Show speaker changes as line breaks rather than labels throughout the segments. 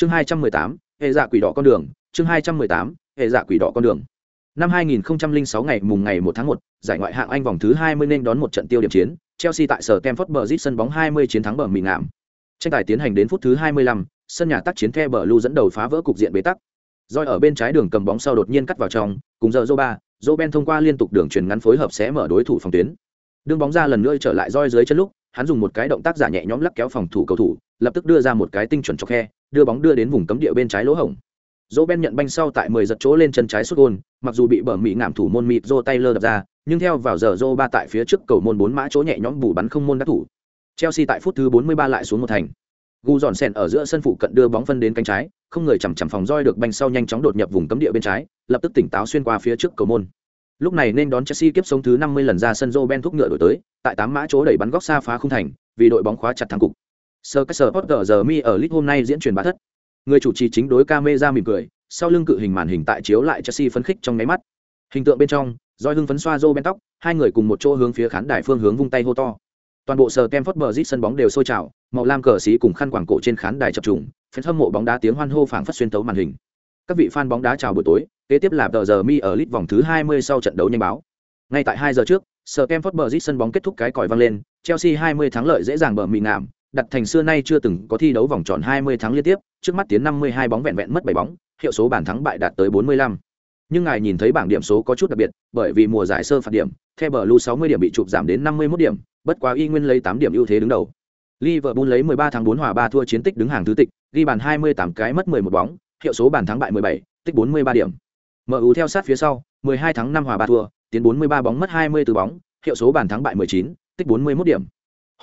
chương hai trăm mười tám hệ dạ quỷ đỏ con đường chương hai trăm mười tám hệ dạ quỷ đỏ con đường năm 2006 ngày mùng ngày 1 tháng 1, giải ngoại hạng Anh vòng thứ 20 nên đón một trận tiêu điểm chiến, Chelsea tại sở Stamford Bridge sân bóng 20 chiến thắng bờ mì ngạm. Tranh tài tiến hành đến phút thứ 25, sân nhà tác chiến The lưu dẫn đầu phá vỡ cục diện bế tắc. roi ở bên trái đường cầm bóng sau đột nhiên cắt vào trong, cùng giờ Zoba, Zoben thông qua liên tục đường truyền ngắn phối hợp sẽ mở đối thủ phòng tuyến. Đương bóng ra lần nữa trở lại roi dưới chân lúc, hắn dùng một cái động tác giả nhẹ nhõm lắc kéo phòng thủ cầu thủ, lập tức đưa ra một cái tinh chuẩn cho khe, đưa bóng đưa đến vùng cấm địa bên trái lỗ hổng. Dỗ Ben nhận banh sau tại 10 giật chỗ lên chân trái sút gôn, mặc dù bị bờ mỹ ngạm thủ môn mịt Joe Taylor đập ra, nhưng theo vào giờ Joe ba tại phía trước cầu môn 4 mã chỗ nhẹ nhõm bù bắn không môn đắc thủ. Chelsea tại phút thứ 43 lại xuống một thành. Gu dọn sen ở giữa sân phụ cận đưa bóng phân đến cánh trái, không người chằm chằm phòng roi được banh sau nhanh chóng đột nhập vùng cấm địa bên trái, lập tức tỉnh táo xuyên qua phía trước cầu môn. Lúc này nên đón Chelsea kiếp sống thứ 50 lần ra sân Joe Ben thúc ngựa đổi tới, tại 8 mã chỗ đẩy bắn góc xa phá không thành, vì đội bóng khóa chặt thắng cục. Sir Caesar Potter giờ mi ở lit hôm nay diễn truyền bá thất. Người chủ trì chính đối camera mỉm cười, sau lưng cự hình màn hình tại chiếu lại Chelsea phấn khích trong máy mắt. Hình tượng bên trong, Doi hưng phấn xoa rô bên tóc, hai người cùng một chỗ hướng phía khán đài phương hướng vung tay hô to. Toàn bộ sờ Stamford Bridge sân bóng đều sôi trào, màu lam cờ xí cùng khăn quàng cổ trên khán đài chập trùng, fan hâm mộ bóng đá tiếng hoan hô phảng phất xuyên tấu màn hình. Các vị fan bóng đá chào buổi tối, kế tiếp là tờ giờ mi ở lit vòng thứ 20 sau trận đấu nhanh báo. Ngay tại 2 giờ trước, sờ Stamford Bridge sân bóng kết thúc cái còi vang lên, Chelsea 20 thắng lợi dễ dàng bờ mì ngạm, đặt thành xưa nay chưa từng có thi đấu vòng tròn 20 tháng liên tiếp, trước mắt tiến 52 bóng vẹn vẹn mất 7 bóng, hiệu số bàn thắng bại đạt tới 45. Nhưng ngài nhìn thấy bảng điểm số có chút đặc biệt, bởi vì mùa giải sơ phạt điểm, The Blue 60 điểm bị chụp giảm đến 51 điểm, bất quá y nguyên lấy 8 điểm ưu thế đứng đầu. Liverpool lấy 13 tháng 4 hòa 3 thua chiến tích đứng hàng thứ tịch, ghi bàn 28 cái mất 11 bóng, hiệu số bàn thắng bại 17, tích 43 điểm. MU theo sát phía sau, 12 tháng 5 hòa 3 thua, tiến 43 bóng mất 24 bóng, hiệu số bàn thắng bại 19, tích 41 điểm.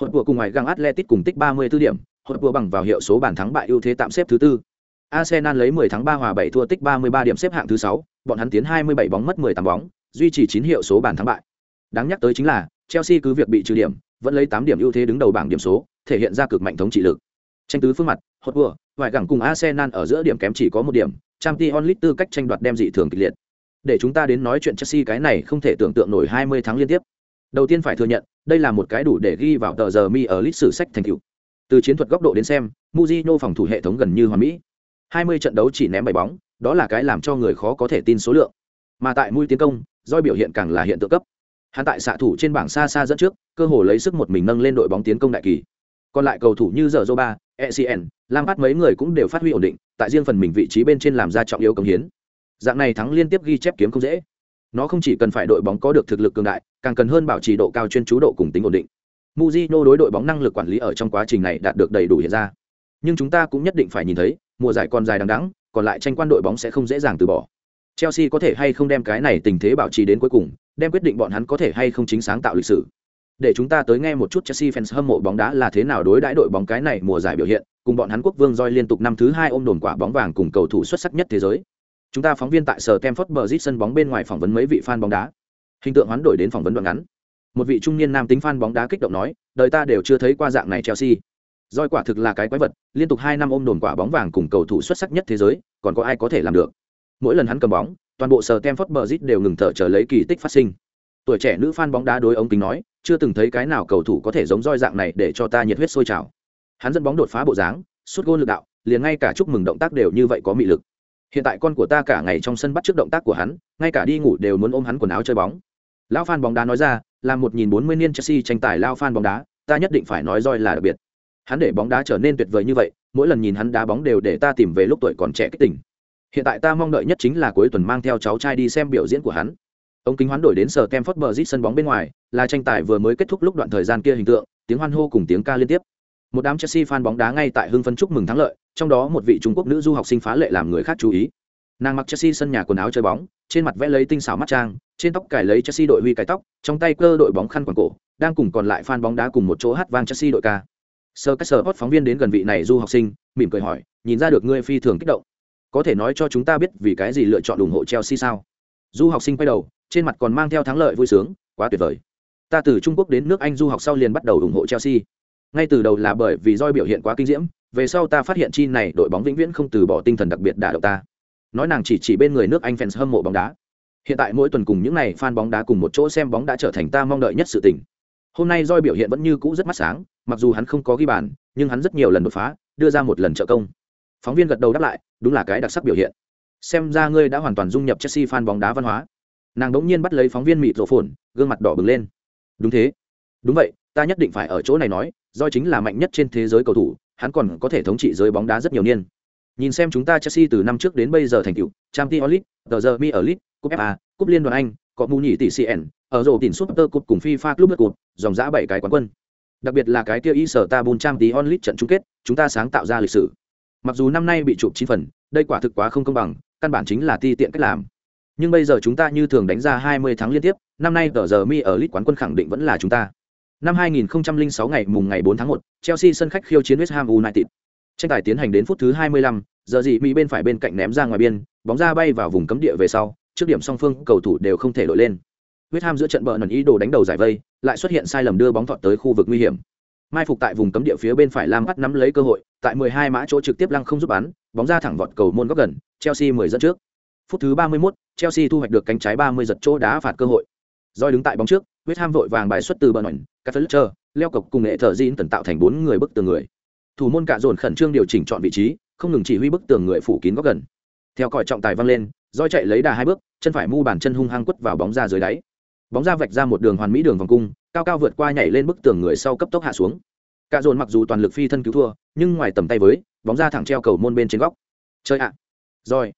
Hội vừa cùng ngoài găng Atletic cùng tích 34 điểm, hội vừa bằng vào hiệu số bàn thắng bại ưu thế tạm xếp thứ tư. Arsenal lấy 10 thắng 3 hòa 7 thua tích 33 điểm xếp hạng thứ 6, bọn hắn tiến 27 bóng mất 18 bóng, duy trì 9 hiệu số bàn thắng bại. Đáng nhắc tới chính là, Chelsea cứ việc bị trừ điểm, vẫn lấy 8 điểm ưu thế đứng đầu bảng điểm số, thể hiện ra cực mạnh thống trị lực. Tranh tứ phương mặt, hốt vừa, ngoại gẳng cùng Arsenal ở giữa điểm kém chỉ có một điểm, Champions League tư cách tranh đoạt đem dị thường kịch liệt. Để chúng ta đến nói chuyện Chelsea cái này không thể tưởng tượng nổi 20 tháng liên tiếp. Đầu tiên phải thừa nhận, đây là một cái đủ để ghi vào tờ giờ mi ở lịch sử sách thành tựu. Từ chiến thuật góc độ đến xem, Mujino phòng thủ hệ thống gần như hoàn mỹ. 20 trận đấu chỉ ném bảy bóng, đó là cái làm cho người khó có thể tin số lượng. Mà tại mũi tiến công, doi biểu hiện càng là hiện tượng cấp. Hắn tại xạ thủ trên bảng xa xa dẫn trước, cơ hồ lấy sức một mình nâng lên đội bóng tiến công đại kỳ. Còn lại cầu thủ như giờ Zoba, ECN, Lampard mấy người cũng đều phát huy ổn định, tại riêng phần mình vị trí bên trên làm ra trọng yếu công hiến. Dạng này thắng liên tiếp ghi chép kiếm không dễ. Nó không chỉ cần phải đội bóng có được thực lực cường đại, càng cần hơn bảo trì độ cao chuyên chú độ cùng tính ổn định. Mujino đối đội bóng năng lực quản lý ở trong quá trình này đạt được đầy đủ hiện ra. Nhưng chúng ta cũng nhất định phải nhìn thấy, mùa giải còn dài đằng đẵng, còn lại tranh quan đội bóng sẽ không dễ dàng từ bỏ. Chelsea có thể hay không đem cái này tình thế bảo trì đến cuối cùng, đem quyết định bọn hắn có thể hay không chính sáng tạo lịch sử. Để chúng ta tới nghe một chút Chelsea fans hâm mộ bóng đá là thế nào đối đãi đội bóng cái này mùa giải biểu hiện, cùng bọn hắn quốc vương roi liên tục năm thứ hai ôm đồn quả bóng vàng cùng cầu thủ xuất sắc nhất thế giới. Chúng ta phóng viên tại sở Stamford Bridge sân bóng bên ngoài phỏng vấn mấy vị fan bóng đá. Hình tượng hoán đổi đến phỏng vấn đoạn ngắn. Một vị trung niên nam tính fan bóng đá kích động nói, đời ta đều chưa thấy qua dạng này Chelsea. Rồi quả thực là cái quái vật, liên tục hai năm ôm đồn quả bóng vàng cùng cầu thủ xuất sắc nhất thế giới, còn có ai có thể làm được. Mỗi lần hắn cầm bóng, toàn bộ sở Stamford Bridge đều ngừng thở chờ lấy kỳ tích phát sinh. Tuổi trẻ nữ fan bóng đá đối ống kính nói, chưa từng thấy cái nào cầu thủ có thể giống roi dạng này để cho ta nhiệt huyết sôi trào. Hắn dẫn bóng đột phá bộ dáng, sút gôn lực đạo, liền ngay cả chúc mừng động tác đều như vậy có mị lực. Hiện tại con của ta cả ngày trong sân bắt trước động tác của hắn, ngay cả đi ngủ đều muốn ôm hắn quần áo chơi bóng. Lão fan bóng đá nói ra, là 1040 niên Chelsea tranh tài lao fan bóng đá, ta nhất định phải nói roi là đặc biệt. Hắn để bóng đá trở nên tuyệt vời như vậy, mỗi lần nhìn hắn đá bóng đều để ta tìm về lúc tuổi còn trẻ kích tỉnh. Hiện tại ta mong đợi nhất chính là cuối tuần mang theo cháu trai đi xem biểu diễn của hắn. Ông kính hoán đổi đến sở kem phát bờ Bridge sân bóng bên ngoài, là tranh tài vừa mới kết thúc lúc đoạn thời gian kia hình tượng, tiếng hoan hô cùng tiếng ca liên tiếp. Một đám Chelsea fan bóng đá ngay tại hưng phấn chúc mừng thắng lợi, trong đó một vị Trung Quốc nữ du học sinh phá lệ làm người khác chú ý. Nàng mặc Chelsea sân nhà quần áo chơi bóng, trên mặt vẽ lấy tinh xảo mắt trang, trên tóc cài lấy Chelsea đội huy cái tóc, trong tay cơ đội bóng khăn quàng cổ, đang cùng còn lại fan bóng đá cùng một chỗ hát vang Chelsea đội ca. Sir Caesar Hot phóng viên đến gần vị này du học sinh, mỉm cười hỏi, nhìn ra được ngươi phi thường kích động. Có thể nói cho chúng ta biết vì cái gì lựa chọn ủng hộ Chelsea sao? Du học sinh quay đầu, trên mặt còn mang theo thắng lợi vui sướng, quá tuyệt vời. Ta từ Trung Quốc đến nước Anh du học sau liền bắt đầu ủng hộ Chelsea. Ngay từ đầu là bởi vì roi biểu hiện quá kinh diễm, về sau ta phát hiện chi này đội bóng vĩnh viễn không từ bỏ tinh thần đặc biệt đả động ta. Nói nàng chỉ chỉ bên người nước Anh fans hâm mộ bóng đá. Hiện tại mỗi tuần cùng những này fan bóng đá cùng một chỗ xem bóng đã trở thành ta mong đợi nhất sự tình. Hôm nay roi biểu hiện vẫn như cũ rất mắt sáng, mặc dù hắn không có ghi bàn, nhưng hắn rất nhiều lần đột phá, đưa ra một lần trợ công. phóng viên gật đầu đáp lại đúng là cái đặc sắc biểu hiện xem ra ngươi đã hoàn toàn dung nhập chelsea fan bóng đá văn hóa nàng đ ỗ n g nhiên bắt lấy phóng viên mịt rổ phồn gương mặt đỏ bừng lên đúng thế đúng vậy ta nhất định phải ở chỗ này nói do chính là mạnh nhất trên thế giới cầu thủ hắn còn có thể thống trị giới bóng đá rất nhiều niên. Nhìn xem chúng ta chelsea từ năm trước đến bây giờ thành tựu, trang t olit tờ giờ mi ở lit cúp fa cúp liên đoàn anh có mù nhỉ tỷ cn ở rổ tỉnh super cup cùng fifa club World cụt dòng dã bảy cái quán quân. Đặc biệt là cái kia y sở ta bùn trang trận chung kết chúng ta sáng tạo ra lịch sử. Mặc dù năm nay bị chụp chín phần đây quả thực quá không công bằng căn bản chính là ti tiện cách làm. Nhưng bây giờ chúng ta như thường đánh ra 20 tháng liên tiếp năm nay tờ giờ mi ở lit quán quân khẳng định vẫn là chúng ta năm 2006 ngày mùng ngày 4 tháng 1, Chelsea sân khách khiêu chiến West Ham United. Tranh tài tiến hành đến phút thứ 25, giờ gì Mỹ bên phải bên cạnh ném ra ngoài biên, bóng ra bay vào vùng cấm địa về sau, trước điểm song phương cầu thủ đều không thể đội lên. West Ham giữa trận bờ nần ý đồ đánh đầu giải vây, lại xuất hiện sai lầm đưa bóng thọt tới khu vực nguy hiểm. Mai phục tại vùng cấm địa phía bên phải Lam bắt nắm lấy cơ hội, tại 12 mã chỗ trực tiếp lăng không giúp bắn, bóng ra thẳng vọt cầu môn góc gần, Chelsea 10 dẫn trước. Phút thứ 31, Chelsea thu hoạch được cánh trái 30 giật chỗ đá phạt cơ hội. Doi đứng tại bóng trước, West Ham vội vàng bài xuất từ bờ nền, Catholic, leo cọc cùng nghệ thợ Jin tần tạo thành bốn người bức tường người. Thủ môn cả dồn khẩn trương điều chỉnh chọn vị trí, không ngừng chỉ huy bức tường người phủ kín góc gần. Theo còi trọng tài văng lên, roi chạy lấy đà hai bước, chân phải mu bàn chân hung hăng quất vào bóng ra dưới đáy. Bóng ra vạch ra một đường hoàn mỹ đường vòng cung cao cao vượt qua nhảy lên bức tường người sau cấp tốc hạ xuống. Cả dồn mặc dù toàn lực phi thân cứu thua nhưng ngoài tầm tay với bóng ra thẳng treo cầu môn bên trên góc. Chơi ạ. Rồi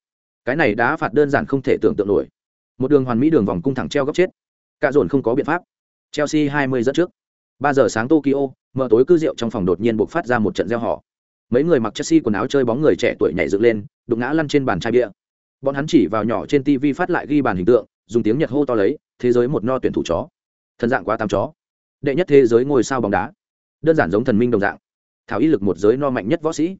cái này đá phạt đơn giản không thể tưởng tượng nổi. Một đường hoàn mỹ đường vòng cung thẳng treo góc chết. Cả dồn không có biện pháp chelsea 20 dẫn trước. Ba giờ sáng tokyo, mở tối cư rượu trong phòng đột nhiên bộc phát ra một trận reo hò. mấy người mặc chelsea quần áo chơi bóng người trẻ tuổi nhảy dựng lên, đụng ngã lăn trên bàn chai bia. Bọn hắn chỉ vào nhỏ trên tv phát lại ghi bàn hình tượng, dùng tiếng nhật hô to lấy, thế giới một no tuyển thủ chó. Thần dạng quá tám chó. Đệ nhất thế giới ngôi sao bóng đá. Đơn giản giống thần minh đồng dạng. Thảo ý lực một giới no mạnh nhất võ sĩ.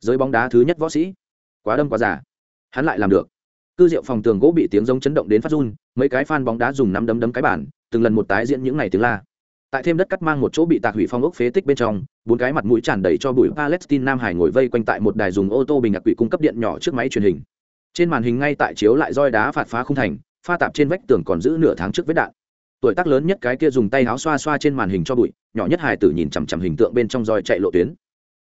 Giới bóng đá thứ nhất võ sĩ. Quá đâm quá giả hắn lại làm được. Cư diệu phòng tường gỗ bị tiếng giống chấn động đến phát run, mấy cái fan bóng đá dùng nắm đấm đấm cái bàn từng lần một tái diễn những ngày tiếng la. Tại thêm đất cắt mang một chỗ bị tạc hủy phong ốc phế tích bên trong, bốn cái mặt mũi tràn đầy cho bụi palestine nam hải ngồi vây quanh tại một đài dùng ô tô bình ngạc quỷ cung cấp điện nhỏ trước máy truyền hình. Trên màn hình ngay tại chiếu lại roi đá phạt phá không thành, pha tạp trên vách tường còn giữ nửa tháng trước vết đạn. Tuổi tác lớn nhất cái kia dùng tay áo xoa xoa trên màn hình cho bụi, nhỏ nhất hài tử nhìn chằm chằm hình tượng bên trong roi chạy lộ tuyến.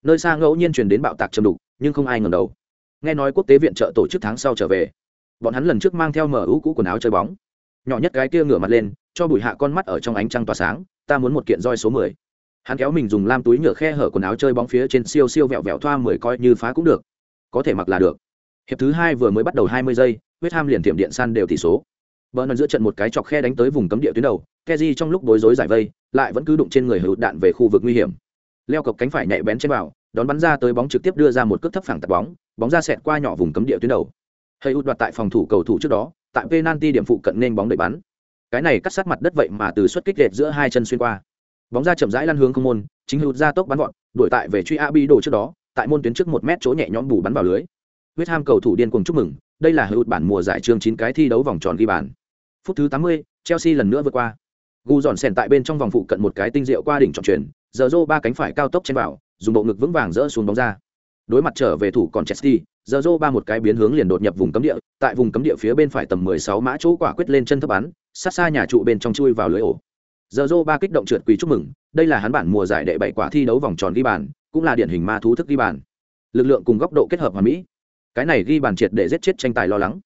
Nơi xa ngẫu nhiên truyền đến bạo tạc châm đục, nhưng không ai ngầm đầu. Nghe nói quốc tế viện trợ tổ chức tháng sau trở về. Bọn hắn lần trước mang theo mở ú cũ quần áo chơi bóng. Nhỏ nhất cái kia ngửa mặt lên cho bụi hạ con mắt ở trong ánh trăng tỏa sáng ta muốn một kiện roi số mười hắn kéo mình dùng lam túi nhựa khe hở quần áo chơi bóng phía trên siêu siêu vẹo vẹo thoa mười coi như phá cũng được có thể mặc là được hiệp thứ hai vừa mới bắt đầu hai mươi giây West Ham liền tiệm điện san đều tỷ số. Burnley giữa trận một cái chọc khe đánh tới vùng cấm địa tuyến đầu, Kezi trong lúc bối rối giải vây, lại vẫn cứ đụng trên người hụt đạn về khu vực nguy hiểm. Leo cọc cánh phải nhạy bén trên vào, đón bắn ra tới bóng trực tiếp đưa ra một cước thấp phẳng tạt bóng, bóng ra xẹt qua nhỏ vùng cấm địa tuyến đầu. Hay hụt đoạt tại phòng thủ cầu thủ trước đó, tại penalty điểm phụ cận nên bóng đẩy bắn. Cái này cắt sát mặt đất vậy mà từ xuất kích lệch giữa hai chân xuyên qua. Bóng ra chậm rãi lăn hướng không môn, chính hụt ra tốc bắn gọn, đuổi tại về truy Abi đồ trước đó, tại môn tuyến trước một mét chỗ nhẹ nhõm bù bắn vào lưới. Huyết Ham cầu thủ điên cuồng chúc mừng, đây là hữu bản mùa giải chương chín cái thi đấu vòng tròn ghi bàn. Phút thứ 80, Chelsea lần nữa vượt qua. Gu dọn sèn tại bên trong vòng phụ cận một cái tinh diệu qua đỉnh trọng chuyển, giờ rô ba cánh phải cao tốc trên vào, dùng bộ ngực vững vàng dỡ xuống bóng ra. Đối mặt trở về thủ còn Chelsea, giờ rô ba một cái biến hướng liền đột nhập vùng cấm địa, tại vùng cấm địa phía bên phải tầm 16 mã chỗ quả quyết lên chân thấp bắn, sát xa nhà trụ bên trong chui vào lưới ổ. Giờ dô ba kích động trượt quý chúc mừng, đây là hắn bản mùa giải đệ bảy quả thi đấu vòng tròn ghi bàn, cũng là điển hình ma thú thức ghi bàn. Lực lượng cùng góc độ kết hợp hòa mỹ cái này ghi bàn triệt để giết chết tranh tài lo lắng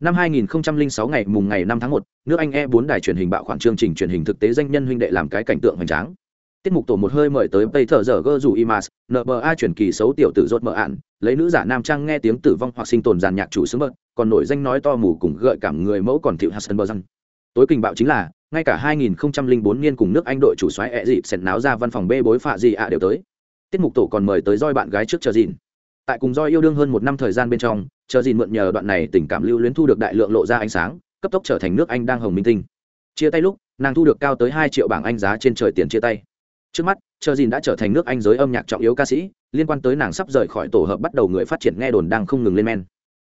năm 2006 ngày mùng ngày 5 tháng 1, nước Anh E4 đài truyền hình bạo khoản chương trình truyền hình thực tế danh nhân huynh đệ làm cái cảnh tượng hoành tráng. Tiết mục tổ một hơi mời tới Peter giờ gơ Dù Imas, NBA truyền kỳ xấu tiểu tử rốt mở ạn, lấy nữ giả nam trang nghe tiếng tử vong hoặc sinh tồn giàn nhạc chủ sướng bật, còn nổi danh nói to mù cùng gợi cảm người mẫu còn Thiệu Hassenberg. Tối kinh bạo chính là, ngay cả 2004 niên cùng nước Anh đội chủ soái ẹ dịp sẹn náo ra văn phòng bê bối phạ gì ạ đều tới. Tiết mục tổ còn mời tới roi bạn gái trước chờ gìn. Tại cùng roi yêu đương hơn một năm thời gian bên trong chờ dìn mượn nhờ đoạn này tình cảm lưu luyến thu được đại lượng lộ ra ánh sáng cấp tốc trở thành nước anh đang hồng minh tinh. Chia tay lúc nàng thu được cao tới hai triệu bảng anh giá trên trời tiền chia tay. Trước mắt chờ dìn đã trở thành nước anh giới âm nhạc trọng yếu ca sĩ liên quan tới nàng sắp rời khỏi tổ hợp bắt đầu người phát triển nghe đồn đang không ngừng lên men.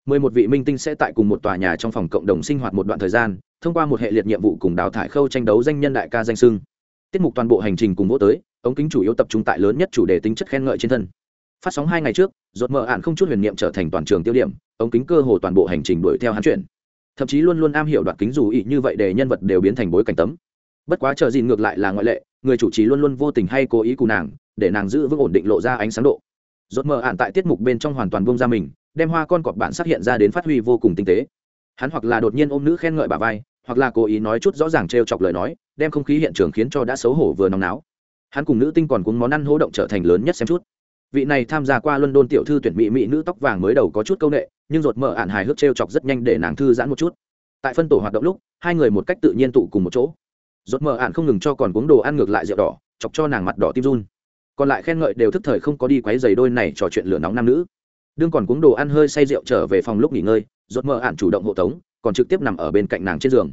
Mười một vị minh tinh sẽ tại cùng một tòa nhà trong phòng cộng đồng sinh hoạt một đoạn thời gian thông qua một hệ liệt nhiệm vụ cùng đào thải khâu tranh đấu danh nhân đại ca danh sưng tiết mục toàn bộ hành trình cùng vô tới, ống kính chủ yếu tập trung tại lớn nhất chủ đề tính chất khen ngợi trên thân. Phát sóng hai ngày trước, ruột mờ ạn không chút huyền niệm trở thành toàn trường tiêu điểm, ống kính cơ hồ toàn bộ hành trình đuổi theo hắn chuyển. Thậm chí luôn luôn am hiểu đoạt kính dù ý như vậy để nhân vật đều biến thành bối cảnh tấm. Bất quá chờ gì ngược lại là ngoại lệ, người chủ trì luôn luôn vô tình hay cố ý cù nàng, để nàng giữ vững ổn định lộ ra ánh sáng độ. Rốt mờ ạn tại tiết mục bên trong hoàn toàn bông ra mình, đem hoa con cọp bản xác hiện ra đến phát huy vô cùng tinh tế hắn hoặc là đột nhiên ôm nữ khen ngợi bà vai, hoặc là cố ý nói chút rõ ràng t chọc lời nói, đem không khí hiện trường khiến cho đã xấu hổ vừa nóng náo. Hắn cùng nữ tinh còn cuốn món ăn hỗ động trở thành lớn nhất xem chút. Vị này tham gia qua london tiểu thư tuyển mỹ mỹ nữ tóc vàng mới đầu có chút c â u n ệ nhưng rột mở ạn hài hước t chọc rất nhanh để nàng thư giãn một chút. Tại phân tổ hoạt động lúc, hai người một cách tự nhiên tụ cùng một chỗ. Rột mở ạn không ngừng cho còn cuống đồ ăn ngược lại rượu đỏ, chọc cho nàng mặt đỏ tim run. Còn lại khen ngợi đều thức thời không có đi quấy giày đôi này trò chuyện lửa nóng nam nữ đương còn cuống đồ ăn hơi say rượu trở về phòng lúc nghỉ ngơi rột mờ ạn chủ động hộ tống, còn trực tiếp nằm ở bên cạnh nàng trên giường.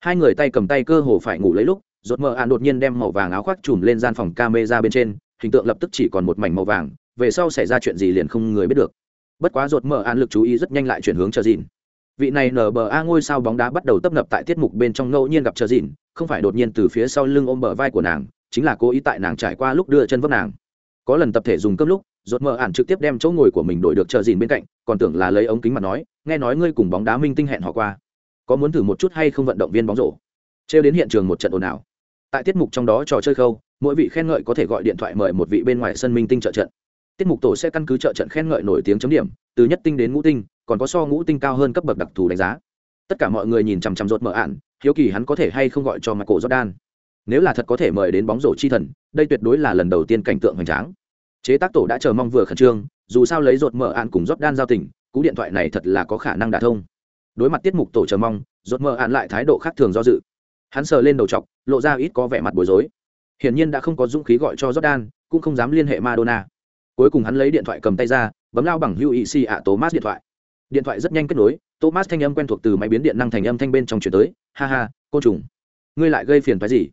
Hai người tay cầm tay cơ hồ phải ngủ lấy lúc rột mờ ạn đột nhiên đem màu vàng áo khoác chùm lên gian phòng ca mê ra bên trên, hình tượng lập tức chỉ còn một mảnh màu vàng, về sau xảy ra chuyện gì liền không người biết được. Bất quá rột mờ ạn lực chú ý rất nhanh lại chuyển hướng chờ dìn vị này nở bờ a ngôi sao bóng đá bắt đầu tấp nập tại tiết mục bên trong ngẫu nhiên gặp chờ dìn không phải đột nhiên từ phía sau lưng ôm bờ vai của nàng, chính là cố ý tại nàng trải qua lúc đưa chân vấp nàng. Có lần tập thể dùng cơm lúc rột mở ản trực tiếp đem chỗ ngồi của mình đổi được chờ dìn bên cạnh, còn tưởng là lấy ống kính mặt nói, nghe nói ngươi cùng bóng đá minh tinh hẹn họ qua. Có muốn thử một chút hay không vận động viên bóng rổ? Trêu đến hiện trường một trận ồn ào. Tại tiết mục trong đó trò chơi khâu, mỗi vị khen ngợi có thể gọi điện thoại mời một vị bên ngoài sân minh tinh trợ trận. Tiết mục tổ sẽ căn cứ trợ trận khen ngợi nổi tiếng chấm điểm, từ nhất tinh đến ngũ tinh, còn có so ngũ tinh cao hơn cấp bậc đặc thù đánh giá. Tất cả mọi người nhìn chằm chằm rột mở ạn hiếu kỳ hắn có thể hay không gọi cho mặt cổ jordan. Nếu là thật có thể mời đến bóng rổ chi thần, đây tuyệt đối là lần đầu tiên cảnh tượng hoành tráng chế tác tổ đã chờ mong vừa khẩn trương, dù sao lấy rột mở ạn cùng rót đan giao tình, cú điện thoại này thật là có khả năng đả thông. Đối mặt tiết mục tổ chờ mong rột mở ạn lại thái độ khác thường do dự. Hắn sờ lên đầu chọc, lộ ra ít có vẻ mặt bối rối. Hiển nhiên đã không có dũng khí gọi cho jordan, cũng không dám liên hệ madonna. Cuối cùng hắn lấy điện thoại cầm tay ra, bấm lao bằng hưu ý xì ạ thomas điện thoại. Điện thoại rất nhanh kết nối, thomas thanh âm quen thuộc từ máy biến điện năng thành âm thanh bên trong chuyển tới, ha ha, côn trùng. Ngươi lại gây phiền phái gì?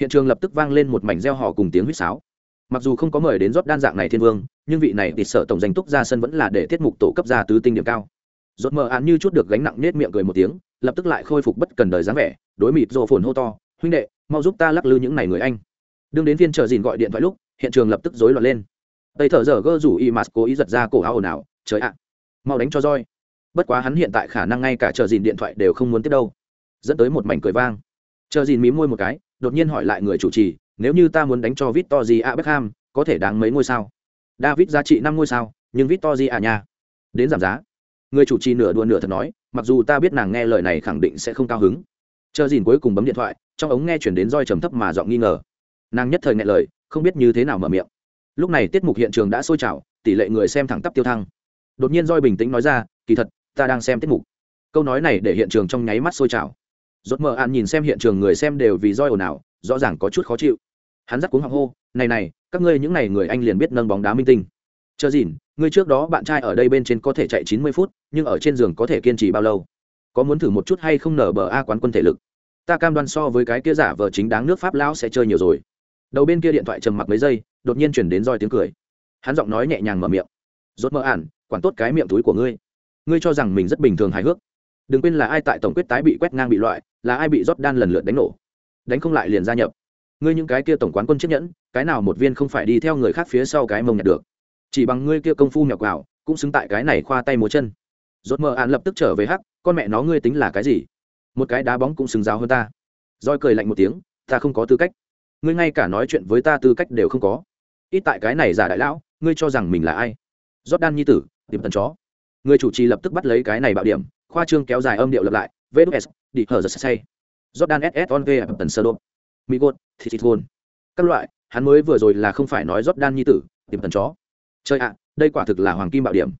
Hiện trường lập tức vang lên một mảnh reo hò cùng tiếng huýt sáo mặc dù không có mời đến rót đan dạng này thiên vương, nhưng vị này tịt sợ tổng danh túc ra sân vẫn là để tiết mục tổ cấp ra tứ tinh điểm cao. Rốt mờ án như chút được gánh nặng nết miệng cười một tiếng, lập tức lại khôi phục bất cần đời dáng vẻ, đối mịt rồ phồn hô to, huynh đệ, mau giúp ta lắc lư những này người anh. Đương đến viên chờ dìn gọi điện thoại lúc, hiện trường lập tức rối loạn lên. Tây thở dở gơ rủ y mát cố ý giật ra cổ áo ồn ào, trời ạ, mau đánh cho roi. Bất quá hắn hiện tại khả năng ngay cả chờ dìn điện thoại đều không muốn tiếp đâu. Dẫn tới một mảnh cười vang. Chờ dìn mí môi một cái, đột nhiên hỏi lại người chủ trì nếu như ta muốn đánh cho Victory gì a beckham, có thể đáng mấy ngôi sao? David giá trị năm ngôi sao, nhưng Victory gì a nha đến giảm giá. Người chủ trì nửa đùa nửa thật nói, mặc dù ta biết nàng nghe lời này khẳng định sẽ không cao hứng. Chờ gìn cuối cùng bấm điện thoại, trong ống nghe chuyển đến roi trầm thấp mà giọng nghi ngờ. Nàng nhất thời nghẹn lời, không biết như thế nào mở miệng. Lúc này tiết mục hiện trường đã sôi trào, tỷ lệ người xem thẳng tắp tiêu thăng. Đột nhiên roi bình tĩnh nói ra, kỳ thật, ta đang xem tiết mục. Câu nói này để hiện trường trong nháy mắt sôi trào. Rốt mờ an nhìn xem hiện trường người xem đều vì roi ồn ào, rõ ràng có chút khó chịu hắn dắt cuống họng hô, này này, các ngươi những n à y người anh liền biết nâng bóng đá minh tinh. Chờ dìn ngươi trước đó bạn trai ở đây bên trên có thể chạy chín mươi phút, nhưng ở trên giường có thể kiên trì bao lâu? Có muốn thử một chút hay không nở bờ a quán quân thể lực? Ta cam đoan so với cái kia giả vờ chính đáng nước pháp lão sẽ chơi nhiều rồi. Đầu bên kia điện thoại trầm mặc mấy giây, đột nhiên chuyển đến roi tiếng cười. Hắn giọng nói nhẹ nhàng mở miệng. Rốt mơ ản, quản tốt cái miệng túi của ngươi. Ngươi cho rằng mình rất bình thường hài hước. Đừng quên là ai tại tổng quyết tái bị quét ngang bị loại, là ai bị rót đan lần lượt đánh nổ. Đánh không lại liền gia nhập ngươi những cái kia tổng quán quân chiếc nhẫn, cái nào một viên không phải đi theo người khác phía sau cái mông nhặt được. Chỉ bằng ngươi kia công phu nhọc vào cũng xứng tại cái này khoa tay múa chân. Rốt mờ ạn lập tức trở về hắc, con mẹ nó ngươi tính là cái gì? Một cái đá bóng cũng xứng giáo hơn ta. Roi cười lạnh một tiếng, ta không có tư cách. Ngươi ngay cả nói chuyện với ta tư cách đều không có. Ít tại cái này giả đại lão, ngươi cho rằng mình là ai? Rót đan nhi tử, tìm tần chó. Người chủ trì lập tức bắt lấy cái này bạo điểm, khoa trương kéo dài âm điệu lập lại vs đi hờ giật say. Jordan ss on v tần sơ đô mỹ gột, thì thịt hôn các loại, hắn mới vừa rồi là không phải nói rót đan nhi tử, tìm tần chó. Chơi ạ, đây quả thực là hoàng kim bạo điểm.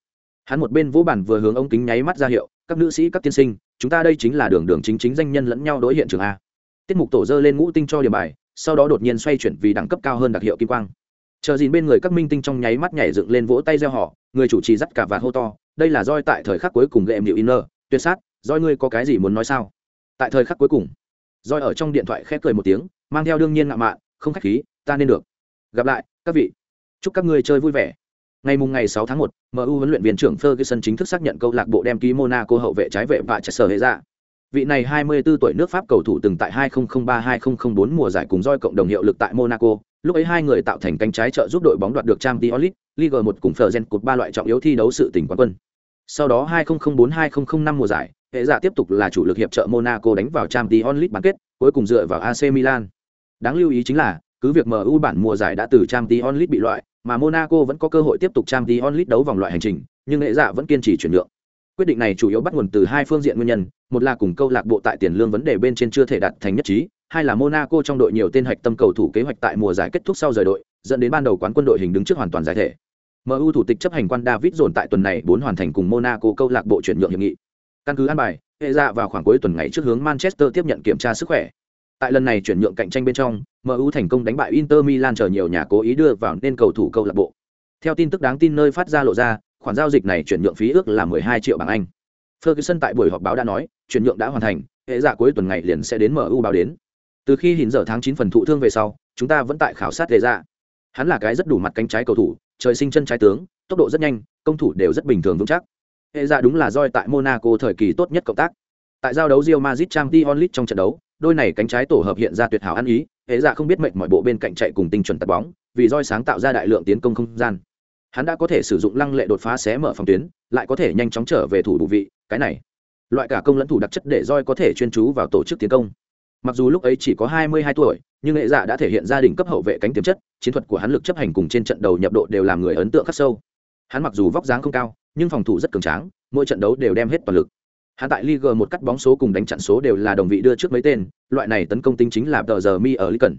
Hắn một bên vỗ bản vừa hướng ống kính nháy mắt ra hiệu, các nữ sĩ, các tiên sinh, chúng ta đây chính là đường đường chính chính danh nhân lẫn nhau đối hiện trường a. Tiết mục tổ dơ lên ngũ tinh cho điểm bài, sau đó đột nhiên xoay chuyển vì đẳng cấp cao hơn đặc hiệu kim quang. Chờ dìn bên người các minh tinh trong nháy mắt nhảy dựng lên vỗ tay gieo họ, người chủ trì dắt cả và hô to, đây là roi tại thời khắc cuối cùng game điệu inner, tuyệt sát, roi ngươi có cái gì muốn nói sao? Tại thời khắc cuối cùng, roi ở trong điện thoại khẽ cười một tiếng mang theo đương nhiên ngạo mạn không khách khí ta nên được gặp lại các vị chúc các ngươi chơi vui vẻ ngày mùng ngày 6 tháng 1, MU huấn luyện viên trưởng Ferguson chính thức xác nhận câu lạc bộ đem ký Monaco hậu vệ trái vệ và trẻ sở hệ ra. Vị này 24 tuổi nước Pháp cầu thủ từng tại 2003-2004 mùa giải cùng roi cộng đồng hiệu lực tại Monaco, lúc ấy hai người tạo thành cánh trái trợ giúp đội bóng đoạt được Champions League, Ligue 1 cùng Fergen cột ba loại trọng yếu thi đấu sự tình quán quân. Sau đó 2004-2005 mùa giải, hệ giả tiếp tục là chủ lực hiệp trợ Monaco đánh vào Champions League bán kết, cuối cùng dựa vào AC Milan. Đáng lưu ý chính là, cứ việc MU bản mùa giải đã từ Champions League bị loại, mà Monaco vẫn có cơ hội tiếp tục Champions League đấu vòng loại hành trình, nhưng hệ dạ vẫn kiên trì chuyển nhượng. Quyết định này chủ yếu bắt nguồn từ hai phương diện nguyên nhân, một là cùng câu lạc bộ tại tiền lương vấn đề bên trên chưa thể đạt thành nhất trí, hai là Monaco trong đội nhiều tên hạch tâm cầu thủ kế hoạch tại mùa giải kết thúc sau rời đội, dẫn đến ban đầu quán quân đội hình đứng trước hoàn toàn giải thể. MU thủ tịch chấp hành quan David dồn tại tuần này bốn hoàn thành cùng Monaco câu lạc bộ chuyển nhượng hiệp nghị. Căn cứ an bài, hệ dạ vào khoảng cuối tuần ngày trước hướng Manchester tiếp nhận kiểm tra sức khỏe. Tại lần này chuyển nhượng cạnh tranh bên trong, MU thành công đánh bại Inter Milan chờ nhiều nhà cố ý đưa vào nên cầu thủ câu lạc bộ. Theo tin tức đáng tin nơi phát ra lộ ra, khoản giao dịch này chuyển nhượng phí ước là 12 triệu bảng Anh. Ferguson tại buổi họp báo đã nói, chuyển nhượng đã hoàn thành, hệ giả cuối tuần ngày liền sẽ đến MU báo đến. Từ khi hình giờ tháng 9 phần thụ thương về sau, chúng ta vẫn tại khảo sát hệ giả. Hắn là cái rất đủ mặt cánh trái cầu thủ, trời sinh chân trái tướng, tốc độ rất nhanh, công thủ đều rất bình thường vững chắc. Hệ giả đúng là roi tại Monaco thời kỳ tốt nhất cộng tác. Tại giao đấu Real Madrid Champions League trong trận đấu, đôi này cánh trái tổ hợp hiện ra tuyệt hảo ăn ý, hệ dạ không biết mệnh mọi bộ bên cạnh chạy cùng tinh chuẩn tạt bóng, vì roi sáng tạo ra đại lượng tiến công không gian. Hắn đã có thể sử dụng lăng lệ đột phá xé mở phòng tuyến, lại có thể nhanh chóng trở về thủ đủ vị, cái này, loại cả công lẫn thủ đặc chất để roi có thể chuyên chú vào tổ chức tiến công. Mặc dù lúc ấy chỉ có 22 tuổi, nhưng hệ dạ đã thể hiện gia đình cấp hậu vệ cánh tiềm chất, chiến thuật của hắn lực chấp hành cùng trên trận đầu nhập độ đều làm người ấn tượng khắc sâu. Hắn mặc dù vóc dáng không cao, nhưng phòng thủ rất cường tráng, mỗi trận đấu đều đem hết toàn lực. Hắn tại Liga một cắt bóng số cùng đánh chặn số đều là đồng vị đưa trước mấy tên, loại này tấn công tính chính là tờ giờ mi ở Lincoln.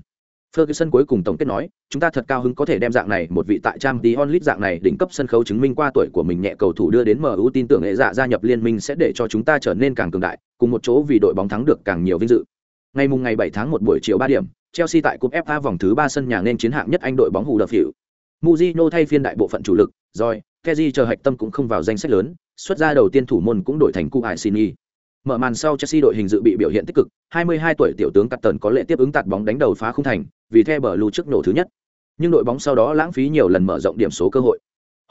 Ferguson cuối cùng tổng kết nói, chúng ta thật cao hứng có thể đem dạng này một vị tại Champions League dạng này đỉnh cấp sân khấu chứng minh qua tuổi của mình nhẹ cầu thủ đưa đến MU tin tưởng hệ dạ gia nhập liên minh sẽ để cho chúng ta trở nên càng cường đại, cùng một chỗ vì đội bóng thắng được càng nhiều vinh dự. Ngày mùng ngày 7 tháng 1 buổi chiều 3 điểm, Chelsea tại cúp FA vòng thứ 3 sân nhà nên chiến hạng nhất Anh đội bóng hù đập hiệu. Mujino thay phiên đại bộ phận chủ lực, rồi, Kezi chờ hạch tâm cũng không vào danh sách lớn, xuất ra đầu tiên thủ môn cũng đổi thành Cu Aisini. Mở màn sau Chelsea đội hình dự bị biểu hiện tích cực, 22 tuổi tiểu tướng Cắt Tần có lệ tiếp ứng tạt bóng đánh đầu phá khung thành, vì The lưu trước nổ thứ nhất. Nhưng đội bóng sau đó lãng phí nhiều lần mở rộng điểm số cơ hội.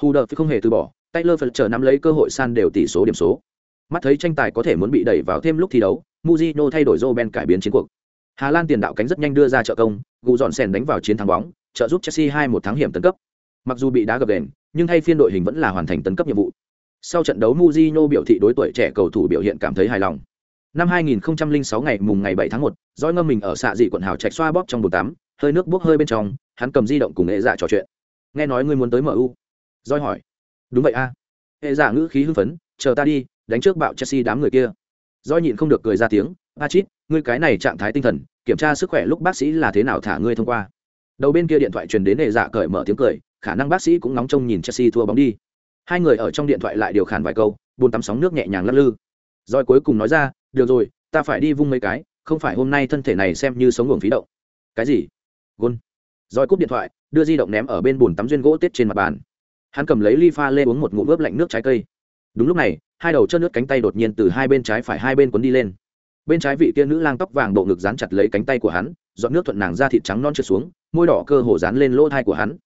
Huder không hề từ bỏ, Taylor chờ nắm lấy cơ hội san đều tỷ số điểm số. Mắt thấy tranh tài có thể muốn bị đẩy vào thêm lúc thi đấu, Mujino thay đổi Roben cải biến chiến cuộc. Hà Lan tiền đạo cánh rất nhanh đưa ra trợ công, gù dọn sèn đánh vào chiến thắng bóng, trợ giúp Chelsea hai một thắng hiểm tấn cấp. Mặc dù bị đá gập đền, nhưng thay phiên đội hình vẫn là hoàn thành tấn cấp nhiệm vụ. Sau trận đấu Mujino biểu thị đối tuổi trẻ cầu thủ biểu hiện cảm thấy hài lòng. Năm 2006 ngày mùng ngày 7 tháng 1, dõi ngâm mình ở xạ dị quận hào trạch xoa bóp trong bồn tắm, hơi nước bốc hơi bên trong, hắn cầm di động cùng hệ dạ trò chuyện. Nghe nói ngươi muốn tới MU. Dõi hỏi. Đúng vậy a. À. Hệ dạ ngữ khí hưng phấn, chờ ta đi, đánh trước bạo Chelsea đám người kia. Dõi nhịn không được cười ra tiếng, "Achit, ngươi cái này trạng thái tinh thần, kiểm tra sức khỏe lúc bác sĩ là thế nào thả ngươi thông qua." Đầu bên kia điện thoại truyền đến hệ dạ cởi mở tiếng cười, khả năng bác sĩ cũng nóng trông nhìn Chelsea thua bóng đi. Hai người ở trong điện thoại lại điều khản vài câu, buồn tắm sóng nước nhẹ nhàng lắc lư. Rồi cuối cùng nói ra, được rồi, ta phải đi vung mấy cái, không phải hôm nay thân thể này xem như sống ngưỡng phí động. Cái gì? Gôn. Rồi cúp điện thoại, đưa di động ném ở bên bồn tắm duyên gỗ tết trên mặt bàn. Hắn cầm lấy ly pha lê uống một ngụm ướp lạnh nước trái cây. Đúng lúc này, hai đầu chân nước cánh tay đột nhiên từ hai bên trái phải hai bên quấn đi lên. Bên trái vị kia nữ lang tóc vàng bộ ngực dán chặt lấy cánh tay của hắn dọn nước thuận nàng ra thịt trắng non trượt xuống, môi đỏ cơ hồ dán lên lỗ thai của hắn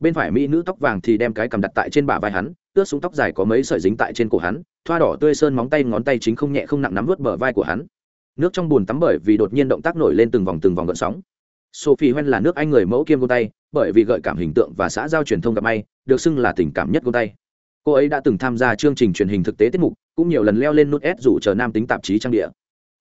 bên phải mỹ nữ tóc vàng thì đem cái cầm đặt tại trên bả vai hắn, ướt xuống tóc dài có mấy sợi dính tại trên cổ hắn, thoa đỏ tươi sơn móng tay ngón tay chính không nhẹ không nặng nắm vớt bờ vai của hắn. Nước trong bùn tắm bởi vì đột nhiên động tác nổi lên từng vòng từng vòng gợn sóng. Sophie hoen là nước anh người mẫu kiêm gôn tay, bởi vì gợi cảm hình tượng và xã giao truyền thông gặp may, được xưng là tình cảm nhất gôn tay. Cô ấy đã từng tham gia chương trình truyền hình thực tế tiết mục, cũng nhiều lần leo lên nút ép rủ chờ nam tính tạp chí trang địa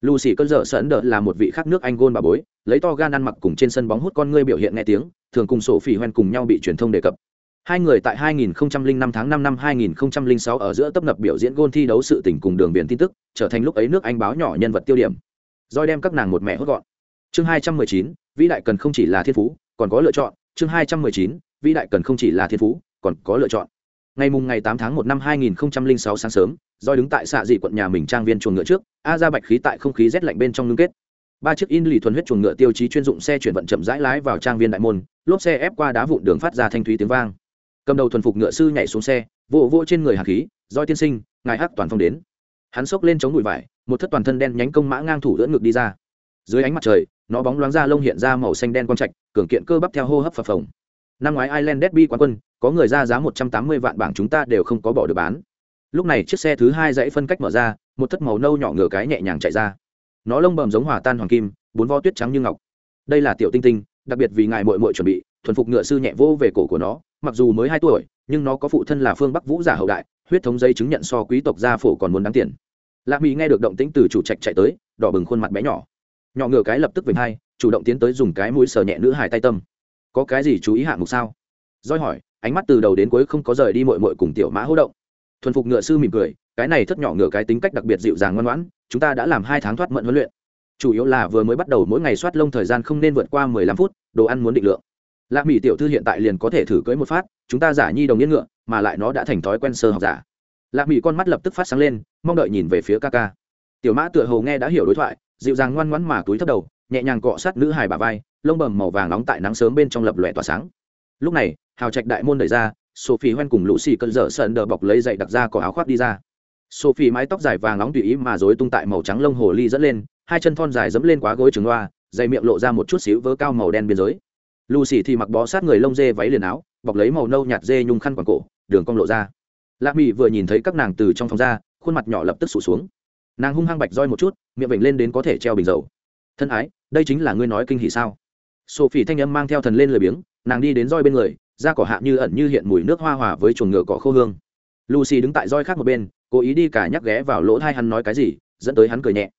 lucy cơn dở sẵn đợt là một vị khác nước anh gôn bà bối lấy to gan ăn mặc cùng trên sân bóng hút con ngươi biểu hiện nghe tiếng thường cùng sophie hoen cùng nhau bị truyền thông đề cập Hai người tại 2005 tháng 5 năm 2006 ở giữa tấp nập biểu diễn gôn thi đấu sự tình cùng đường biển tin tức, trở thành lúc ấy nước Anh báo nhỏ nhân vật tiêu điểm. Rồi đem các nàng một mẹ hốt gọn. Chương 219, vĩ đại cần không chỉ là thiên phú, còn có lựa chọn. Chương 219, vĩ đại cần không chỉ là thiên phú, còn có lựa chọn. Ngày mùng ngày 8 tháng 1 năm 2006 sáng sớm, Doi đứng tại xạ dị quận nhà mình trang viên chuồng ngựa trước, a ra bạch khí tại không khí rét lạnh bên trong ngưng kết. Ba chiếc in lì thuần huyết chuồng ngựa tiêu chí chuyên dụng xe chuyển vận chậm rãi lái vào trang viên đại môn, lốp xe ép qua đá vụn đường phát ra thanh thúy tiếng vang. Cầm đầu thuần phục ngựa sư nhảy xuống xe vỗ vỗ trên người hạt khí doi tiên sinh ngài hắc toàn phong đến. Hắn xốc lên chống bụi vải một thất toàn thân đen nhánh công mã ngang thủ đỡ ngực đi ra. Dưới ánh mặt trời nó bóng loáng ra lông hiện ra màu xanh đen quang trạch cường kiện cơ bắp theo hô hấp phập phồng. Năm ngoái ireland derby quán quân có người ra giá một trăm tám mươi vạn bảng chúng ta đều không có bỏ được bán lúc này chiếc xe thứ hai dãy phân cách mở ra, một thất màu nâu nhỏ ngựa cái nhẹ nhàng chạy ra. Nó lông bầm giống hòa tan hoàng kim, bốn vo tuyết trắng như ngọc. Đây là tiểu tinh tinh, đặc biệt vì ngài mội mội chuẩn bị, thuần phục ngựa sư nhẹ vô về cổ của nó, mặc dù mới hai tuổi, nhưng nó có phụ thân là phương bắc vũ giả hậu đại, huyết thống giấy chứng nhận so quý tộc gia phổ còn muốn đáng tiền. Lạc mỹ nghe được động tĩnh từ chủ trạch chạy tới, đỏ bừng khuôn mặt bé nhỏ. Nhỏ ngựa cái lập tức về hai, chủ động tiến tới dùng cái mũi sờ nhẹ nữ hài tay tâm. Có cái gì chú ý hạng mục sao? Roi hỏi, ánh mắt từ đầu đến cuối không có rời đi mội mội cùng tiểu mã hỗ động thuần phục ngựa sư mỉm cười, cái này thất nhỏ ngựa cái tính cách đặc biệt dịu dàng ngoan ngoãn, chúng ta đã làm hai tháng thoát mận huấn luyện. Chủ yếu là vừa mới bắt đầu mỗi ngày soát lông thời gian không nên vượt qua mười lăm phút, đồ ăn muốn định lượng. Lạc mỹ tiểu thư hiện tại liền có thể thử cưỡi một phát, chúng ta giả nhi đồng yên ngựa, mà lại nó đã thành thói quen sơ học giả. Lạc mỹ con mắt lập tức phát sáng lên, mong đợi nhìn về phía ca ca. Tiểu mã tựa hồ nghe đã hiểu đối thoại, dịu dàng ngoan ngoãn mà túi thấp đầu, nhẹ nhàng cọ sát nữ hài bà vai, lông bầm màu vàng nóng tại nắng sớm bên trong lập lòe tỏa sáng. Lúc này, hào trạch đại môn đẩy ra sophie hoen cùng lũ xì cơn dở sơn đờ bọc lấy dậy đặc ra có áo khoác đi ra. Sophie mái tóc dài vàng nóng tùy ý mà rối tung tại màu trắng lông hồ ly dẫn lên, hai chân thon dài dẫm lên quá gối trường loa, dày miệng lộ ra một chút xíu vớ cao màu đen biên giới. Lucy thì mặc bó sát người lông dê váy liền áo, bọc lấy màu nâu nhạt dê nhung khăn quàng cổ, đường cong lộ ra. Lạc mỹ vừa nhìn thấy các nàng từ trong phòng ra, khuôn mặt nhỏ lập tức sụt xuống. Nàng hung hăng bạch roi một chút, miệng vểnh lên đến có thể treo bình dầu. Thân ái, đây chính là ngươi nói kinh hỉ sao? Sophie thanh âm mang theo thần lên lười biếng, nàng đi đến roi bên người da cỏ hạ như ẩn như hiện mùi nước hoa hòa với chuồng ngựa cỏ khô hương. Lucy đứng tại roi khác một bên, cố ý đi cả nhắc ghé vào lỗ thai hắn nói cái gì, dẫn tới hắn cười nhẹ.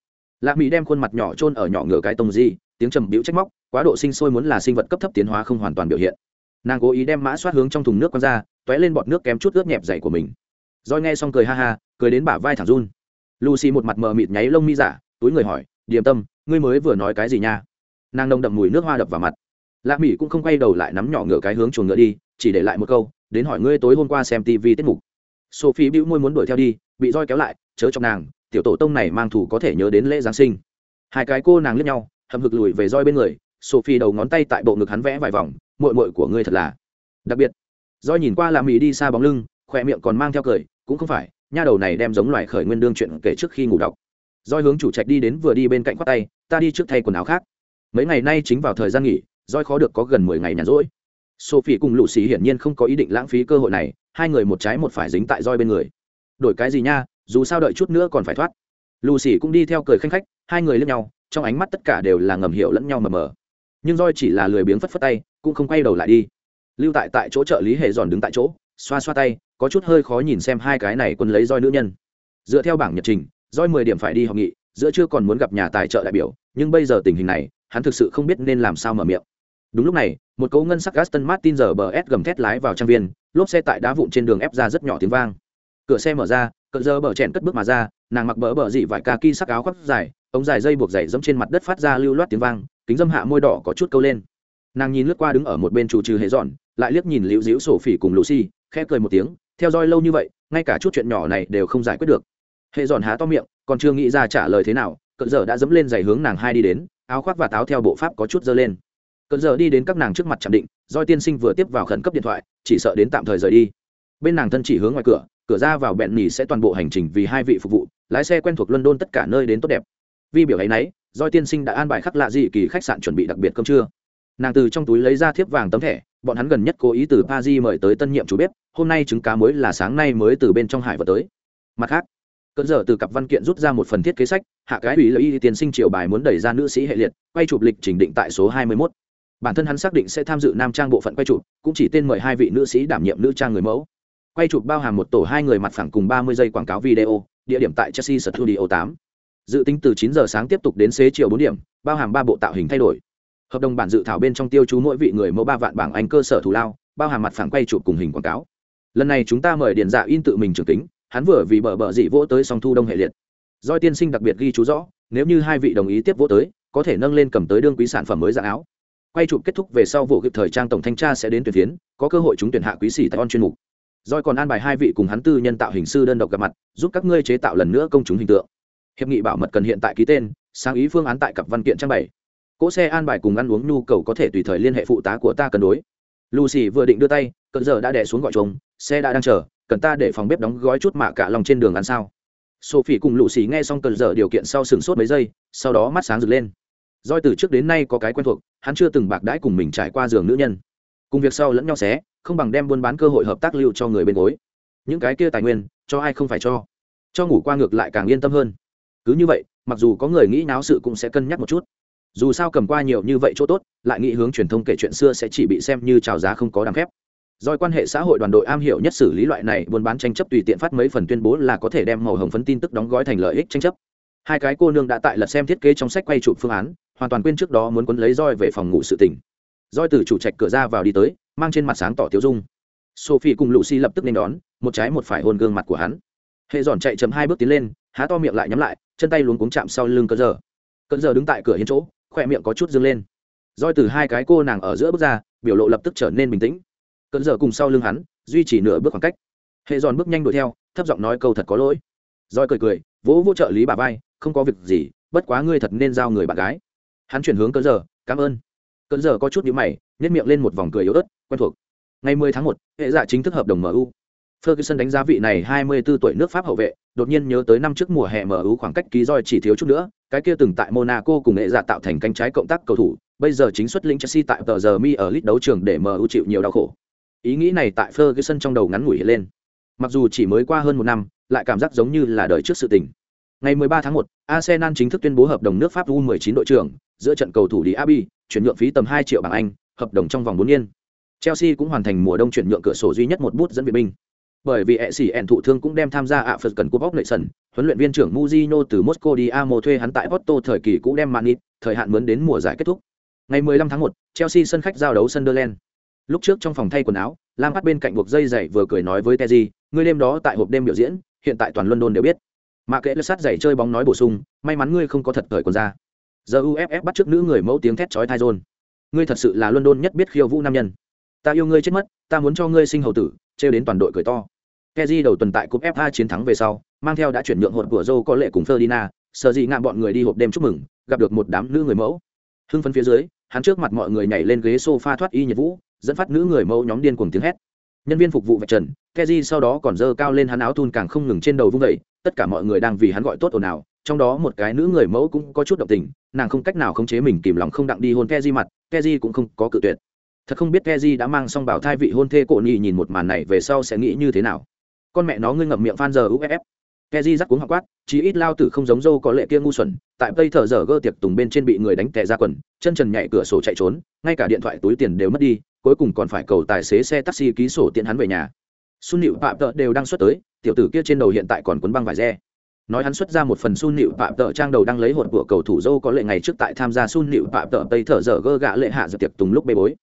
Lạc mỹ đem khuôn mặt nhỏ trôn ở nhỏ ngựa cái tông di tiếng trầm bĩu trách móc, quá độ sinh sôi muốn là sinh vật cấp thấp tiến hóa không hoàn toàn biểu hiện. Nàng cố ý đem mã soát hướng trong thùng nước q ra t ó é lên bọt nước kém chút ướt nhẹp dày của mình. Roi nghe xong cười ha ha, cười đến bả vai thẳng run. Lucy một mặt mờ mịt nháy lông mi giả, túi người hỏi, điềm tâm, ngươi mới vừa nói cái gì nha? Nàng nồng đậm mùi nước hoa đập vào mặt lạc mỹ cũng không quay đầu lại nắm nhỏ ngựa cái hướng chuồng ngựa đi, chỉ để lại một câu, đến hỏi ngươi tối hôm qua xem tv tiết mục. Sophie bĩu môi muốn đuổi theo đi, bị roi kéo lại, chớ trong nàng, tiểu tổ tông này mang thủ có thể nhớ đến lễ giáng sinh. Hai cái cô nàng lướt nhau hầm hực lùi về roi bên người, sophie đầu ngón tay tại bộ ngực hắn vẽ vài vòng mội mội của ngươi thật là đặc biệt. Roi nhìn qua Lạ mỹ đi xa bóng lưng khoe miệng còn mang theo cười, cũng không phải, nha đầu này đem giống loài khởi nguyên đương chuyện kể trước khi ngủ đọc. Roi hướng chủ trạch đi đến vừa đi bên cạnh khoác tay, ta đi trước thay quần áo khác. Mấy ngày nay chính vào thời gian nghỉ roi khó được có gần mười ngày nhàn rỗi. Sophie cùng lũ xì hiển nhiên không có ý định lãng phí cơ hội này, hai người một trái một phải dính tại roi bên người. Đổi cái gì nha, dù sao đợi chút nữa còn phải thoát. Lù xì cũng đi theo cười khanh khách, hai người lướt nhau, trong ánh mắt tất cả đều là ngầm hiểu lẫn nhau mờ mờ. Nhưng roi chỉ là lười biếng phất phất tay, cũng không quay đầu lại đi. Lưu tại tại chỗ trợ lý hề giòn đứng tại chỗ, xoa xoa tay, có chút hơi khó nhìn xem hai cái này quân lấy roi nữ nhân. Dựa theo bảng nhật trình, roi mười điểm phải đi học nghị, giữa chưa còn muốn gặp nhà tài trợ đại biểu, nhưng bây giờ tình hình này, hắn thực sự không biết nên làm sao mở miệng đúng lúc này, một cấu ngân sắc gaston martin giờ bờ s gầm thét lái vào trang viên, lốp xe tại đá vụn trên đường ép ra rất nhỏ tiếng vang. Cửa xe mở ra cỡ giờ bờ chèn cất bước mà ra, nàng mặc bỡ bờ dị vải ca sắc áo khoác dài, ống dài dây buộc dày dẫm trên mặt đất phát ra lưu loát tiếng vang, kính dâm hạ môi đỏ có chút câu lên. Nàng nhìn lướt qua đứng ở một bên chủ trừ hệ dọn, lại liếc nhìn liễu diễu sổ phỉ cùng lucy, khẽ cười một tiếng, theo dõi lâu như vậy, ngay cả chút chuyện nhỏ này đều không giải quyết được. Hệ dọn há to miệng, còn chưa nghĩ ra trả lời thế nào cỡ giờ đã dẫm lên giày hướng nàng hai đi đến, áo khoác và táo theo bộ pháp có chút dơ lên cần giờ đi đến các nàng trước mặt chạm định, doi tiên sinh vừa tiếp vào khẩn cấp điện thoại, chỉ sợ đến tạm thời rời đi. Bên nàng thân chỉ hướng ngoài cửa cửa ra vào bẹn nhì sẽ toàn bộ hành trình vì hai vị phục vụ, lái xe quen thuộc london tất cả nơi đến tốt đẹp. Vì biểu ấy nấy, doi tiên sinh đã an bài khắc lạ dị kỳ khách sạn chuẩn bị đặc biệt cơm trưa. Nàng từ trong túi lấy ra thiếp vàng tấm thẻ, bọn hắn gần nhất cố ý từ pa di mời tới tân nhiệm chủ bếp, hôm nay trứng cá mới là sáng nay mới từ bên trong hải vào tới. Mặt khác cơn giờ từ cặp văn kiện rút ra một phần thiết kế sách, hạ cái ủy lợi y tiên sinh triều bài muốn đẩy ra nữ sĩ hệ liệt, quay chụp lịch trình định tại số hai mươi 21 bản thân hắn xác định sẽ tham dự nam trang bộ phận quay chụp, cũng chỉ tên mời hai vị nữ sĩ đảm nhiệm nữ trang người mẫu. Quay chụp bao hàm một tổ hai người mặt phẳng cùng ba mươi giây quảng cáo video, địa điểm tại chelsea studio tám. Dự tính từ chín giờ sáng tiếp tục đến xế chiều bốn điểm, bao hàm ba bộ tạo hình thay đổi. Hợp đồng bản dự thảo bên trong tiêu chú mỗi vị người mẫu ba vạn bảng anh cơ sở thù lao, bao hàm mặt phẳng quay chụp cùng hình quảng cáo. Lần này chúng ta mời điện dạ in tự mình trưởng tính hắn vừa vì bờ bờ dị vỗ tới song thu đông hệ liệt. Doi tiên sinh đặc biệt ghi chú rõ, nếu như hai vị đồng ý tiếp vỗ tới, có thể nâng lên cầm tới đương quý sản phẩm mới dạng áo quay chụp kết thúc về sau vụ kịp thời trang tổng thanh tra sẽ đến tuyển phiến có cơ hội chúng tuyển hạ quý sĩ tại on chuyên mục Doi còn an bài hai vị cùng hắn tư nhân tạo hình sư đơn độc gặp mặt, giúp các ngươi chế tạo lần nữa công chúng hình tượng. Hiệp nghị bảo mật cần hiện tại ký tên, sáng ý phương án tại cặp văn kiện trang bày. Cỗ xe an bài cùng ăn uống nhu cầu có thể tùy thời liên hệ phụ tá của ta cân đối. Lucy vừa định đưa tay, cận giờ đã đè xuống gọi chồng, xe đã đang chờ, cần ta để phòng bếp đóng gói chút mạ cả lòng trên đường ăn sao? Sophie cùng Lucy nghe xong cận giờ điều kiện sau sừng sốt mấy giây, sau đó mắt sáng rực lên. Doi từ trước đến nay có cái quen thuộc, hắn chưa từng bạc đãi cùng mình trải qua giường nữ nhân. Cùng việc sau lẫn nhau xé, không bằng đem buôn bán cơ hội hợp tác lưu cho người bên gối. Những cái kia tài nguyên cho ai không phải cho. Cho ngủ qua ngược lại càng yên tâm hơn. Cứ như vậy mặc dù có người nghĩ náo sự cũng sẽ cân nhắc một chút. Dù sao cầm qua nhiều như vậy chỗ tốt lại nghĩ hướng truyền thông kể chuyện xưa sẽ chỉ bị xem như trào giá không có đàm phép. Doi quan hệ xã hội đoàn đội am hiểu nhất xử lý loại này buôn bán tranh chấp tùy tiện phát mấy phần tuyên bố là có thể đem màu hồng phấn tin tức đóng gói thành lợi ích tranh chấp hai cái cô nương đã tại lật xem thiết kế trong sách quay chụp phương án, hoàn toàn quên trước đó muốn quấn lấy roi về phòng ngủ sự tình. Roi từ chủ trạch cửa ra vào đi tới, mang trên mặt sáng tỏ tiêu dung. Sophie cùng lucy lập tức nên đón, một trái một phải hôn gương mặt của hắn. Hệ giòn chạy chấm hai bước tiến lên, há to miệng lại nhắm lại, chân tay luống cuống chạm sau lưng cỡ giờ. Cỡ giờ đứng tại cửa hiến chỗ, khỏe miệng có chút dâng lên. Roi từ hai cái cô nàng ở giữa bước ra, biểu lộ lập tức trở nên bình tĩnh. Cỡ giờ cùng sau lưng hắn, duy trì nửa bước khoảng cách. Hệ giòn bước nhanh đuổi theo, thấp giọng nói câu thật có lỗi. Roi cười cười, vỗ vỗ trợ lý bà vai không có việc gì bất quá ngươi thật nên giao người bạn gái hắn chuyển hướng cơn giờ cảm ơn cơn giờ có chút nhữ mày nhét miệng lên một vòng cười yếu ớt quen thuộc ngày 10 tháng 1, hệ dạ chính thức hợp đồng MU. Ferguson đánh giá vị này 24 tuổi nước Pháp hậu vệ, đột nhiên nhớ tới năm trước mùa hè MU khoảng cách ký roi chỉ thiếu chút nữa, cái kia từng tại Monaco cùng hệ dạ tạo thành cánh trái cộng tác cầu thủ, bây giờ chính xuất lĩnh Chelsea tại tờ giờ mi ở lít đấu trường để MU chịu nhiều đau khổ. Ý nghĩ này tại Ferguson trong đầu ngắn ngủi hiện lên. Mặc dù chỉ mới qua hơn một năm, lại cảm giác giống như là đời trước sự tình. Ngày 13 tháng 1, Arsenal chính thức tuyên bố hợp đồng nước Pháp U19 đội trưởng, giữa trận cầu thủ Diaby, chuyển nhượng phí tầm 2 triệu bảng Anh, hợp đồng trong vòng 4 niên. Chelsea cũng hoàn thành mùa đông chuyển nhượng cửa sổ duy nhất một bút dẫn viện binh. Bởi vì Essien thụ thương cũng đem tham gia ạ Phật cần cúp bóc nội sân, huấn luyện viên trưởng Mujino từ Moscow đi Amo thuê hắn tại Porto thời kỳ cũ đem Manit, thời hạn mướn đến mùa giải kết thúc. Ngày 15 tháng 1, Chelsea sân khách giao đấu Sunderland. Lúc trước trong phòng thay quần áo, Lampard bên cạnh buộc dây giày vừa cười nói với Teji, người đêm đó tại hộp đêm biểu diễn, hiện tại toàn London đều biết. Mà kệ sát giày chơi bóng nói bổ sung, may mắn ngươi không có thật thời còn ra. Giờ UFF bắt trước nữ người mẫu tiếng thét chói tai rôn. Ngươi thật sự là London nhất biết khiêu vũ nam nhân ta yêu ngươi chết mất ta muốn cho ngươi sinh hầu tử trêu đến toàn đội cười to keji đầu tuần tại cúp fa chiến thắng về sau mang theo đã chuyển nhượng hộp của joe có lệ cùng ferdinand sợ gì ngạm bọn người đi hộp đêm chúc mừng gặp được một đám nữ người mẫu hưng phấn phía dưới hắn trước mặt mọi người nhảy lên ghế sofa thoát y nhiệt vũ dẫn phát nữ người mẫu nhóm điên cuồng tiếng hét nhân viên phục vụ vạch trần, keji sau đó còn dơ cao lên hắn áo thun càng không ngừng trên đầu vung vẩy tất cả mọi người đang vì hắn gọi tốt ồn ào, trong đó một cái nữ người mẫu cũng có chút động tình, nàng không cách nào khống chế mình kìm lòng không đặng đi hôn keji mặt, keji cũng không có cự tuyệt. Thật không biết keji đã mang xong bảo thai vị hôn thê cổ nhì nhìn một màn này về sau sẽ nghĩ như thế nào. Con mẹ nó ngươi ngậm miệng phan giờ uff keji rắc cuống hoặc quát, chí ít lao tử không giống dâu có lệ kia ngu xuẩn, tại tây thở giờ gơ tiệc tùng bên trên bị người đánh tè ra quần, chân trần nhảy cửa sổ chạy trốn, ngay cả điện thoại túi tiền đều mất đi cuối cùng còn phải cầu tài xế xe taxi ký sổ tiện hắn về nhà. Xuân nịu tạm tợ đều đang xuất tới, tiểu tử kia trên đầu hiện tại còn cuốn băng vải re. Nói hắn xuất ra một phần sun nịu tạm tợ trang đầu đang lấy hột của cầu thủ dâu có lệ ngày trước tại tham gia sun nịu tạm tợ tây thở dở gơ gạ lệ hạ dập tiệc tùng lúc bê bối.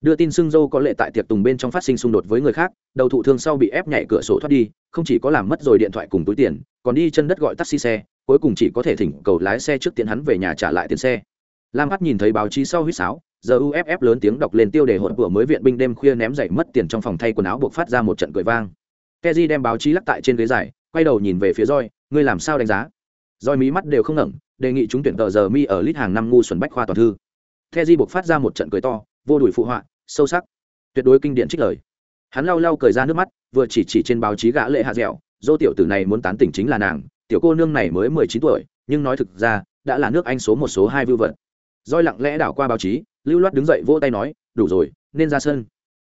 Đưa tin xưng dâu có lệ tại tiệc tùng bên trong phát sinh xung đột với người khác, đầu thụ thương sau bị ép nhảy cửa sổ thoát đi, không chỉ có làm mất rồi điện thoại cùng túi tiền, còn đi chân đất gọi taxi xe, cuối cùng chỉ có thể thỉnh cầu lái xe trước tiện hắn về nhà trả lại tiền xe. Lam hát nhìn thấy báo chí sau huýt sáo giờ uff lớn tiếng đọc lên tiêu đề hội của mới viện binh đêm khuya ném dậy mất tiền trong phòng thay quần áo buộc phát ra một trận cười vang. Keji đem báo chí lắc tại trên ghế dài, quay đầu nhìn về phía roi ngươi làm sao đánh giá? Roi mí mắt đều không ngẩng, đề nghị chúng tuyển tờ giờ mi ở lít hàng năm ngu xuẩn bách khoa toàn thư. Keji buộc phát ra một trận cười to, vô đùi phụ họa, sâu sắc, tuyệt đối kinh điển trích lời. Hắn lau lau cười ra nước mắt, vừa chỉ chỉ trên báo chí gã lệ hạ dẻo, dô tiểu tử này muốn tán tỉnh chính là nàng, tiểu cô nương này mới mười chín tuổi, nhưng nói thực ra, đã là nước anh số một số hai vưu vật. Roi lặng lẽ đảo qua báo chí lưu loát đứng dậy vỗ tay nói, đủ rồi, nên ra sân.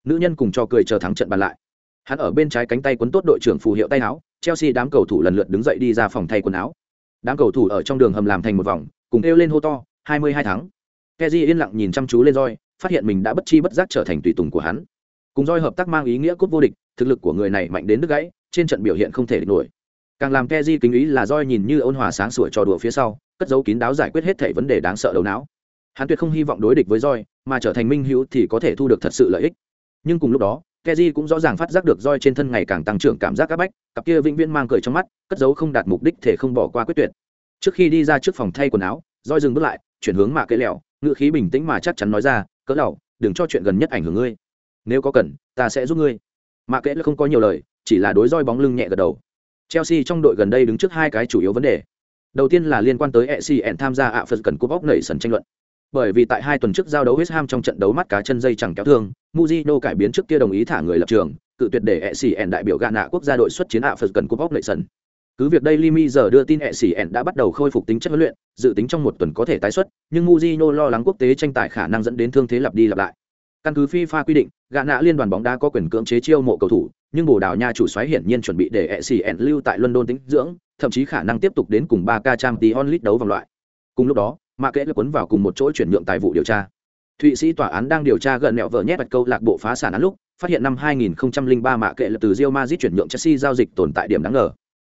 Nữ nhân cùng cho cười chờ thắng trận bàn lại. Hắn ở bên trái cánh tay quấn tốt đội trưởng phù hiệu tay áo, chelsea đám cầu thủ lần lượt đứng dậy đi ra phòng thay quần áo. Đám cầu thủ ở trong đường hầm làm thành một vòng, cùng kêu lên hô to, hai mươi hai thắng. Keji yên lặng nhìn chăm chú lên roi phát hiện mình đã bất chi bất giác trở thành tùy tùng của hắn. Cùng roi hợp tác mang ý nghĩa cúp vô địch, thực lực của người này mạnh đến đứt gãy, trên trận biểu hiện không thể địch nổi. Càng làm keji kính ý là roi nhìn như ôn hòa sáng sủa trò đùa phía sau, cất dấu kín đáo giải quyết hết thể vấn đề đáng sợ đầu não hắn tuyệt không hy vọng đối địch với roi mà trở thành minh hữu thì có thể thu được thật sự lợi ích. Nhưng cùng lúc đó keji cũng rõ ràng phát giác được roi trên thân ngày càng tăng trưởng cảm giác áp bách, cặp kia vĩnh viễn mang cười trong mắt, cất dấu không đạt mục đích thể không bỏ qua quyết tuyệt. Trước khi đi ra trước phòng thay quần áo roi dừng bước lại, chuyển hướng mạ cây lẹo ngự khí bình tĩnh mà chắc chắn nói ra, cỡ đầu đừng cho chuyện gần nhất ảnh hưởng ngươi. Nếu có cần, ta sẽ giúp ngươi. Mạ kệ là không có nhiều lời, chỉ là đối roi bóng lưng nhẹ gật đầu. Chelsea trong đội gần đây đứng trước hai cái chủ yếu vấn đề. Đầu tiên là liên quan tới ecn tham gia ạ phật cần cúp bóc nảy sần tranh luận bởi vì tại hai tuần trước giao đấu West Ham trong trận đấu mắt cá chân dây chẳng kéo thương, Mujino cải biến trước kia đồng ý thả người lập trường, cự tuyệt để ECN đại biểu Ghana quốc gia đội xuất chiến ạ Phật cần cúp bóc nảy sân. Cứ việc Daily Mirror giờ đưa tin ECN đã bắt đầu khôi phục tính chất huấn luyện, dự tính trong một tuần có thể tái xuất, nhưng Mujino lo lắng quốc tế tranh tài khả năng dẫn đến thương thế lặp đi lặp lại. Căn cứ FIFA quy định, Ghana liên đoàn bóng đá có quyền cưỡng chế chiêu mộ cầu thủ, nhưng Bồ Đào Nha chủ soái hiển nhiên chuẩn bị để ECN lưu tại London tính dưỡng, thậm chí khả năng tiếp tục đến cùng 3K Champions League đấu vòng loại. Cùng lúc đó, mà Kệ lập quấn vào cùng một chỗ chuyển nhượng tài vụ điều tra. Thụy Sĩ tòa án đang điều tra gần nẹo vợ nhét bạch câu lạc bộ phá sản án lúc, phát hiện năm 2003 Mạ Kệ lập từ Real Madrid chuyển nhượng Chelsea giao dịch tồn tại điểm đáng ngờ.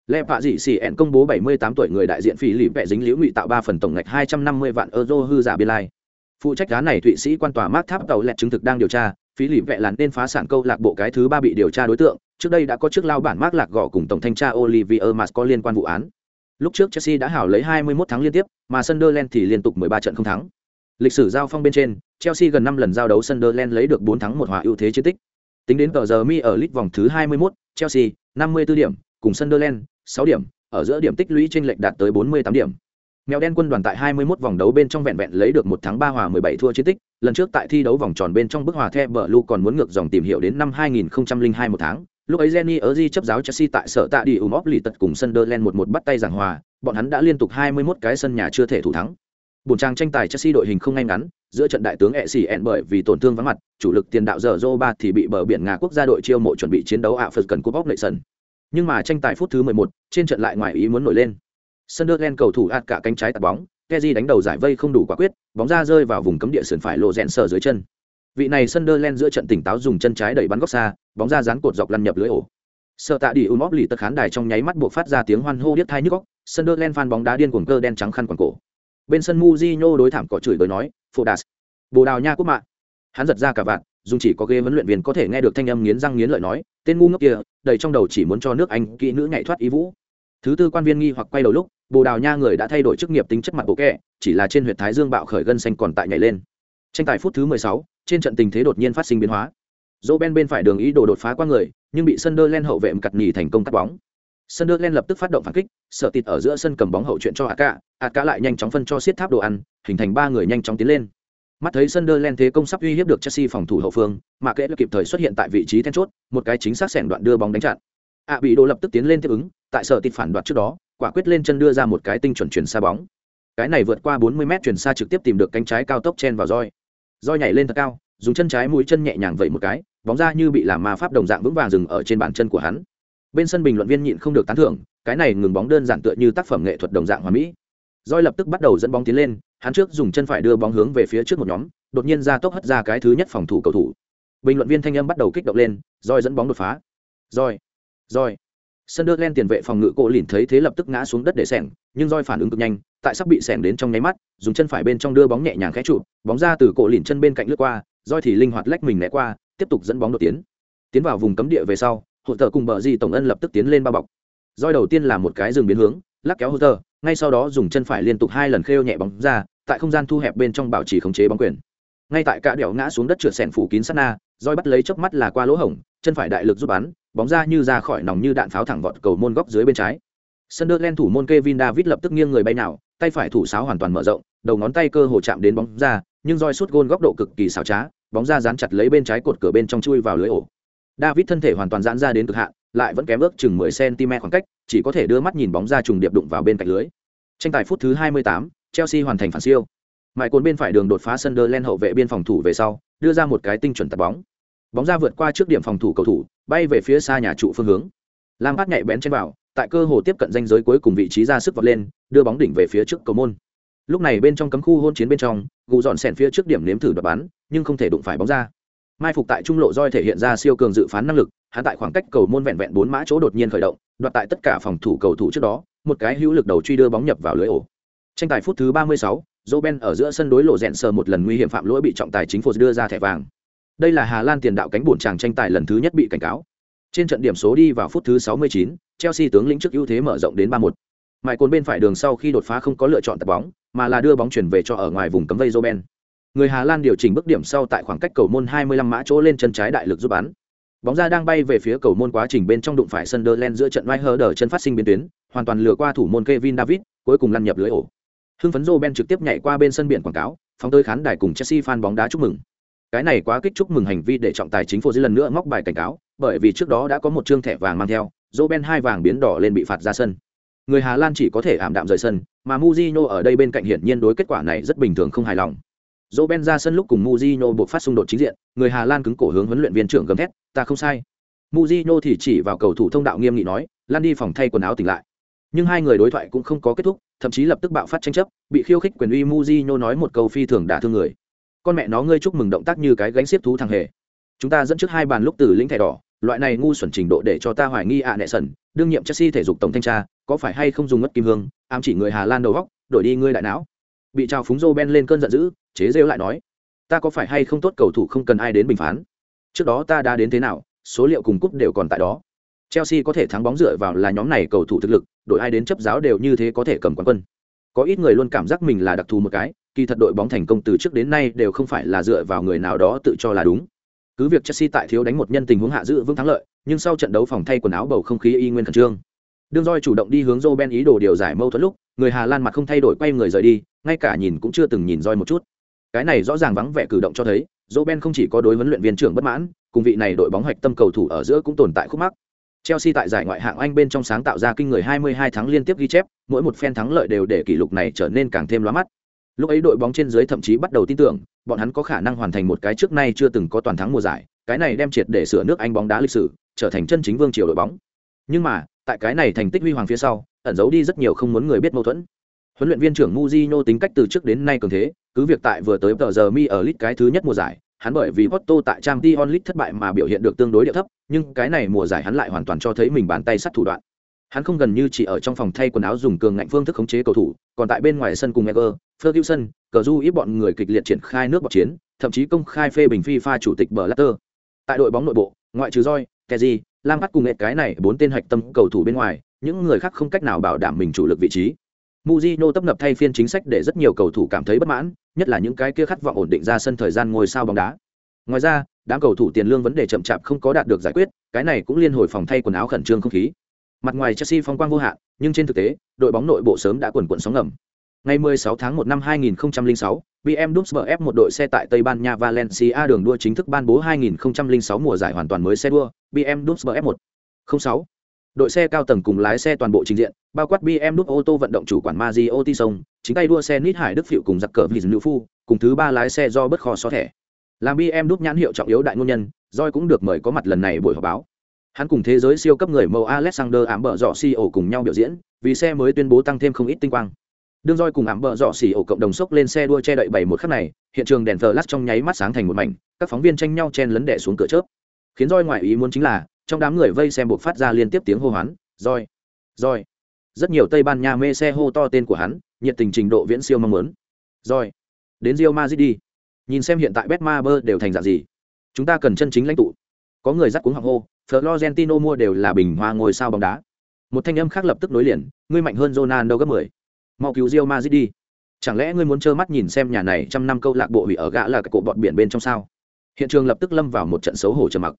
Lệ Phạ Dị Sĩ ẹn công bố 78 tuổi người đại diện phí lì vẽ dính liễu ngụy tạo 3 phần tổng ngạch 250 vạn euro hư giả biên lai. phụ trách cá này thụy sĩ quan tòa Mark tháp tàu lẹt chứng thực đang điều tra phí lì vẽ làn nên phá sản câu lạc bộ cái thứ ba bị điều tra đối tượng trước đây đã có trước lao bản Mark lạc gọ cùng tổng thanh tra olivier mas có liên quan vụ án lúc trước chelsea đã hảo lấy 21 tháng liên tiếp mà sunderland thì liên tục 13 trận không thắng. Lịch sử giao phong bên trên chelsea gần 5 lần giao đấu sunderland lấy được 4 thắng 1 hòa ưu thế chiến tích. Tính đến tờ giờ mi ở lit vòng thứ 21, chelsea 54 điểm cùng sunderland 6 điểm ở giữa điểm tích lũy chênh lệch đạt tới 48 điểm. Mèo đen quân đoàn tại 21 vòng đấu bên trong vẹn vẹn lấy được 1 thắng 3 hòa 17 thua chiến tích, lần trước tại thi đấu vòng tròn bên trong bức hòa The Blue còn muốn ngược dòng tìm hiểu đến năm 2002 một tháng. Lúc ấy Jenny Di chấp giáo Chelsea tại sở tạ đi Umop lì tật cùng Sunderland một một bắt tay giảng hòa, bọn hắn đã liên tục 21 cái sân nhà chưa thể thủ thắng. Buồn trang tranh tài Chelsea đội hình không ngay ngắn, giữa trận đại tướng Essien bởi vì tổn thương vắng mặt, chủ lực tiền đạo giờ Zoba thì bị bờ biển Nga quốc gia đội chiêu mộ chuẩn bị chiến đấu ạ Phật cần cúp bóc lệ sân. Nhưng mà tranh tài phút thứ 11, trên trận lại ngoài ý muốn nổi lên Sunderland cầu thủ ạt cả cánh trái tạt bóng, Kezi đánh đầu giải vây không đủ quả quyết, bóng ra rơi vào vùng cấm địa sườn phải lộ rèn sờ dưới chân. Vị này Sunderland giữa trận tỉnh táo dùng chân trái đẩy bắn góc xa, bóng ra dán cột dọc lăn nhập lưới ổ. Sợ tạ đi Umop lì tất khán đài trong nháy mắt buộc phát ra tiếng hoan hô điếc tai nhức óc, Sunderland fan bóng đá điên cuồng cơ đen trắng khăn quàng cổ. Bên sân Mujinho đối thảm cọ chửi bới nói, "Fodas, Bồ Đào Nha quốc mạng." Hắn giật ra cả vạn, dùng chỉ có ghế huấn luyện viên có thể nghe được thanh âm nghiến răng nghiến lợi nói, "Tên ngu ngốc kia, đầy trong đầu chỉ muốn cho nước Anh kỹ nữ nhảy thoát ý vũ." Thứ tư quan viên nghi hoặc quay đầu lúc, bồ đào nha người đã thay đổi chức nghiệp tính chất mặt bộ kẹ chỉ là trên huyện thái dương bạo khởi gân xanh còn tại nhảy lên tranh tài phút thứ 16, trên trận tình thế đột nhiên phát sinh biến hóa. Dỗ ben bên phải đường ý đồ đột phá qua người nhưng bị sunderland hậu vệ cặt nhì thành công cắt bóng. Sunderland lập tức phát động phản kích sở tịt ở giữa sân cầm bóng hậu chuyện cho aka aka lại nhanh chóng phân cho siết tháp đồ ăn hình thành ba người nhanh chóng tiến lên. Mắt thấy sunderland thế công sắp uy hiếp được chelsea phòng thủ hậu phương mà kệ kịp thời xuất hiện tại vị trí then chốt một cái chính xác sẻn đoạn đưa bóng đánh chặn. A bị đồ lập tức tiến lên tiếp ứng tại sở tịt phản đoạt trước đó quả quyết lên chân đưa ra một cái tinh chuẩn chuyển xa bóng. Cái này vượt qua 40 mét chuyển xa trực tiếp tìm được cánh trái cao tốc chen vào roi roi nhảy lên thật cao dùng chân trái mũi chân nhẹ nhàng vẩy một cái bóng ra như bị làm ma pháp đồng dạng vững vàng dừng ở trên bàn chân của hắn. Bên sân bình luận viên nhịn không được tán thưởng cái này ngừng bóng đơn giản tựa như tác phẩm nghệ thuật đồng dạng hòa mỹ. Roi lập tức bắt đầu dẫn bóng tiến lên hắn trước dùng chân phải đưa bóng hướng về phía trước một nhóm đột nhiên ra tốc hất ra cái thứ nhất phòng thủ cầu thủ. Bình luận viên thanh âm bắt đầu kích động lên roi dẫn bóng đột phá. Roi roi. Sunderland tiền vệ phòng ngự cổ lìn thấy thế lập tức ngã xuống đất để sèn, nhưng roi phản ứng cực nhanh, tại sắp bị sèn đến trong nháy mắt, dùng chân phải bên trong đưa bóng nhẹ nhàng khẽ trụ, bóng ra từ cổ lìn chân bên cạnh lướt qua, roi thì linh hoạt lách mình né qua, tiếp tục dẫn bóng đột tiến. Tiến vào vùng cấm địa về sau, hộ trợ cùng bờ di tổng ân lập tức tiến lên bao bọc. Roi đầu tiên là một cái dừng biến hướng, lắc kéo hộ trợ, ngay sau đó dùng chân phải liên tục hai lần khêu nhẹ bóng ra, tại không gian thu hẹp bên trong bảo trì khống chế bóng quyền. Ngay tại cả đèo ngã xuống đất trượt sèn phủ kín sát na, roi bắt lấy chớp mắt là qua lỗ hổng, chân phải đại lực giúp bắn, bóng ra như ra khỏi nòng như đạn pháo thẳng vọt cầu môn góc dưới bên trái. Sunderland thủ môn Kevin David lập tức nghiêng người bay nào, tay phải thủ sáo hoàn toàn mở rộng, đầu ngón tay cơ hồ chạm đến bóng ra, nhưng roi sút gôn góc độ cực kỳ xảo trá, bóng ra dán chặt lấy bên trái cột cửa bên trong chui vào lưới ổ. David thân thể hoàn toàn giãn ra đến cực hạn, lại vẫn kém ước chừng 10 cm khoảng cách, chỉ có thể đưa mắt nhìn bóng ra trùng điệp đụng vào bên cạnh lưới. Tranh tài phút thứ 28, Chelsea hoàn thành phản siêu. Mại cồn bên phải đường đột phá Sunderland hậu vệ biên phòng thủ về sau, đưa ra một cái tinh chuẩn tạt bóng. Bóng ra vượt qua trước điểm phòng thủ cầu thủ, bay về phía xa nhà trụ phương hướng lam phát nhạy bén trên vào tại cơ hồ tiếp cận danh giới cuối cùng vị trí ra sức vọt lên đưa bóng đỉnh về phía trước cầu môn. Lúc này bên trong cấm khu hôn chiến bên trong gù dọn sèn phía trước điểm nếm thử đoạt bắn nhưng không thể đụng phải bóng ra. Mai phục tại trung lộ roi thể hiện ra siêu cường dự phán năng lực hắn tại khoảng cách cầu môn vẹn vẹn bốn mã chỗ đột nhiên khởi động đoạt tại tất cả phòng thủ cầu thủ trước đó một cái hữu lực đầu truy đưa bóng nhập vào lưới ổ. Tranh tài phút thứ ba mươi 36, Roben ở giữa sân đối lộ rèn sờ một lần nguy hiểm phạm lỗi bị trọng tài chính phủ đưa ra thẻ vàng. Đây là Hà Lan tiền đạo cánh bổn chàng tranh tài lần thứ nhất bị cảnh cáo. Trên trận điểm số đi vào phút thứ 69, Chelsea tướng lĩnh trước ưu thế mở rộng đến 3-1. Mại cồn bên phải đường sau khi đột phá không có lựa chọn tập bóng, mà là đưa bóng chuyển về cho ở ngoài vùng cấm vây Roben. Người Hà Lan điều chỉnh bước điểm sau tại khoảng cách cầu môn 25 mã chỗ lên chân trái đại lực giúp bắn. Bóng ra đang bay về phía cầu môn quá trình bên trong đụng phải Sunderland giữa trận White chân phát sinh biến tuyến, hoàn toàn lừa qua thủ môn Kevin David, cuối cùng lăn nhập lưới ổ. Hưng phấn Roben trực tiếp nhảy qua bên sân biển quảng cáo, phóng tới khán đài cùng Chelsea fan bóng đá chúc mừng cái này quá kích chúc mừng hành vi để trọng tài chính phủ lần nữa ngóc bài cảnh cáo bởi vì trước đó đã có một chương thẻ vàng mang theo Roben hai vàng biến đỏ lên bị phạt ra sân. Người hà lan chỉ có thể ảm đạm rời sân, mà muzino ở đây bên cạnh hiển nhiên đối kết quả này rất bình thường không hài lòng. Roben ra sân lúc cùng muzino buộc phát xung đột chính diện, người hà lan cứng cổ hướng huấn luyện viên trưởng gầm thét, ta không sai. Muzino thì chỉ vào cầu thủ thông đạo nghiêm nghị nói, lan đi phòng thay quần áo tỉnh lại. Nhưng hai người đối thoại cũng không có kết thúc, thậm chí lập tức bạo phát tranh chấp, bị khiêu khích quyền uy muzino nói một câu phi thường đả thương người. Con mẹ nó, ngươi chúc mừng động tác như cái gánh xiếp thú thằng hề. Chúng ta dẫn trước hai bàn lúc từ lĩnh thẻ đỏ loại này ngu xuẩn trình độ để cho ta hoài nghi ạ nệ sần, đương nhiệm chelsea thể dục tổng thanh tra, có phải hay không dùng ngất kim hương, ám chỉ người hà lan đầu góc, đổi đi ngươi đại não. Bị trao phúng Ben lên cơn giận dữ, chế rêu lại nói, ta có phải hay không tốt cầu thủ không cần ai đến bình phán? Trước đó ta đã đến thế nào, số liệu cùng cúp đều còn tại đó. Chelsea có thể thắng bóng dựa vào là nhóm này cầu thủ thực lực đội ai đến chấp giáo đều như thế có thể cầm quán quân. Có ít người luôn cảm giác mình là đặc thù một cái, kỳ thật đội bóng thành công từ trước đến nay đều không phải là dựa vào người nào đó tự cho là đúng cứ việc chelsea tại thiếu đánh một nhân tình huống hạ giữ vững thắng lợi nhưng sau trận đấu phòng thay quần áo bầu không khí y nguyên khẩn trương. Đương roi chủ động đi hướng joe ben ý đồ điều giải mâu thuẫn lúc người hà lan mặt không thay đổi quay người rời đi ngay cả nhìn cũng chưa từng nhìn roi một chút. Cái này rõ ràng vắng vẻ cử động cho thấy joe ben không chỉ có đối huấn luyện viên trưởng bất mãn cùng vị này đội bóng hoạch tâm cầu thủ ở giữa cũng tồn tại khúc mắc. Chelsea tại giải ngoại hạng Anh bên trong sáng tạo ra kinh người 22 tháng liên tiếp ghi chép, mỗi một phen thắng lợi đều để kỷ lục này trở nên càng thêm lóa mắt. Lúc ấy đội bóng trên dưới thậm chí bắt đầu tin tưởng, bọn hắn có khả năng hoàn thành một cái trước nay chưa từng có toàn thắng mùa giải, cái này đem triệt để sửa nước Anh bóng đá lịch sử, trở thành chân chính vương triều đội bóng. Nhưng mà, tại cái này thành tích huy hoàng phía sau, ẩn giấu đi rất nhiều không muốn người biết mâu thuẫn. Huấn luyện viên trưởng Mujino tính cách từ trước đến nay cường thế, cứ việc tại vừa tới tờ giờ mi ở lit cái thứ nhất mùa giải, hắn bởi vì Porto tại Champions League thất bại mà biểu hiện được tương đối địa thấp, nhưng cái này mùa giải hắn lại hoàn toàn cho thấy mình bàn tay sắt thủ đoạn. Hắn không gần như chỉ ở trong phòng thay quần áo dùng cường ngạnh phương thức khống chế cầu thủ, còn tại bên ngoài sân cùng Ever, Ferguson, cờ du ít bọn người kịch liệt triển khai nước bọc chiến, thậm chí công khai phê bình FIFA chủ tịch Blatter. Tại đội bóng nội bộ, ngoại trừ Joy, Kezi, Lampard cùng cái này bốn tên hạch tâm cầu thủ bên ngoài, những người khác không cách nào bảo đảm mình chủ lực vị trí. Mujino tấp nập thay phiên chính sách để rất nhiều cầu thủ cảm thấy bất mãn, nhất là những cái kia khát vọng ổn định ra sân thời gian ngồi sao bóng đá. Ngoài ra, đám cầu thủ tiền lương vấn đề chậm chạp không có đạt được giải quyết, cái này cũng liên hồi phòng thay quần áo khẩn trương không khí. Mặt ngoài Chelsea phong quang vô hạn, nhưng trên thực tế, đội bóng nội bộ sớm đã quần quần sóng ngầm. Ngày 16 tháng 1 năm 2006, BMW F một đội xe tại Tây Ban Nha Valencia đường đua chính thức ban bố 2006 mùa giải hoàn toàn mới xe đua, BMW F1. 06 đội xe cao tầng cùng lái xe toàn bộ trình diện bao quát bm ô tô vận động chủ quản Mario Tison, chính tay đua xe nít hải đức phiệu cùng giặc cờ vì nữ phu cùng thứ ba lái xe do bất kho so thẻ làm bm nhãn hiệu trọng yếu đại ngôn nhân roi cũng được mời có mặt lần này buổi họp báo hắn cùng thế giới siêu cấp người mẫu alexander ám bờ dọ xì ổ cùng nhau biểu diễn, vì xe mới tuyên bố tăng thêm không ít tinh quang. Đương roi cùng ám bờ dọ xì ổ cộng đồng sốc lên xe đua che đậy bảy một khắc này, hiện trường đèn flash trong nháy mắt sáng thành một mảnh, các phóng viên tranh nhau chen lấn đẻ xuống cửa chớp. Khiến roi ngoại ý muốn chính là, trong đám người vây xem buộc phát ra liên tiếp tiếng hô hoán roi roi rất nhiều tây ban nha mê xe hô to tên của hắn, nhiệt tình trình độ viễn siêu mong muốn. Roi đến rio mazit đi. Nhìn xem hiện tại betmaber đều thành dạng gì. Chúng ta cần chân chính lãnh tụ có người dắt cuống hoàng hô florentino mua đều là bình hoa ngồi sao bóng đá. Một thanh âm khác lập tức nối liền ngươi mạnh hơn ronaldo gấp mười. Mau cứu rio mazit đi. Chẳng lẽ ngươi muốn trơ mắt nhìn xem nhà này trăm năm câu lạc bộ hủy ở gã là cái cổ bọn biển bên trong sao? Hiện trường lập tức lâm vào một trận xấu hổ trầm mặc.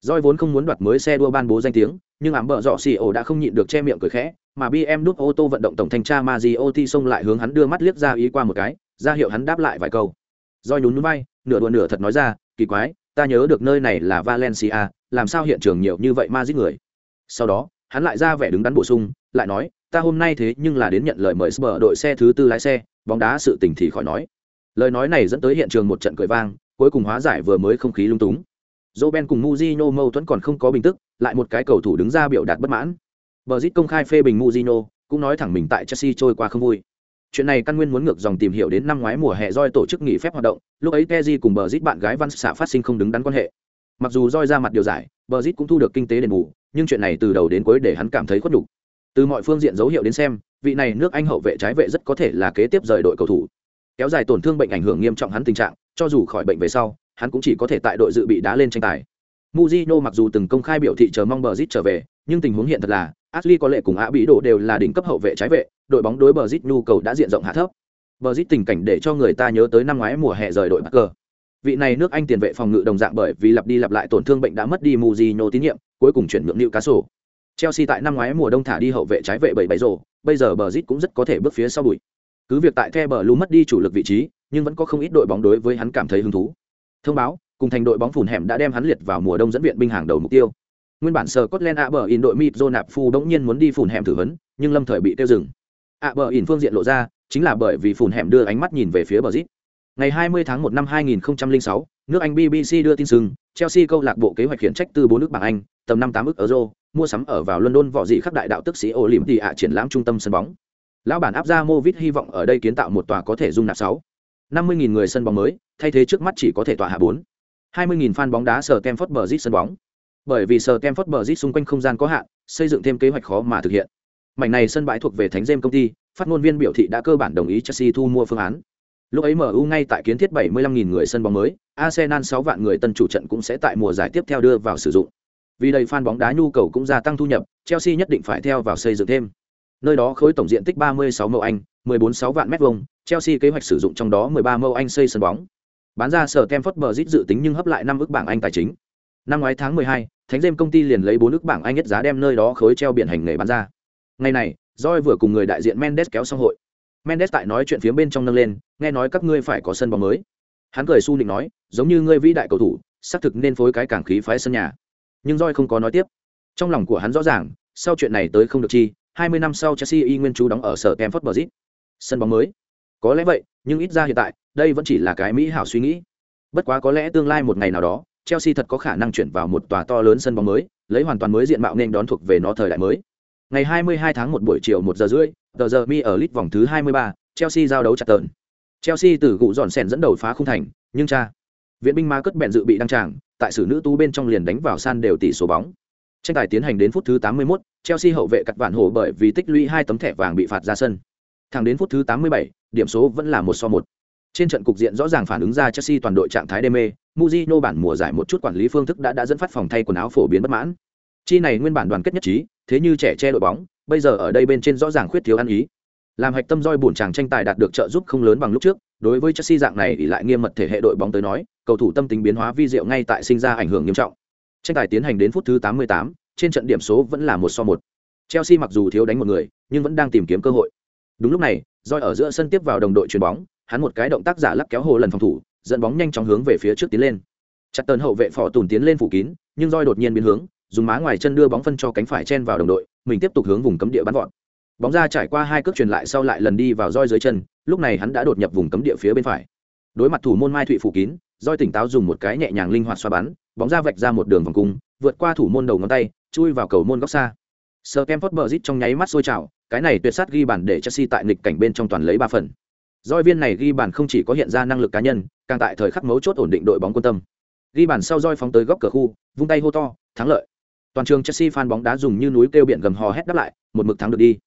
Doi vốn không muốn đoạt mới xe đua ban bố danh tiếng, nhưng ám bợ dọ xì ổ đã không nhịn được che miệng cười khẽ, mà BM đúc ô tô vận động tổng thanh tra Mario Ti xông lại hướng hắn đưa mắt liếc ra ý qua một cái, ra hiệu hắn đáp lại vài câu. Doi nhún nhún vai, nửa đùa nửa thật nói ra, kỳ quái, ta nhớ được nơi này là Valencia, làm sao hiện trường nhiều như vậy ma giết người. Sau đó, hắn lại ra vẻ đứng đắn bổ sung, lại nói, ta hôm nay thế nhưng là đến nhận lời mời Spur đội xe thứ tư lái xe, bóng đá sự tình thì khỏi nói. Lời nói này dẫn tới hiện trường một trận cười vang, cuối cùng hóa giải vừa mới không khí lung túng. Roben cùng Mujino mâu thuẫn còn không có bình tức, lại một cái cầu thủ đứng ra biểu đạt bất mãn. Brazil công khai phê bình Mujino, cũng nói thẳng mình tại Chelsea trôi qua không vui. Chuyện này căn nguyên muốn ngược dòng tìm hiểu đến năm ngoái mùa hè roi tổ chức nghỉ phép hoạt động, lúc ấy keji cùng Brazil bạn gái văn xạ phát sinh không đứng đắn quan hệ. Mặc dù roi ra mặt điều giải, Brazil cũng thu được kinh tế đền bù, nhưng chuyện này từ đầu đến cuối để hắn cảm thấy khuất nhục. Từ mọi phương diện dấu hiệu đến xem, vị này nước Anh hậu vệ trái vệ rất có thể là kế tiếp rời đội cầu thủ. Kéo dài tổn thương bệnh ảnh hưởng nghiêm trọng hắn tình trạng, cho dù khỏi bệnh về sau, hắn cũng chỉ có thể tại đội dự bị đá lên tranh tài. Mujino mặc dù từng công khai biểu thị chờ mong Brazil trở về, nhưng tình huống hiện thật là Ashley có lệ cùng Á Bị Đồ đều là đỉnh cấp hậu vệ trái vệ, đội bóng đối Brazil nhu cầu đã diện rộng hạ thấp. Brazil tình cảnh để cho người ta nhớ tới năm ngoái mùa hè rời đội Barker. Vị này nước Anh tiền vệ phòng ngự đồng dạng bởi vì lặp đi lặp lại tổn thương bệnh đã mất đi Mujino tín nhiệm, cuối cùng chuyển nhượng Newcastle. Chelsea tại năm ngoái mùa đông thả đi hậu vệ trái vệ 77 rổ, bây giờ Brazil cũng rất có thể bước phía sau bụi. Cứ việc tại The Blue mất đi chủ lực vị trí, nhưng vẫn có không ít đội bóng đối với hắn cảm thấy hứng thú. Thông báo, cùng thành đội bóng phùn hẻm đã đem hắn liệt vào mùa đông dẫn viện binh hàng đầu mục tiêu. Nguyên bản sở Scotland in đội mid Nạp Phu bỗng nhiên muốn đi phùn hẻm thử vấn, nhưng lâm thời bị tiêu dừng. in phương diện lộ ra, chính là bởi vì phùn hẻm đưa ánh mắt nhìn về phía bờ Brazil. Ngày 20 tháng 1 năm 2006, nước Anh BBC đưa tin sừng, Chelsea câu lạc bộ kế hoạch khiển trách từ bốn nước bảng Anh, tầm 5-8 ức euro, mua sắm ở vào London vỏ dị khắc đại đạo tức sĩ Olympia triển lãm trung tâm sân bóng. Lão bản áp ra Movit hy vọng ở đây kiến tạo một tòa có thể dung nạp 6 50.000 người sân bóng mới, thay thế trước mắt chỉ có thể tòa hạ 4 20.000 fan bóng đá sở Stamford Bridge sân bóng. Bởi vì sở Stamford Bridge xung quanh không gian có hạn, xây dựng thêm kế hoạch khó mà thực hiện. Mảnh này sân bãi thuộc về Thánh Gem công ty, phát ngôn viên biểu thị đã cơ bản đồng ý Chelsea thu mua phương án. Lúc ấy MU ngay tại kiến thiết 75.000 người sân bóng mới, Arsenal 6 vạn người tân chủ trận cũng sẽ tại mùa giải tiếp theo đưa vào sử dụng. Vì đây fan bóng đá nhu cầu cũng gia tăng thu nhập, Chelsea nhất định phải theo vào xây dựng thêm. Nơi đó khối tổng diện tích 36 mẫu Anh, 14,6 vạn mét vuông, Chelsea kế hoạch sử dụng trong đó 13 mẫu Anh xây sân bóng. Bán ra sở Stamford Bridge dự tính nhưng hấp lại năm ước bảng Anh tài chính. Năm ngoái tháng 12, Thánh Dêm công ty liền lấy bốn ước bảng Anh nhất giá đem nơi đó khối treo biển hành nghề bán ra. Ngày này, roi vừa cùng người đại diện Mendes kéo xong hội. Mendes tại nói chuyện phía bên trong nâng lên, nghe nói các ngươi phải có sân bóng mới. Hắn cười su định nói, giống như ngươi vĩ đại cầu thủ, xác thực nên phối cái cảng khí phái sân nhà. Nhưng roi không có nói tiếp. Trong lòng của hắn rõ ràng, sau chuyện này tới không được chi, 20 năm sau Chelsea y nguyên chú đóng ở sở Stamford Bridge. Sân bóng mới. Có lẽ vậy, nhưng ít ra hiện tại, đây vẫn chỉ là cái mỹ hảo suy nghĩ. Bất quá có lẽ tương lai một ngày nào đó, Chelsea thật có khả năng chuyển vào một tòa to lớn sân bóng mới, lấy hoàn toàn mới diện mạo nên đón thuộc về nó thời đại mới. Ngày 22 tháng 1 buổi chiều 1 giờ rưỡi, tờ giờ mi ở lit vòng thứ 23, Chelsea giao đấu chặt tợn. Chelsea từ gụ dọn sèn dẫn đầu phá không thành, nhưng cha, viện binh ma cất bẹn dự bị đăng tràng, tại sử nữ tú bên trong liền đánh vào san đều tỷ số bóng. Tranh tài tiến hành đến phút thứ 81, Chelsea hậu vệ cắt vạn hổ bởi vì tích lũy hai tấm thẻ vàng bị phạt ra sân. Thẳng đến phút thứ 87, điểm số vẫn là một so một. Trên trận cục diện rõ ràng phản ứng ra Chelsea toàn đội trạng thái đê mê, Mujino bản mùa giải một chút quản lý phương thức đã đã dẫn phát phòng thay quần áo phổ biến bất mãn. Chi này nguyên bản đoàn kết nhất trí, thế như trẻ che đội bóng, bây giờ ở đây bên trên rõ ràng khuyết thiếu ăn ý. Làm hạch tâm roi buồn chàng tranh tài đạt được trợ giúp không lớn bằng lúc trước, đối với Chelsea dạng này thì lại nghiêm mật thể hệ đội bóng tới nói, cầu thủ tâm tính biến hóa vi diệu ngay tại sinh ra ảnh hưởng nghiêm trọng. Tranh tài tiến hành đến phút thứ 88, trên trận điểm số vẫn là một so một. Chelsea mặc dù thiếu đánh một người, nhưng vẫn đang tìm kiếm cơ hội. Đúng lúc này, roi ở giữa sân tiếp vào đồng đội chuyền bóng, hắn một cái động tác giả lắc kéo hồ lần phòng thủ, dẫn bóng nhanh chóng hướng về phía trước tiến lên. Chặt tần hậu vệ phỏ tùn tiến lên phủ kín, nhưng roi đột nhiên biến hướng, dùng má ngoài chân đưa bóng phân cho cánh phải chen vào đồng đội, mình tiếp tục hướng vùng cấm địa bắn vọt. Bóng ra trải qua hai cước truyền lại sau lại lần đi vào roi dưới chân, lúc này hắn đã đột nhập vùng cấm địa phía bên phải. Đối mặt thủ môn Mai Thụy phủ kín, roi tỉnh táo dùng một cái nhẹ nhàng linh hoạt xoa bắn, bóng ra vạch ra một đường vòng cung, vượt qua thủ môn đầu ngón tay, chui vào cầu môn góc xa. Stamford Bridge trong nháy mắt sôi trào, cái này tuyệt sát ghi bàn để Chelsea tại nghịch cảnh bên trong toàn lấy ba phần. Doi viên này ghi bàn không chỉ có hiện ra năng lực cá nhân, càng tại thời khắc mấu chốt ổn định đội bóng quân tâm. Ghi bàn sau Doi phóng tới góc cửa khu, vung tay hô to, thắng lợi. Toàn trường Chelsea fan bóng đá dùng như núi kêu biển gầm hò hét đáp lại, một mực thắng được đi.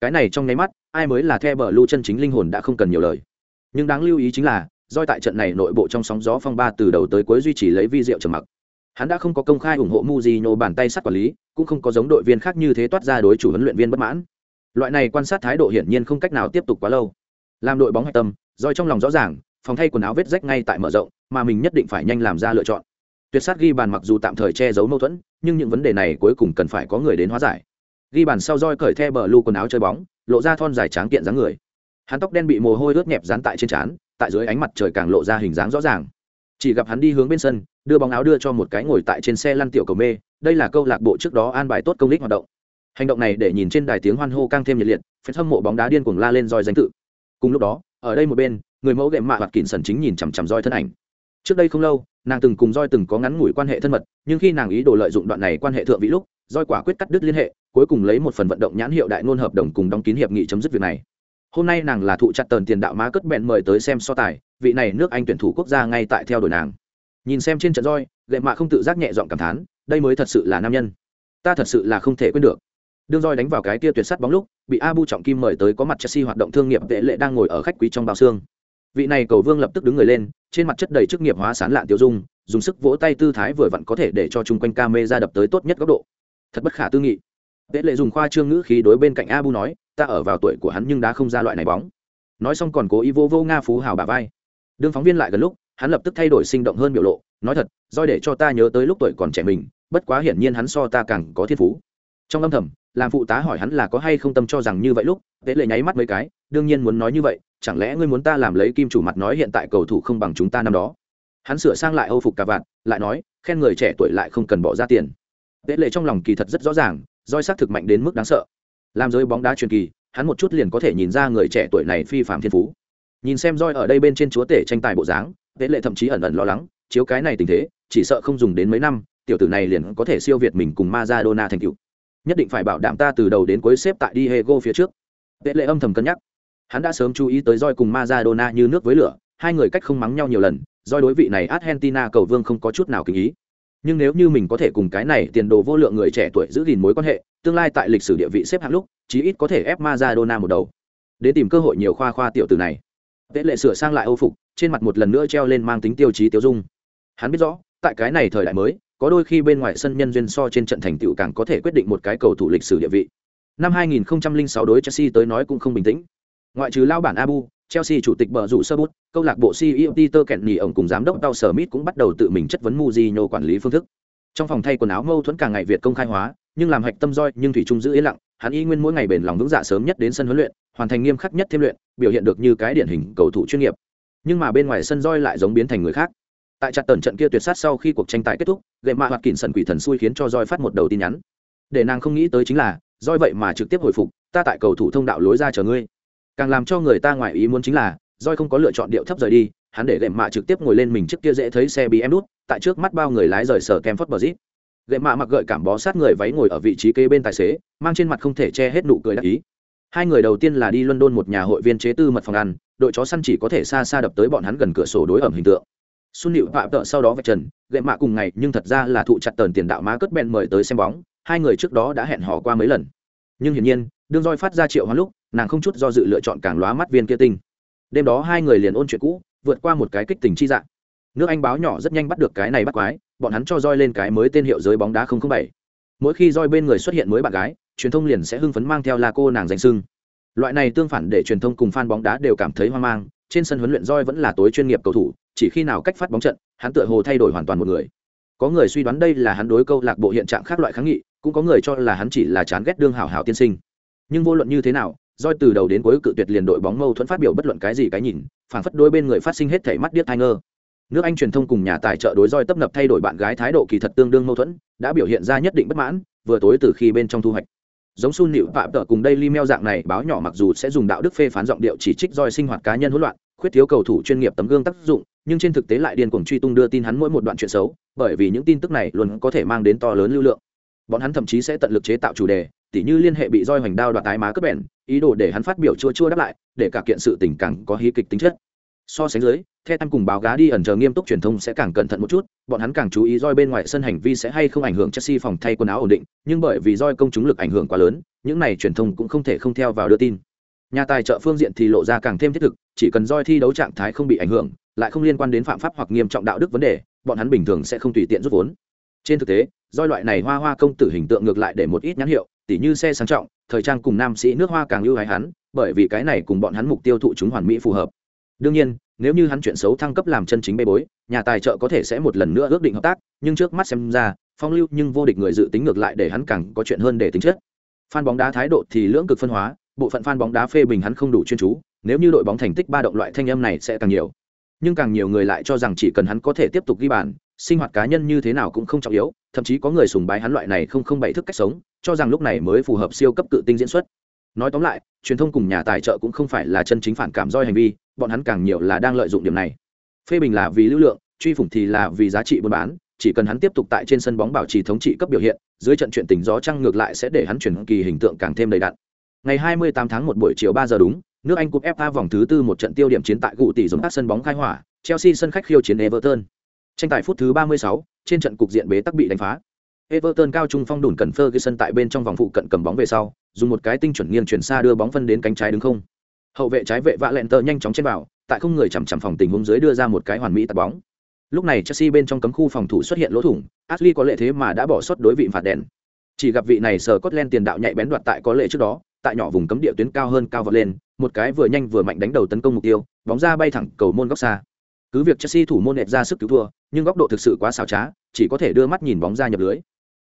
Cái này trong nháy mắt, ai mới là The Blue chân chính linh hồn đã không cần nhiều lời. Nhưng đáng lưu ý chính là, Doi tại trận này nội bộ trong sóng gió phong ba từ đầu tới cuối duy trì lấy vi diệu trầm mặc. Hắn đã không có công khai ủng hộ Mujinho bàn tay sắt quản lý, cũng không có giống đội viên khác như thế toát ra đối chủ huấn luyện viên bất mãn. Loại này quan sát thái độ hiển nhiên không cách nào tiếp tục quá lâu. Làm đội bóng hạch tâm, Doi trong lòng rõ ràng, phòng thay quần áo vết rách ngay tại mở rộng, mà mình nhất định phải nhanh làm ra lựa chọn. Tuyệt sát ghi bàn mặc dù tạm thời che giấu mâu thuẫn, nhưng những vấn đề này cuối cùng cần phải có người đến hóa giải. Ghi bàn sau roi cởi the bờ lu quần áo chơi bóng, lộ ra thon dài tráng kiện dáng người. Hắn tóc đen bị mồ hôi ướt nhẹp dán tại trên trán, tại dưới ánh mặt trời càng lộ ra hình dáng rõ ràng chỉ gặp hắn đi hướng bên sân đưa bóng áo đưa cho một cái ngồi tại trên xe lăn tiểu cầu mê đây là câu lạc bộ trước đó an bài tốt công lý hoạt động hành động này để nhìn trên đài tiếng hoan hô càng thêm nhiệt liệt, phép hâm mộ bóng đá điên cuồng la lên roi danh tự. Cùng lúc đó, ở đây một bên, người mẫu ghệm mạ hoặc kỉnh sần chính nhìn chằm chằm roi thân ảnh. Trước đây không lâu, nàng từng cùng roi từng có ngắn ngủi quan hệ thân mật, nhưng khi nàng ý đồ lợi dụng đoạn này quan hệ thượng vị lúc, roi quả quyết cắt đứt liên hệ, cuối cùng lấy một phần vận động nhãn hiệu đại ngôn hợp đồng cùng đóng kín hiệp nghị chấm dứt việc này. Hôm nay nàng là thụ chặt tờn tiền đạo má cất bẹn mời tới xem so tài, vị này nước anh tuyển thủ quốc gia ngay tại theo đuổi nàng. Nhìn xem trên trận roi gậy mạ không tự giác nhẹ giọng cảm thán, đây mới thật sự là nam nhân. Ta thật sự là không thể quên được đương roi đánh vào cái kia tuyệt sắt bóng lúc, bị abu trọng kim mời tới có mặt chelsea hoạt động thương nghiệp tệ lệ đang ngồi ở khách quý trong bao xương. Vị này cầu vương lập tức đứng người lên, trên mặt chất đầy chức nghiệp hóa sán lạn tiêu dung, dùng sức vỗ tay tư thái vừa vặn có thể để cho chung quanh ca mê ra đập tới tốt nhất góc độ. Thật bất khả tư nghị. Tệ lệ dùng khoa trương ngữ khí đối bên cạnh abu nói, ta ở vào tuổi của hắn nhưng đã không ra loại này bóng. Nói xong còn cố ý vô vô nga phú hào bà vai. Đương phóng viên lại gần lúc, hắn lập tức thay đổi sinh động hơn biểu lộ, nói thật doi để cho ta nhớ tới lúc tuổi còn trẻ mình, bất quá hiển nhiên hắn so ta càng có thiên phú trong âm thầm làm phụ tá hỏi hắn là có hay không tâm cho rằng như vậy lúc tế lệ nháy mắt mấy cái đương nhiên muốn nói như vậy chẳng lẽ ngươi muốn ta làm lấy kim chủ mặt nói hiện tại cầu thủ không bằng chúng ta năm đó hắn sửa sang lại âu phục cà vạt lại nói khen người trẻ tuổi lại không cần bỏ ra tiền tế lệ trong lòng kỳ thật rất rõ ràng roi xác thực mạnh đến mức đáng sợ làm giới bóng đá truyền kỳ hắn một chút liền có thể nhìn ra người trẻ tuổi này phi phạm thiên phú nhìn xem roi ở đây bên trên chúa tể tranh tài bộ dáng tế lệ thậm chí ẩn ẩn lo lắng chiếu cái này tình thế chỉ sợ không dùng đến mấy năm tiểu tử này liền có thể siêu việt mình cùng Maradona thành cựu nhất định phải bảo đảm ta từ đầu đến cuối xếp tại Diego phía trước. Vệ lệ âm thầm cân nhắc. Hắn đã sớm chú ý tới roi cùng Maradona như nước với lửa, hai người cách không mắng nhau nhiều lần, roi đối vị này Argentina cầu vương không có chút nào kính ý. Nhưng nếu như mình có thể cùng cái này tiền đồ vô lượng người trẻ tuổi giữ gìn mối quan hệ, tương lai tại lịch sử địa vị xếp hạng lúc, chí ít có thể ép Maradona một đầu. Đến tìm cơ hội nhiều khoa khoa tiểu tử này. Tệ lệ sửa sang lại âu phục, trên mặt một lần nữa treo lên mang tính tiêu chí tiêu dung. Hắn biết rõ, tại cái này thời đại mới có đôi khi bên ngoài sân nhân duyên so trên trận thành tựu càng có thể quyết định một cái cầu thủ lịch sử địa vị. Năm 2006 đối chelsea tới nói cũng không bình tĩnh. Ngoại trừ lao bản abu, chelsea chủ tịch bờ rủ sơ bút, câu lạc bộ ceo peter kenny ổng cùng giám đốc tao Smith cũng bắt đầu tự mình chất vấn Mourinho quản lý phương thức. Trong phòng thay quần áo mâu thuẫn càng ngày việt công khai hóa, nhưng làm hạch tâm roi nhưng thủy trung giữ yên lặng, hắn y nguyên mỗi ngày bền lòng vững dạ sớm nhất đến sân huấn luyện, hoàn thành nghiêm khắc nhất thêm luyện, biểu hiện được như cái điển hình cầu thủ chuyên nghiệp. Nhưng mà bên ngoài sân roi lại giống biến thành người khác tại chặt tần trận kia tuyệt sát sau khi cuộc tranh tài kết thúc gậy mạ hoạt kỉnh sần quỷ thần xui khiến cho roi phát một đầu tin nhắn. Để nàng không nghĩ tới chính là roi vậy mà trực tiếp hồi phục, ta tại cầu thủ thông đạo lối ra chờ ngươi. Càng làm cho người ta ngoài ý muốn chính là roi không có lựa chọn điệu thấp rời đi, hắn để gậy mạ trực tiếp ngồi lên mình trước kia dễ thấy xe bị em đút, tại trước mắt bao người lái rời sở kem phất bờ zip. Gậy mạ mặc gợi cảm bó sát người váy ngồi ở vị trí kế bên tài xế, mang trên mặt không thể che hết nụ cười đặc ý. Hai người đầu tiên là đi london một nhà hội viên chế tư mật phòng ăn, đội chó săn chỉ có thể xa xa đập tới bọn hắn gần cửa sổ đối ẩm hình tượng xuân nịu phạm tợ sau đó vạch trần, gậy mạ cùng ngày, nhưng thật ra là thụ chặt tờn tiền đạo má cất bèn mời tới xem bóng, hai người trước đó đã hẹn hò qua mấy lần. Nhưng hiển nhiên, đương roi phát ra triệu hoa lúc, nàng không chút do dự lựa chọn càng lóa mắt viên kia tinh. Đêm đó hai người liền ôn chuyện cũ, vượt qua một cái kích tình chi dạng. Nước anh báo nhỏ rất nhanh bắt được cái này bắt quái, bọn hắn cho roi lên cái mới tên hiệu giới bóng đá 007. mỗi khi roi bên người xuất hiện mới bạn gái, truyền thông liền sẽ hưng phấn mang theo là cô nàng danh sưng. Loại này tương phản để truyền thông cùng fan bóng đá đều cảm thấy hoang mang, trên sân huấn luyện roi vẫn là tối chuyên nghiệp cầu thủ chỉ khi nào cách phát bóng trận, hắn tựa hồ thay đổi hoàn toàn một người. Có người suy đoán đây là hắn đối câu lạc bộ hiện trạng khác loại kháng nghị, cũng có người cho là hắn chỉ là chán ghét đương hảo hảo tiên sinh. Nhưng vô luận như thế nào roi từ đầu đến cuối cự tuyệt liền đội bóng mâu thuẫn phát biểu bất luận cái gì cái nhìn phản phất đối bên người phát sinh hết thảy mắt điếc tai ngơ. Nước anh truyền thông cùng nhà tài trợ đối roi tấp nập thay đổi bạn gái thái độ kỳ thật tương đương mâu thuẫn, đã biểu hiện ra nhất định bất mãn, vừa tối từ khi bên trong thu hoạch. Giống sun nịu phạm tợ cùng đây email dạng này báo nhỏ mặc dù sẽ dùng đạo đức phê phán giọng điệu chỉ trích roi sinh hoạt cá nhân hỗn loạn, khuyết thiếu cầu thủ chuyên nghiệp tấm gương tác dụng nhưng trên thực tế lại điên cuồng truy tung đưa tin hắn mỗi một đoạn chuyện xấu, bởi vì những tin tức này luôn có thể mang đến to lớn lưu lượng. Bọn hắn thậm chí sẽ tận lực chế tạo chủ đề, tỉ như liên hệ bị roi hoành đao đoạt tái má cướp bèn, ý đồ để hắn phát biểu chua chua đáp lại, để cả kiện sự tình càng có hí kịch tính chất. So sánh dưới theo tam cùng báo gá đi ẩn chờ nghiêm túc truyền thông sẽ càng cẩn thận một chút, bọn hắn càng chú ý roi bên ngoài sân hành vi sẽ hay không ảnh hưởng chelsea phòng thay quần áo ổn định, nhưng bởi vì roi công chúng lực ảnh hưởng quá lớn, những này truyền thông cũng không thể không theo vào đưa tin nhà tài trợ phương diện thì lộ ra càng thêm thiết thực, chỉ cần roi thi đấu trạng thái không bị ảnh hưởng, lại không liên quan đến phạm pháp hoặc nghiêm trọng đạo đức vấn đề, bọn hắn bình thường sẽ không tùy tiện rút vốn. Trên thực tế, roi loại này hoa hoa công tử hình tượng ngược lại để một ít nhãn hiệu, tỉ như xe sang trọng, thời trang cùng nam sĩ nước hoa càng ưu hái hắn, bởi vì cái này cùng bọn hắn mục tiêu thụ chúng hoàn mỹ phù hợp. Đương nhiên, nếu như hắn chuyện xấu thăng cấp làm chân chính bê bối, nhà tài trợ có thể sẽ một lần nữa ước định hợp tác, nhưng trước mắt xem ra, phong lưu nhưng vô địch người dự tính ngược lại để hắn càng có chuyện hơn để tính chất. Fan bóng đá thái độ thì lưỡng cực phân hóa bộ phận fan bóng đá phê bình hắn không đủ chuyên chú, nếu như đội bóng thành tích ba động loại thanh âm này sẽ càng nhiều. Nhưng càng nhiều người lại cho rằng chỉ cần hắn có thể tiếp tục ghi bàn, sinh hoạt cá nhân như thế nào cũng không trọng yếu, thậm chí có người sùng bái hắn loại này không không bậy thức cách sống, cho rằng lúc này mới phù hợp siêu cấp cự tinh diễn xuất. Nói tóm lại, truyền thông cùng nhà tài trợ cũng không phải là chân chính phản cảm roi hành vi, bọn hắn càng nhiều là đang lợi dụng điểm này. Phê bình là vì lưu lượng, truy phủng thì là vì giá trị buôn bán, chỉ cần hắn tiếp tục tại trên sân bóng bảo trì thống trị cấp biểu hiện, dưới trận chuyện tình gió trăng ngược lại sẽ để hắn chuyển kỳ hình tượng càng thêm đầy đặn ngày 28 tháng 1 buổi chiều 3 giờ đúng nước anh cúp fa vòng thứ tư một trận tiêu điểm chiến tại cụ tỷ dùng các sân bóng khai hỏa chelsea sân khách khiêu chiến everton. Tranh tài phút thứ 36, trên trận cục diện bế tắc bị đánh phá. Everton cao trung phong đủn cần ferguson tại bên trong vòng phụ cận cầm bóng về sau dùng một cái tinh chuẩn nghiêng chuyển xa đưa bóng phân đến cánh trái đứng không. Hậu vệ trái vệ vạ lẹn tờ nhanh chóng trên vào tại không người chằm chằm phòng tình huống dưới đưa ra một cái hoàn mỹ tạt bóng. Lúc này chelsea bên trong cấm khu phòng thủ xuất hiện lỗ thủng ashley có lệ thế mà đã bỏ sót đối vị phạt đèn. Chỉ gặp vị này sờ cốt tiền đạo nhạy bén đoạt tại có lệ trước đó tại nhỏ vùng cấm địa tuyến cao hơn cao vọt lên một cái vừa nhanh vừa mạnh đánh đầu tấn công mục tiêu bóng ra bay thẳng cầu môn góc xa. Cứ việc chelsea thủ môn nẹt ra sức cứu thua nhưng góc độ thực sự quá xảo trá chỉ có thể đưa mắt nhìn bóng ra nhập lưới.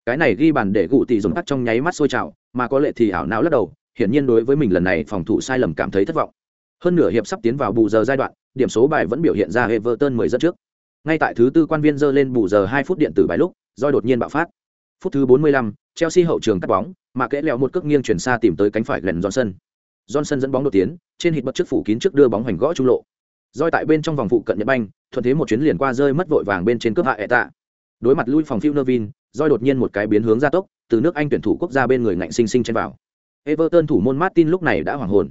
Cái này ghi bàn để gụ tỷ dùng tắt trong nháy mắt sôi trào mà có lệ thì ảo não lắc đầu hiển nhiên đối với mình lần này phòng thủ sai lầm cảm thấy thất vọng. Hơn nửa hiệp sắp tiến vào bù giờ giai đoạn điểm số bài vẫn biểu hiện ra everton mười dẫn trước. Ngay tại thứ tư quan viên dơ lên bù giờ hai phút điện tử bài lúc Joy đột nhiên bạo phát. Phút thứ bốn mươi lăm, chelsea hậu trường cắt bóng, mà kẽ lẹo một cước nghiêng chuyển xa tìm tới cánh phải Glenn johnson. Johnson dẫn bóng đột tiến, trên hít bật trước phủ kín trước đưa bóng hoành gõ trung lộ. Roi tại bên trong vòng phụ cận nhận banh, thuận thế một chuyến liền qua rơi mất vội vàng bên trên cướp hạ ẹ tạ đối mặt lui phòng phiêu nơ roi đột nhiên một cái biến hướng gia tốc, từ nước anh tuyển thủ quốc gia bên người ngạnh sinh sinh chen vào. Everton thủ môn martin lúc này đã hoảng hồn.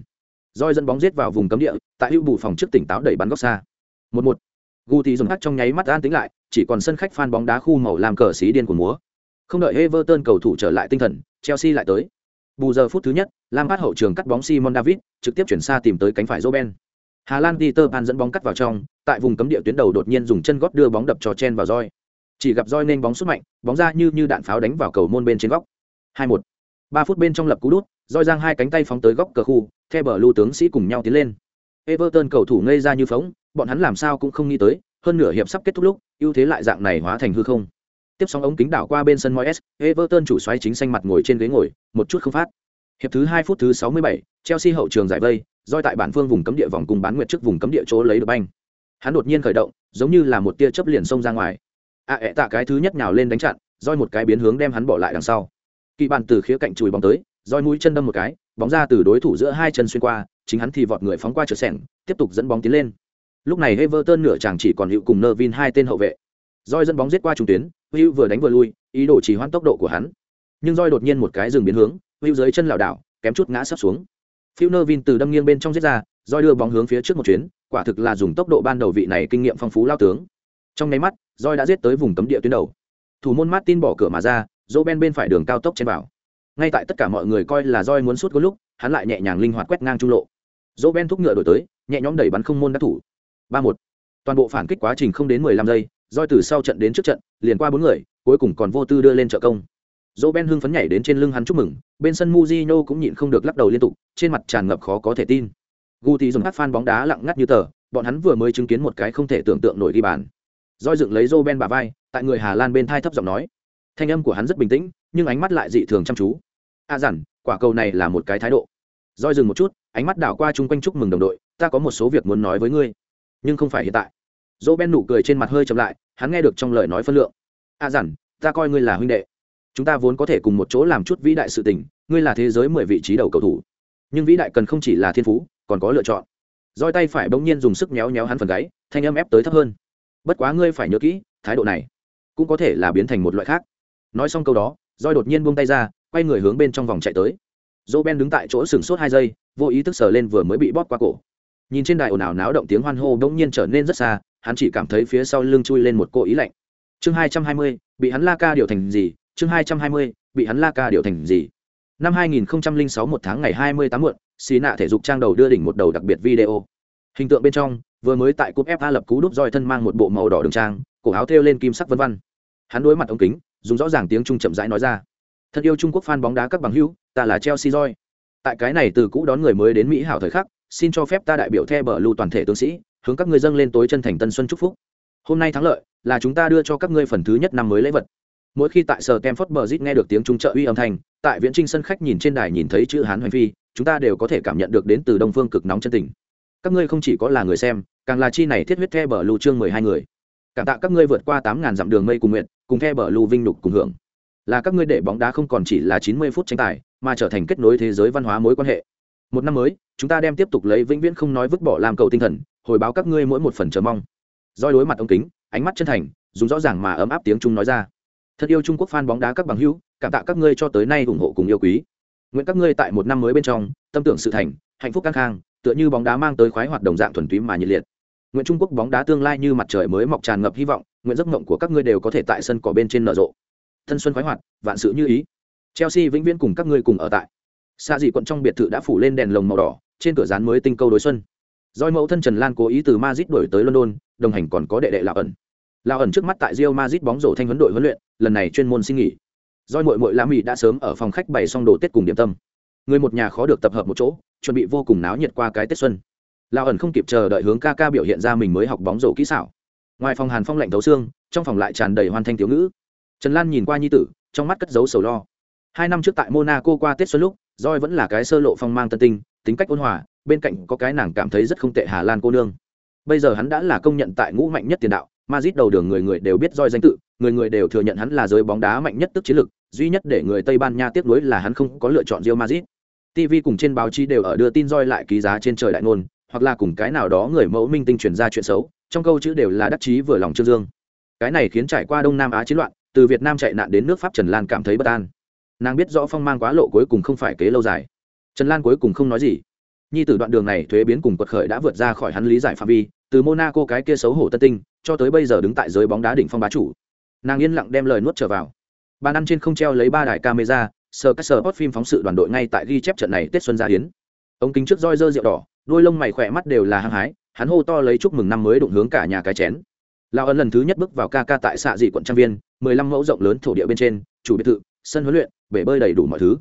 Roi dẫn bóng giết vào vùng cấm địa, tại hữu bù phòng trước tỉnh táo đẩy bắn góc xa. Một một. Guti dùng hắt trong nháy mắt an tính lại, chỉ còn sân khách fan bóng đá khu màu làm cờ xí điên của múa không đợi everton cầu thủ trở lại tinh thần chelsea lại tới Bù giờ phút thứ nhất, Lam hậu trường cắt bóng Simon David, trực tiếp chuyển xa tìm tới cánh phải Robben. Hà Lan Peter Pan dẫn bóng cắt vào trong, tại vùng cấm địa tuyến đầu đột nhiên dùng chân gót đưa bóng đập cho chen vào roi. Chỉ gặp roi nên bóng xuất mạnh, bóng ra như như đạn pháo đánh vào cầu môn bên trên góc. 2-1. 3 phút bên trong lập cú đút, roi giang hai cánh tay phóng tới góc cờ khu, theo bờ lưu tướng sĩ cùng nhau tiến lên. Everton cầu thủ ngây ra như phóng, bọn hắn làm sao cũng không nghĩ tới, hơn nửa hiệp sắp kết thúc lúc, ưu thế lại dạng này hóa thành hư không. Tiếp sóng ống kính đảo qua bên sân Moyes, Everton chủ xoáy chính xanh mặt ngồi trên ghế ngồi, một chút không phát. Hiệp thứ hai phút thứ 67, Chelsea hậu trường giải vây, roi tại bản phương vùng cấm địa vòng cùng bán nguyệt trước vùng cấm địa chỗ lấy được banh. Hắn đột nhiên khởi động, giống như là một tia chớp liền xông ra ngoài. À ẹ tạ cái thứ nhất nhào lên đánh chặn, roi một cái biến hướng đem hắn bỏ lại đằng sau. Kỳ bàn từ khía cạnh chùi bóng tới, roi mũi chân đâm một cái, bóng ra từ đối thủ giữa hai chân xuyên qua, chính hắn thì vọt người phóng qua trở sẻng, tiếp tục dẫn bóng tiến lên. Lúc này Everton nửa chàng chỉ còn hữu cùng Nervin hai tên hậu vệ. Roi dẫn bóng giết qua trung tuyến, Hữu vừa đánh vừa lui, ý đồ chỉ hoãn tốc độ của hắn. Nhưng roi đột nhiên một cái dừng biến hướng, Hữu dưới chân lảo đảo, kém chút ngã sắp xuống. Phil Nervin từ đâm nghiêng bên trong giết ra, roi đưa bóng hướng phía trước một chuyến, quả thực là dùng tốc độ ban đầu vị này kinh nghiệm phong phú lao tướng. Trong nháy mắt, roi đã giết tới vùng cấm địa tuyến đầu. Thủ môn Martin bỏ cửa mà ra, Roben bên phải đường cao tốc chen vào. Ngay tại tất cả mọi người coi là roi muốn sút có lúc, hắn lại nhẹ nhàng linh hoạt quét ngang trung lộ. Roben thúc ngựa đổi tới, nhẹ nhõm đẩy bắn không môn đã thủ. 3-1. Toàn bộ phản kích quá trình không đến 15 giây, roi từ sau trận đến trước trận, liền qua bốn người, cuối cùng còn vô tư đưa lên trợ công. Roben hưng phấn nhảy đến trên lưng hắn chúc mừng, bên sân muzino cũng nhịn không được lắc đầu liên tục, trên mặt tràn ngập khó có thể tin. Guti dùng hát fan bóng đá lặng ngắt như tờ, bọn hắn vừa mới chứng kiến một cái không thể tưởng tượng nổi đi bàn. Roi dựng lấy Roben bả vai, tại người Hà Lan bên thai thấp giọng nói. Thanh âm của hắn rất bình tĩnh, nhưng ánh mắt lại dị thường chăm chú. A à dặn, quả cầu này là một cái thái độ. Roi dừng một chút, ánh mắt đảo qua chung quanh chúc mừng đồng đội, ta có một số việc muốn nói với ngươi, nhưng không phải hiện tại. Roben nụ cười trên mặt hơi chậm lại, hắn nghe được trong lời nói phân lượng. A à dặn, ta coi ngươi là huynh đệ. Chúng ta vốn có thể cùng một chỗ làm chút vĩ đại sự tình ngươi là thế giới mười vị trí đầu cầu thủ. Nhưng vĩ đại cần không chỉ là thiên phú còn có lựa chọn. Roi tay phải bỗng nhiên dùng sức méo méo hắn phần gáy thanh âm ép tới thấp hơn. Bất quá ngươi phải nhớ kỹ thái độ này cũng có thể là biến thành một loại khác. Nói xong câu đó roi đột nhiên buông tay ra quay người hướng bên trong vòng chạy tới. Dỗ ben đứng tại chỗ sừng sốt hai giây vô ý thức sờ lên vừa mới bị bóp qua cổ. Nhìn trên đài ồn ào náo động tiếng hoan hô bỗng nhiên trở nên rất xa hắn chỉ cảm thấy phía sau lưng chui lên một cô ý lạnh. Chương hai trăm hai mươi, bị hắn la ca điều thành gì? Chương hai trăm hai mươi, bị hắn la ca điều thành gì? Năm hai nghìn sáu một tháng ngày hai mươi tám muộn, xì nạ thể dục trang đầu đưa đỉnh một đầu đặc biệt video. Hình tượng bên trong, vừa mới tại cúp fa lập cú đúp roi thân mang một bộ màu đỏ đường trang, cổ áo thêu lên kim sắc vân vân. Hắn đối mặt ống kính, dùng rõ ràng tiếng trung chậm rãi nói ra. Thật yêu trung quốc fan bóng đá các bằng hữu, ta là chelsea roi tại cái này từ cũ đón người mới đến mỹ hảo thời khắc, xin cho phép ta đại biểu the bờ lưu toàn thể tướng sĩ hướng các ngươi dâng lên tối chân thành tân xuân chúc phúc hôm nay thắng lợi là chúng ta đưa cho các ngươi phần thứ nhất năm mới lễ vật mỗi khi tại sở Kemford Bridge nghe được tiếng trung trợ uy âm thanh, tại viễn trinh sân khách nhìn trên đài nhìn thấy chữ Hán hoành phi, chúng ta đều có thể cảm nhận được đến từ Đông Phương cực nóng chân tình. Các ngươi không chỉ có là người xem, càng là chi này thiết huyết the bờ lưu chương mười hai người. Cảm tạ các ngươi vượt qua tám ngàn dặm đường mây cùng nguyện, cùng the bờ lưu vinh nhục cùng hưởng. Là các ngươi để bóng đá không còn chỉ là chín mươi phút tranh tài, mà trở thành kết nối thế giới văn hóa mối quan hệ. Một năm mới, chúng ta đem tiếp tục lấy vĩnh viễn không nói vứt bỏ làm cầu tinh thần, hồi báo các ngươi mỗi một phần chờ mong. Doi đối mặt ống kính, ánh mắt chân thành, dùng rõ ràng mà ấm áp tiếng trung nói ra. Thật yêu trung quốc fan bóng đá các bằng hữu cảm tạ các ngươi cho tới nay ủng hộ cùng yêu quý. Nguyện các ngươi tại một năm mới bên trong tâm tưởng sự thành hạnh phúc căng khang tựa như bóng đá mang tới khoái hoạt đồng dạng thuần túy mà nhiệt liệt. Nguyện trung quốc bóng đá tương lai như mặt trời mới mọc tràn ngập hy vọng nguyện giấc mộng của các ngươi đều có thể tại sân cỏ bên trên nở rộ. Thân xuân khoái hoạt vạn sự như ý. Chelsea vĩnh viễn cùng các ngươi cùng ở tại. Xa dị quận trong biệt thự đã phủ lên đèn lồng màu đỏ trên cửa rán mới tinh câu đối xuân doi mẫu thân trần lan cố ý từ madrid đổi tới london, đồng hành còn có đệ đệ lão ẩn. Lão ẩn trước mắt tại rio madrid bóng rổ thanh huấn đội huấn luyện, lần này chuyên môn xin nghỉ. Doi mội mội lá mỹ đã sớm ở phòng khách bày xong đồ tết cùng điểm tâm. Người một nhà khó được tập hợp một chỗ, chuẩn bị vô cùng náo nhiệt qua cái tết xuân. Lao ẩn không kịp chờ đợi hướng ca ca biểu hiện ra mình mới học bóng rổ kỹ xảo. Ngoài phòng hàn phong lạnh thấu xương, trong phòng lại tràn đầy hoàn thanh thiếu ngữ. Trần lan nhìn qua nhi tử, trong mắt cất dấu sầu lo. Hai năm trước tại monaco qua tết xuân lúc roi vẫn là cái sơ lộ phong mang tân tinh, tính cách ôn hòa bên cạnh có cái nàng cảm thấy rất không tệ hà lan cô nương bây giờ hắn đã là công nhận tại ngũ mạnh nhất tiền đạo Madrid đầu đường người người đều biết roi danh tự, người người đều thừa nhận hắn là giới bóng đá mạnh nhất tức chiến lực, duy nhất để người Tây Ban Nha tiếc nuối là hắn không có lựa chọn Real Madrid. TV cùng trên báo chí đều ở đưa tin roi lại ký giá trên trời đại ngôn, hoặc là cùng cái nào đó người mẫu minh tinh truyền ra chuyện xấu, trong câu chữ đều là đắc chí vừa lòng Trương Dương. Cái này khiến trải qua Đông Nam Á chiến loạn, từ Việt Nam chạy nạn đến nước Pháp Trần Lan cảm thấy bất an. Nàng biết rõ phong mang quá lộ cuối cùng không phải kế lâu dài. Trần Lan cuối cùng không nói gì. Nhi tử đoạn đường này thuế biến cùng quật khởi đã vượt ra khỏi hắn lý giải phạm vi, từ Monaco cái kia xấu hổ tân tinh, cho tới bây giờ đứng tại giới bóng đá đỉnh phong bá chủ. Nàng yên lặng đem lời nuốt trở vào. Bàn ăn trên không treo lấy ba đài camera sờ các sờ hot phim phóng sự đoàn đội ngay tại ghi chép trận này tết xuân gia hiến ông kính trước roi dơ rượu đỏ đôi lông mày khỏe mắt đều là hăng hái hắn hô to lấy chúc mừng năm mới đụng hướng cả nhà cái chén. Lao ân lần thứ nhất bước vào ca ca tại xạ dị quận trang viên mười lăm mẫu rộng lớn thổ địa bên trên chủ biệt thự sân huấn luyện bể bơi đầy đủ mọi thứ.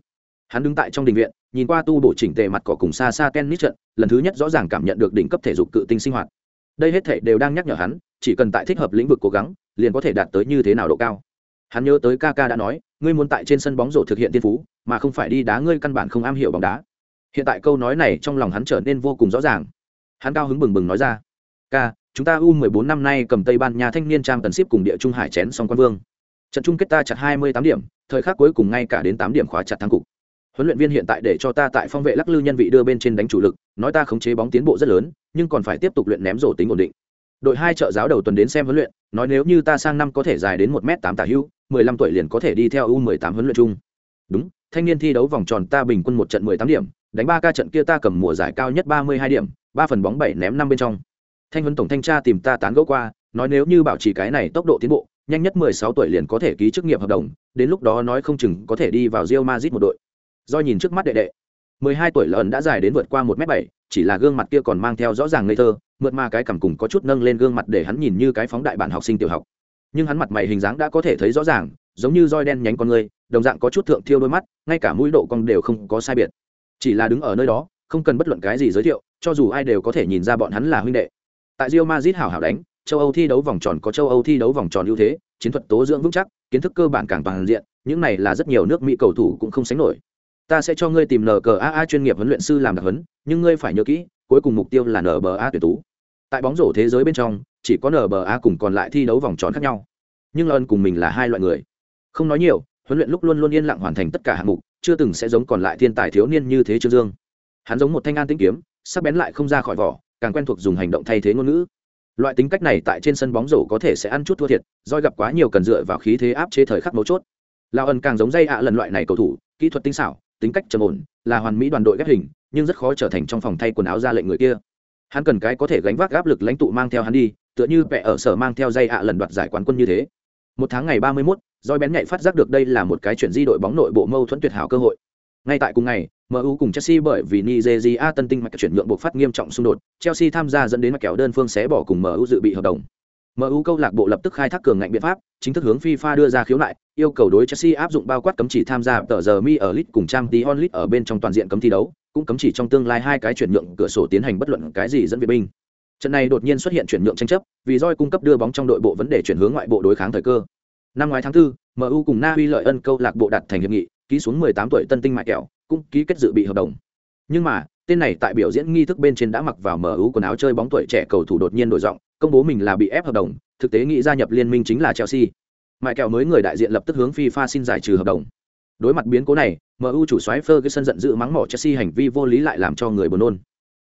Hắn đứng tại trong đình viện nhìn qua tu bổ chỉnh tề mặt cỏ cùng xa xa tennis trận, lần thứ nhất rõ ràng cảm nhận được đỉnh cấp thể dục cự tinh sinh hoạt. Đây hết thể đều đang nhắc nhở hắn, chỉ cần tại thích hợp lĩnh vực cố gắng, liền có thể đạt tới như thế nào độ cao. Hắn nhớ tới ca ca đã nói, ngươi muốn tại trên sân bóng rổ thực hiện tiên phú, mà không phải đi đá ngươi căn bản không am hiểu bóng đá. Hiện tại câu nói này trong lòng hắn trở nên vô cùng rõ ràng. Hắn cao hứng bừng bừng nói ra, ca, chúng ta u 14 năm nay cầm tây ban nha thanh niên trang tần ship cùng địa trung hải chén song quan vương. Trận chung kết ta chặt 28 điểm, thời khắc cuối cùng ngay cả đến 8 điểm khóa chặt thắng cục huấn luyện viên hiện tại để cho ta tại phong vệ lắc lư nhân vị đưa bên trên đánh chủ lực, nói ta khống chế bóng tiến bộ rất lớn, nhưng còn phải tiếp tục luyện ném rổ tính ổn định. Đội hai trợ giáo đầu tuần đến xem huấn luyện, nói nếu như ta sang năm có thể dài đến một m tám tả hữu, mười lăm tuổi liền có thể đi theo u mười tám huấn luyện chung. Đúng, thanh niên thi đấu vòng tròn ta bình quân một trận mười tám điểm, đánh ba ca trận kia ta cầm mùa giải cao nhất ba mươi hai điểm, ba phần bóng bảy ném năm bên trong. Thanh huấn tổng thanh tra tìm ta tán gẫu qua, nói nếu như bảo trì cái này tốc độ tiến bộ, nhanh nhất mười sáu tuổi liền có thể ký chức nghiệp hợp đồng, đến lúc đó nói không chừng có thể đi vào Real Madrid một đội do nhìn trước mắt đệ đệ. Mười hai tuổi lần đã dài đến vượt qua một m bảy, chỉ là gương mặt kia còn mang theo rõ ràng ngây thơ, mượt mà cái cằm cùng có chút nâng lên gương mặt để hắn nhìn như cái phóng đại bản học sinh tiểu học. Nhưng hắn mặt mày hình dáng đã có thể thấy rõ ràng, giống như roi đen nhánh con người, đồng dạng có chút thượng thiêu đôi mắt, ngay cả mũi độ cong đều không có sai biệt. Chỉ là đứng ở nơi đó, không cần bất luận cái gì giới thiệu, cho dù ai đều có thể nhìn ra bọn hắn là huynh đệ. Tại rio mazit hảo hảo đánh, châu âu thi đấu vòng tròn có châu âu thi đấu vòng tròn ưu thế, chiến thuật tố dưỡng vững chắc, kiến thức cơ bản càng toàn diện, những này là rất nhiều nước mỹ cầu thủ cũng không sánh nổi ta sẽ cho ngươi tìm nqaa chuyên nghiệp huấn luyện sư làm đặc huấn, nhưng ngươi phải nhớ kỹ, cuối cùng mục tiêu là nba tuyển tú. Tại bóng rổ thế giới bên trong, chỉ có nba cùng còn lại thi đấu vòng tròn khác nhau. Nhưng ân cùng mình là hai loại người. Không nói nhiều, huấn luyện lúc luôn luôn yên lặng hoàn thành tất cả hạng mục, chưa từng sẽ giống còn lại thiên tài thiếu niên như thế trương dương. Hắn giống một thanh an tĩnh kiếm, sắc bén lại không ra khỏi vỏ, càng quen thuộc dùng hành động thay thế ngôn ngữ. Loại tính cách này tại trên sân bóng rổ có thể sẽ ăn chút thua thiệt, do gặp quá nhiều cần dựa vào khí thế áp chế thời khắc mấu chốt. Lao ân càng giống dây ạ lần loại này cầu thủ, kỹ thuật tinh xảo tính cách trầm ổn là hoàn mỹ đoàn đội ghép hình nhưng rất khó trở thành trong phòng thay quần áo ra lệnh người kia hắn cần cái có thể gánh vác áp lực lãnh tụ mang theo hắn đi tựa như vẽ ở sở mang theo dây ạ lần đoạt giải quán quân như thế một tháng ngày ba mươi 31, roi bén nhạy phát giác được đây là một cái chuyển di đội bóng nội bộ mâu thuẫn tuyệt hảo cơ hội. Ngay tại cùng ngày, MU cùng Chelsea bởi vì Nigeria tân tinh mạch chuyển nhượng buộc phát nghiêm trọng xung đột, Chelsea tham gia dẫn đến mạch kéo đơn phương xé bỏ cùng MU dự bị hợp đồng. MU câu lạc bộ lập tức khai thác cường ngạnh biện pháp, chính thức hướng FIFA đưa ra khiếu nại, yêu cầu đối Chelsea áp dụng bao quát cấm chỉ tham gia tờ giờ mi ở League cùng Champions League ở bên trong toàn diện cấm thi đấu, cũng cấm chỉ trong tương lai hai cái chuyển nhượng cửa sổ tiến hành bất luận cái gì dẫn viện binh. Trận này đột nhiên xuất hiện chuyển nhượng tranh chấp, vì Joy cung cấp đưa bóng trong đội bộ vấn đề chuyển hướng ngoại bộ đối kháng thời cơ. Năm ngoái tháng 4, MU cùng Na Uy lợi ân câu lạc bộ đặt thành hiệp nghị, ký xuống 18 tuổi tân tinh mại kẹo, cũng ký kết dự bị hợp đồng. Nhưng mà, tên này tại biểu diễn nghi thức bên trên đã mặc vào MU quần áo chơi bóng tuổi trẻ cầu thủ đột nhiên đổi giọng, công bố mình là bị ép hợp đồng, thực tế nghĩ gia nhập liên minh chính là Chelsea. Mại kẹo mới người đại diện lập tức hướng FIFA xin giải trừ hợp đồng. Đối mặt biến cố này, MU chủ xoáy Ferguson giận dữ mắng mỏ Chelsea hành vi vô lý lại làm cho người buồn nôn.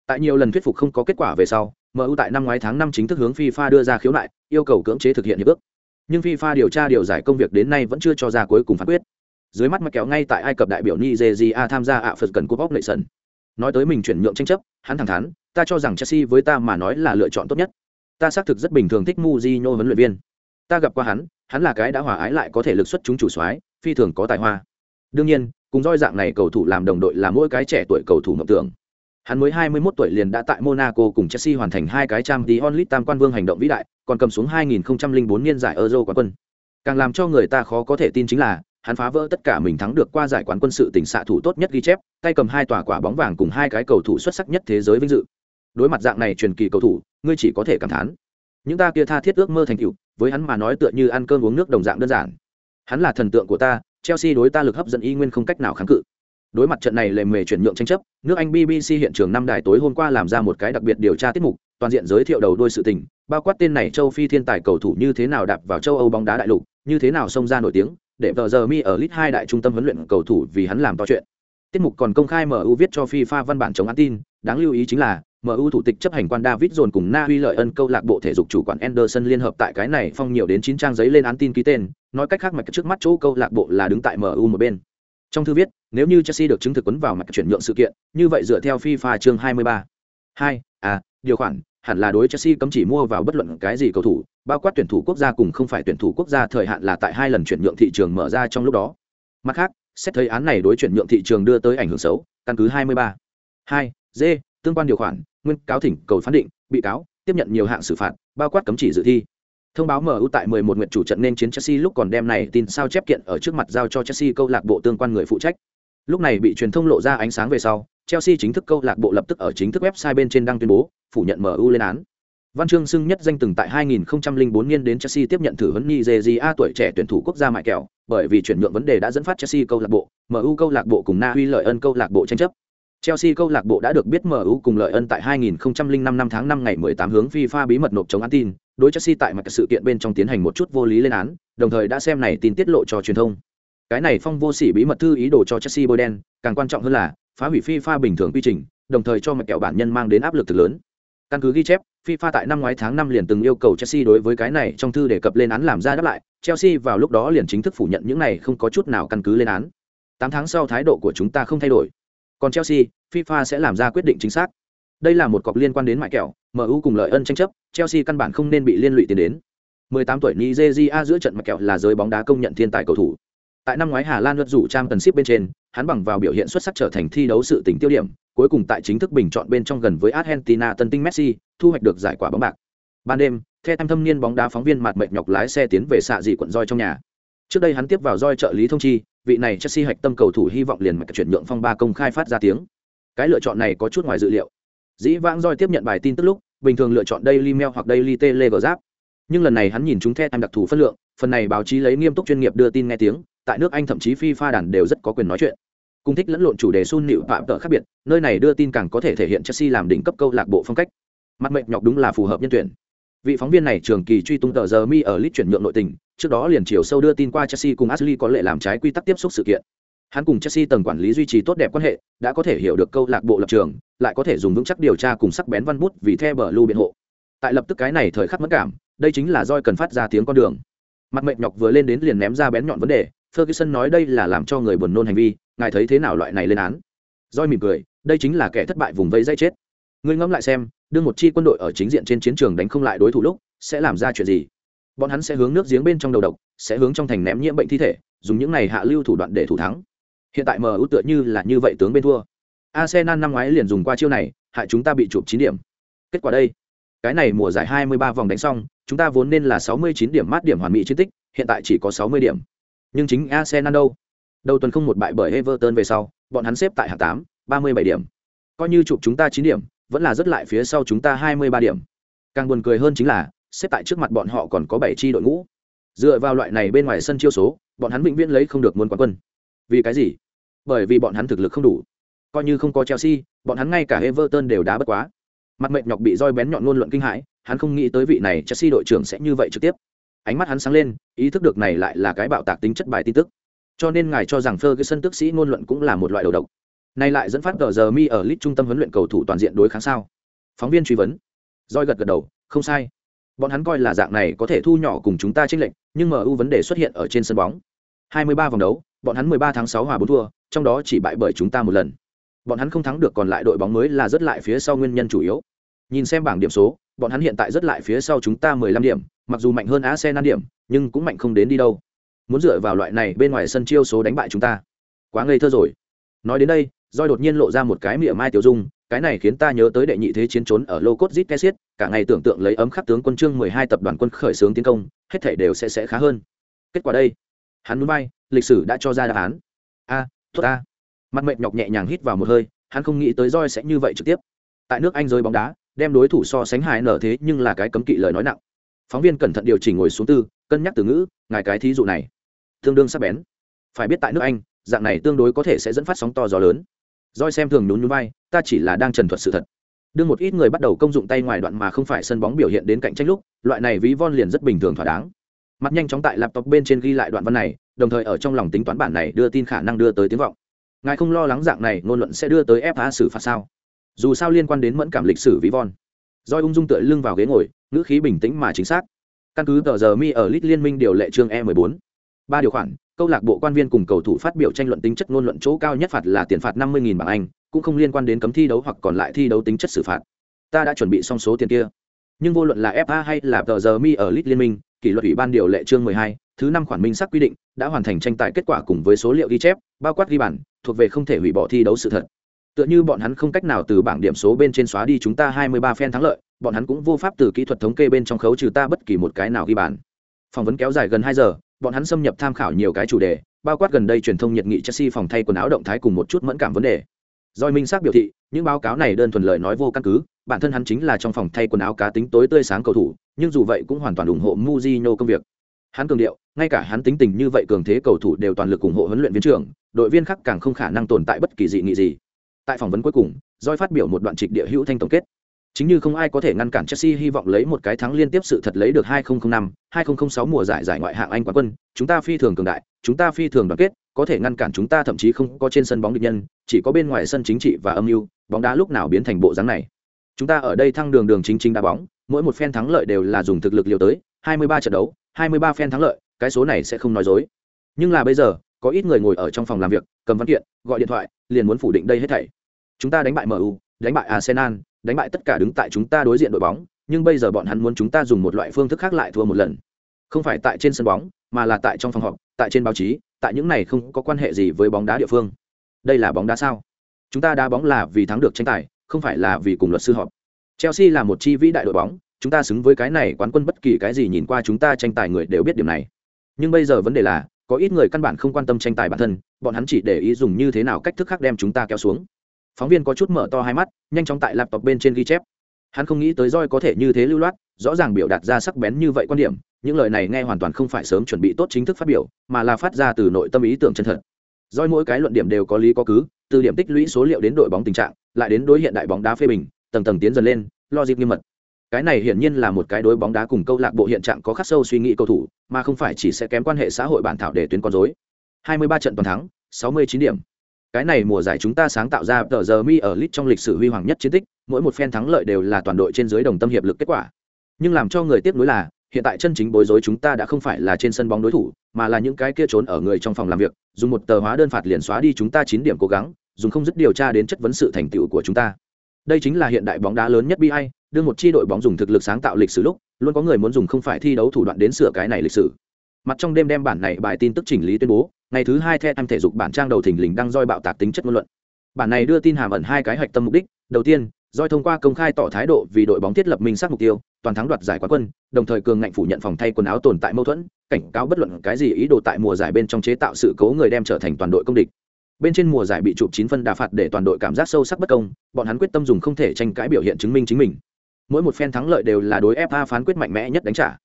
Tại nhiều lần thuyết phục không có kết quả về sau, MU tại năm ngoái tháng năm chính thức hướng FIFA đưa ra khiếu nại, yêu cầu cưỡng chế thực hiện hiệp ước nhưng FIFA điều tra điều giải công việc đến nay vẫn chưa cho ra cuối cùng phán quyết. Dưới mắt mặt kéo ngay tại Ai Cập đại biểu Nigeria tham gia ạ Phật cần Cup lệ sân Nói tới mình chuyển nhượng tranh chấp, hắn thẳng thắn, ta cho rằng Chelsea với ta mà nói là lựa chọn tốt nhất. Ta xác thực rất bình thường thích Mujinho huấn luyện viên. Ta gặp qua hắn, hắn là cái đã hòa ái lại có thể lực xuất chúng chủ soái, phi thường có tài hoa. Đương nhiên, cùng roi dạng này cầu thủ làm đồng đội là mỗi cái trẻ tuổi cầu thủ mộng tưởng. Hắn mới 21 tuổi liền đã tại Monaco cùng Chelsea hoàn thành hai cái trang tí onlit tam quan vương hành động vĩ đại, còn cầm xuống 2004 niên giải Euro quán quân. Càng làm cho người ta khó có thể tin chính là, hắn phá vỡ tất cả mình thắng được qua giải quán quân sự tỉnh xạ thủ tốt nhất ghi chép, tay cầm hai tòa quả bóng vàng cùng hai cái cầu thủ xuất sắc nhất thế giới vinh dự. Đối mặt dạng này truyền kỳ cầu thủ, ngươi chỉ có thể cảm thán. Những ta kia tha thiết ước mơ thành tựu, với hắn mà nói tựa như ăn cơm uống nước đồng dạng đơn giản. Hắn là thần tượng của ta, Chelsea đối ta lực hấp dẫn y nguyên không cách nào kháng cự đối mặt trận này lề mề chuyển nhượng tranh chấp nước anh bbc hiện trường năm đài tối hôm qua làm ra một cái đặc biệt điều tra tiết mục toàn diện giới thiệu đầu đuôi sự tình bao quát tên này châu phi thiên tài cầu thủ như thế nào đạp vào châu âu bóng đá đại lục như thế nào xông ra nổi tiếng để vợ giờ mi ở lit hai đại trung tâm huấn luyện cầu thủ vì hắn làm to chuyện tiết mục còn công khai mu viết cho fifa văn bản chống án tin đáng lưu ý chính là MU thủ tịch chấp hành quan David dồn cùng Na Uy lợi ân câu lạc bộ thể dục chủ quản Anderson liên hợp tại cái này phong nhiều đến chín trang giấy lên án tin ký tên, nói cách khác mạch trước mắt chỗ câu lạc bộ là đứng tại MU một bên. Trong thư viết, nếu như Chelsea được chứng thực quấn vào mạch chuyển nhượng sự kiện, như vậy dựa theo FIFA chương 23. 2. À, điều khoản hẳn là đối Chelsea cấm chỉ mua vào bất luận cái gì cầu thủ, bao quát tuyển thủ quốc gia cùng không phải tuyển thủ quốc gia thời hạn là tại hai lần chuyển nhượng thị trường mở ra trong lúc đó. Mặt khác, xét thấy án này đối chuyển nhượng thị trường đưa tới ảnh hưởng xấu căn cứ 23. 2. d tương quan điều khoản nguyên cáo thỉnh cầu phán định bị cáo tiếp nhận nhiều hạng xử phạt bao quát cấm chỉ dự thi. Thông báo MU tại 11 nguyện chủ trận nên chiến Chelsea lúc còn đem này tin sao chép kiện ở trước mặt giao cho Chelsea câu lạc bộ tương quan người phụ trách. Lúc này bị truyền thông lộ ra ánh sáng về sau Chelsea chính thức câu lạc bộ lập tức ở chính thức website bên trên đăng tuyên bố phủ nhận MU lên án. Văn Trương xưng nhất danh từng tại 2004 niên đến Chelsea tiếp nhận thử huấn Nigeria tuổi trẻ tuyển thủ quốc gia mại kèo, bởi vì chuyển nhượng vấn đề đã dẫn phát Chelsea câu lạc bộ, MU câu lạc bộ cùng Na Uy lợi ân câu lạc bộ tranh chấp. Chelsea câu lạc bộ đã được biết MU cùng lợi ân tại 2005 năm tháng 5 ngày 18 hướng FIFA bí mật nộp chống án tin, đối Chelsea tại mặt sự kiện bên trong tiến hành một chút vô lý lên án, đồng thời đã xem này tin tiết lộ cho truyền thông. Cái này phong vô sỉ bí mật thư ý đồ cho Chelsea bôi đen, càng quan trọng hơn là phá hủy FIFA bình thường quy trình, đồng thời cho mặt kẹo bản nhân mang đến áp lực thực lớn. Căn cứ ghi chép, FIFA tại năm ngoái tháng 5 liền từng yêu cầu Chelsea đối với cái này trong thư đề cập lên án làm ra đáp lại, Chelsea vào lúc đó liền chính thức phủ nhận những này không có chút nào căn cứ lên án. 8 tháng sau thái độ của chúng ta không thay đổi. Còn Chelsea, FIFA sẽ làm ra quyết định chính xác. Đây là một cọc liên quan đến mại kẹo, MU cùng lợi ân tranh chấp, Chelsea căn bản không nên bị liên lụy tiền đến. 18 tuổi Nigeria giữa trận mại kẹo là giới bóng đá công nhận thiên tài cầu thủ. Tại năm ngoái Hà Lan luật rủ trang tần ship bên trên, hắn bằng vào biểu hiện xuất sắc trở thành thi đấu sự tỉnh tiêu điểm, cuối cùng tại chính thức bình chọn bên trong gần với Argentina tân tinh Messi, thu hoạch được giải quả bóng bạc. Ban đêm, theo tham thâm niên bóng đá phóng viên mặt mệt nhọc lái xe tiến về xạ dị quận roi trong nhà. Trước đây hắn tiếp vào roi trợ lý thông chi, vị này Chelsea hạch tâm cầu thủ hy vọng liền mạch chuyển nhượng phong ba công khai phát ra tiếng. Cái lựa chọn này có chút ngoài dự liệu. Dĩ vãng roi tiếp nhận bài tin tức lúc, bình thường lựa chọn Daily Mail hoặc Daily Telegraph. Nhưng lần này hắn nhìn chúng theo tham đặc thù phân lượng, phần này báo chí lấy nghiêm túc chuyên nghiệp đưa tin nghe tiếng, tại nước Anh thậm chí FIFA đàn đều rất có quyền nói chuyện. Cung thích lẫn lộn chủ đề Sun Nịu phạm tợ khác biệt, nơi này đưa tin càng có thể thể hiện Chelsea làm đỉnh cấp câu lạc bộ phong cách. Mặt mệnh nhọc đúng là phù hợp nhân tuyển. Vị phóng viên này trường kỳ truy tung tờ giờ mi ở list chuyển nhượng nội tình, trước đó liền chiều sâu đưa tin qua Chelsea cùng Ashley có lệ làm trái quy tắc tiếp xúc sự kiện. Hắn cùng Chelsea tầng quản lý duy trì tốt đẹp quan hệ, đã có thể hiểu được câu lạc bộ lập trường, lại có thể dùng vững chắc điều tra cùng sắc bén văn bút vì theo bờ lưu biện hộ. Tại lập tức cái này thời khắc mất cảm, đây chính là roi cần phát ra tiếng con đường. Mặt mệt nhọc vừa lên đến liền ném ra bén nhọn vấn đề, Ferguson nói đây là làm cho người buồn nôn hành vi, ngài thấy thế nào loại này lên án? Roi mỉm cười, đây chính là kẻ thất bại vùng vây dây chết. Ngươi ngẫm lại xem, đưa một chi quân đội ở chính diện trên chiến trường đánh không lại đối thủ lúc, sẽ làm ra chuyện gì? Bọn hắn sẽ hướng nước giếng bên trong đầu độc, sẽ hướng trong thành ném nhiễm bệnh thi thể, dùng những này hạ lưu thủ đoạn để thủ thắng. Hiện tại MU tựa như là như vậy tướng bên thua. Arsenal năm ngoái liền dùng qua chiêu này, hại chúng ta bị chụp chín điểm. Kết quả đây, cái này mùa giải 23 vòng đánh xong, chúng ta vốn nên là 69 điểm mát điểm hoàn mỹ chiến tích, hiện tại chỉ có 60 điểm. Nhưng chính Arsenal đâu? Đầu tuần không một bại bởi Everton về sau, bọn hắn xếp tại hạng 8, 37 điểm. Coi như chụp chúng ta 9 điểm, vẫn là rất lại phía sau chúng ta 23 điểm. Càng buồn cười hơn chính là, xếp tại trước mặt bọn họ còn có 7 chi đội ngũ. Dựa vào loại này bên ngoài sân chiêu số, bọn hắn vĩnh viễn lấy không được muốn quán quân. Vì cái gì? Bởi vì bọn hắn thực lực không đủ. Coi như không có Chelsea, bọn hắn ngay cả Everton đều đá bất quá. Mặt mệt nhọc bị roi bén nhọn luôn luận kinh hãi, hắn không nghĩ tới vị này Chelsea đội trưởng sẽ như vậy trực tiếp. Ánh mắt hắn sáng lên, ý thức được này lại là cái bạo tạc tính chất bài tin tức. Cho nên ngài cho rằng Ferguson tức sĩ ngôn luận cũng là một loại đầu độc. Này lại dẫn phát tờ giờ mi ở lit trung tâm huấn luyện cầu thủ toàn diện đối kháng sao? Phóng viên truy vấn. Roi gật gật đầu, không sai. Bọn hắn coi là dạng này có thể thu nhỏ cùng chúng ta chênh lệnh, nhưng MU vấn đề xuất hiện ở trên sân bóng. 23 vòng đấu, bọn hắn 13 tháng 6 hòa 4 thua, trong đó chỉ bại bởi chúng ta một lần. Bọn hắn không thắng được còn lại đội bóng mới là rất lại phía sau nguyên nhân chủ yếu. Nhìn xem bảng điểm số, bọn hắn hiện tại rất lại phía sau chúng ta 15 điểm, mặc dù mạnh hơn Arsenal điểm, nhưng cũng mạnh không đến đi đâu. Muốn dựa vào loại này bên ngoài sân chiêu số đánh bại chúng ta, quá ngây thơ rồi. Nói đến đây, Joy đột nhiên lộ ra một cái miệng mai tiểu dung, cái này khiến ta nhớ tới đệ nhị thế chiến trốn ở lô cốt zit kesiết cả ngày tưởng tượng lấy ấm khắc tướng quân trương mười hai tập đoàn quân khởi xướng tiến công hết thể đều sẽ sẽ khá hơn. Kết quả đây hắn núi bay lịch sử đã cho ra đáp án. A à, tốt a. Mặt mệnh nhọc nhẹ nhàng hít vào một hơi hắn không nghĩ tới roi sẽ như vậy trực tiếp. Tại nước anh rơi bóng đá đem đối thủ so sánh hài nở thế nhưng là cái cấm kỵ lời nói nặng. Phóng viên cẩn thận điều chỉnh ngồi xuống tư cân nhắc từ ngữ ngài cái thí dụ này. Tương đương sắc bén. Phải biết tại nước anh dạng này tương đối có thể sẽ dẫn phát sóng to gió lớn roi xem thường nhún nhún vai, ta chỉ là đang trần thuật sự thật. Đương một ít người bắt đầu công dụng tay ngoài đoạn mà không phải sân bóng biểu hiện đến cạnh tranh lúc, loại này ví von liền rất bình thường thỏa đáng. Mặt nhanh chóng tại laptop bên trên ghi lại đoạn văn này, đồng thời ở trong lòng tính toán bản này đưa tin khả năng đưa tới tiếng vọng. Ngài không lo lắng dạng này, ngôn luận sẽ đưa tới fa xử phạt sao? Dù sao liên quan đến mẫn cảm lịch sử ví von. Doi ung dung tựa lưng vào ghế ngồi, ngữ khí bình tĩnh mà chính xác. Căn cứ tờ giờ mi ở lit liên minh điều lệ chương e 14 ba điều khoản câu lạc bộ quan viên cùng cầu thủ phát biểu tranh luận tính chất ngôn luận chỗ cao nhất phạt là tiền phạt 50.000 bảng Anh, cũng không liên quan đến cấm thi đấu hoặc còn lại thi đấu tính chất xử phạt. Ta đã chuẩn bị xong số tiền kia. Nhưng vô luận là FA hay là tờ giờ mi ở League liên minh, kỷ luật ủy ban điều lệ chương 12, thứ năm khoản minh xác quy định đã hoàn thành tranh tài kết quả cùng với số liệu ghi chép bao quát ghi bản thuộc về không thể hủy bỏ thi đấu sự thật tựa như bọn hắn không cách nào từ bảng điểm số bên trên xóa đi chúng ta 23 phen thắng lợi bọn hắn cũng vô pháp từ kỹ thuật thống kê bên trong khấu trừ ta bất kỳ một cái nào ghi bàn phỏng vấn kéo dài gần hai giờ bọn hắn xâm nhập tham khảo nhiều cái chủ đề, bao quát gần đây truyền thông nhiệt nghị chelsea phòng thay quần áo động thái cùng một chút mẫn cảm vấn đề. Doi minh xác biểu thị, những báo cáo này đơn thuần lời nói vô căn cứ, bản thân hắn chính là trong phòng thay quần áo cá tính tối tươi sáng cầu thủ, nhưng dù vậy cũng hoàn toàn ủng hộ Mujino công việc. Hắn cường điệu, ngay cả hắn tính tình như vậy cường thế cầu thủ đều toàn lực ủng hộ huấn luyện viên trưởng, đội viên khác càng không khả năng tồn tại bất kỳ dị nghị gì. Tại phỏng vấn cuối cùng doi phát biểu một đoạn trịch địa hữu thanh tổng kết chính như không ai có thể ngăn cản chelsea hy vọng lấy một cái thắng liên tiếp sự thật lấy được 2005 2006 mùa giải giải ngoại hạng anh quán quân, chúng ta phi thường cường đại, chúng ta phi thường đoàn kết, có thể ngăn cản chúng ta thậm chí không có trên sân bóng địch nhân, chỉ có bên ngoài sân chính trị và âm mưu, bóng đá lúc nào biến thành bộ dáng này. Chúng ta ở đây thăng đường đường chính chính đá bóng, mỗi một phen thắng lợi đều là dùng thực lực liều tới 23 trận đấu 23 phen thắng lợi, cái số này sẽ không nói dối. Nhưng là bây giờ, có ít người ngồi ở trong phòng làm việc, cầm văn kiện, gọi điện thoại, liền muốn phủ định đây hết thảy. Chúng ta đánh bại mu đánh bại arsenal đánh bại tất cả đứng tại chúng ta đối diện đội bóng, nhưng bây giờ bọn hắn muốn chúng ta dùng một loại phương thức khác lại thua một lần. Không phải tại trên sân bóng, mà là tại trong phòng họp, tại trên báo chí, tại những này không có quan hệ gì với bóng đá địa phương. Đây là bóng đá sao? Chúng ta đá bóng là vì thắng được tranh tài, không phải là vì cùng luật sư họp. Chelsea là một chi vĩ đại đội bóng, chúng ta xứng với cái này, quán quân bất kỳ cái gì nhìn qua chúng ta tranh tài người đều biết điểm này. Nhưng bây giờ vấn đề là, có ít người căn bản không quan tâm tranh tài bản thân, bọn hắn chỉ để ý dùng như thế nào cách thức khác đem chúng ta kéo xuống phóng viên có chút mở to hai mắt, nhanh chóng tại laptop bên trên ghi chép. Hắn không nghĩ tới roi có thể như thế lưu loát, rõ ràng biểu đạt ra sắc bén như vậy quan điểm, những lời này nghe hoàn toàn không phải sớm chuẩn bị tốt chính thức phát biểu, mà là phát ra từ nội tâm ý tưởng chân thật. Roi mỗi cái luận điểm đều có lý có cứ, từ điểm tích lũy số liệu đến đội bóng tình trạng, lại đến đối hiện đại bóng đá phê bình, tầng tầng tiến dần lên lo dịp nghiêm mật. Cái này hiển nhiên là một cái đối bóng đá cùng câu lạc bộ hiện trạng có khắc sâu suy nghĩ cầu thủ, mà không phải chỉ sẽ kém quan hệ xã hội bản thảo để tuyến con dối 23 trận toàn thắng 69 điểm cái này mùa giải chúng ta sáng tạo ra tờ giờ mi ở lit trong lịch sử huy hoàng nhất chiến tích, mỗi một phen thắng lợi đều là toàn đội trên dưới đồng tâm hiệp lực kết quả. Nhưng làm cho người tiếp nối là, hiện tại chân chính bối rối chúng ta đã không phải là trên sân bóng đối thủ, mà là những cái kia trốn ở người trong phòng làm việc, dùng một tờ hóa đơn phạt liền xóa đi chúng ta chín điểm cố gắng, dùng không dứt điều tra đến chất vấn sự thành tựu của chúng ta. Đây chính là hiện đại bóng đá lớn nhất bi ai, đưa một chi đội bóng dùng thực lực sáng tạo lịch sử lúc, luôn có người muốn dùng không phải thi đấu thủ đoạn đến sửa cái này lịch sử. Mặt trong đêm đem bản này bài tin tức chỉnh lý tuyên bố ngày thứ hai theo em thể dục bản trang đầu thình lình đăng roi bạo tạc tính chất ngôn luận. Bản này đưa tin hàm ẩn hai cái hạch tâm mục đích. Đầu tiên roi thông qua công khai tỏ thái độ vì đội bóng thiết lập minh xác mục tiêu toàn thắng đoạt giải quán quân đồng thời cường ngạnh phủ nhận phòng thay quần áo tồn tại mâu thuẫn cảnh cáo bất luận cái gì ý đồ tại mùa giải bên trong chế tạo sự cố người đem trở thành toàn đội công địch. Bên trên mùa giải bị chụp chín phân đà phạt để toàn đội cảm giác sâu sắc bất công bọn hắn quyết tâm dùng không thể tranh cãi biểu hiện chứng minh chính mình. Mỗi một phen thắng lợi đều là đối fa phán quyết mạnh mẽ nhất đánh trả.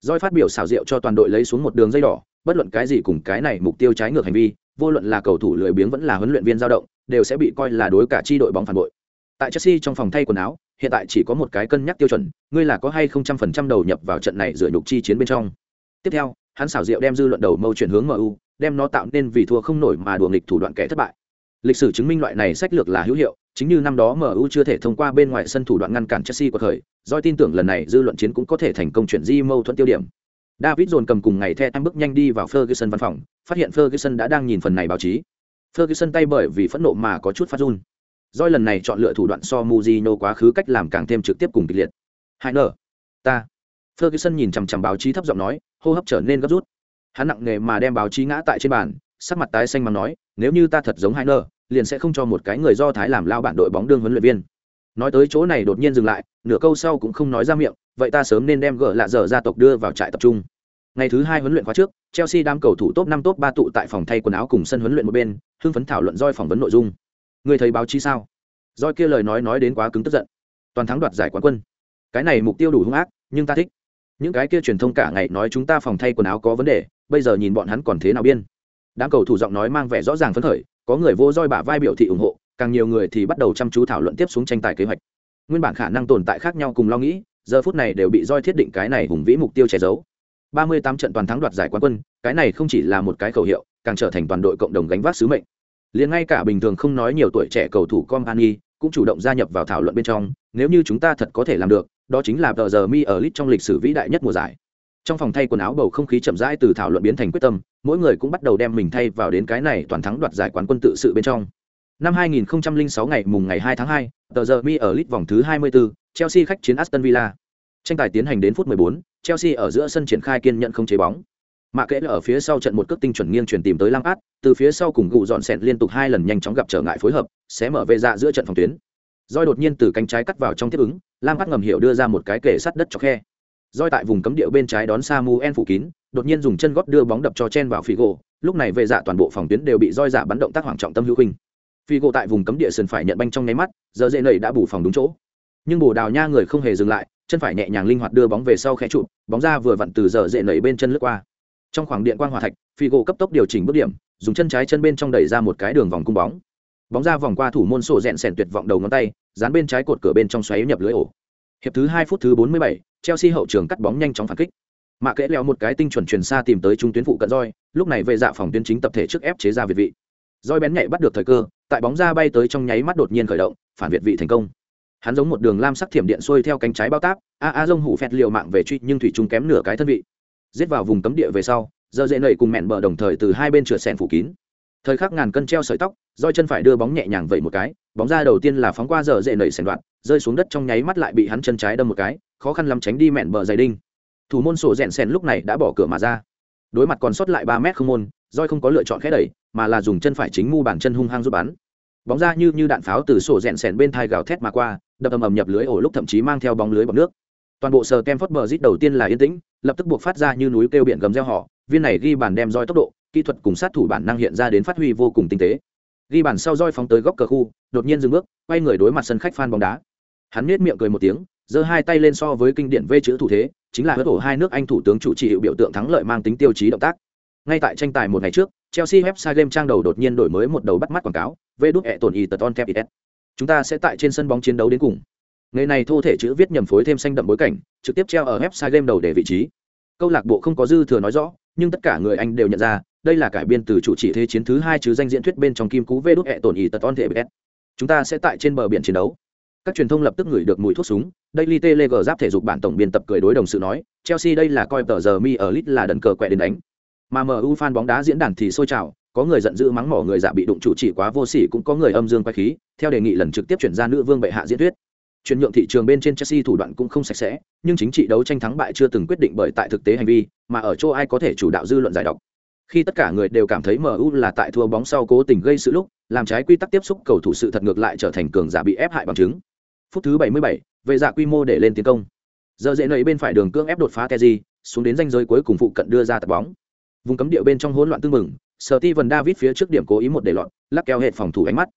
Roi phát biểu xảo diệu cho toàn đội lấy xuống một đường dây đỏ, bất luận cái gì cùng cái này mục tiêu trái ngược hành vi, vô luận là cầu thủ lười biếng vẫn là huấn luyện viên dao động, đều sẽ bị coi là đối cả chi đội bóng phản bội. Tại Chelsea trong phòng thay quần áo, hiện tại chỉ có một cái cân nhắc tiêu chuẩn, ngươi là có hay không trăm phần trăm đầu nhập vào trận này dựa nhục chi chiến bên trong. Tiếp theo, hắn xảo diệu đem dư luận đầu mâu chuyển hướng MU, đem nó tạo nên vì thua không nổi mà đùa nghịch thủ đoạn kẻ thất bại. Lịch sử chứng minh loại này sách lược là hữu hiệu, chính như năm đó MU chưa thể thông qua bên ngoài sân thủ đoạn ngăn cản Chelsea của thời, Do tin tưởng lần này dư luận chiến cũng có thể thành công chuyển di mâu thuẫn tiêu điểm. David dồn cầm cùng ngày theo em bước nhanh đi vào Ferguson văn phòng, phát hiện Ferguson đã đang nhìn phần này báo chí. Ferguson tay bởi vì phẫn nộ mà có chút phát run. Doi lần này chọn lựa thủ đoạn so Mujino quá khứ cách làm càng thêm trực tiếp cùng kịch liệt. Hai nở, ta. Ferguson nhìn chằm chằm báo chí thấp giọng nói, hô hấp trở nên gấp rút. Hắn nặng nề mà đem báo chí ngã tại trên bàn, sắc mặt tái xanh mà nói, nếu như ta thật giống Hai nở, liền sẽ không cho một cái người do thái làm lao bản đội bóng đương huấn luyện viên nói tới chỗ này đột nhiên dừng lại nửa câu sau cũng không nói ra miệng vậy ta sớm nên đem gỡ lạ dở gia tộc đưa vào trại tập trung. Ngày thứ hai huấn luyện khóa trước, chelsea đám cầu thủ top năm top ba tụ tại phòng thay quần áo cùng sân huấn luyện một bên, hưng phấn thảo luận roi phỏng vấn nội dung. Người thấy báo chí sao? Roi kia lời nói nói đến quá cứng tức giận. Toàn thắng đoạt giải quán quân. Cái này mục tiêu đủ hung ác, nhưng ta thích. Những cái kia truyền thông cả ngày nói chúng ta phòng thay quần áo có vấn đề, bây giờ nhìn bọn hắn còn thế nào biên. Đám cầu thủ giọng nói mang vẻ rõ ràng phấn khởi, có người vô roi bả vai biểu thị ủng hộ, càng nhiều người thì bắt đầu chăm chú thảo luận tiếp xuống tranh tài kế hoạch. Nguyên bản khả năng tồn tại khác nhau cùng lo nghĩ giờ phút này đều bị roi thiết định cái này hùng vĩ mục tiêu che giấu. 38 trận toàn thắng đoạt giải quán quân cái này không chỉ là một cái khẩu hiệu càng trở thành toàn đội cộng đồng gánh vác sứ mệnh. Liền ngay cả bình thường không nói nhiều tuổi trẻ cầu thủ company cũng chủ động gia nhập vào thảo luận bên trong nếu như chúng ta thật có thể làm được đó chính là tờ giờ mi ở lit trong lịch sử vĩ đại nhất mùa giải. Trong phòng thay quần áo bầu không khí chậm rãi từ thảo luận biến thành quyết tâm mỗi người cũng bắt đầu đem mình thay vào đến cái này toàn thắng đoạt giải quán quân tự sự bên trong. Năm 2006 ngày mùng ngày 2 tháng 2, tờ giờ mi ở lit vòng thứ 24, chelsea khách chiến aston villa. Tranh tài tiến hành đến phút 14, chelsea ở giữa sân triển khai kiên nhận không chế bóng. Mạ kệ ở phía sau trận một cước tinh chuẩn nghiêng chuyển tìm tới lam át từ phía sau cùng gù dọn sẹn liên tục hai lần nhanh chóng gặp trở ngại phối hợp sẽ mở về dạ giữa trận phòng tuyến. Roi đột nhiên từ cánh trái cắt vào trong tiếp ứng lam át ngầm hiểu đưa ra một cái kể sắt đất cho khe. Roi tại vùng cấm địa bên trái đón samuel phủ kín đột nhiên dùng chân gót đưa bóng đập cho chen vào figo lúc này về dạ toàn bộ phòng tuyến đều bị roi dạ bắn động tác hoàng trọng tâm hữu huynh figo tại vùng cấm địa sườn phải nhận banh trong nháy mắt, giờ dễ nầy đã bù phòng đúng chỗ. Nhưng bồ đào nha người không hề dừng lại, chân phải nhẹ nhàng linh hoạt đưa bóng về sau khẽ chụp, bóng ra vừa vặn từ giờ dễ nầy bên chân lướt qua. Trong khoảng điện quang hòa thạch figo cấp tốc điều chỉnh bước điểm, dùng chân trái chân bên trong đẩy ra một cái đường vòng cung bóng. Bóng ra vòng qua thủ môn sổ rẽn sèn tuyệt vọng đầu ngón tay, dán bên trái cột cửa bên trong xoáy nhập lưới ổ. Hiệp thứ hai phút thứ bốn mươi bảy, chelsea hậu trường cắt bóng nhanh chóng phản kích. Mạ kẽ leo một cái tinh chuẩn truyền xa tìm tới trung tuyến phụ cận roi, lúc này về dạ phòng tuyến chính tập thể trước ép chế ra việt vị. Roi bén nhạy bắt được thời cơ tại bóng ra bay tới trong nháy mắt đột nhiên khởi động, phản việt vị thành công. Hắn giống một đường lam sắc thiểm điện xuôi theo cánh trái bao táp, a a dông hủ phẹt liều mạng về truy, nhưng thủy trung kém nửa cái thân vị. Giết vào vùng cấm địa về sau, giờ dễ nầy cùng mẹn bờ đồng thời từ hai bên trượt sẹn phủ kín. Thời khắc ngàn cân treo sợi tóc, roi chân phải đưa bóng nhẹ nhàng vậy một cái, bóng ra đầu tiên là phóng qua giờ dễ nầy sèn đoạn, rơi xuống đất trong nháy mắt lại bị hắn chân trái đâm một cái, khó khăn lắm tránh đi mẹn bờ dày đinh. Thủ môn sổ rèn sèn lúc này đã bỏ cửa mà ra. Đối mặt còn sót lại ba mét không môn roi không có lựa chọn khẽ đẩy, mà là dùng chân phải chính mu bàn chân hung hăng giúp bắn. Bóng ra như như đạn pháo từ sổ rèn sèn bên thai gào thét mà qua, đập ầm ầm nhập lưới ổ lúc thậm chí mang theo bóng lưới bọc nước. Toàn bộ sờ kem phớt bờ rít đầu tiên là yên tĩnh, lập tức buộc phát ra như núi kêu biển gầm reo họ viên này ghi bàn đem roi tốc độ, kỹ thuật cùng sát thủ bản năng hiện ra đến phát huy vô cùng tinh tế. Ghi bàn sau roi phóng tới góc cờ khu, đột nhiên dừng bước, quay người đối mặt sân khách phan bóng đá. Hắn nết miệng cười một tiếng, giơ hai tay lên so với kinh điển vê chữ thủ thế, chính là hớt ổ hai nước anh thủ tướng chủ trì hiệu biểu tượng thắng lợi mang tính tiêu chí động tác ngay tại tranh tài một ngày trước, chelsea website game trang đầu đột nhiên đổi mới một đầu bắt mắt quảng cáo, vê đúc ẹ tổn y tật on tep chúng ta sẽ tại trên sân bóng chiến đấu đến cùng. Ngày này thô thể chữ viết nhầm phối thêm xanh đậm bối cảnh, trực tiếp treo ở website game đầu để vị trí. Câu lạc bộ không có dư thừa nói rõ, nhưng tất cả người anh đều nhận ra, đây là cải biên từ chủ chỉ thế chiến thứ hai chứ danh diễn thuyết bên trong kim cú vê đúc ẹ tổn y tật on thể chúng ta sẽ tại trên bờ biển chiến đấu. Các truyền thông lập tức ngửi được mùi thuốc súng, daily tele giáp thể dục bản tổng biên tập cười đối đồng sự nói, chelsea đây là coi tờ giờ mi ở lit là đần cờ quẹ đến đánh mà mu fan bóng đá diễn đàn thì sôi trào có người giận dữ mắng mỏ người dạ bị đụng chủ chỉ quá vô sỉ cũng có người âm dương quay khí theo đề nghị lần trực tiếp chuyển ra nữ vương bệ hạ diễn thuyết. Chuyển nhượng thị trường bên trên chelsea thủ đoạn cũng không sạch sẽ nhưng chính trị đấu tranh thắng bại chưa từng quyết định bởi tại thực tế hành vi mà ở chỗ ai có thể chủ đạo dư luận giải độc. Khi tất cả người đều cảm thấy mu là tại thua bóng sau cố tình gây sự lúc làm trái quy tắc tiếp xúc cầu thủ sự thật ngược lại trở thành cường giả bị ép hại bằng chứng. Phút thứ 77, về dạ quy mô để lên tiến công. Giờ dễ nầy bên phải đường cương ép đột phá keji xuống đến ranh giới cuối cùng phụ cận đưa ra tập bóng vùng cấm địa bên trong hỗn loạn tương mừng sở ti vần david phía trước điểm cố ý một để lọt lắc keo hệ phòng thủ ánh mắt.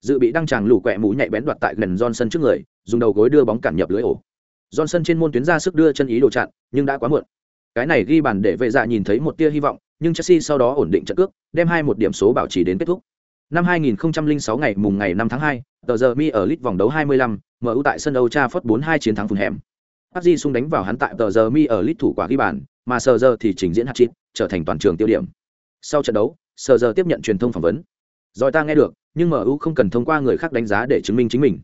Dự bị đăng tràng lủ quẹ mũ nhạy bén đoạt tại gần johnson trước người dùng đầu gối đưa bóng cản nhập lưới ổ. Johnson trên môn tuyến ra sức đưa chân ý đồ chặn nhưng đã quá muộn. Cái này ghi bàn để vệ dạ nhìn thấy một tia hy vọng nhưng chelsea sau đó ổn định trận cước đem hai một điểm số bảo trì đến kết thúc. Năm 2006 ngày mùng ngày 5 tháng 2, tờ giờ mi ở lit vòng đấu 25, MU tại sân Old Trafford 4-2 chiến thắng phun hẻm. Park Ji đánh vào hắn tại tờ giờ mi ở lit thủ quả ghi bàn, mà sờ giờ thì trình diễn hạt chít trở thành toàn trường tiêu điểm. Sau trận đấu, sờ giờ tiếp nhận truyền thông phỏng vấn. Rồi ta nghe được, nhưng MU không cần thông qua người khác đánh giá để chứng minh chính mình.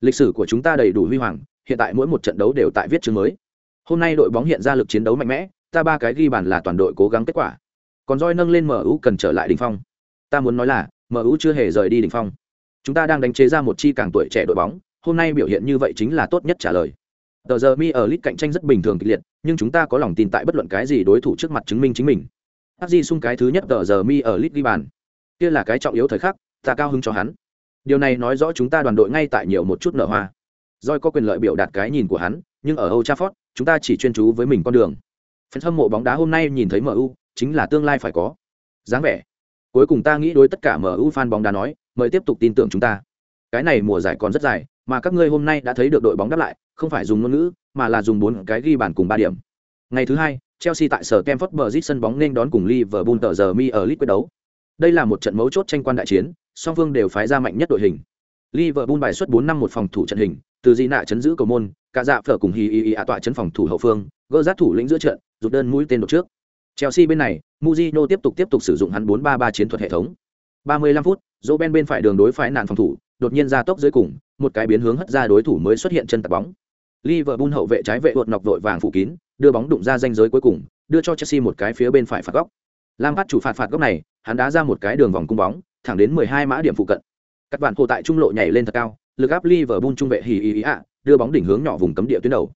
Lịch sử của chúng ta đầy đủ huy hoàng, hiện tại mỗi một trận đấu đều tại viết chương mới. Hôm nay đội bóng hiện ra lực chiến đấu mạnh mẽ, ta ba cái ghi bàn là toàn đội cố gắng kết quả. Còn roi nâng lên MU cần trở lại đỉnh phong. Ta muốn nói là, MU chưa hề rời đi đỉnh phong. Chúng ta đang đánh chế ra một chi càng tuổi trẻ đội bóng, hôm nay biểu hiện như vậy chính là tốt nhất trả lời. Tờ giờ mi ở lit cạnh tranh rất bình thường kịch liệt, nhưng chúng ta có lòng tin tại bất luận cái gì đối thủ trước mặt chứng minh chính mình. Di sung cái thứ nhất tờ giờ mi ở lit ghi bàn. Kia là cái trọng yếu thời khắc, ta cao hứng cho hắn. Điều này nói rõ chúng ta đoàn đội ngay tại nhiều một chút nở hoa. Doi có quyền lợi biểu đạt cái nhìn của hắn, nhưng ở Old Trafford, chúng ta chỉ chuyên chú với mình con đường. Phần hâm mộ bóng đá hôm nay nhìn thấy MU, chính là tương lai phải có. dáng vẻ. Cuối cùng ta nghĩ đối tất cả MU fan bóng đá nói, mời tiếp tục tin tưởng chúng ta. Cái này mùa giải còn rất dài, mà các ngươi hôm nay đã thấy được đội bóng đáp lại, không phải dùng ngôn ngữ, mà là dùng bốn cái ghi bàn cùng ba điểm. Ngày thứ hai, Chelsea tại sở Stamford Bridge sân bóng nên đón cùng Liverpool tờ giờ mi ở League quyết đấu. Đây là một trận mấu chốt tranh quan đại chiến, song phương đều phái ra mạnh nhất đội hình. Liverpool bài xuất 4 năm một phòng thủ trận hình, từ Di nạ chấn giữ cầu môn, cả dạ phở cùng Hi ạ tọa chấn phòng thủ hậu phương, gỡ rát thủ lĩnh giữa trận, rụt đơn mũi tên đột trước. Chelsea bên này, Mourinho tiếp tục tiếp tục sử dụng hắn 4-3-3 chiến thuật hệ thống. 35 phút, Roben bên phải đường đối phái nạn phòng thủ, đột nhiên ra tốc dưới cùng, một cái biến hướng hất ra đối thủ mới xuất hiện chân tạt bóng. Liverpool hậu vệ trái vệ đột nọc vội vàng phủ kín, đưa bóng đụng ra ranh giới cuối cùng, đưa cho Chelsea một cái phía bên phải phạt góc. Lampard chủ phạt phạt góc này, hắn đá ra một cái đường vòng cung bóng, thẳng đến 12 mã điểm phụ cận. Các bạn hồ tại trung lộ nhảy lên thật cao, lực áp Liverpool trung vệ hì ý ạ, đưa bóng đỉnh hướng nhỏ vùng cấm địa tuyến đầu.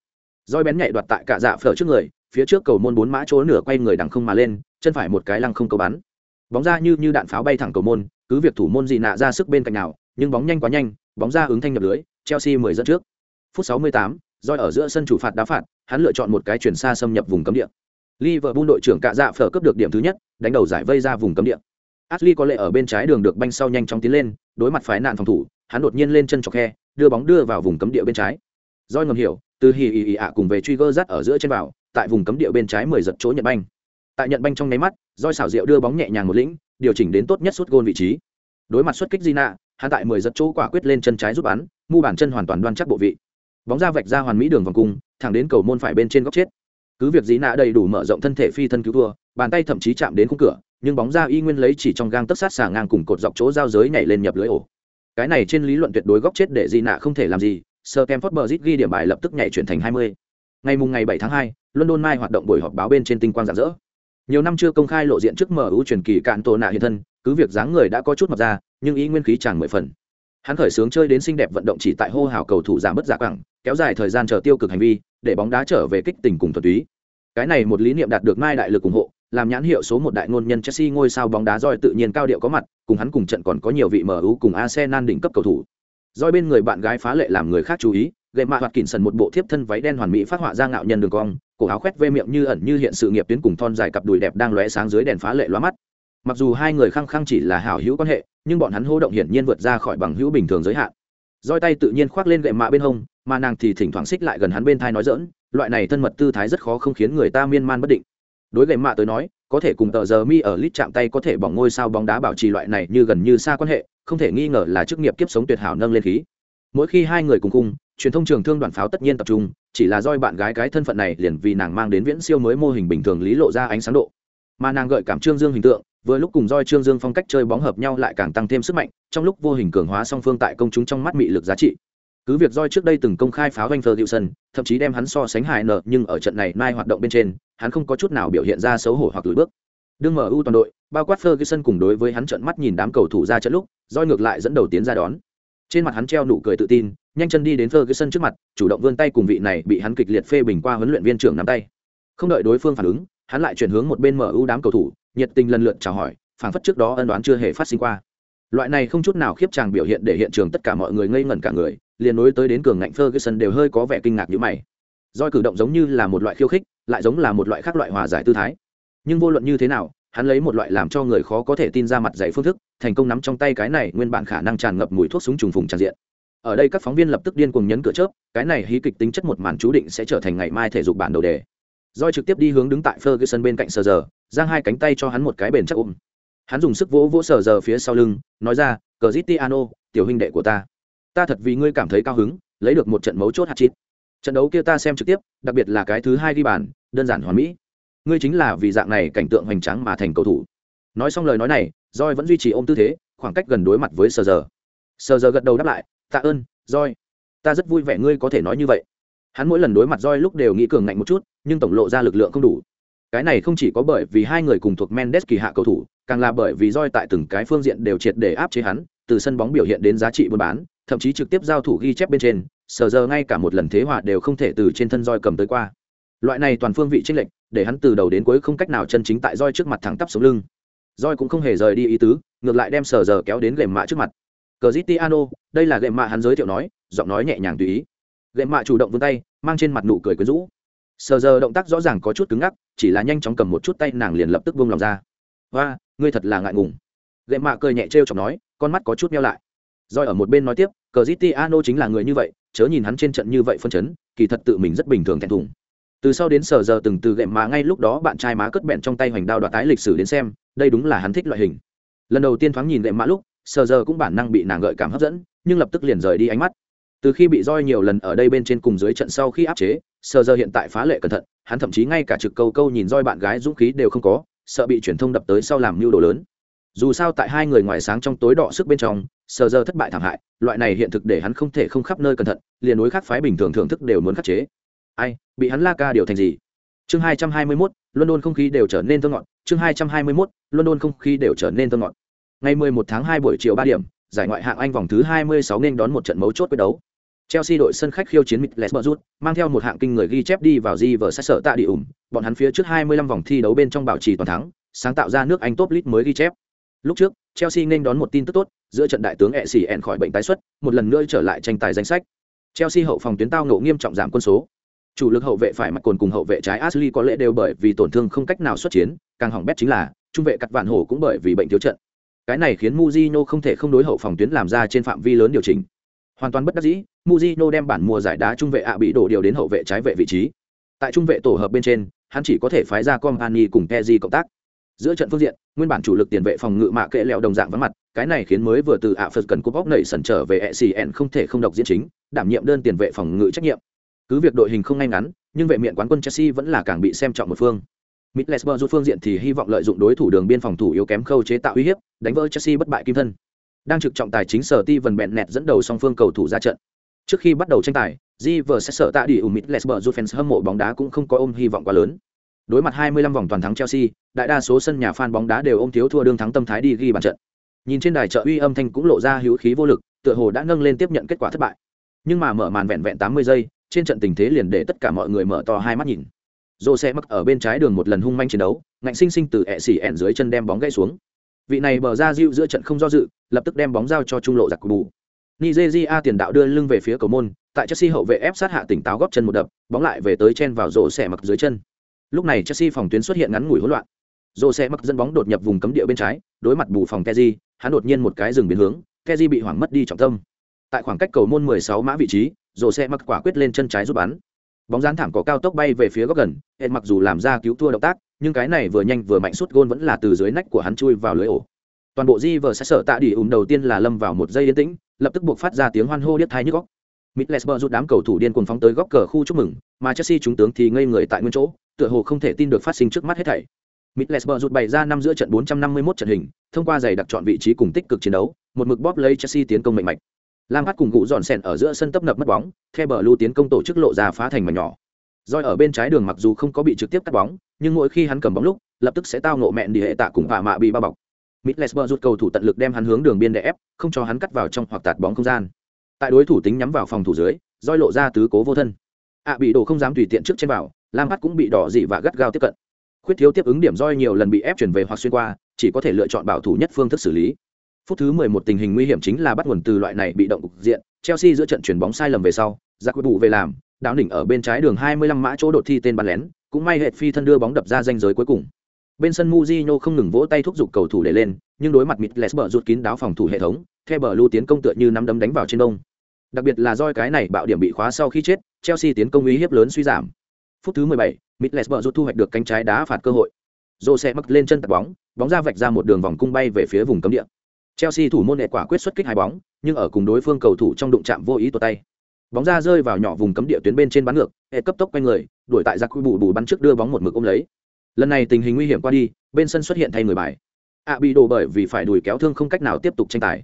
Roi bén nhảy đoạt tại cả dạ phở trước người, phía trước cầu môn bốn mã chỗ nửa quay người đằng không mà lên, chân phải một cái lăng không cầu bắn bóng ra như như đạn pháo bay thẳng cầu môn cứ việc thủ môn gì nạ ra sức bên cạnh nào nhưng bóng nhanh quá nhanh bóng ra ứng thanh nhập lưới chelsea mười dẫn trước phút 68, doi ở giữa sân chủ phạt đá phạt hắn lựa chọn một cái chuyển xa xâm nhập vùng cấm địa liverpool đội trưởng cạ dạ phở cướp được điểm thứ nhất đánh đầu giải vây ra vùng cấm địa Ashley có lệ ở bên trái đường được banh sau nhanh chóng tiến lên, đối mặt phái nạn phòng thủ, hắn đột nhiên lên chân chọc khe, đưa bóng đưa vào vùng cấm địa bên trái. Doi ngầm hiểu, từ hì ì ì ạ cùng về truy gơ dắt ở giữa trên vào, tại vùng cấm địa bên trái mười giật chỗ nhận banh. Tại nhận banh trong nháy mắt, Doi xảo diệu đưa bóng nhẹ nhàng một lĩnh, điều chỉnh đến tốt nhất suốt gôn vị trí. Đối mặt xuất kích Gina, hắn tại mười giật chỗ quả quyết lên chân trái giúp bắn, mu bàn chân hoàn toàn đoan chắc bộ vị. Bóng ra vạch ra hoàn mỹ đường vòng cung, thẳng đến cầu môn phải bên trên góc chết. Cứ việc Gina đầy đủ mở rộng thân thể phi thân cứu thua, bàn tay thậm chí chạm đến khung cửa, nhưng bóng ra y nguyên lấy chỉ trong gang tấc sát xả ngang cùng cột dọc chỗ giao giới nhảy lên nhập lưới ổ. Cái này trên lý luận tuyệt đối góc chết để dĩ nạ không thể làm gì sơ kem phớt bờ zit ghi điểm bài lập tức nhảy chuyển thành hai mươi. Ngày mùng ngày bảy tháng hai london mai hoạt động buổi họp báo bên trên tinh quang rạng rỡ. Nhiều năm chưa công khai lộ diện trước mu truyền kỳ cạn tổ nạ hiện thân cứ việc dáng người đã có chút mập ra nhưng ý nguyên khí chẳng mười phần. Hắn khởi sướng chơi đến xinh đẹp vận động chỉ tại hô hào cầu thủ giảm bất giả quẳng kéo dài thời gian chờ tiêu cực hành vi để bóng đá trở về kích tình cùng thuật túy cái này một lý niệm đạt được mai đại lực ủng hộ làm nhãn hiệu số một đại ngôn nhân Chelsea ngôi sao bóng đá roi tự nhiên cao điệu có mặt, cùng hắn cùng trận còn có nhiều vị MU cùng Arsenal đỉnh cấp cầu thủ. Roi bên người bạn gái phá lệ làm người khác chú ý, gậy mạ hoạt kỉnh sần một bộ thiếp thân váy đen hoàn mỹ phát họa ra ngạo nhân đường cong, cổ áo khoét vê miệng như ẩn như hiện sự nghiệp tuyến cùng thon dài cặp đùi đẹp đang lóe sáng dưới đèn phá lệ lóa mắt. Mặc dù hai người khăng khăng chỉ là hảo hữu quan hệ, nhưng bọn hắn hô động hiển nhiên vượt ra khỏi bằng hữu bình thường giới hạn. Roi tay tự nhiên khoác lên gậy mạ bên hông, mà nàng thì thỉnh thoảng xích lại gần hắn bên thai nói dỡn, loại này thân mật tư thái rất khó không khiến người ta miên man bất định. Đối gậy mạ tới nói, có thể cùng tờ giờ mi ở lít chạm tay có thể bỏng ngôi sao bóng đá bảo trì loại này như gần như xa quan hệ không thể nghi ngờ là chức nghiệp kiếp sống tuyệt hảo nâng lên khí mỗi khi hai người cùng cung truyền thông trường thương đoàn pháo tất nhiên tập trung chỉ là doi bạn gái cái thân phận này liền vì nàng mang đến viễn siêu mới mô hình bình thường lý lộ ra ánh sáng độ mà nàng gợi cảm trương dương hình tượng vừa lúc cùng roi trương dương phong cách chơi bóng hợp nhau lại càng tăng thêm sức mạnh trong lúc vô hình cường hóa song phương tại công chúng trong mắt mị lực giá trị. Cứ việc roi trước đây từng công khai pháo anh sân, thậm chí đem hắn so sánh hài nợ nhưng ở trận này mai hoạt động bên trên hắn không có chút nào biểu hiện ra xấu hổ hoặc lùi bước. Đương mở ưu toàn đội bao quát Ferguson cùng đối với hắn trận mắt nhìn đám cầu thủ ra trận lúc roi ngược lại dẫn đầu tiến ra đón. Trên mặt hắn treo nụ cười tự tin nhanh chân đi đến Ferguson trước mặt chủ động vươn tay cùng vị này bị hắn kịch liệt phê bình qua huấn luyện viên trưởng nắm tay. Không đợi đối phương phản ứng hắn lại chuyển hướng một bên mở ưu đám cầu thủ nhiệt tình lần lượt chào hỏi phảng phất trước đó ân đoán chưa hề phát sinh qua. Loại này không chút nào khiếp chàng biểu hiện để hiện trường tất cả mọi người ngây ngẩn cả người liền nối tới đến cường ngạnh Ferguson đều hơi có vẻ kinh ngạc như mày. Doi cử động giống như là một loại khiêu khích lại giống là một loại khác loại hòa giải tư thái. Nhưng vô luận như thế nào hắn lấy một loại làm cho người khó có thể tin ra mặt dạy phương thức thành công nắm trong tay cái này nguyên bản khả năng tràn ngập mùi thuốc súng trùng phùng tràn diện. Ở đây các phóng viên lập tức điên cuồng nhấn cửa chớp cái này hí kịch tính chất một màn chú định sẽ trở thành ngày mai thể dục bản đầu đề. Doi trực tiếp đi hướng đứng tại Ferguson bên cạnh sờ giờ, giang hai cánh tay cho hắn một cái bền chắc ôm. Hắn dùng sức vỗ vỗ sờ giờ phía sau lưng, nói ra, "Cristiano, tiểu huynh đệ của ta, ta thật vì ngươi cảm thấy cao hứng, lấy được một trận mấu chốt hạt chít Trận đấu kia ta xem trực tiếp, đặc biệt là cái thứ hai ghi bàn, đơn giản hoàn mỹ. Ngươi chính là vì dạng này cảnh tượng hoành tráng mà thành cầu thủ. Nói xong lời nói này roi vẫn duy trì ôm tư thế khoảng cách gần đối mặt với sờ giờ sờ giờ gật đầu đáp lại tạ ơn roi ta rất vui vẻ ngươi có thể nói như vậy. Hắn mỗi lần đối mặt roi lúc đều nghĩ cường ngạnh một chút nhưng tổng lộ ra lực lượng không đủ cái này không chỉ có bởi vì hai người cùng thuộc mendes kỳ hạ cầu thủ, càng là bởi vì roi tại từng cái phương diện đều triệt để áp chế hắn, từ sân bóng biểu hiện đến giá trị buôn bán, thậm chí trực tiếp giao thủ ghi chép bên trên, sờ giờ ngay cả một lần thế hòa đều không thể từ trên thân roi cầm tới qua. Loại này toàn phương vị tranh lệch, để hắn từ đầu đến cuối không cách nào chân chính tại roi trước mặt thẳng tắp sống lưng. Roi cũng không hề rời đi ý tứ, ngược lại đem sờ giờ kéo đến gệm mạ trước mặt. Cờ zitiano đây là gệm mạ hắn giới thiệu nói, giọng nói nhẹ nhàng tùy ý. Gệm mạ chủ động vươn tay, mang trên mặt nụ cười quyến rũ sờ giờ động tác rõ ràng có chút cứng ngắc, chỉ là nhanh chóng cầm một chút tay nàng liền lập tức buông lòng ra. Và ngươi thật là ngại ngùng. Gệm mạ cười nhẹ trêu chọc nói, con mắt có chút meo lại. Roi ở một bên nói tiếp cờ zitiano chính là người như vậy, chớ nhìn hắn trên trận như vậy phân chấn, kỳ thật tự mình rất bình thường thẹn thùng. Từ sau đến sờ giờ từng từ gệm mạ ngay lúc đó bạn trai má cất bẹn trong tay hoành đao đoạt tái lịch sử đến xem, đây đúng là hắn thích loại hình. Lần đầu tiên thoáng nhìn gệm Mạ lúc, sờ giờ cũng bản năng bị nàng gợi cảm hấp dẫn, nhưng lập tức liền rời đi ánh mắt. Từ khi bị roi nhiều lần ở đây bên trên cùng dưới trận sau khi áp chế sờ giờ hiện tại phá lệ cẩn thận, hắn thậm chí ngay cả trực câu câu nhìn roi bạn gái dũng khí đều không có, sợ bị truyền thông đập tới sau làm mưu đồ lớn. Dù sao tại hai người ngoài sáng trong tối đỏ sức bên trong, sờ giờ thất bại thảm hại, loại này hiện thực để hắn không thể không khắp nơi cẩn thận, liền đối khác phái bình thường thưởng thức đều muốn khắc chế. Ai, bị hắn la ca điều thành gì? Chương hai trăm hai mươi mốt, london không khí đều trở nên thơ ngọt. Chương hai trăm hai mươi mốt, london không khí đều trở nên thơ ngọt. Ngày mười một tháng hai buổi chiều ba điểm, giải ngoại hạng anh vòng thứ hai mươi sáu nên đón một trận mấu chốt quyết đấu. Chelsea đội sân khách khiêu chiến Middlesbrough, mang theo một hạng kinh người ghi chép đi vào di vở sát sở tạ địa ủng, bọn hắn phía trước 25 vòng thi đấu bên trong bảo trì toàn thắng, sáng tạo ra nước Anh top league mới ghi chép. Lúc trước, Chelsea nên đón một tin tức tốt, giữa trận đại tướng Essien khỏi bệnh tái xuất, một lần nữa trở lại tranh tài danh sách. Chelsea hậu phòng tuyến tao ngộ nghiêm trọng giảm quân số. Chủ lực hậu vệ phải mặt cồn cùng hậu vệ trái Ashley có lẽ đều bởi vì tổn thương không cách nào xuất chiến, càng hỏng bét chính là trung vệ cắt vạn hổ cũng bởi vì bệnh thiếu trận. Cái này khiến Mujino không thể không đối hậu phòng tuyến làm ra trên phạm vi lớn điều chỉnh. Hoàn toàn bất đắc dĩ, Mujino đem bản mùa giải đá trung vệ ạ bị đổ điều đến hậu vệ trái vệ vị trí. Tại trung vệ tổ hợp bên trên, hắn chỉ có thể phái ra Company cùng Pepe cộng tác. Giữa trận phương diện, nguyên bản chủ lực tiền vệ phòng ngự mạ kệ lẹo đồng dạng vắng mặt, cái này khiến mới vừa từ ạ Phật cần cúp bóc nảy sẩn trở về ECN không thể không độc diễn chính, đảm nhiệm đơn tiền vệ phòng ngự trách nhiệm. Cứ việc đội hình không ngay ngắn, nhưng vệ miện quán quân Chelsea vẫn là càng bị xem trọng một phương. Middlesbrough rút phương diện thì hy vọng lợi dụng đối thủ đường biên phòng thủ yếu kém khâu chế tạo uy hiếp, đánh vỡ Chelsea bất bại kim thân. Đang trực trọng tài chính sở ti vần bẹn nẹt dẫn đầu song phương cầu thủ ra trận. Trước khi bắt đầu tranh tài, River sẽ sợ tạ đi ủng Lesber, rút fans hâm mộ bóng đá cũng không có ôm hy vọng quá lớn. Đối mặt 25 vòng toàn thắng Chelsea, đại đa số sân nhà fan bóng đá đều ôm thiếu thua đương thắng tâm thái đi ghi bàn trận. Nhìn trên đài trợ uy âm thanh cũng lộ ra hữu khí vô lực, tựa hồ đã nâng lên tiếp nhận kết quả thất bại. Nhưng mà mở màn vẹn vẹn 80 giây, trên trận tình thế liền để tất cả mọi người mở to hai mắt nhìn. Rô xe mắc ở bên trái đường một lần hung manh chiến đấu, ngạnh sinh sinh từ ẹ xỉ ẻn dưới chân đem bóng gãy xuống. Vị này bờ ra dịu giữa trận không do dự, lập tức đem bóng giao cho trung lộ giặc bù. Nigeria tiền đạo đưa lưng về phía cầu môn, tại Chelsea hậu vệ ép sát hạ tỉnh táo góp chân một đập, bóng lại về tới chen vào rổ xẻ mặc dưới chân. Lúc này Chelsea phòng tuyến xuất hiện ngắn ngủi hỗn loạn. Rổ xẻ mặc dẫn bóng đột nhập vùng cấm địa bên trái, đối mặt bù phòng Kessié, hắn đột nhiên một cái dừng biến hướng, Kessié bị hoảng mất đi trọng tâm. Tại khoảng cách cầu môn 16 mã vị trí, rổ xẻ mặc quả quyết lên chân trái giúp bắn bóng dán thảm cỏ cao tốc bay về phía góc gần hệt mặc dù làm ra cứu thua động tác nhưng cái này vừa nhanh vừa mạnh suốt gôn vẫn là từ dưới nách của hắn chui vào lưới ổ toàn bộ di vờ sẽ sợ tạ đi ủm đầu tiên là lâm vào một giây yên tĩnh lập tức buộc phát ra tiếng hoan hô điếc thai nhức góc mitlesber rút đám cầu thủ điên cuồng phóng tới góc cờ khu chúc mừng, mà Chelsea chúng tướng thì ngây người tại nguyên chỗ, tựa hồ không thể tin được phát sinh trước mắt hết thảy. mitlesber rút bày ra năm giữa trận 451 trận hình, thông qua giày đặc chọn vị trí cùng tích cực chiến đấu, một mực bóp lấy Chelsea tiến công mạnh mạnh Lam Hát cùng cụ dọn sèn ở giữa sân tấp nập mất bóng, theo bờ lưu tiến công tổ chức lộ ra phá thành mà nhỏ. Roi ở bên trái đường mặc dù không có bị trực tiếp cắt bóng, nhưng mỗi khi hắn cầm bóng lúc, lập tức sẽ tao ngộ mẹn đi hệ tạ cùng hạ mạ bị bao bọc. Middlesbrough rút cầu thủ tận lực đem hắn hướng đường biên để ép, không cho hắn cắt vào trong hoặc tạt bóng không gian. Tại đối thủ tính nhắm vào phòng thủ dưới, Roi lộ ra tứ cố vô thân. ạ bị đổ không dám tùy tiện trước trên vào, Lam Hát cũng bị đỏ dị và gắt gao tiếp cận. Khuyết thiếu tiếp ứng điểm Roi nhiều lần bị ép chuyển về hoặc xuyên qua, chỉ có thể lựa chọn bảo thủ nhất phương thức xử lý. Phút thứ 11 tình hình nguy hiểm chính là bắt nguồn từ loại này bị động cục diện, Chelsea giữa trận chuyển bóng sai lầm về sau, giặc quyết bù về làm, đáo đỉnh ở bên trái đường 25 mã chỗ đột thi tên bắn lén, cũng may hệt phi thân đưa bóng đập ra danh giới cuối cùng. Bên sân Mujinho không ngừng vỗ tay thúc giục cầu thủ để lên, nhưng đối mặt Mitlesber rút kín đáo phòng thủ hệ thống, theo bờ lưu tiến công tựa như nắm đấm đánh vào trên đông. Đặc biệt là roi cái này bạo điểm bị khóa sau khi chết, Chelsea tiến công uy hiếp lớn suy giảm. Phút thứ 17, Mitlesber rút thu hoạch được cánh trái đá phạt cơ hội. Jose mắc lên chân tạt bóng, bóng ra vạch ra một đường vòng cung bay về phía vùng cấm địa. Chelsea thủ môn đệ quả quyết xuất kích hai bóng, nhưng ở cùng đối phương cầu thủ trong đụng chạm vô ý tuột tay. Bóng ra rơi vào nhỏ vùng cấm địa tuyến bên trên bán ngược, hệ cấp tốc quay người, đuổi tại ra khu bù bù bắn trước đưa bóng một mực ôm lấy. Lần này tình hình nguy hiểm qua đi, bên sân xuất hiện thay người bài. ạ bị đổ bởi vì phải đuổi kéo thương không cách nào tiếp tục tranh tài.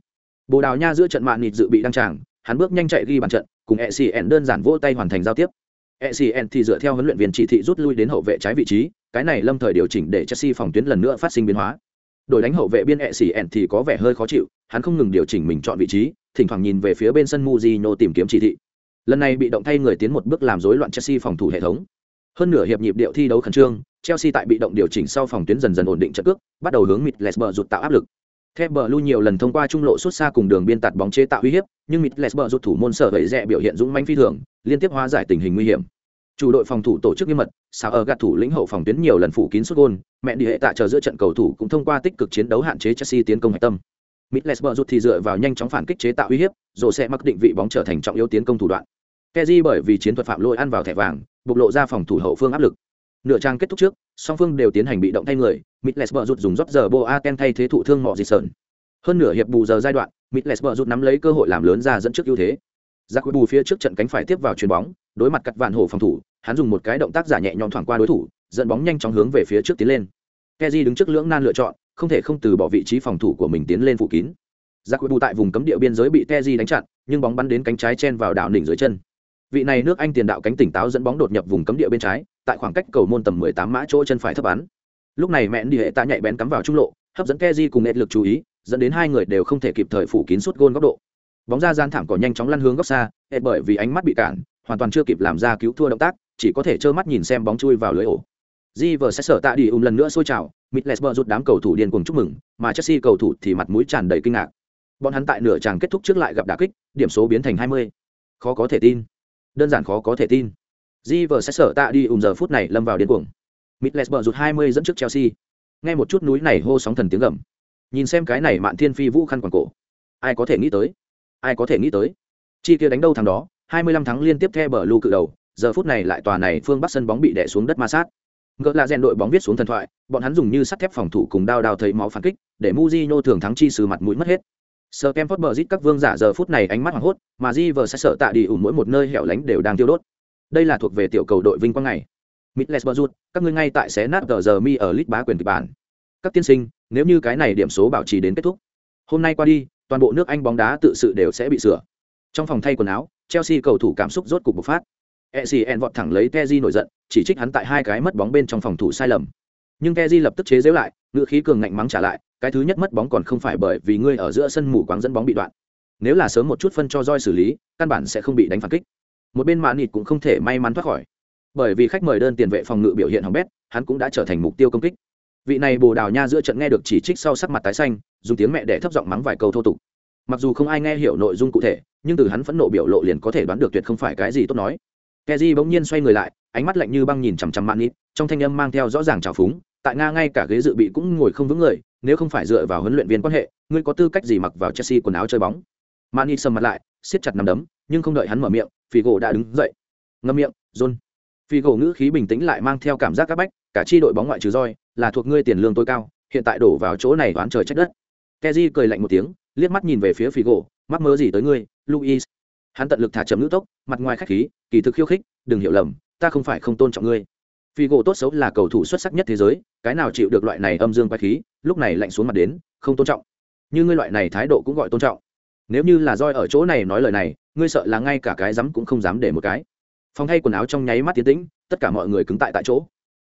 Bồ Đào Nha giữa trận mạng nịt dự bị đăng tràng, hắn bước nhanh chạy ghi bàn trận, cùng ECN đơn giản vỗ tay hoàn thành giao tiếp. ECN thì dựa theo huấn luyện viên chỉ thị rút lui đến hậu vệ trái vị trí, cái này lâm thời điều chỉnh để Chelsea phòng tuyến lần nữa phát sinh biến hóa đội đánh hậu vệ biên e xỉ ẻn thì có vẻ hơi khó chịu hắn không ngừng điều chỉnh mình chọn vị trí thỉnh thoảng nhìn về phía bên sân muzino tìm kiếm chỉ thị lần này bị động thay người tiến một bước làm rối loạn chelsea phòng thủ hệ thống hơn nửa hiệp nhịp điệu thi đấu khẩn trương chelsea tại bị động điều chỉnh sau phòng tuyến dần dần ổn định trận cước bắt đầu hướng mịt rụt tạo áp lực. Thép bờ lưu nhiều lần thông qua trung lộ xuất xa cùng đường biên tạt bóng chế tạo uy hiếp, nhưng Mitlesber rụt thủ môn sở vậy rẻ biểu hiện dũng mãnh phi thường, liên tiếp hóa giải tình hình nguy hiểm. Chủ đội phòng thủ tổ chức nghiêm mật sao ở gạt thủ lĩnh hậu phòng tuyến nhiều lần phủ kín sút gôn mẹ đi hệ tạ chờ giữa trận cầu thủ cũng thông qua tích cực chiến đấu hạn chế chelsea tiến công hải tâm. Middlesbrough rụt thì dựa vào nhanh chóng phản kích chế tạo uy hiếp rồi sẽ mặc định vị bóng trở thành trọng yếu tiến công thủ đoạn. Kezi bởi vì chiến thuật phạm lỗi ăn vào thẻ vàng bộc lộ ra phòng thủ hậu phương áp lực nửa trang kết thúc trước song phương đều tiến hành bị động thay người Middlesbrough rút dùng rót giờ Boateng thay thế thụ thương mọ dị sơn hơn nửa hiệp bù giờ giai đoạn Middlesbrough rút nắm lấy cơ hội làm lớn ra dẫn trước ưu thế Giặc bù phía trước trận cánh phải tiếp vào chuyền bóng, đối mặt cắt vạn hổ phòng thủ, hắn dùng một cái động tác giả nhẹ nhõm thoảng qua đối thủ, dẫn bóng nhanh chóng hướng về phía trước tiến lên. keji đứng trước lưỡng nan lựa chọn, không thể không từ bỏ vị trí phòng thủ của mình tiến lên phủ kín. Giặc bù tại vùng cấm địa biên giới bị keji đánh chặn, nhưng bóng bắn đến cánh trái chen vào đảo đỉnh dưới chân. Vị này nước Anh tiền đạo cánh tỉnh táo dẫn bóng đột nhập vùng cấm địa bên trái, tại khoảng cách cầu môn tầm 18 mã chỗ chân phải thấp bắn. Lúc này mẹn đi hệ tạ nhạy bén cắm vào trung lộ, hấp dẫn keji cùng nét lực chú ý, dẫn đến hai người đều không thể kịp thời phủ kín suốt gôn góc độ bóng ra gian thảm cỏ nhanh chóng lăn hướng góc xa hệ bởi vì ánh mắt bị cản hoàn toàn chưa kịp làm ra cứu thua động tác chỉ có thể trơ mắt nhìn xem bóng chui vào lưới ổ Di vừa sẽ sở tạ đi um lần nữa sôi trào, Mitlesber rút đám cầu thủ điên cuồng chúc mừng, mà Chelsea cầu thủ thì mặt mũi tràn đầy kinh ngạc. Bọn hắn tại nửa chàng kết thúc trước lại gặp đả kích, điểm số biến thành 20. Khó có thể tin. Đơn giản khó có thể tin. Di vờ sẽ sở tạ đi ùm giờ phút này lâm vào điên cuồng. Middlesbrough rút 20 dẫn trước Chelsea. Nghe một chút núi này hô sóng thần tiếng gầm. Nhìn xem cái này Mạn Thiên Phi Vũ khăn quàng cổ. Ai có thể nghĩ tới? Ai có thể nghĩ tới? Chi kia đánh đâu thằng đó, 25 tháng liên tiếp theo bờ lưu cự đầu, giờ phút này lại tòa này phương bắc sân bóng bị đè xuống đất ma sát ngỡ là rèn đội bóng viết xuống thần thoại bọn hắn dùng như sắt thép phòng thủ cùng đao đao thấy máu phản kích để Mujinho thường thắng chi sứ mặt mũi mất hết Sir Kemford bờ các vương giả giờ phút này ánh mắt hoảng hốt, mà Di vờ sẽ sợ tạ đi ủ mỗi một nơi hẻo lánh đều đang tiêu đốt. Đây là thuộc về tiểu cầu đội vinh quang ngày. Middlesbrough, các ngươi ngay tại xé nát tờ giờ mi ở lit bá quyền kịch bản. Các tiên sinh, nếu như cái này điểm số bảo trì đến kết thúc, hôm nay qua đi, toàn bộ nước Anh bóng đá tự sự đều sẽ bị sửa. Trong phòng thay quần áo, Chelsea cầu thủ cảm xúc rốt cục bộc phát. Essien vọt thẳng lấy teji nổi giận, chỉ trích hắn tại hai cái mất bóng bên trong phòng thủ sai lầm. Nhưng teji lập tức chế giễu lại, ngự khí cường ngạnh mắng trả lại, cái thứ nhất mất bóng còn không phải bởi vì ngươi ở giữa sân mù quáng dẫn bóng bị đoạn. Nếu là sớm một chút phân cho roi xử lý, căn bản sẽ không bị đánh phản kích. Một bên mạ Nịt cũng không thể may mắn thoát khỏi. Bởi vì khách mời đơn tiền vệ phòng ngự biểu hiện hỏng bét, hắn cũng đã trở thành mục tiêu công kích. Vị này Bồ Đào Nha giữa trận nghe được chỉ trích sau sắc mặt tái xanh, dùng tiếng mẹ để thấp giọng mắng vài câu thô tục. Mặc dù không ai nghe hiểu nội dung cụ thể, nhưng từ hắn phẫn nộ biểu lộ liền có thể đoán được tuyệt không phải cái gì tốt nói. Keji bỗng nhiên xoay người lại, ánh mắt lạnh như băng nhìn chằm chằm Manit, trong thanh âm mang theo rõ ràng trào phúng, tại Nga ngay cả ghế dự bị cũng ngồi không vững người, nếu không phải dựa vào huấn luyện viên quan hệ, ngươi có tư cách gì mặc vào Chelsea quần áo chơi bóng? Manit sầm mặt lại, siết chặt nắm đấm, nhưng không đợi hắn mở miệng, Figo đã đứng dậy. Ngậm miệng, John. Gỗ ngữ khí bình tĩnh lại mang theo cảm giác các bách, cả chi đội bóng ngoại trừ roi, là thuộc ngươi tiền lương tối cao, hiện tại đổ vào chỗ này đoán trời trách đất. Keji cười lạnh một tiếng, liếc mắt nhìn về phía Figo, mắc mớ gì tới ngươi, Luis? Hắn tận lực thả chậm ngữ tốc, mặt ngoài khách khí, kỳ thực khiêu khích, đừng hiểu lầm ta không phải không tôn trọng ngươi phi gỗ tốt xấu là cầu thủ xuất sắc nhất thế giới cái nào chịu được loại này âm dương quái khí lúc này lạnh xuống mặt đến không tôn trọng như ngươi loại này thái độ cũng gọi tôn trọng nếu như là roi ở chỗ này nói lời này ngươi sợ là ngay cả cái dám cũng không dám để một cái phòng thay quần áo trong nháy mắt tiến tĩnh tất cả mọi người cứng tại tại chỗ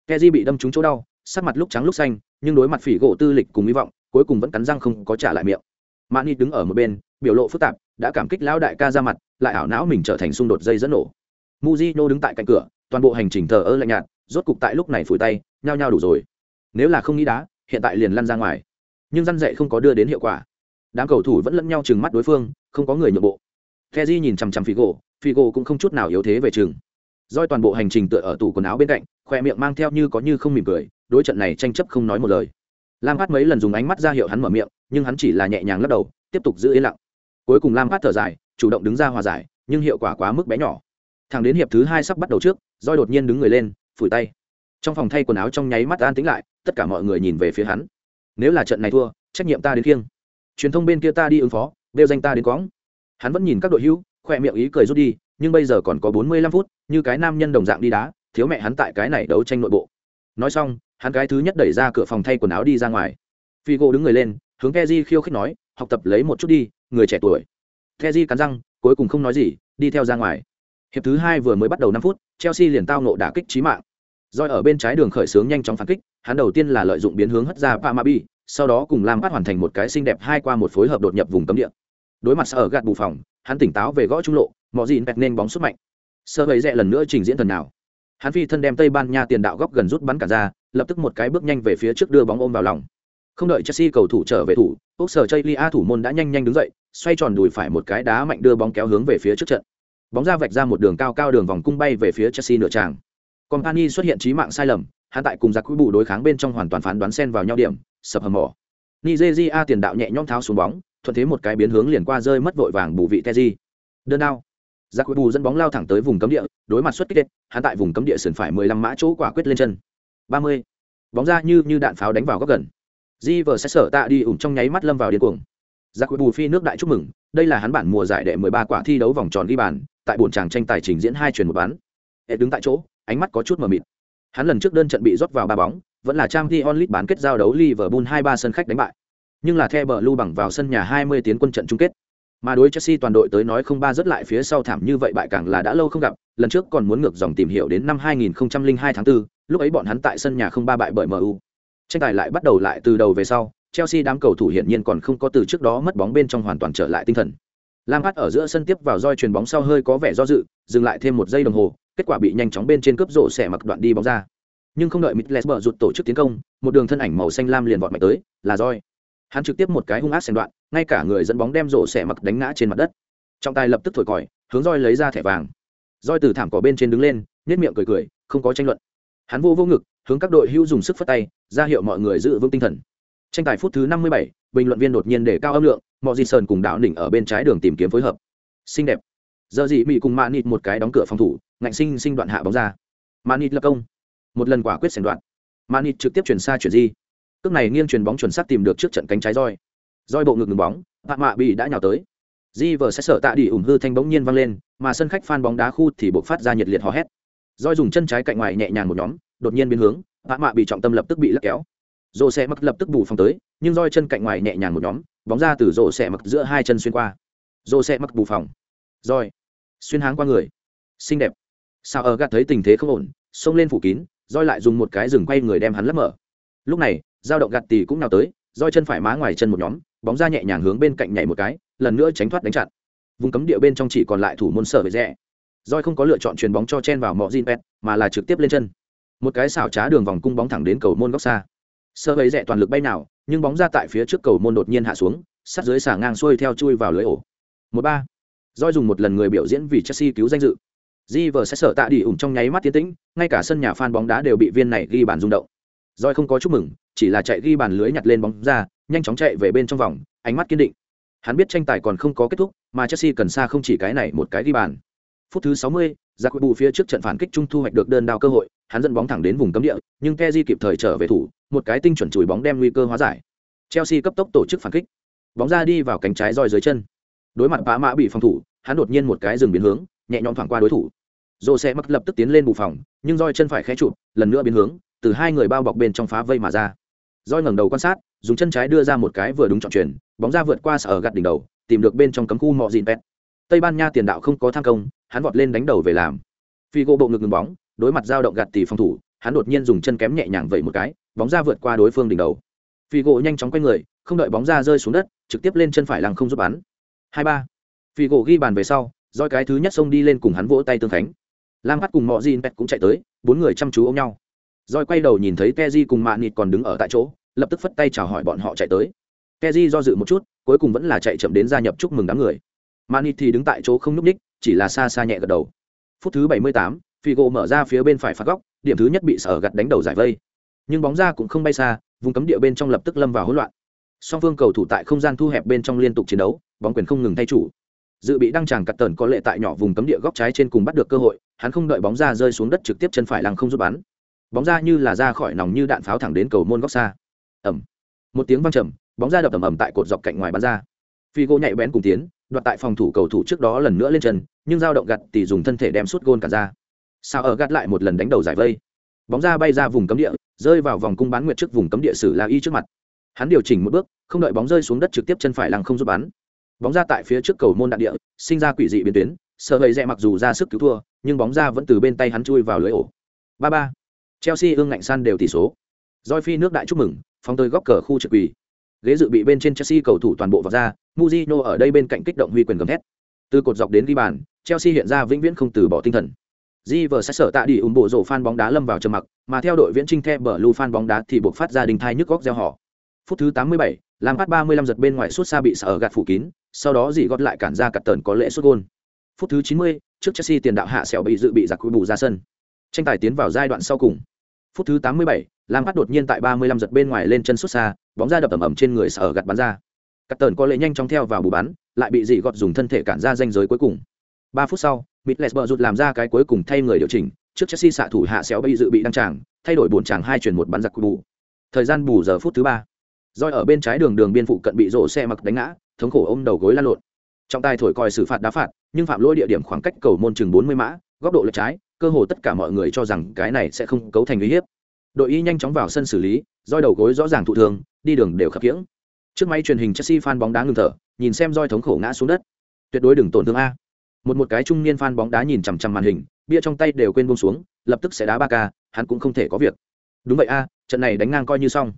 keji bị đâm trúng chỗ đau sắc mặt lúc trắng lúc xanh nhưng đối mặt phỉ gỗ tư lịch cùng hy vọng cuối cùng vẫn cắn răng không có trả lại miệng mani đứng ở một bên biểu lộ phức tạp đã cảm kích lão đại ca ra mặt lại ảo não mình trở thành xung đột dây dẫn nổ Mujino đứng tại cạnh cửa, toàn bộ hành trình thờ ơ lạnh nhạt, rốt cục tại lúc này phủi tay, nhao nhao đủ rồi. Nếu là không nghĩ đá, hiện tại liền lăn ra ngoài. Nhưng răn dạy không có đưa đến hiệu quả. Đám cầu thủ vẫn lẫn nhau trừng mắt đối phương, không có người nhượng bộ. Kezi nhìn chằm chằm Figo, Figo cũng không chút nào yếu thế về trường. Doi toàn bộ hành trình tựa ở tủ quần áo bên cạnh, khoe miệng mang theo như có như không mỉm cười, đối trận này tranh chấp không nói một lời. Lam Phát mấy lần dùng ánh mắt ra hiệu hắn mở miệng, nhưng hắn chỉ là nhẹ nhàng lắc đầu, tiếp tục giữ yên lặng. Cuối cùng Lam Phát thở dài, chủ động đứng ra hòa giải, nhưng hiệu quả quá mức bé nhỏ thằng đến hiệp thứ hai sắp bắt đầu trước Doi đột nhiên đứng người lên phủi tay trong phòng thay quần áo trong nháy mắt an tĩnh lại tất cả mọi người nhìn về phía hắn nếu là trận này thua trách nhiệm ta đến kiêng truyền thông bên kia ta đi ứng phó đeo danh ta đến quổng hắn vẫn nhìn các đội hữu khoe miệng ý cười rút đi nhưng bây giờ còn có bốn mươi lăm phút như cái nam nhân đồng dạng đi đá thiếu mẹ hắn tại cái này đấu tranh nội bộ nói xong hắn cái thứ nhất đẩy ra cửa phòng thay quần áo đi ra ngoài phi gỗ đứng người lên hướng keji khiêu khích nói học tập lấy một chút đi người trẻ tuổi keji cắn răng cuối cùng không nói gì đi theo ra ngoài Hiệp thứ hai vừa mới bắt đầu năm phút, Chelsea liền tao nộ đả kích chí mạng. Rồi ở bên trái đường khởi xướng nhanh chóng phản kích, hắn đầu tiên là lợi dụng biến hướng hất ra Pamabi, sau đó cùng Lam Lampard hoàn thành một cái xinh đẹp hai qua một phối hợp đột nhập vùng cấm địa. Đối mặt ở gạt bù phòng, hắn tỉnh táo về gõ trung lộ, mọ dịn bẹt nên bóng xuất mạnh. Sơ bầy rẽ lần nữa trình diễn thần nào. Hắn phi thân đem Tây Ban Nha tiền đạo góc gần rút bắn cả ra, lập tức một cái bước nhanh về phía trước đưa bóng ôm vào lòng. Không đợi Chelsea cầu thủ trở về thủ, quốc Sở Chaylia thủ môn đã nhanh nhanh đứng dậy, xoay tròn đùi phải một cái đá mạnh đưa bóng kéo hướng về phía trước trận bóng ra vạch ra một đường cao cao đường vòng cung bay về phía chelsea nửa tràng company xuất hiện trí mạng sai lầm hắn tại cùng giặc quỹ bù đối kháng bên trong hoàn toàn phán đoán xen vào nhau điểm sập hầm mỏ nigeria tiền đạo nhẹ nhõm tháo xuống bóng thuận thế một cái biến hướng liền qua rơi mất vội vàng bù vị teji. Đơn đao giặc quỹ bù dẫn bóng lao thẳng tới vùng cấm địa, đối mặt xuất kích hắn tại vùng cấm địa sườn phải 15 mã chỗ quả quyết lên chân. 30. bóng ra như như đạn pháo đánh vào góc gần. Di vờ sẽ sở tạ đi ủng trong nháy mắt lâm vào điên cuồng. Giặc quỹ bù phi nước đại chúc mừng, đây là hắn bản mùa giải đệ 13 quả thi đấu vòng tròn ghi bàn, tại bồn chàng tranh tài trình diễn hai truyền một bán. Hệ đứng tại chỗ, ánh mắt có chút mờ mịt. Hắn lần trước đơn trận bị rót vào ba bóng, vẫn là trang t onlit bán kết giao đấu liverpool hai ba sân khách đánh bại nhưng là the bờ lưu bằng vào sân nhà 20 tiến quân trận chung kết mà đối Chelsea toàn đội tới nói không ba rất lại phía sau thảm như vậy bại càng là đã lâu không gặp, lần trước còn muốn ngược dòng tìm hiểu đến năm 2002 tháng 4, lúc ấy bọn hắn tại sân nhà không ba bại bởi MU. Tranh tài lại bắt đầu lại từ đầu về sau, Chelsea đám cầu thủ hiển nhiên còn không có từ trước đó mất bóng bên trong hoàn toàn trở lại tinh thần. Lampard ở giữa sân tiếp vào roi truyền bóng sau hơi có vẻ do dự, dừng lại thêm một giây đồng hồ, kết quả bị nhanh chóng bên trên cướp rổ xẻ mặc đoạn đi bóng ra. nhưng không đợi Mitlesber rụt tổ chức tiến công, một đường thân ảnh màu xanh lam liền vọt mạnh tới, là roi. Hắn trực tiếp một cái hung ác xen đoạn, ngay cả người dẫn bóng đem rổ xẻ mặc đánh ngã trên mặt đất. Trọng tài lập tức thổi còi, hướng roi lấy ra thẻ vàng. Roi từ thảm cỏ bên trên đứng lên, nhếch miệng cười cười, không có tranh luận. Hắn vô vô ngực, hướng các đội hữu dùng sức phất tay, ra hiệu mọi người giữ vững tinh thần. Tranh tài phút thứ 57, bình luận viên đột nhiên để cao âm lượng, mọi Di Sơn cùng đạo đỉnh ở bên trái đường tìm kiếm phối hợp. Xinh đẹp. Giờ gì Mỹ cùng Manit một cái đóng cửa phòng thủ, ngạnh sinh sinh đoạn hạ bóng ra. Manit lập công một lần quả quyết sành đoạn manit trực tiếp chuyển xa chuyển di cước này nghiêng chuyền bóng chuẩn xác tìm được trước trận cánh trái roi. Roi bộ ngực ngừng bóng hạ mạ bị đã nhào tới. Di vờ sẽ sợ tạ đi ủng hư thanh bỗng nhiên văng lên, mà sân khách phan bóng đá khu thì buộc phát ra nhiệt liệt hò hét. Roi dùng chân trái cạnh ngoài nhẹ nhàng một nhóm, đột nhiên biến hướng hạ mạ bị trọng tâm lập tức bị lắc kéo. Rổ xe mặc lập tức bù phòng tới, nhưng roi chân cạnh ngoài nhẹ nhàng một nhóm, bóng ra từ rổ xe mặc giữa hai chân xuyên qua. Rổ xe mặc bù phòng. Roi. Xuyên háng qua người. Xinh đẹp. Sao ở gạt thấy tình thế không ổn, xông lên phủ kín, roi lại dùng một cái rừng quay người đem hắn lấp mở. Lúc này dao động gạt tì cũng nào tới, roi chân phải má ngoài chân một nhóm, bóng ra nhẹ nhàng hướng bên cạnh nhảy một cái, lần nữa tránh thoát đánh chặn. Vùng cấm địa bên trong chỉ còn lại thủ môn sở về rẽ. Roi không có lựa chọn chuyền bóng cho chen vào mọi zin pet, mà là trực tiếp lên chân. Một cái xảo trá đường vòng cung bóng thẳng đến cầu môn góc xa. Sơ ấy rẽ toàn lực bay nào, nhưng bóng ra tại phía trước cầu môn đột nhiên hạ xuống, sát dưới xả ngang xuôi theo chui vào lưới ổ. Một ba. Roi dùng một lần người biểu diễn vì chelsea cứu danh dự. Di vờ sẽ sợ tạ đi ủng trong nháy mắt tiến tĩnh, ngay cả sân nhà phan bóng đá đều bị viên này ghi bàn rung động. Roi không có chúc mừng chỉ là chạy ghi bàn lưới nhặt lên bóng ra nhanh chóng chạy về bên trong vòng ánh mắt kiên định. Hắn biết tranh tài còn không có kết thúc mà chelsea cần xa không chỉ cái này một cái ghi bàn. Phút thứ 60, ra quyết bù phía trước trận phản kích trung thu hoạch được đơn đao cơ hội hắn dẫn bóng thẳng đến vùng cấm địa nhưng Kessié kịp thời trở về thủ một cái tinh chuẩn chùi bóng đem nguy cơ hóa giải. Chelsea cấp tốc tổ chức phản kích. Bóng ra đi vào cánh trái roi dưới chân. Đối mặt bá mã bị phòng thủ hắn đột nhiên một cái dừng biến hướng nhẹ nhõm thoảng qua đối thủ. Jose mắc lập tức tiến lên bù phòng nhưng roi chân phải khẽ chụp lần nữa biến hướng từ hai người bao bọc bên trong phá vây mà ra roi ngẩng đầu quan sát, dùng chân trái đưa ra một cái vừa đúng trọng chuyển bóng ra vượt qua sở gạt đỉnh đầu, tìm được bên trong cấm khu mọ dìn pet tây ban nha tiền đạo không có tham công, hắn vọt lên đánh đầu về làm. Phi gỗ bộ ngực ngừng bóng, đối mặt dao động gạt tỷ phòng thủ, hắn đột nhiên dùng chân kém nhẹ nhàng vẩy một cái, bóng ra vượt qua đối phương đỉnh đầu. Phi gỗ nhanh chóng quay người, không đợi bóng ra rơi xuống đất, trực tiếp lên chân phải lăng không giúp bắn. Hai ba. Phi gỗ ghi bàn về sau, roi cái thứ nhất xông đi lên cùng hắn vỗ tay tương khánh. Lam bắt cùng mọi gin pet cũng chạy tới, bốn người chăm chú ôm nhau rồi quay đầu nhìn thấy keji cùng mạ nịt còn đứng ở tại chỗ lập tức phất tay chào hỏi bọn họ chạy tới. Keji do dự một chút cuối cùng vẫn là chạy chậm đến gia nhập chúc mừng đám người. Mạ nịt thì đứng tại chỗ không nhúc nhích, chỉ là xa xa nhẹ gật đầu. Phút thứ bảy mươi tám figo mở ra phía bên phải phạt góc điểm thứ nhất bị sở gặt đánh đầu giải vây. Nhưng bóng ra cũng không bay xa vùng cấm địa bên trong lập tức lâm vào hỗn loạn. Song phương cầu thủ tại không gian thu hẹp bên trong liên tục chiến đấu bóng quyền không ngừng thay chủ. Dự bị đăng tràng cật tẩn có lệ tại nhỏ vùng cấm địa góc trái trên cùng bắt được cơ hội hắn không đợi bóng ra rơi xuống đất trực tiếp chân phải lăng không rút bắn bóng ra như là ra khỏi nòng như đạn pháo thẳng đến cầu môn góc xa. Ẩm một tiếng văng trầm, bóng ra đập ầm ầm tại cột dọc cạnh ngoài bắn ra. Phi gỗ nhạy bén cùng tiến, đoạt tại phòng thủ cầu thủ trước đó lần nữa lên chân, nhưng dao động gặt thì dùng thân thể đem suốt gôn cả ra. Sao ở gắt lại một lần đánh đầu giải vây. Bóng ra bay ra vùng cấm địa, rơi vào vòng cung bán nguyệt trước vùng cấm địa sử la y trước mặt. Hắn điều chỉnh một bước, không đợi bóng rơi xuống đất trực tiếp chân phải lăng không giúp bắn. Bóng ra tại phía trước cầu môn đạn địa, sinh ra quỷ dị biến tuyến sợ hầy rẽ mặc dù ra sức cứu thua, nhưng bóng ra vẫn từ bên tay hắn chui vào lưới ổ. Ba ba chelsea ương ngạnh san đều tỷ số roi phi nước đại chúc mừng phóng tới góc cờ khu trực quỳ ghế dự bị bên trên chelsea cầu thủ toàn bộ vào ra Mujino ở đây bên cạnh kích động huy quyền gầm thét từ cột dọc đến ghi bàn chelsea hiện ra vĩnh viễn không từ bỏ tinh thần Di vừa sẽ sở tạ đi ủng bộ rổ fan bóng đá lâm vào trầm mặc, mà theo đội viễn trinh theo bờ lù fan bóng đá thì buộc phát ra đình thai nhức góc gieo họ. Phút thứ 87, làm phát 35 giật bên ngoài suốt xa bị sở gạt phủ kín, sau đó dì gót lại cản ra cật tờn có lễ suốt gôn. Phút thứ 90, trước Chelsea tiền đạo hạ sẹo bị dự bị giặc bù ra sân. Tranh tài tiến vào giai đoạn sau cùng. Phút thứ 87, Lam phát đột nhiên tại 35 giật bên ngoài lên chân xuất xa, bóng ra đập ẩm ẩm trên người sở gạt bắn ra. cắt tần có lệ nhanh chóng theo vào bù bắn, lại bị dị gọt dùng thân thể cản ra danh giới cuối cùng. 3 phút sau, Mitlesberg rụt làm ra cái cuối cùng thay người điều chỉnh, trước Chelsea xạ thủ hạ xéo bị dự bị đăng tràng, thay đổi bổn tràng hai chuyển một bắn giặc bù. Thời gian bù giờ phút thứ ba. roi ở bên trái đường đường biên phụ cận bị rổ xe mặc đánh ngã thống khổ ôm đầu gối lăn lộn trọng tài thổi còi xử phạt đá phạt nhưng phạm lỗi địa điểm khoảng cách cầu môn chừng bốn mươi mã góc độ lệch trái, cơ hồ tất cả mọi người cho rằng cái này sẽ không cấu thành uy hiếp. Đội y nhanh chóng vào sân xử lý, roi đầu gối rõ ràng thụ thương, đi đường đều khập khiễng. Trước máy truyền hình chelsea fan bóng đá ngừng thở, nhìn xem roi thống khổ ngã xuống đất. Tuyệt đối đừng tổn thương a. Một một cái trung niên fan bóng đá nhìn chằm chằm màn hình, bia trong tay đều quên buông xuống, lập tức sẽ đá ba ca, hắn cũng không thể có việc. Đúng vậy a, trận này đánh ngang coi như xong.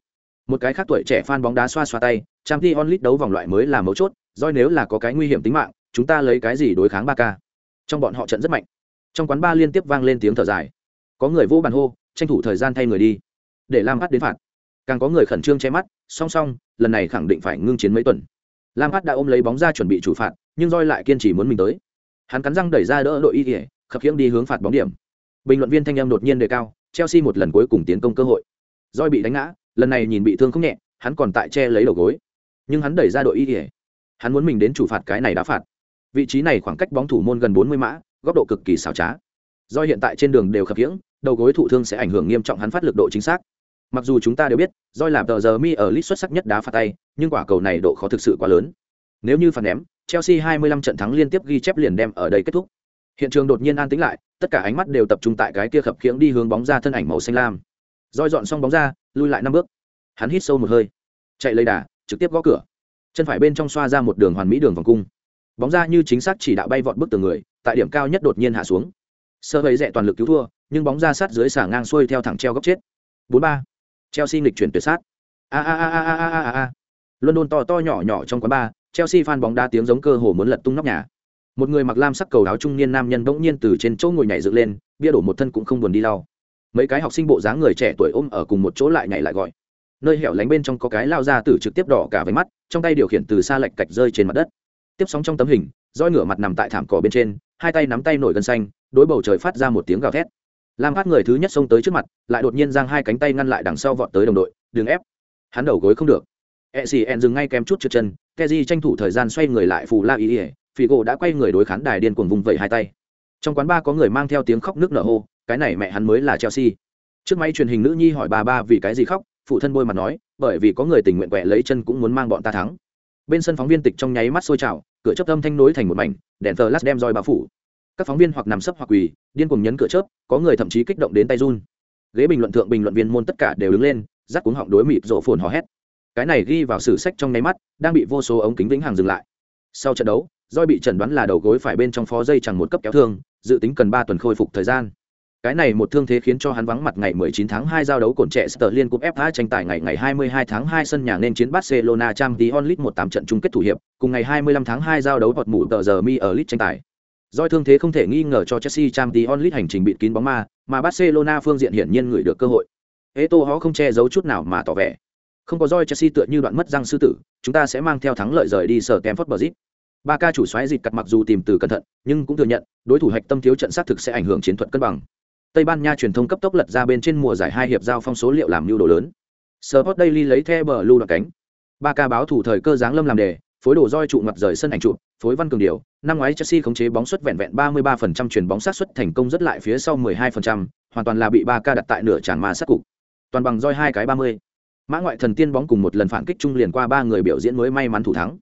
Một cái khác tuổi trẻ fan bóng đá xoa xoa tay trang League onlit đấu vòng loại mới là mấu chốt, roi nếu là có cái nguy hiểm tính mạng, chúng ta lấy cái gì đối kháng ba ca? trong bọn họ trận rất mạnh trong quán ba liên tiếp vang lên tiếng thở dài. Có người vô bàn hô, tranh thủ thời gian thay người đi. Để lam Hát đến phạt. Càng có người khẩn trương che mắt, song song, lần này khẳng định phải ngưng chiến mấy tuần. Lam Hát đã ôm lấy bóng ra chuẩn bị chủ phạt, nhưng roi lại kiên trì muốn mình tới. Hắn cắn răng đẩy ra đỡ đội y kỉa khập khiễng đi hướng phạt bóng điểm. Bình luận viên thanh em đột nhiên đề cao, chelsea một lần cuối cùng tiến công cơ hội. Roi bị đánh ngã, lần này nhìn bị thương không nhẹ, hắn còn tại che lấy đầu gối. Nhưng hắn đẩy ra đội y kỉa hắn muốn mình đến chủ phạt cái này đã phạt vị trí này khoảng cách bóng thủ môn gần bốn mươi mã, góc độ cực kỳ xảo trá. Do hiện tại trên đường đều khập khiễng, đầu gối thụ thương sẽ ảnh hưởng nghiêm trọng hắn phát lực độ chính xác. Mặc dù chúng ta đều biết doi làm tờ giờ mi ở lit xuất sắc nhất đá phạt tay, nhưng quả cầu này độ khó thực sự quá lớn. Nếu như phạt ném, chelsea 25 trận thắng liên tiếp ghi chép liền đem ở đây kết thúc. Hiện trường đột nhiên an tĩnh lại, tất cả ánh mắt đều tập trung tại cái kia khập khiễng đi hướng bóng ra thân ảnh màu xanh lam. Roi dọn xong bóng ra, lui lại năm bước. Hắn hít sâu một hơi. Chạy lấy đà, trực tiếp gõ cửa. Chân phải bên trong xoa ra một đường hoàn mỹ đường vòng cung bóng ra như chính xác chỉ đạo bay vọt bức tường người, tại điểm cao nhất đột nhiên hạ xuống. Sơ hầy rẻ toàn lực cứu thua, nhưng bóng ra sát dưới xả ngang xuôi theo thẳng treo góc chết. Bốn ba. Chelsea nghịch chuyển tuyệt sát. A a a a a a a london to to nhỏ nhỏ trong quán ba. chelsea phan bóng đá tiếng giống cơ hồ muốn lật tung nóc nhà. Một người mặc lam sắc cầu áo trung niên nam nhân bỗng nhiên từ trên chỗ ngồi nhảy dựng lên, bia đổ một thân cũng không buồn đi lau. Mấy cái học sinh bộ dáng người trẻ tuổi ôm ở cùng một chỗ lại nhảy lại gọi. Nơi hẻo lánh bên trong có cái lao ra từ trực tiếp đỏ cả váy mắt, trong tay điều khiển từ xa lạch cạch rơi trên mặt đất tiếp sóng trong tấm hình, roi ngửa mặt nằm tại thảm cỏ bên trên, hai tay nắm tay nổi gân xanh, đối bầu trời phát ra một tiếng gào thét. Lam phát người thứ nhất xông tới trước mặt, lại đột nhiên giang hai cánh tay ngăn lại đằng sau vọt tới đồng đội, đừng ép, hắn đầu gối không được. E xì en dừng ngay kém chút trượt chân, keji tranh thủ thời gian xoay người lại phù la ý ỉa phì gỗ đã quay người đối khán đài điên cuồng vùng vẫy hai tay. Trong quán ba có người mang theo tiếng khóc nước nở hô, cái này mẹ hắn mới là chelsea. Trước máy truyền hình nữ nhi hỏi bà ba vì cái gì khóc, phụ thân bôi mặt nói, bởi vì có người tình nguyện quẹ lấy chân cũng muốn mang bọn ta thắng. Bên sân phóng viên tịch trong nháy mắt sôi trào cửa chớp âm thanh nối thành một mảnh, đèn thờ lát đem roi bao phủ. Các phóng viên hoặc nằm sấp hoặc quỳ, điên cuồng nhấn cửa chớp, có người thậm chí kích động đến tay run. Ghế bình luận thượng bình luận viên môn tất cả đều đứng lên, rắc cuống họng đối mịt rộ phồn hò hét. Cái này ghi vào sử sách trong nháy mắt, đang bị vô số ống kính vĩnh hàng dừng lại. Sau trận đấu, roi bị chẩn đoán là đầu gối phải bên trong phó dây chẳng một cấp kéo thương, dự tính cần ba tuần khôi phục thời gian cái này một thương thế khiến cho hắn vắng mặt ngày 19 tháng 2 giao đấu cổn trẻ Ster liên cúp FA tranh tài ngày ngày 22 tháng 2 sân nhà nên chiến Barcelona Champions League 18 trận chung kết thủ hiệp, cùng ngày 25 tháng 2 giao đấu hột mũ tờ giờ mi ở League tranh tài. Doi thương thế không thể nghi ngờ cho Chelsea Champions League hành trình bị kín bóng ma, mà Barcelona phương diện hiển nhiên người được cơ hội. Eto họ không che giấu chút nào mà tỏ vẻ. Không có Doi Chelsea tựa như đoạn mất răng sư tử, chúng ta sẽ mang theo thắng lợi rời đi sở Stamford Bridge. Ba ca chủ xoáy dịch cật mặc dù tìm từ cẩn thận, nhưng cũng thừa nhận, đối thủ hạch tâm thiếu trận sát thực sẽ ảnh hưởng chiến thuật cân bằng. Tây Ban Nha truyền thông cấp tốc lật ra bên trên mùa giải hai hiệp giao phong số liệu làm nhu đồ lớn. Sport Daily lấy theo bờ lưu đoạn cánh. Ba ca báo thủ thời cơ dáng lâm làm đề, phối đồ roi trụ mặt rời sân ảnh trụ, phối văn cường điều, năm ngoái Chelsea khống chế bóng suất vẹn vẹn 33% chuyển bóng sát suất thành công rất lại phía sau 12%, hoàn toàn là bị ba ca đặt tại nửa tràn mà sát cục. Toàn bằng roi hai cái 30. Mã ngoại thần tiên bóng cùng một lần phản kích trung liền qua ba người biểu diễn mới may mắn thủ thắng.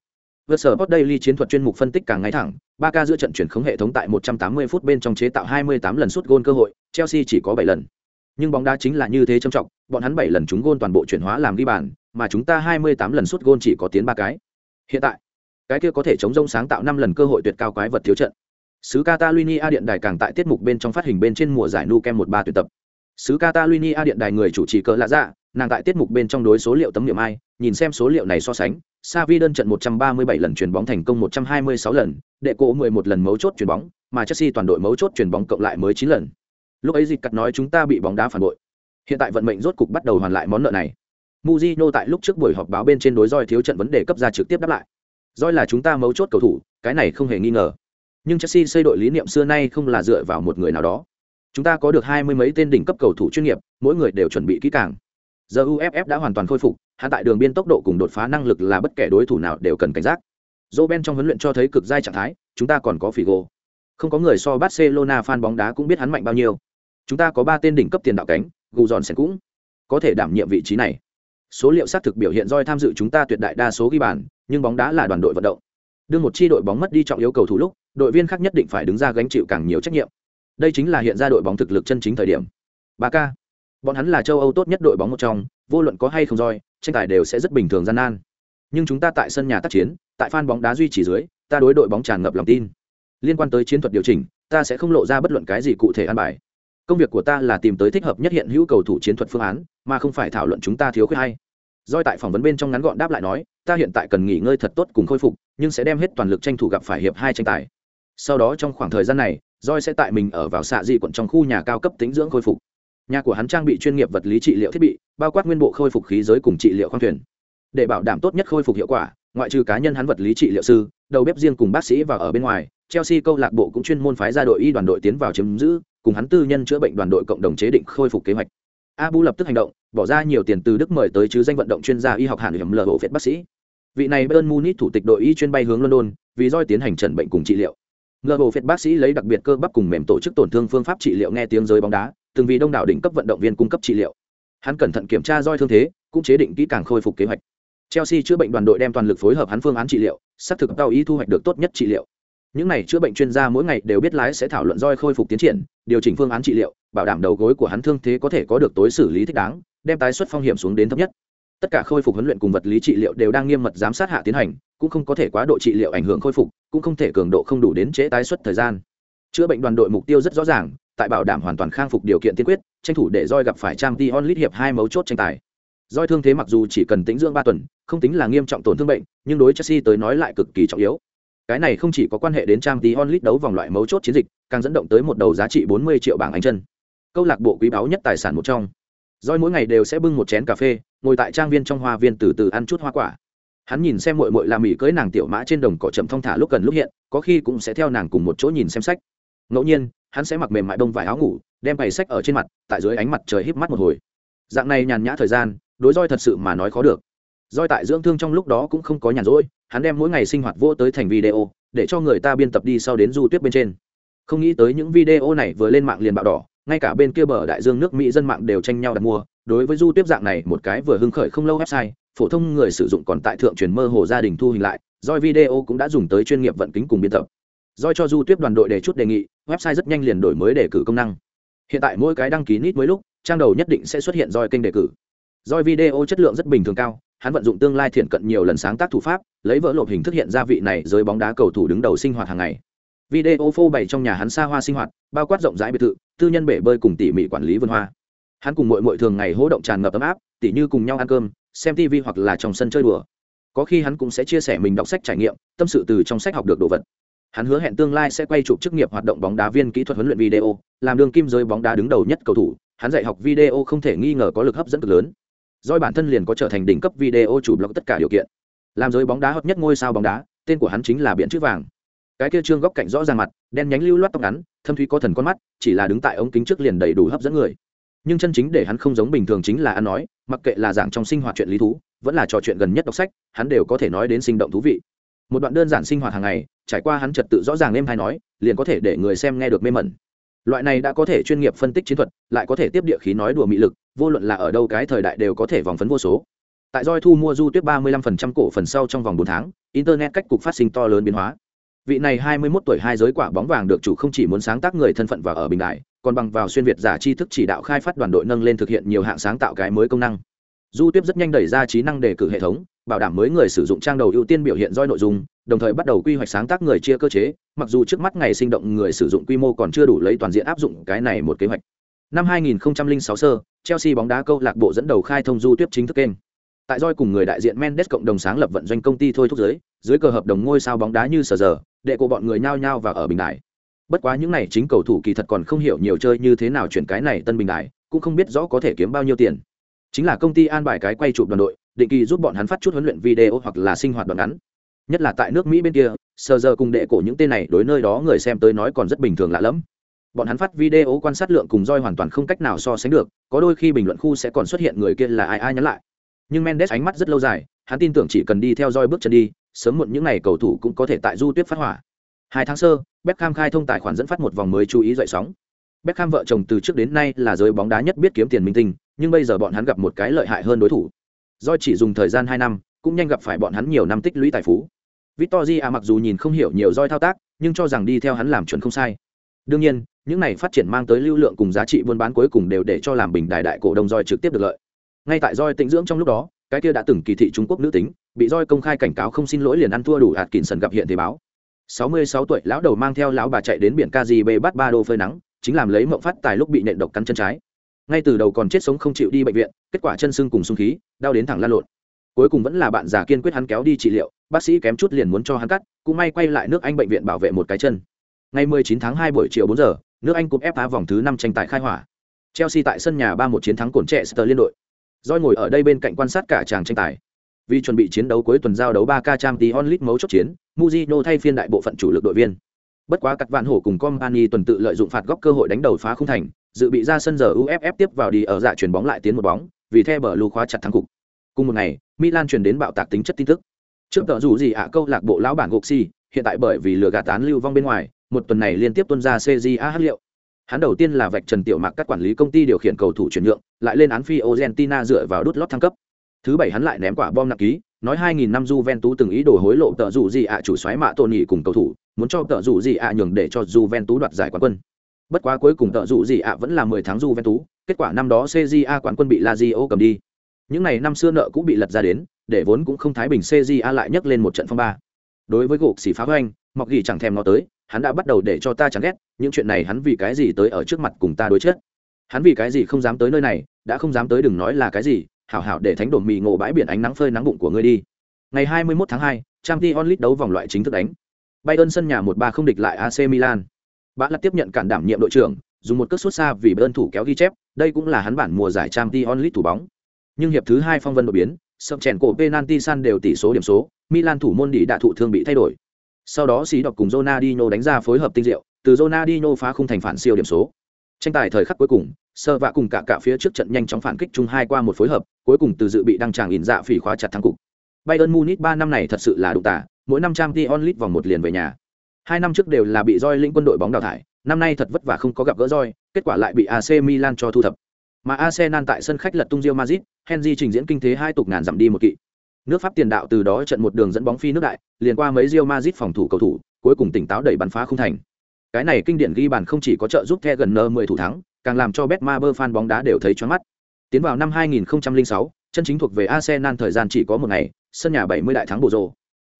Vượt sở Sport Daily chiến thuật chuyên mục phân tích càng ngay thẳng, ba ca giữa trận chuyển khống hệ thống tại 180 phút bên trong chế tạo 28 lần sút gôn cơ hội, Chelsea chỉ có 7 lần. Nhưng bóng đá chính là như thế trầm trọng, bọn hắn 7 lần chúng gôn toàn bộ chuyển hóa làm ghi bàn, mà chúng ta 28 lần sút gôn chỉ có tiến ba cái. Hiện tại, cái kia có thể chống rông sáng tạo 5 lần cơ hội tuyệt cao quái vật thiếu trận. Sứ Catalunya điện đài càng tại tiết mục bên trong phát hình bên trên mùa giải Nu Kem 13 tuyển tập. Sứ Catalunya điện đài người chủ trì cỡ lạ dạ, nàng tại tiết mục bên trong đối số liệu tấm niệm ai, nhìn xem số liệu này so sánh, Savi đơn trận 137 lần chuyền bóng thành công 126 lần, đệ cổ 11 lần mấu chốt chuyền bóng, mà Chelsea toàn đội mấu chốt chuyền bóng cộng lại mới 9 lần. Lúc ấy dịch cắt nói chúng ta bị bóng đá phản bội. Hiện tại vận mệnh rốt cục bắt đầu hoàn lại món nợ này. muzino tại lúc trước buổi họp báo bên trên đối roi thiếu trận vấn đề cấp ra trực tiếp đáp lại. Roi là chúng ta mấu chốt cầu thủ, cái này không hề nghi ngờ. Nhưng Chelsea xây đội lý niệm xưa nay không là dựa vào một người nào đó. Chúng ta có được hai mươi mấy tên đỉnh cấp cầu thủ chuyên nghiệp, mỗi người đều chuẩn bị kỹ càng. Giờ UFF đã hoàn toàn khôi phục, hạ tại đường biên tốc độ cùng đột phá năng lực là bất kể đối thủ nào đều cần cảnh giác. Roben trong huấn luyện cho thấy cực giai trạng thái, chúng ta còn có Figo. Không có người so Barcelona fan bóng đá cũng biết hắn mạnh bao nhiêu. Chúng ta có ba tên đỉnh cấp tiền đạo cánh, Guzon sẽ cũng có thể đảm nhiệm vị trí này. Số liệu xác thực biểu hiện roi tham dự chúng ta tuyệt đại đa số ghi bàn, nhưng bóng đá là đoàn đội vận động. Đưa một chi đội bóng mất đi trọng yếu cầu thủ lúc, đội viên khác nhất định phải đứng ra gánh chịu càng nhiều trách nhiệm. Đây chính là hiện ra đội bóng thực lực chân chính thời điểm. Barca, bọn hắn là châu Âu tốt nhất đội bóng một trong, vô luận có hay không roi, tranh tài đều sẽ rất bình thường gian nan. Nhưng chúng ta tại sân nhà tác chiến, tại fan bóng đá duy trì dưới, ta đối đội bóng tràn ngập lòng tin. Liên quan tới chiến thuật điều chỉnh, ta sẽ không lộ ra bất luận cái gì cụ thể an bài. Công việc của ta là tìm tới thích hợp nhất hiện hữu cầu thủ chiến thuật phương án, mà không phải thảo luận chúng ta thiếu khuyết hay. Doi tại phỏng vấn bên trong ngắn gọn đáp lại nói, ta hiện tại cần nghỉ ngơi thật tốt cùng khôi phục, nhưng sẽ đem hết toàn lực tranh thủ gặp phải hiệp hai tranh tài. Sau đó trong khoảng thời gian này, Doi sẽ tại mình ở vào xạ dị quận trong khu nhà cao cấp tính dưỡng khôi phục. nhà của hắn trang bị chuyên nghiệp vật lý trị liệu thiết bị bao quát nguyên bộ khôi phục khí giới cùng trị liệu khoang thuyền để bảo đảm tốt nhất khôi phục hiệu quả ngoại trừ cá nhân hắn vật lý trị liệu sư đầu bếp riêng cùng bác sĩ và ở bên ngoài chelsea câu lạc bộ cũng chuyên môn phái ra đội y đoàn đội tiến vào chiếm giữ, cùng hắn tư nhân chữa bệnh đoàn đội cộng đồng chế định khôi phục kế hoạch. Abu lập tức hành động, bỏ ra nhiều tiền từ đức mời tới chứ danh vận động chuyên gia y học hàn hiểm lờ bộ viện bác sĩ. Vị này bayern munich thủ tịch đội y chuyên bay hướng london, vì roi tiến hành trần bệnh cùng trị liệu. Lờ bộ viện bác sĩ lấy đặc biệt cơ bắp cùng mềm tổ chức tổn thương phương pháp trị liệu nghe tiếng giới bóng đá, từng vì đông đảo đỉnh cấp vận động viên cung cấp trị liệu. Hắn cẩn thận kiểm tra roi thương thế, cũng chế định kỹ càng khôi phục kế hoạch. Chelsea chữa bệnh đoàn đội đem toàn lực phối hợp hắn phương án trị liệu, xác thực tàu y thu hoạch được tốt nhất trị liệu những này chữa bệnh chuyên gia mỗi ngày đều biết lái sẽ thảo luận roi khôi phục tiến triển, điều chỉnh phương án trị liệu, bảo đảm đầu gối của hắn thương thế có thể có được tối xử lý thích đáng, đem tái xuất phong hiểm xuống đến thấp nhất. Tất cả khôi phục huấn luyện cùng vật lý trị liệu đều đang nghiêm mật giám sát hạ tiến hành, cũng không có thể quá độ trị liệu ảnh hưởng khôi phục, cũng không thể cường độ không đủ đến chế tái xuất thời gian. Chữa bệnh đoàn đội mục tiêu rất rõ ràng, tại bảo đảm hoàn toàn khang phục điều kiện tiên quyết, tranh thủ để roi gặp phải trang t onlit hiệp hai mấu chốt tranh tài. Roi thương thế mặc dù chỉ cần tĩnh dưỡng ba tuần, không tính là nghiêm trọng tổn thương bệnh, nhưng đối chelsea tới nói lại cực kỳ trọng yếu cái này không chỉ có quan hệ đến trang tí onlit đấu vòng loại mấu chốt chiến dịch, càng dẫn động tới một đầu giá trị 40 triệu bảng anh chân. Câu lạc bộ quý báu nhất tài sản một trong. Roi mỗi ngày đều sẽ bưng một chén cà phê, ngồi tại trang viên trong hoa viên từ từ ăn chút hoa quả. Hắn nhìn xem muội muội làm mỉ cưới nàng tiểu mã trên đồng cỏ chậm thong thả lúc cần lúc hiện, có khi cũng sẽ theo nàng cùng một chỗ nhìn xem sách. Ngẫu nhiên, hắn sẽ mặc mềm mại bông vải áo ngủ, đem bày sách ở trên mặt, tại dưới ánh mặt trời híp mắt một hồi. Dạng này nhàn nhã thời gian, đối roi thật sự mà nói khó được. Doi tại dưỡng thương trong lúc đó cũng không có nhàn rỗi, hắn đem mỗi ngày sinh hoạt vô tới thành video, để cho người ta biên tập đi sau đến du tuyết bên trên. Không nghĩ tới những video này vừa lên mạng liền bạo đỏ, ngay cả bên kia bờ đại dương nước mỹ dân mạng đều tranh nhau đặt mua. Đối với du tuyết dạng này, một cái vừa hưng khởi không lâu website, phổ thông người sử dụng còn tại thượng truyền mơ hồ gia đình thu hình lại doi video cũng đã dùng tới chuyên nghiệp vận kính cùng biên tập. Doi cho du tuyết đoàn đội đề chút đề nghị, website rất nhanh liền đổi mới đề cử công năng. Hiện tại mỗi cái đăng ký nít mới lúc, trang đầu nhất định sẽ xuất hiện doi kênh đề cử. Doi video chất lượng rất bình thường cao hắn vận dụng tương lai thiện cận nhiều lần sáng tác thủ pháp, lấy vỡ lộp hình thức hiện ra vị này giới bóng đá cầu thủ đứng đầu sinh hoạt hàng ngày. Video phô bày trong nhà hắn xa hoa sinh hoạt, bao quát rộng rãi biệt thự, tư nhân bể bơi cùng tỉ mỉ quản lý vườn hoa. Hắn cùng mọi mọi thường ngày hỗ động tràn ngập ấm áp, tỉ như cùng nhau ăn cơm, xem tv hoặc là trong sân chơi đùa. Có khi hắn cũng sẽ chia sẻ mình đọc sách trải nghiệm, tâm sự từ trong sách học được đồ vật. Hắn hứa hẹn tương lai sẽ quay chụp chức nghiệp hoạt động bóng đá viên kỹ thuật huấn luyện video, làm đường kim giới bóng đá đứng đầu nhất cầu thủ. Hắn dạy học video không thể nghi ngờ có lực hấp dẫn cực lớn doi bản thân liền có trở thành đỉnh cấp video chủ blog tất cả điều kiện. Làm giới bóng đá hot nhất ngôi sao bóng đá, tên của hắn chính là biển chữ vàng. Cái kia trương góc cạnh rõ ràng mặt, đen nhánh lưu loát tóc ngắn, thâm thúy có thần con mắt, chỉ là đứng tại ống kính trước liền đầy đủ hấp dẫn người. Nhưng chân chính để hắn không giống bình thường chính là ăn nói, mặc kệ là dạng trong sinh hoạt chuyện lý thú, vẫn là trò chuyện gần nhất đọc sách, hắn đều có thể nói đến sinh động thú vị. Một đoạn đơn giản sinh hoạt hàng ngày, trải qua hắn trật tự rõ ràng êm hay nói, liền có thể để người xem nghe được mê mẩn loại này đã có thể chuyên nghiệp phân tích chiến thuật, lại có thể tiếp địa khí nói đùa mị lực, vô luận là ở đâu cái thời đại đều có thể vòng phấn vô số. Tại roi thu mua du tuyết 35% cổ phần sau trong vòng bốn tháng, internet cách cục phát sinh to lớn biến hóa. Vị này 21 tuổi hai giới quả bóng vàng được chủ không chỉ muốn sáng tác người thân phận và ở bình đại, còn bằng vào xuyên việt giả tri thức chỉ đạo khai phát đoàn đội nâng lên thực hiện nhiều hạng sáng tạo cái mới công năng. Du tuyết rất nhanh đẩy ra trí năng đề cử hệ thống bảo đảm mới người sử dụng trang đầu ưu tiên biểu hiện roi nội dung, đồng thời bắt đầu quy hoạch sáng tác người chia cơ chế, mặc dù trước mắt ngày sinh động người sử dụng quy mô còn chưa đủ lấy toàn diện áp dụng cái này một kế hoạch. Năm 2006 sơ, chelsea bóng đá câu lạc bộ dẫn đầu khai thông du tuyết chính thức kênh tại roi cùng người đại diện mendes cộng đồng sáng lập vận doanh công ty thôi thúc giới, dưới cờ hợp đồng ngôi sao bóng đá như sờ giờ để của bọn người nhao nhao và ở bình đại bất quá những này chính cầu thủ kỳ thật còn không hiểu nhiều chơi như thế nào chuyển cái này tân bình đại cũng không biết rõ có thể kiếm bao nhiêu tiền. Chính là công ty an bài cái quay chụp đoàn đội định kỳ giúp bọn hắn phát chút huấn luyện video hoặc là sinh hoạt đoạn ngắn. Nhất là tại nước mỹ bên kia, sờ giờ cùng đệ cổ những tên này đối nơi đó người xem tới nói còn rất bình thường lạ lẫm. Bọn hắn phát video quan sát lượng cùng roi hoàn toàn không cách nào so sánh được, có đôi khi bình luận khu sẽ còn xuất hiện người kia là ai ai nhắn lại. Nhưng mendes ánh mắt rất lâu dài, hắn tin tưởng chỉ cần đi theo roi bước chân đi, sớm muộn những ngày cầu thủ cũng có thể tại du tuyết phát hỏa. Hai tháng sơ, beckham khai thông tài khoản dẫn phát một vòng mới chú ý dậy sóng. Beckham vợ chồng từ trước đến nay là giới bóng đá nhất biết kiếm tiền minh tinh, nhưng bây giờ bọn hắn gặp một cái lợi hại hơn đối thủ do chỉ dùng thời gian hai năm, cũng nhanh gặp phải bọn hắn nhiều năm tích lũy tài phú. Victor mặc dù nhìn không hiểu nhiều roi thao tác, nhưng cho rằng đi theo hắn làm chuẩn không sai. Đương nhiên, những này phát triển mang tới lưu lượng cùng giá trị buôn bán cuối cùng đều để cho làm bình đại đại cổ đông roi trực tiếp được lợi. Ngay tại roi tĩnh dưỡng trong lúc đó, cái kia đã từng kỳ thị trung quốc nữ tính, bị roi công khai cảnh cáo không xin lỗi liền ăn thua đủ hạt kỳn sần gặp hiện thế báo. 66 tuổi, lão đầu mang theo lão bà chạy đến biển Karibe bắt ba đô phơi nắng, chính làm lấy mộng phát tài lúc bị nện độc cắn chân trái ngay từ đầu còn chết sống không chịu đi bệnh viện kết quả chân xương cùng sung khí đau đến thẳng lan lộn cuối cùng vẫn là bạn già kiên quyết hắn kéo đi trị liệu bác sĩ kém chút liền muốn cho hắn cắt cũng may quay lại nước anh bệnh viện bảo vệ một cái chân ngày 19 tháng 2 buổi chiều 4 giờ nước anh cúp phá vòng thứ năm tranh tài khai hỏa Chelsea tại sân nhà 3-1 chiến thắng cổn trẻ sờ liên đội. Doi ngồi ở đây bên cạnh quan sát cả chàng tranh tài. Vì chuẩn bị chiến đấu cuối tuần giao đấu 3K Champions League mấu chốt chiến, Mujino thay phiên đại bộ phận chủ lực đội viên. Bất quá cắt vạn hổ cùng Company tuần tự lợi dụng phạt góc cơ hội đánh đầu phá không thành, dự bị ra sân giờ UFF tiếp vào đi ở dạ chuyển bóng lại tiến một bóng, vì theo bờ lưu khóa chặt thắng cục. Cùng một ngày, Milan chuyển đến bạo tạc tính chất tin tức. Trước tờ dù gì ạ câu lạc bộ lão bản gục si, hiện tại bởi vì lừa gạt tán lưu vong bên ngoài, một tuần này liên tiếp tuân ra CJA liệu. Hắn đầu tiên là vạch Trần Tiểu Mạc các quản lý công ty điều khiển cầu thủ chuyển nhượng, lại lên án phi Argentina dựa vào đút lót thăng cấp. Thứ bảy hắn lại ném quả bom nặng ký, nói 2000 năm Juventus từng ý đồ hối lộ tợ dù gì ạ chủ soái mạ Nhị cùng cầu thủ, muốn cho tợ dụ gì ạ nhường để cho Juventus đoạt giải quán quân. Bất quá cuối cùng tợ dụ gì ạ vẫn là 10 tháng Juventus, kết quả năm đó CJA quán quân bị Lazio cầm đi. Những này năm xưa nợ cũng bị lật ra đến, để vốn cũng không thái bình CJA lại nhấc lên một trận phong ba. Đối với gục xỉ phá hoành, mọc gỉ chẳng thèm nó tới, hắn đã bắt đầu để cho ta chán ghét, những chuyện này hắn vì cái gì tới ở trước mặt cùng ta đối chết. Hắn vì cái gì không dám tới nơi này, đã không dám tới đừng nói là cái gì, hảo hảo để thánh đồn mì ngộ bãi biển ánh nắng phơi nắng bụng của ngươi đi. Ngày 21 tháng 2, Champions League đấu vòng loại chính thức đánh. Bayern sân nhà 1-3 không địch lại AC Milan. Bạn là tiếp nhận cản đảm nhiệm đội trưởng, dùng một cước sút xa vì Bayern thủ kéo ghi chép, đây cũng là hắn bản mùa giải Champions League thủ bóng. Nhưng hiệp thứ 2 phong vân đột biến, sập chèn cổ penalty san đều tỷ số điểm số, Milan thủ môn đi đã thụ thương bị thay đổi. Sau đó xí đọc cùng Ronaldinho đánh ra phối hợp tinh diệu, từ Ronaldinho phá khung thành phản siêu điểm số. Tranh tài thời khắc cuối cùng, sơ vạ cùng cả cả phía trước trận nhanh chóng phản kích chung hai qua một phối hợp, cuối cùng từ dự bị đăng tràng ỉn dạ phỉ khóa chặt thắng cục. Bayern Munich 3 năm này thật sự là đủ tả, mỗi năm trang Champions lit vòng một liền về nhà. Hai năm trước đều là bị roi lĩnh quân đội bóng đào thải, năm nay thật vất vả không có gặp gỡ roi, kết quả lại bị AC Milan cho thu thập. Mà Arsenal tại sân khách lật tung Real Madrid, Henry trình diễn kinh thế hai tục ngàn giảm đi một kỵ. Nước Pháp tiền đạo từ đó trận một đường dẫn bóng phi nước đại, liền qua mấy Real Madrid phòng thủ cầu thủ, cuối cùng tỉnh táo đẩy bắn phá không thành. Cái này kinh điển ghi bàn không chỉ có trợ giúp The gần nơ 10 thủ thắng, càng làm cho Betmaber fan bóng đá đều thấy choáng mắt. Tiến vào năm 2006, chân chính thuộc về Arsenal thời gian chỉ có một ngày, sân nhà 70 đại thắng bổ rồ.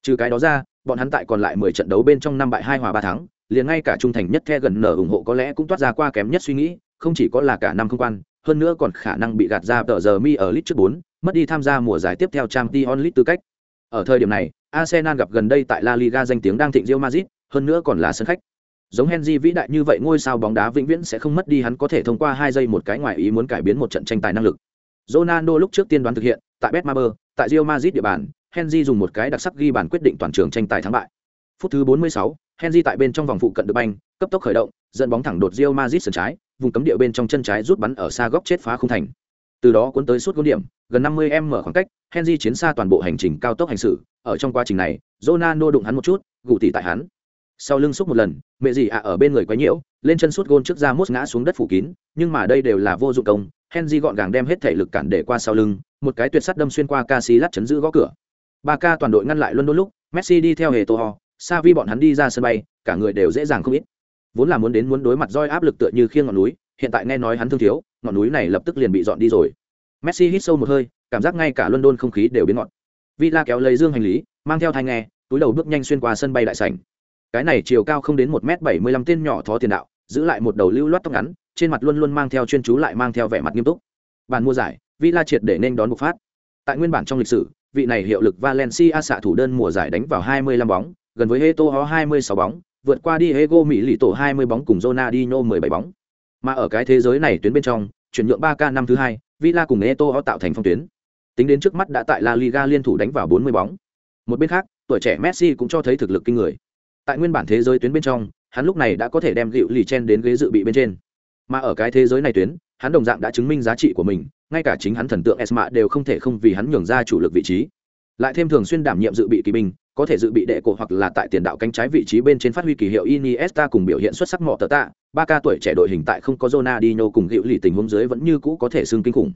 Trừ cái đó ra, bọn hắn tại còn lại 10 trận đấu bên trong năm bại hai hòa ba thắng, liền ngay cả trung thành nhất The gần nở ủng hộ có lẽ cũng toát ra qua kém nhất suy nghĩ, không chỉ có là cả năm không quan, hơn nữa còn khả năng bị gạt ra tờ giờ mi ở lit trước bốn, mất đi tham gia mùa giải tiếp theo trang t onlit tư cách. Ở thời điểm này, Arsenal gặp gần đây tại La Liga danh tiếng đang thịnh rio Madrid, hơn nữa còn là sân khách. Giống Henry vĩ đại như vậy ngôi sao bóng đá vĩnh viễn sẽ không mất đi hắn có thể thông qua hai giây một cái ngoài ý muốn cải biến một trận tranh tài năng lực. Ronaldo lúc trước tiên đoán thực hiện, tại Betmaber, tại rio Madrid địa bàn, Henry dùng một cái đặc sắc ghi bàn quyết định toàn trường tranh tài thắng bại. Phút thứ 46, Henry tại bên trong vòng phụ cận được banh, cấp tốc khởi động, dẫn bóng thẳng đột Real Madrid sân trái, vùng cấm địa bên trong chân trái rút bắn ở xa góc chết phá không thành. Từ đó cuốn tới suốt gôn điểm, gần 50m khoảng cách, Henry chiến xa toàn bộ hành trình cao tốc hành xử, ở trong quá trình này, Ronaldo đụng hắn một chút, gù tỉ tại hắn. Sau lưng xúc một lần, mẹ gì ạ ở bên người quấy nhiễu, lên chân suốt gôn trước ra mút ngã xuống đất phủ kín, nhưng mà đây đều là vô dụng công, Henry gọn gàng đem hết thể lực cản để qua sau lưng, một cái tuyệt sắt đâm xuyên qua Casillas chấn giữ gõ cửa. Barca toàn đội ngăn lại luôn đôi lúc, Messi đi theo hề tô ho, Xavi bọn hắn đi ra sân bay, cả người đều dễ dàng không ít. Vốn là muốn đến muốn đối mặt roi áp lực tựa như khiêng ngọn núi, hiện tại nghe nói hắn thương thiếu, ngọn núi này lập tức liền bị dọn đi rồi. Messi hít sâu một hơi, cảm giác ngay cả London không khí đều biến ngọt. Villa kéo lấy dương hành lý, mang theo thai nghe, túi đầu bước nhanh xuyên qua sân bay đại sảnh. Cái này chiều cao không đến một m bảy mươi lăm tên nhỏ thó tiền đạo, giữ lại một đầu lưu loát tóc ngắn, trên mặt luôn luôn mang theo chuyên chú lại mang theo vẻ mặt nghiêm túc. Bàn mua giải, Villa triệt để nên đón một phát. Tại nguyên bản trong lịch sử, vị này hiệu lực Valencia xạ thủ đơn mùa giải đánh vào 25 bóng, gần với Heto 26 bóng, vượt qua Diego Mỹ lì tổ 20 bóng cùng Ronaldinho 17 bóng. Mà ở cái thế giới này tuyến bên trong, chuyển nhượng 3K năm thứ hai, Villa cùng Heto tạo thành phong tuyến. Tính đến trước mắt đã tại La Liga liên thủ đánh vào 40 bóng. Một bên khác, tuổi trẻ Messi cũng cho thấy thực lực kinh người. Tại nguyên bản thế giới tuyến bên trong, hắn lúc này đã có thể đem gịu lì chen đến ghế dự bị bên trên. Mà ở cái thế giới này tuyến, hắn đồng dạng đã chứng minh giá trị của mình, ngay cả chính hắn thần tượng Esma đều không thể không vì hắn nhường ra chủ lực vị trí. Lại thêm thường xuyên đảm nhiệm dự bị kỳ binh, có thể dự bị đệ cổ hoặc là tại tiền đạo cánh trái vị trí bên trên phát huy kỳ hiệu Iniesta cùng biểu hiện xuất sắc mọ tờ tạ, ba ca tuổi trẻ đội hình tại không có Ronaldinho cùng hiệu lì tình huống dưới vẫn như cũ có thể xưng kinh khủng.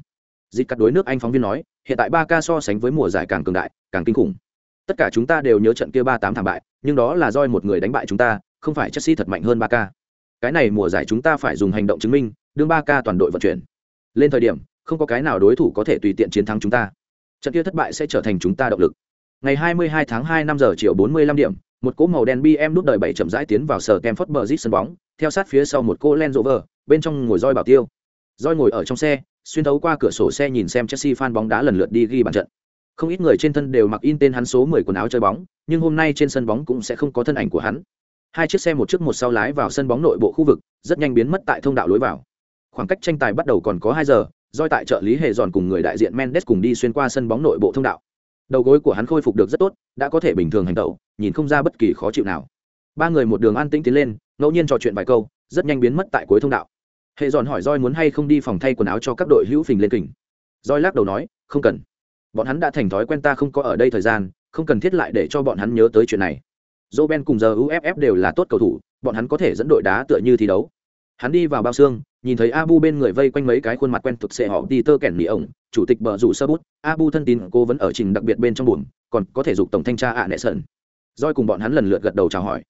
Dịch cắt đối nước Anh phóng viên nói, hiện tại ba ca so sánh với mùa giải càng cường đại, càng kinh khủng. Tất cả chúng ta đều nhớ trận kia ba tám thảm bại, nhưng đó là doi một người đánh bại chúng ta, không phải Chelsea thật mạnh hơn ba ca. Cái này mùa giải chúng ta phải dùng hành động chứng minh, đương ba ca toàn đội vận chuyển. Lên thời điểm, không có cái nào đối thủ có thể tùy tiện chiến thắng chúng ta. Trận kia thất bại sẽ trở thành chúng ta động lực. Ngày 22 tháng 2 năm giờ chiều 45 điểm, một cỗ màu đen BM đút đời bảy chậm rãi tiến vào sở Stamford Bridge sân bóng, theo sát phía sau một cô Land Rover, bên trong ngồi roi bảo tiêu. Roi ngồi ở trong xe, xuyên thấu qua cửa sổ xe nhìn xem Chelsea fan bóng đá lần lượt đi ghi bàn trận. Không ít người trên thân đều mặc in tên hắn số 10 quần áo chơi bóng, nhưng hôm nay trên sân bóng cũng sẽ không có thân ảnh của hắn. Hai chiếc xe một trước một sau lái vào sân bóng nội bộ khu vực, rất nhanh biến mất tại thông đạo lối vào. khoảng cách tranh tài bắt đầu còn có hai giờ doi tại trợ lý hề dọn cùng người đại diện mendes cùng đi xuyên qua sân bóng nội bộ thông đạo. Đầu gối của hắn khôi phục được rất tốt, đã có thể bình thường hành tẩu, nhìn không ra bất kỳ khó chịu nào. Ba người một đường an tĩnh tiến lên, ngẫu nhiên trò chuyện vài câu, rất nhanh biến mất tại cuối thông đạo. Hệ dọn hỏi roi muốn hay không đi phòng thay quần áo cho các đội hữu phình lên kình. Roi lắc đầu nói, không cần. Bọn hắn đã thành thói quen ta không có ở đây thời gian, không cần thiết lại để cho bọn hắn nhớ tới chuyện này. Joe ben cùng giờ uff đều là tốt cầu thủ, bọn hắn có thể dẫn đội đá tựa như thi đấu. Hắn đi vào bao xương nhìn thấy abu bên người vây quanh mấy cái khuôn mặt quen thuộc sẽ họ đi tơ kẻn nỉ ổng, chủ tịch bờ rủ sơ bút, abu thân tín cô vẫn ở trình đặc biệt bên trong buồng, còn có thể dục tổng thanh tra ạ nệ sơn roi cùng bọn hắn lần lượt gật đầu chào hỏi.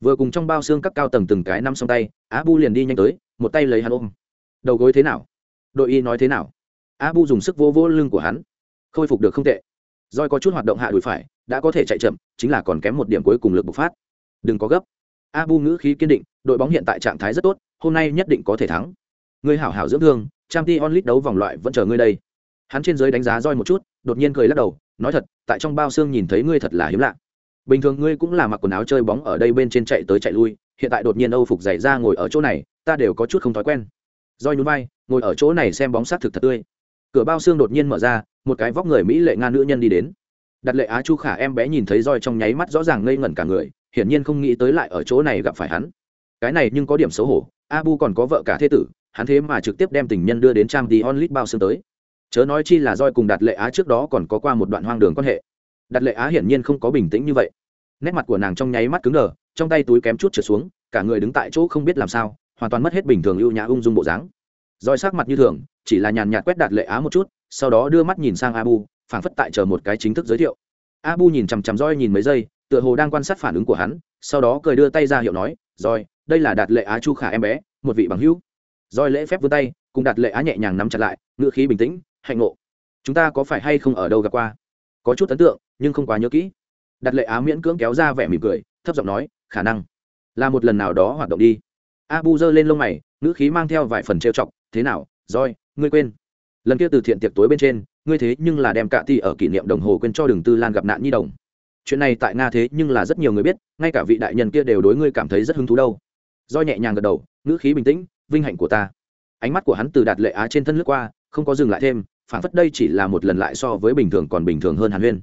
Vừa cùng trong bao xương các cao tầng từng cái năm xong tay, abu liền đi nhanh tới, một tay lấy hắn ôm. Đầu gối thế nào? Đội y nói thế nào? Abu dùng sức vô vô lưng của hắn. Khôi phục được không tệ. Roi có chút hoạt động hạ đùi phải, đã có thể chạy chậm, chính là còn kém một điểm cuối cùng lực bộc phát. Đừng có gấp. Abu ngữ khí kiên định, đội bóng hiện tại trạng thái rất tốt, hôm nay nhất định có thể thắng. Ngươi hảo hảo dưỡng thương, trang t onlit đấu vòng loại vẫn chờ ngươi đây. Hắn trên giới đánh giá roi một chút, đột nhiên cười lắc đầu, nói thật, tại trong bao xương nhìn thấy ngươi thật là hiếm lạ. Bình thường ngươi cũng là mặc quần áo chơi bóng ở đây bên trên chạy tới chạy lui, hiện tại đột nhiên âu phục dày ra ngồi ở chỗ này, ta đều có chút không thói quen. Roi nhún vai, ngồi ở chỗ này xem bóng sát thực thật tươi. Cửa bao xương đột nhiên mở ra, một cái vóc người mỹ lệ nga nữ nhân đi đến. Đặt lệ á chu khả em bé nhìn thấy roi trong nháy mắt rõ ràng ngây ngẩn cả người, hiển nhiên không nghĩ tới lại ở chỗ này gặp phải hắn. Cái này nhưng có điểm xấu hổ abu còn có vợ cả thế tử, hắn thế mà trực tiếp đem tình nhân đưa đến trang t onlit bao xương tới. Chớ nói chi là roi cùng đạt lệ á trước đó còn có qua một đoạn hoang đường quan hệ. Đạt lệ á hiển nhiên không có bình tĩnh như vậy. Nét mặt của nàng trong nháy mắt cứng đờ, trong tay túi kém chút trượt xuống, cả người đứng tại chỗ không biết làm sao, hoàn toàn mất hết bình thường ưu nhã ung dung bộ dáng. Roi sắc mặt như thường, chỉ là nhàn nhạt quét đạt lệ á một chút, sau đó đưa mắt nhìn sang abu, phảng phất tại chờ một cái chính thức giới thiệu. Abu nhìn chằm chằm roi nhìn mấy giây, tựa hồ đang quan sát phản ứng của hắn, sau đó cười đưa tay ra hiệu nói roi đây là đạt lệ á chu khả em bé, một vị bằng hữu. Roi lễ phép vươn tay, cùng đạt lệ á nhẹ nhàng nắm chặt lại, ngữ khí bình tĩnh, hạnh ngộ. Chúng ta có phải hay không ở đâu gặp qua? Có chút ấn tượng, nhưng không quá nhớ kỹ. Đạt lệ á miễn cưỡng kéo ra vẻ mỉm cười, thấp giọng nói, khả năng. Là một lần nào đó hoạt động đi. Abu giơ lên lông mày, ngữ khí mang theo vài phần trêu chọc, thế nào roi ngươi quên. Lần kia từ thiện tiệc tối bên trên, ngươi thế nhưng là đem cạ ti ở kỷ niệm đồng hồ quên cho đường tư lan gặp nạn nhi đồng. Chuyện này tại nga thế nhưng là rất nhiều người biết, ngay cả vị đại nhân kia đều đối ngươi cảm thấy rất hứng thú đâu do nhẹ nhàng gật đầu ngữ khí bình tĩnh vinh hạnh của ta. Ánh mắt của hắn từ đạt lệ á trên thân lướt qua không có dừng lại thêm phản phất đây chỉ là một lần lại so với bình thường còn bình thường hơn hàn huyên.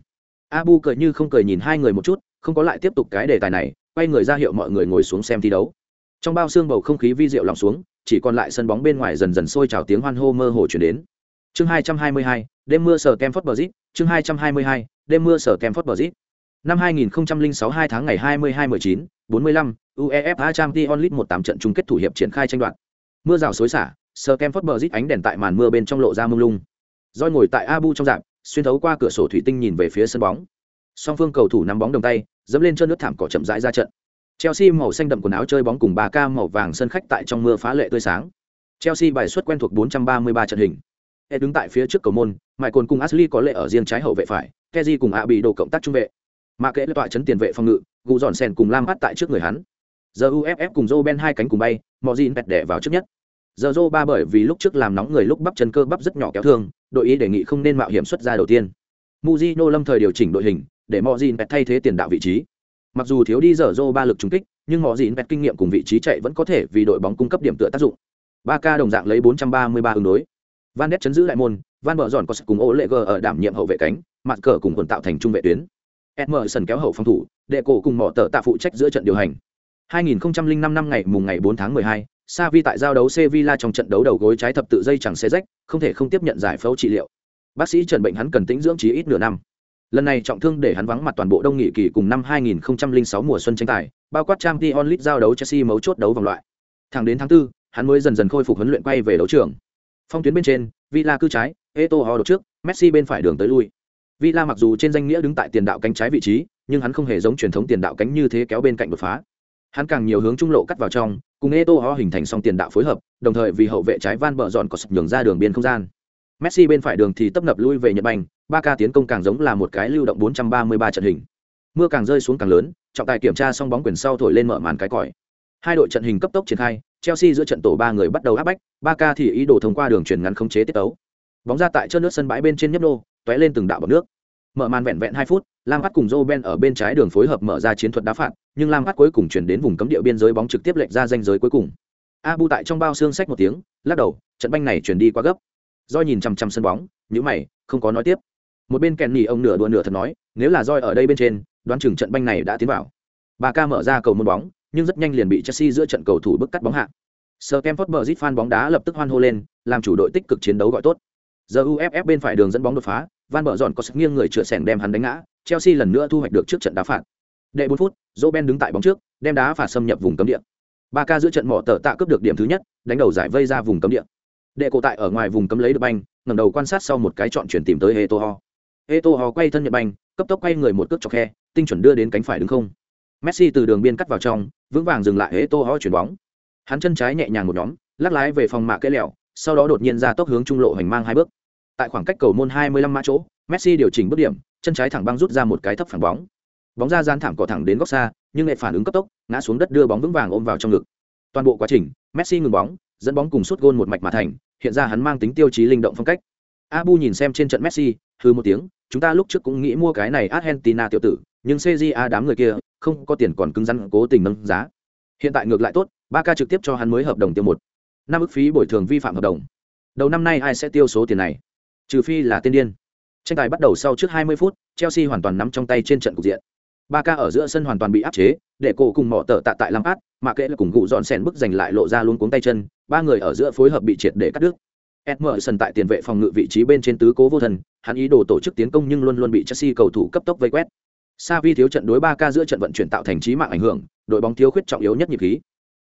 Abu cười như không cười nhìn hai người một chút không có lại tiếp tục cái đề tài này quay người ra hiệu mọi người ngồi xuống xem thi đấu. Trong bao xương bầu không khí vi diệu lòng xuống chỉ còn lại sân bóng bên ngoài dần dần sôi trào tiếng hoan hô mơ hồ chuyển đến. Chương 222, đêm mưa sở kem phất bờ zit chương 222, đêm mưa sở kem phất bờ zit năm 2006 hai tháng ngày 22 19 45 UEFA Champions League 18 trận chung kết thủ hiệp triển khai tranh đoạt mưa rào xối xả Stamford kem ánh đèn tại màn mưa bên trong lộ ra mông lung Doi ngồi tại Abu trong dạng xuyên thấu qua cửa sổ thủy tinh nhìn về phía sân bóng song phương cầu thủ nắm bóng đồng tay dẫm lên chân nước thảm cỏ chậm rãi ra trận Chelsea màu xanh đậm quần áo chơi bóng cùng 3K màu vàng sân khách tại trong mưa phá lệ tươi sáng. Chelsea bài xuất quen thuộc 433 trận hình. E đứng tại phía trước cầu môn, Michael cùng Ashley có lệ ở riêng trái hậu vệ phải, Kezi cùng Abi đồ cộng tác trung vệ. Mà kệ tọa chấn tiền vệ phòng ngự, gù dọn sen cùng Lam bắt tại trước người hắn. Giờ UFF cùng Joe hai cánh cùng bay, Mojin bẹt đẻ vào trước nhất. Giờ Joe ba bởi vì lúc trước làm nóng người lúc bắp chân cơ bắp rất nhỏ kéo thương, đội ý đề nghị không nên mạo hiểm xuất ra đầu tiên. Muzino lâm thời điều chỉnh đội hình, để Mojin bẹt thay thế tiền đạo vị trí. Mặc dù thiếu đi giờ joe ba lực trúng kích nhưng mò dịn vẹt kinh nghiệm cùng vị trí chạy vẫn có thể vì đội bóng cung cấp điểm tựa tác dụng. Ba k đồng dạng lấy 433 ứng đối. Van đét chấn giữ lại môn van bờ giòn có sự cùng ô lệ g ở đảm nhiệm hậu vệ cánh mặt cờ cùng quần tạo thành trung vệ tuyến. Emerson kéo hậu phòng thủ đệ cổ cùng mỏ tờ tạ phụ trách giữa trận điều hành. 2005 năm ngày mùng ngày 4 tháng 12, Savi tại giao đấu Sevilla trong trận đấu đầu gối trái thập tự dây chẳng xé rách, không thể không tiếp nhận giải phẫu trị liệu. Bác sĩ trần bệnh hắn cần tĩnh dưỡng chí ít nửa năm. Lần này trọng thương để hắn vắng mặt toàn bộ đông nghị kỳ cùng năm 2006 mùa xuân tranh tài bao quát trang League giao đấu chelsea mấu chốt đấu vòng loại. Thẳng đến tháng 4, hắn mới dần dần khôi phục huấn luyện quay về đấu trường. Phong tuyến bên trên villa cư trái Eto'o đột trước messi bên phải đường tới lui. Villa mặc dù trên danh nghĩa đứng tại tiền đạo cánh trái vị trí nhưng hắn không hề giống truyền thống tiền đạo cánh như thế kéo bên cạnh đột phá hắn càng nhiều hướng trung lộ cắt vào trong cùng eto ho hình thành song tiền đạo phối hợp đồng thời vì hậu vệ trái van bờ dọn có sập nhường ra đường biên không gian Messi bên phải đường thì tấp nập lui về Nhật bành. ba ca tiến công càng giống là một cái lưu động 433 trận hình. Mưa càng rơi xuống càng lớn, trọng tài kiểm tra xong bóng quyền sau thổi lên mở màn cái còi. Hai đội trận hình cấp tốc triển khai, Chelsea giữa trận tổ ba người bắt đầu áp bách, ba ca thì ý đồ thông qua đường truyền ngắn khống chế tiết tấu. Bóng ra tại chân nước sân bãi bên trên nhấp nô, é lên từng đạo bọt nước. Mở màn vẹn vẹn 2 phút, Lam Phát cùng Roben ở bên trái đường phối hợp mở ra chiến thuật đá phạt, nhưng Lam Phát cuối cùng chuyển đến vùng cấm địa biên giới bóng trực tiếp lệch ra danh giới cuối cùng. Abu tại trong bao xương sách một tiếng, lắc đầu, trận banh này chuyển đi quá gấp. Do nhìn chằm chằm sân bóng nhíu mày không có nói tiếp. Một bên kèn nhì ông nửa đùa nửa thật nói nếu là roi ở đây bên trên đoán chừng trận banh này đã tiến vào. Bà ca mở ra cầu môn bóng nhưng rất nhanh liền bị chelsea giữa trận cầu thủ bức cắt bóng hạ. Sir kem fan bóng đá lập tức hoan hô lên làm chủ đội tích cực chiến đấu gọi tốt giờ uff bên phải đường dẫn bóng đột phá van bờ dọn có sức nghiêng người chữa sẻng đem hắn đánh ngã chelsea lần nữa thu hoạch được trước trận đá phạt đệ bốn phút dỗ ben đứng tại bóng trước đem đá phạt xâm nhập vùng cấm địa ba ca giữa trận mỏ tờ tạ cướp được điểm thứ nhất đánh đầu giải vây ra vùng cấm địa đệ cổ tại ở ngoài vùng cấm lấy được banh ngẩng đầu quan sát sau một cái chọn chuyển tìm tới eto Ho. eto Ho quay thân nhận banh, cấp tốc quay người một cước chọc khe, tinh chuẩn đưa đến cánh phải đứng không. Messi từ đường biên cắt vào trong, vững vàng dừng lại eto Ho chuyển bóng. Hắn chân trái nhẹ nhàng một nhóm, lắc lái về phòng mạ kẽ lẹo, sau đó đột nhiên ra tốc hướng trung lộ hành mang hai bước. Tại khoảng cách cầu môn 25 mã chỗ, Messi điều chỉnh bước điểm, chân trái thẳng băng rút ra một cái thấp phản bóng. Bóng ra gian thẳng cỏ thẳng đến góc xa, nhưng lại phản ứng cấp tốc, ngã xuống đất đưa bóng vững vàng ôm vào trong ngực. Toàn bộ quá trình, Messi ngừng bóng, dẫn bóng cùng suốt gôn một mạch mà thành, hiện ra hắn mang tính tiêu chí linh động phong cách. Abu nhìn xem trên trận Messi, hừ một tiếng, chúng ta lúc trước cũng nghĩ mua cái này Argentina tiểu tử, nhưng CJA đám người kia không có tiền còn cứng rắn cố tình nâng giá. Hiện tại ngược lại tốt, Barca trực tiếp cho hắn mới hợp đồng tiêu một. Năm ức phí bồi thường vi phạm hợp đồng. Đầu năm nay ai sẽ tiêu số tiền này? Trừ phi là tiên điên. Tranh tài bắt đầu sau trước 20 phút, Chelsea hoàn toàn nắm trong tay trên trận cục diện. Ba ca ở giữa sân hoàn toàn bị áp chế, để cổ cùng mỏ tợ tạ tại Lampard, mà kệ là cùng gụ dọn sèn bức giành lại lộ ra luôn cuống tay chân, ba người ở giữa phối hợp bị triệt để cắt đứt. Edmerson tại tiền vệ phòng ngự vị trí bên trên tứ cố vô thần, hắn ý đồ tổ chức tiến công nhưng luôn luôn bị Chelsea cầu thủ cấp tốc vây quét. Savi thiếu trận đối 3K giữa trận vận chuyển tạo thành trí mạng ảnh hưởng, đội bóng thiếu khuyết trọng yếu nhất nhịp khí.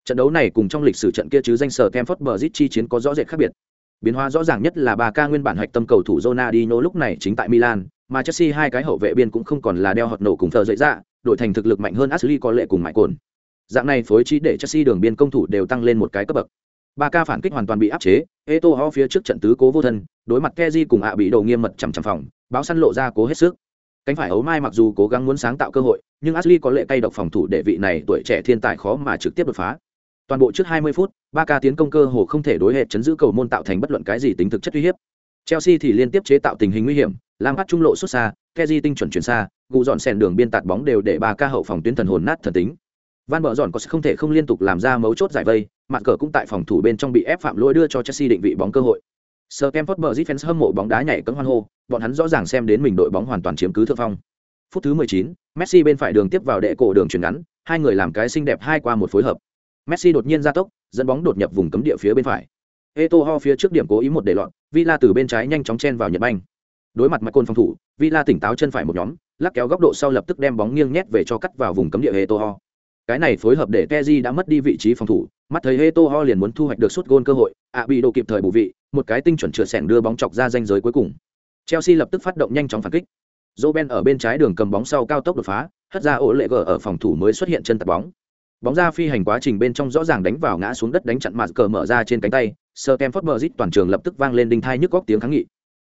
Trận đấu này cùng trong lịch sử trận kia chứ danh sở Kemford Bridge chi chiến có rõ rệt khác biệt. Biến hóa rõ ràng nhất là 3K nguyên bản hạch tâm cầu thủ Ronaldinho lúc này chính tại Milan, mà Chelsea hai cái hậu vệ biên cũng không còn là đeo hột nổ cùng thờ dậy dạ, ra, đội thành thực lực mạnh hơn Ashley có lệ cùng mại cồn. Dạng này phối trí để Chelsea đường biên công thủ đều tăng lên một cái cấp bậc. Ba ca phản kích hoàn toàn bị áp chế, Eto'o phía trước trận tứ cố vô thân, đối mặt Kezi cùng ạ bị đầu nghiêm mật chằm chằm phòng, báo săn lộ ra cố hết sức. Cánh phải ấu mai mặc dù cố gắng muốn sáng tạo cơ hội, nhưng Ashley có lệ tay độc phòng thủ để vị này tuổi trẻ thiên tài khó mà trực tiếp đột phá. Toàn bộ trước 20 phút, ba ca tiến công cơ hồ không thể đối hệ chấn giữ cầu môn tạo thành bất luận cái gì tính thực chất uy hiếp. Chelsea thì liên tiếp chế tạo tình hình nguy hiểm, làm bắt trung lộ xuất xa, Kessi tinh chuẩn chuyển xa, gù dọn sèn đường biên tạt bóng đều để ba ca hậu phòng tuyến thần hồn nát thần tính. Van bờ dọn có không thể không liên tục làm ra mấu chốt giải vây, mặt cờ cũng tại phòng thủ bên trong bị ép phạm lỗi đưa cho Chelsea định vị bóng cơ hội. Sir Kemford Bridge fans hâm mộ bóng đá nhảy cẫng hoan hô, bọn hắn rõ ràng xem đến mình đội bóng hoàn toàn chiếm cứ thượng phong. Phút thứ 19, Messi bên phải đường tiếp vào đệ cổ đường chuyển ngắn, hai người làm cái xinh đẹp hai qua một phối hợp. Messi đột nhiên ra tốc, dẫn bóng đột nhập vùng cấm địa phía bên phải. Eto'o phía trước điểm cố ý một để loạn, Villa từ bên trái nhanh chóng chen vào Nhật Banh. Đối mặt Michael phòng thủ, Villa tỉnh táo chân phải một nhóm, lắc kéo góc độ sau lập tức đem bóng nghiêng nhét về cho cắt vào vùng cấm địa Eto'o. Cái này phối hợp để Teji đã mất đi vị trí phòng thủ, mắt thấy Eto'o liền muốn thu hoạch được suất gôn cơ hội, ạ bị đồ kịp thời bù vị, một cái tinh chuẩn chừa sẻng đưa bóng chọc ra danh giới cuối cùng. Chelsea lập tức phát động nhanh chóng phản kích. Roben ở bên trái đường cầm bóng sau cao tốc đột phá, hất ra ổ lệ gở ở phòng thủ mới xuất hiện chân tạt bóng. Bóng ra phi hành quá trình bên trong rõ ràng đánh vào ngã xuống đất đánh chặn mạt cờ mở ra trên cánh tay, Sir Kemford rít toàn trường lập tức vang lên đinh thai nhức góc tiếng kháng nghị.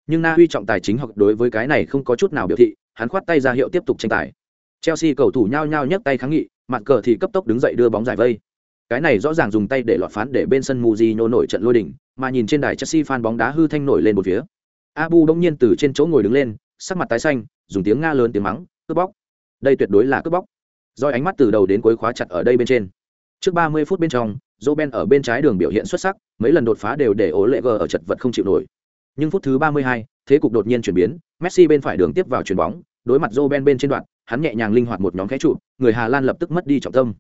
Nhưng Na Uy trọng tài chính hoặc đối với cái này không có chút nào biểu thị, hắn khoát tay ra hiệu tiếp tục tranh tài. Chelsea cầu thủ nhao nhao nhấc tay kháng nghị, mặt cờ thì cấp tốc đứng dậy đưa bóng giải vây. Cái này rõ ràng dùng tay để lọt phán để bên sân Mujino nổi trận lôi đỉnh, mà nhìn trên đài Chelsea fan bóng đá hư thanh nổi lên một phía. Abu đông nhiên từ trên chỗ ngồi đứng lên, sắc mặt tái xanh, dùng tiếng nga lớn tiếng mắng, cướp bóc. Đây tuyệt đối là cướp bóc. Rồi ánh mắt từ đầu đến cuối khóa chặt ở đây bên trên. Trước 30 phút bên trong, Roben ở bên trái đường biểu hiện xuất sắc, mấy lần đột phá đều để ố lệ gờ ở chật vật không chịu nổi. Nhưng phút thứ 32, thế cục đột nhiên chuyển biến, Messi bên phải đường tiếp vào chuyền bóng, đối mặt Roben bên trên đoạn, hắn nhẹ nhàng linh hoạt một nhóm khẽ trụ, người Hà Lan lập tức mất đi trọng tâm.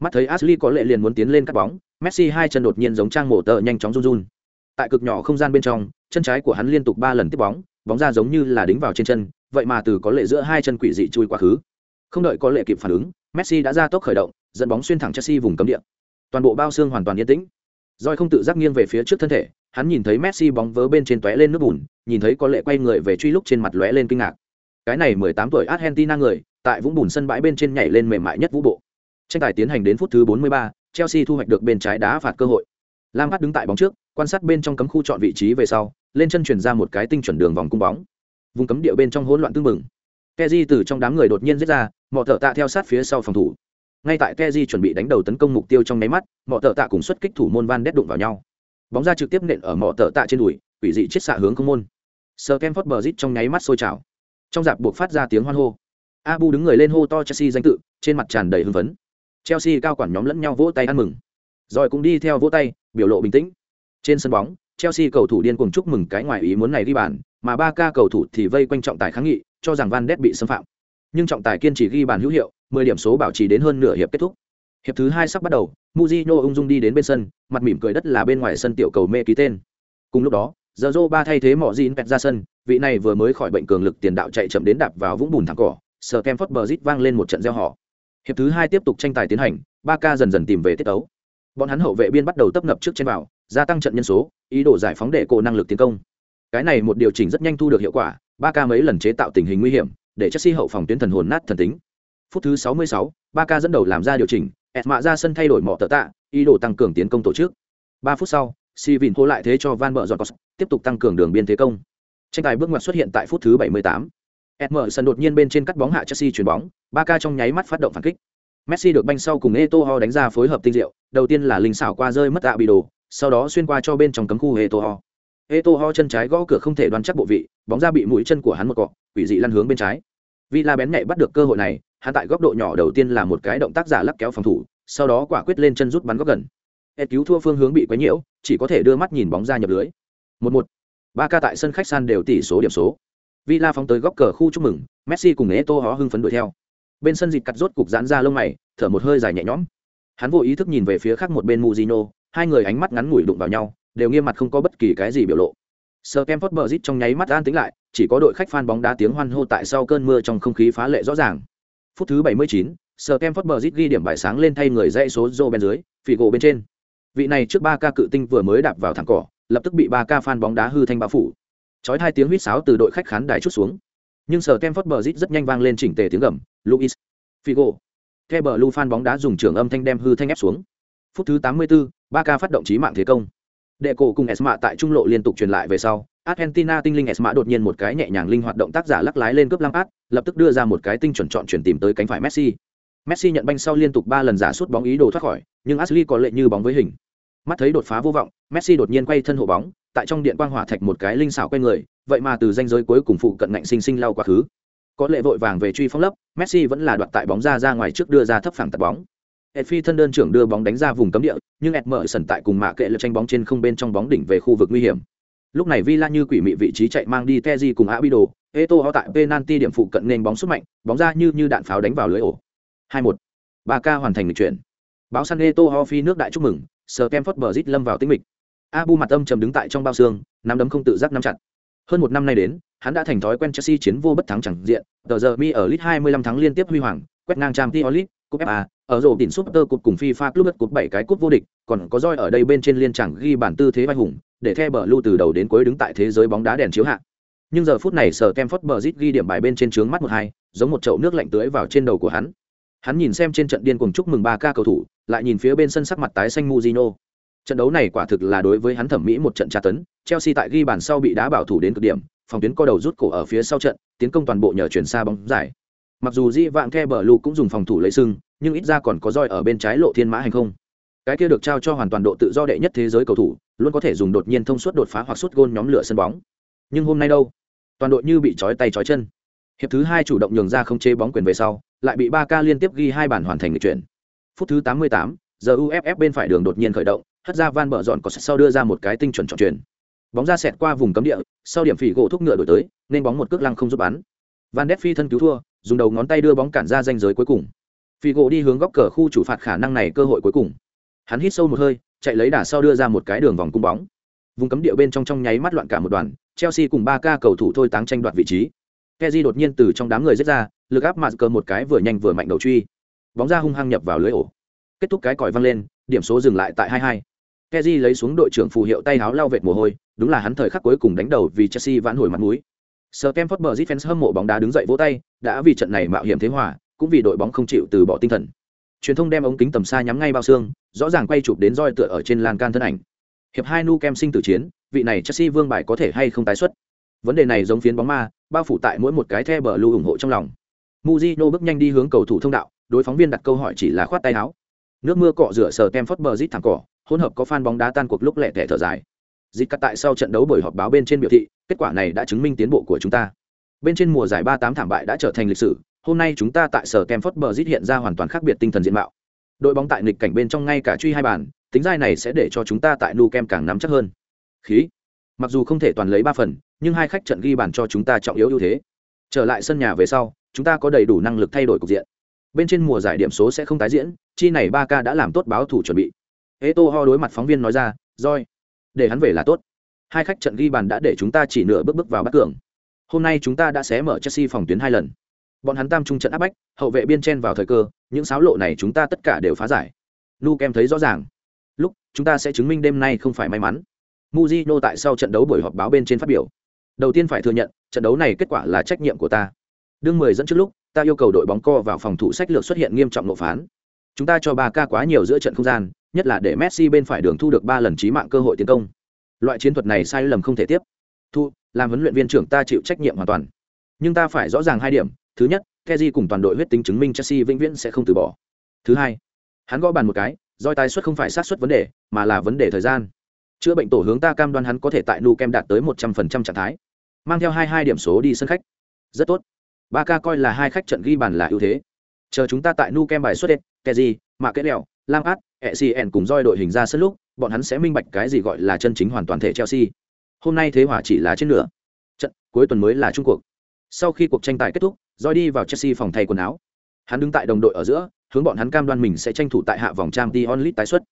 Mắt thấy Ashley có lệ liền muốn tiến lên cắt bóng, Messi hai chân đột nhiên giống trang mổ tợ nhanh chóng run run. Tại cực nhỏ không gian bên trong, chân trái của hắn liên tục 3 lần tiếp bóng, bóng ra giống như là đính vào trên chân, vậy mà từ có lệ giữa hai chân quỷ dị chui quá khứ. Không đợi có lệ kịp phản ứng, Messi đã ra tốc khởi động, dẫn bóng xuyên thẳng Chelsea vùng cấm địa. Toàn bộ bao xương hoàn toàn yên tĩnh. Rồi không tự giác nghiêng về phía trước thân thể, hắn nhìn thấy Messi bóng vớ bên trên tóe lên nước bùn, nhìn thấy có lệ quay người về truy lúc trên mặt lóe lên kinh ngạc. Cái này 18 tuổi Argentina người, tại vũng bùn sân bãi bên trên nhảy lên mềm mại nhất vũ bộ. Tranh tài tiến hành đến phút thứ 43, Chelsea thu hoạch được bên trái đá phạt cơ hội. Lam Lampard đứng tại bóng trước, quan sát bên trong cấm khu chọn vị trí về sau, lên chân chuyển ra một cái tinh chuẩn đường vòng cung bóng. Vùng cấm địa bên trong hỗn loạn tương mừng keji từ trong đám người đột nhiên giết ra, mọ thợ tạ theo sát phía sau phòng thủ. Ngay tại keji chuẩn bị đánh đầu tấn công mục tiêu trong nháy mắt, mọ thợ tạ cùng xuất kích thủ môn Van Đét đụng vào nhau. Bóng ra trực tiếp nện ở mọ thợ tạ trên đùi, quỷ dị chết xạ hướng không môn. Sir Kemford Bridge trong nháy mắt sôi trào. Trong dạp buộc phát ra tiếng hoan hô. Abu đứng người lên hô to Chelsea danh tự, trên mặt tràn đầy hưng phấn. Chelsea cao quản nhóm lẫn nhau vỗ tay ăn mừng. Rồi cũng đi theo vỗ tay, biểu lộ bình tĩnh. Trên sân bóng, Chelsea cầu thủ điên cuồng chúc mừng cái ngoài ý muốn này đi bàn, mà ba ca cầu thủ thì vây quanh trọng tài kháng nghị, cho rằng Van Ness bị xâm phạm. Nhưng trọng tài kiên trì ghi bàn hữu hiệu, 10 điểm số bảo trì đến hơn nửa hiệp kết thúc. Hiệp thứ hai sắp bắt đầu, Mujino ung dung đi đến bên sân, mặt mỉm cười đất là bên ngoài sân tiểu cầu mê ký tên. Cùng lúc đó, giờ ba thay thế mọ Jin Pet ra sân, vị này vừa mới khỏi bệnh cường lực tiền đạo chạy chậm đến đạp vào vũng bùn thẳng cỏ, Sir Kemford Bridge vang lên một trận reo hò. Hiệp thứ hai tiếp tục tranh tài tiến hành, ba ca dần dần tìm về tiết tấu. Bọn hắn hậu vệ biên bắt đầu tấp nập trước trên vào, gia tăng trận nhân số, ý đồ giải phóng đệ cổ năng lực tiến công. Cái này một điều chỉnh rất nhanh thu được hiệu quả, ba ca mấy lần chế tạo tình hình nguy hiểm, để Chelsea hậu phòng tuyến thần hồn nát thần tính. Phút thứ 66, ba ca dẫn đầu làm ra điều chỉnh, Esma ra sân thay đổi mỏ tờ tạ, ý đồ tăng cường tiến công tổ chức. Ba phút sau, si Sivin hô lại thế cho Van Bợ Giọt tiếp tục tăng cường đường biên thế công. Tranh tài bước ngoặt xuất hiện tại phút thứ 78. sân đột nhiên bên trên cắt bóng hạ Chelsea chuyển bóng, Barca trong nháy mắt phát động phản kích. Messi được banh sau cùng Eto'o đánh ra phối hợp tinh diệu, đầu tiên là linh xảo qua rơi mất ạ bị đồ, sau đó xuyên qua cho bên trong cấm khu Eto'o. Eto'o chân trái gõ cửa không thể đoán chắc bộ vị, bóng ra bị mũi chân của hắn một cọ, quỷ dị lăn hướng bên trái. Villa bén nhạy bắt được cơ hội này, hắn tại góc độ nhỏ đầu tiên là một cái động tác giả lắc kéo phòng thủ, sau đó quả quyết lên chân rút bắn góc gần. Ed cứu thua phương hướng bị quấy nhiễu, chỉ có thể đưa mắt nhìn bóng ra nhập lưới. 1-1. Ba ca tại sân khách san đều tỷ số điểm số. Villa phóng tới góc cờ khu chúc mừng, Messi cùng Eto'o hưng phấn đuổi theo. Bên sân dịt cắt rốt cục giãn ra lông mày, thở một hơi dài nhẹ nhõm. Hắn vô ý thức nhìn về phía khác một bên Muzino, hai người ánh mắt ngắn ngủi đụng vào nhau, đều nghiêm mặt không có bất kỳ cái gì biểu lộ. Sir Kemford Bridge trong nháy mắt an tĩnh lại, chỉ có đội khách fan bóng đá tiếng hoan hô tại sau cơn mưa trong không khí phá lệ rõ ràng. Phút thứ 79, Sir Kemford Bridge ghi điểm bài sáng lên thay người dãy số Joe bên dưới, phỉ gỗ bên trên. Vị này trước 3 ca cự tinh vừa mới đạp vào thẳng cỏ, lập tức bị 3 ca fan bóng đá hư thanh bao phủ. Chói hai tiếng huýt sáo từ đội khách khán đài chút xuống. Nhưng Sir Kemford Bridge rất nhanh vang lên chỉnh tề tiếng gầm, Luis, Figo. Theo bờ lu fan bóng đá dùng trường âm thanh đem hư thanh ép xuống. Phút thứ 84, 3 ca phát động chí mạng thế công. Đệ cổ cùng Esma tại trung lộ liên tục truyền lại về sau, Argentina tinh linh Esma đột nhiên một cái nhẹ nhàng linh hoạt động tác giả lắc lái lên cướp Lampard, lập tức đưa ra một cái tinh chuẩn chọn chuyển tìm tới cánh phải Messi. Messi nhận banh sau liên tục ba lần giả sút bóng ý đồ thoát khỏi, nhưng Ashley có lệ như bóng với hình. Mắt thấy đột phá vô vọng, Messi đột nhiên quay thân hộ bóng, tại trong điện quang hỏa thạch một cái linh xảo quay người, vậy mà từ danh giới cuối cùng phụ cận ngạnh sinh sinh lao quá khứ. Có lệ vội vàng về truy phong lấp, Messi vẫn là đoạt tại bóng ra ra ngoài trước đưa ra thấp phẳng tạt bóng. Phi thân đơn trưởng đưa bóng đánh ra vùng cấm địa, nhưng Emerson tại cùng mạ kệ lực tranh bóng trên không bên trong bóng đỉnh về khu vực nguy hiểm. Lúc này Villa như quỷ mị vị trí chạy mang đi Teji cùng Abido, Eto'o tại penalty điểm phụ cận nên bóng xuất mạnh, bóng ra như như đạn pháo đánh vào lưới ổ. 2-1. Barca hoàn thành lịch chuyển. Báo săn Eto'o phi nước đại chúc mừng, Stamford Bridge lâm vào tĩnh mịch. Abu mặt âm trầm đứng tại trong bao xương, nắm đấm không tự giác nắm chặt. Hơn một năm nay đến, hắn đã thành thói quen Chelsea chiến vô bất thắng chẳng diện, tờ giờ mi ở League 25 thắng liên tiếp huy hoàng, quét ngang Champions League, Cúp FA, ở rổ đỉnh Super Cup cùng FIFA Club Cup bảy cái cúp vô địch, còn có roi ở đây bên trên liên chẳng ghi bản tư thế vai hùng, để The bờ lưu từ đầu đến cuối đứng tại thế giới bóng đá đèn chiếu hạ. Nhưng giờ phút này sở Kemford Bridge ghi điểm bài bên trên trướng mắt một hai, giống một chậu nước lạnh tưới vào trên đầu của hắn. Hắn nhìn xem trên trận điên cuồng chúc mừng ba ca cầu thủ, lại nhìn phía bên sân sắc mặt tái xanh Mujino. Trận đấu này quả thực là đối với hắn thẩm mỹ một trận tra tấn, Chelsea tại ghi bàn sau bị đá bảo thủ đến cực điểm, phòng tuyến co đầu rút cổ ở phía sau trận, tiến công toàn bộ nhờ chuyển xa bóng dài. Mặc dù Di Vạn The lù cũng dùng phòng thủ lấy sưng, nhưng ít ra còn có roi ở bên trái lộ thiên mã hành không. Cái kia được trao cho hoàn toàn độ tự do đệ nhất thế giới cầu thủ, luôn có thể dùng đột nhiên thông suốt đột phá hoặc suốt gôn nhóm lửa sân bóng. Nhưng hôm nay đâu? Toàn đội như bị trói tay trói chân. Hiệp thứ hai chủ động nhường ra không chế bóng quyền về sau, lại bị ba ca liên tiếp ghi hai bản hoàn thành lịch chuyển. Phút thứ 88, giờ UFF bên phải đường đột nhiên khởi động, hất ra van bờ dọn có sau đưa ra một cái tinh chuẩn chọn chuyển. Bóng ra xẹt qua vùng cấm địa, sau điểm phỉ gỗ thúc ngựa đổi tới, nên bóng một cước lăng không giúp bắn. Van Ness phi thân cứu thua, dùng đầu ngón tay đưa bóng cản ra danh giới cuối cùng. phi gỗ đi hướng góc cờ khu chủ phạt khả năng này cơ hội cuối cùng. Hắn hít sâu một hơi, chạy lấy đà sau đưa ra một cái đường vòng cung bóng. Vùng cấm địa bên trong trong nháy mắt loạn cả một đoàn, Chelsea cùng ba ca cầu thủ thôi táng tranh đoạt vị trí. Kezi đột nhiên từ trong đám người giết ra, lực áp mạt cờ một cái vừa nhanh vừa mạnh đầu truy. Bóng ra hung hăng nhập vào lưới ổ. Kết thúc cái còi văng lên, điểm số dừng lại tại 22. Kezi lấy xuống đội trưởng phù hiệu tay áo lau vệt mồ hôi, đúng là hắn thời khắc cuối cùng đánh đầu vì Chelsea vãn hồi mặt mũi. Stamford Bridge fans hâm mộ bóng đá đứng dậy vỗ tay, đã vì trận này mạo hiểm thế hòa, cũng vì đội bóng không chịu từ bỏ tinh thần. Truyền thông đem ống kính tầm xa nhắm ngay bao xương, rõ ràng quay chụp đến roi tựa ở trên lan can thân ảnh. Hiệp hai Nu Kem sinh tử chiến, vị này Chelsea vương bài có thể hay không tái xuất. Vấn đề này giống phiến bóng ma, bao phủ tại mỗi một cái the bờ lưu ủng hộ trong lòng. Mujino bước nhanh đi hướng cầu thủ thông đạo, đối phóng viên đặt câu hỏi chỉ là khoát tay áo. Nước mưa cọ rửa sờ Stamford Bridge thẳng cỏ, hỗn hợp có fan bóng đá tan cuộc lúc lẹ tẻ thở dài. Dịch cắt tại sau trận đấu buổi họp báo bên trên biểu thị, kết quả này đã chứng minh tiến bộ của chúng ta. Bên trên mùa giải 38 thảm bại đã trở thành lịch sử, hôm nay chúng ta tại sở Kemford Bridge hiện ra hoàn toàn khác biệt tinh thần diện mạo. Đội bóng tại nghịch cảnh bên trong ngay cả truy hai bàn, tính giai này sẽ để cho chúng ta tại Nu Kem càng nắm chắc hơn. khí mặc dù không thể toàn lấy ba phần nhưng hai khách trận ghi bàn cho chúng ta trọng yếu ưu thế trở lại sân nhà về sau chúng ta có đầy đủ năng lực thay đổi cục diện bên trên mùa giải điểm số sẽ không tái diễn chi này ba k đã làm tốt báo thủ chuẩn bị Eto tô ho đối mặt phóng viên nói ra roi để hắn về là tốt. Hai khách trận ghi bàn đã để chúng ta chỉ nửa bước bước vào bắt cường. Hôm nay chúng ta đã xé mở chelsea phòng tuyến hai lần. Bọn hắn tam trung trận áp bách, hậu vệ biên chen vào thời cơ, những sáo lộ này chúng ta tất cả đều phá giải. Nu kem thấy rõ ràng. Lúc, chúng ta sẽ chứng minh đêm nay không phải may mắn. Muzino tại sau trận đấu buổi họp báo bên trên phát biểu. Đầu tiên phải thừa nhận, trận đấu này kết quả là trách nhiệm của ta. Đương mười dẫn trước lúc, ta yêu cầu đội bóng co vào phòng thủ sách lược xuất hiện nghiêm trọng nộp phán. Chúng ta cho ba ca quá nhiều giữa trận không gian nhất là để messi bên phải đường thu được ba lần chí mạng cơ hội tiến công. Loại chiến thuật này sai lầm không thể tiếp. Thu làm huấn luyện viên trưởng ta chịu trách nhiệm hoàn toàn. Nhưng ta phải rõ ràng hai điểm. Thứ nhất Kessié cùng toàn đội huyết tính chứng minh chelsea vĩnh viễn sẽ không từ bỏ. Thứ hai hắn gõ bàn một cái roi tái suất không phải sát suất vấn đề mà là vấn đề thời gian. Chữa bệnh tổ hướng ta cam đoan hắn có thể tại nu kem đạt tới một trăm phần trăm trạng thái. Mang theo hai hai điểm số đi sân khách. Rất tốt. Ba ca coi là hai khách trận ghi bàn là ưu thế. Chờ chúng ta tại nu kem bài xuất đệt Kessié, mà kết đèo lam át ecn cùng roi đội hình ra sân lúc, bọn hắn sẽ minh bạch cái gì gọi là chân chính hoàn toàn thể chelsea. Hôm nay thế hòa chỉ là trên nửa. Trận, cuối tuần mới là trung cuộc. Sau khi cuộc tranh tài kết thúc, roi đi vào chelsea phòng thay quần áo. Hắn đứng tại đồng đội ở giữa, hướng bọn hắn cam đoan mình sẽ tranh thủ tại hạ vòng trang t onlit tái xuất.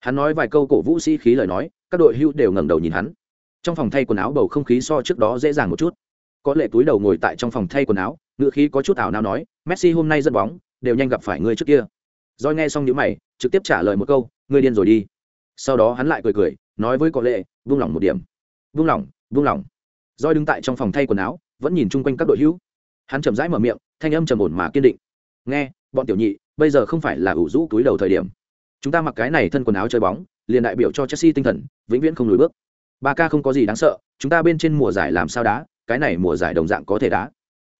Hắn nói vài câu cổ vũ sĩ khí lời nói, các đội hưu đều ngẩng đầu nhìn hắn. Trong phòng thay quần áo bầu không khí so trước đó dễ dàng một chút. Có lệ túi đầu ngồi tại trong phòng thay quần áo ngựa khí có chút ảo nào nói, messi hôm nay dẫn bóng, đều nhanh gặp phải người trước kia. Rồi nghe xong những mày, trực tiếp trả lời một câu, ngươi điên rồi đi. Sau đó hắn lại cười cười, nói với có lệ, vung lòng một điểm. Vung lòng vung lòng. Rồi đứng tại trong phòng thay quần áo, vẫn nhìn chung quanh các đội hữu. Hắn chậm rãi mở miệng, thanh âm trầm ổn mà kiên định. Nghe, bọn tiểu nhị, bây giờ không phải là ủ rũ túi đầu thời điểm. Chúng ta mặc cái này thân quần áo chơi bóng, liền đại biểu cho chelsea tinh thần, vĩnh viễn không lùi bước. Ba ca không có gì đáng sợ, chúng ta bên trên mùa giải làm sao đá, cái này mùa giải đồng dạng có thể đá.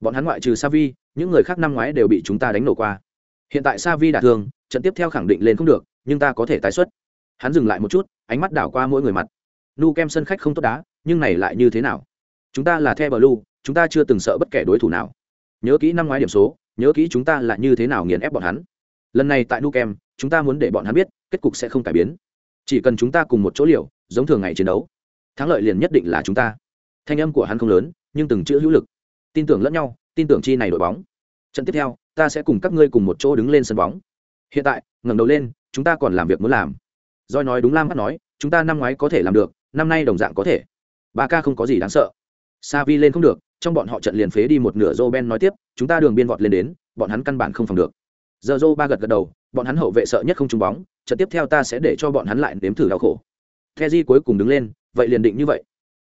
Bọn hắn ngoại trừ savi những người khác năm ngoái đều bị chúng ta đánh nổ qua hiện tại Sa Vi đả thương, trận tiếp theo khẳng định lên không được, nhưng ta có thể tái xuất. Hắn dừng lại một chút, ánh mắt đảo qua mỗi người mặt. Nu kem sân khách không tốt đá, nhưng này lại như thế nào? Chúng ta là the blue, chúng ta chưa từng sợ bất kể đối thủ nào. Nhớ kỹ năm ngoái điểm số, nhớ kỹ chúng ta là như thế nào nghiền ép bọn hắn. Lần này tại nu kem, chúng ta muốn để bọn hắn biết, kết cục sẽ không cải biến. Chỉ cần chúng ta cùng một chỗ liều, giống thường ngày chiến đấu, thắng lợi liền nhất định là chúng ta. Thanh âm của hắn không lớn, nhưng từng chữ hữu lực. Tin tưởng lẫn nhau, tin tưởng chi này đội bóng. Trận tiếp theo ta sẽ cùng các ngươi cùng một chỗ đứng lên sân bóng. Hiện tại, ngẩng đầu lên, chúng ta còn làm việc muốn làm. Doi nói đúng lam mắt nói, chúng ta năm ngoái có thể làm được, năm nay đồng dạng có thể. Ba ca không có gì đáng sợ. Sa vi lên không được, trong bọn họ trận liền phế đi một nửa dô ben nói tiếp, chúng ta đường biên vọt lên đến, bọn hắn căn bản không phòng được. Giờ dô ba gật gật đầu, bọn hắn hậu vệ sợ nhất không trúng bóng, trận tiếp theo ta sẽ để cho bọn hắn lại nếm thử đau khổ. Kheji cuối cùng đứng lên, vậy liền định như vậy.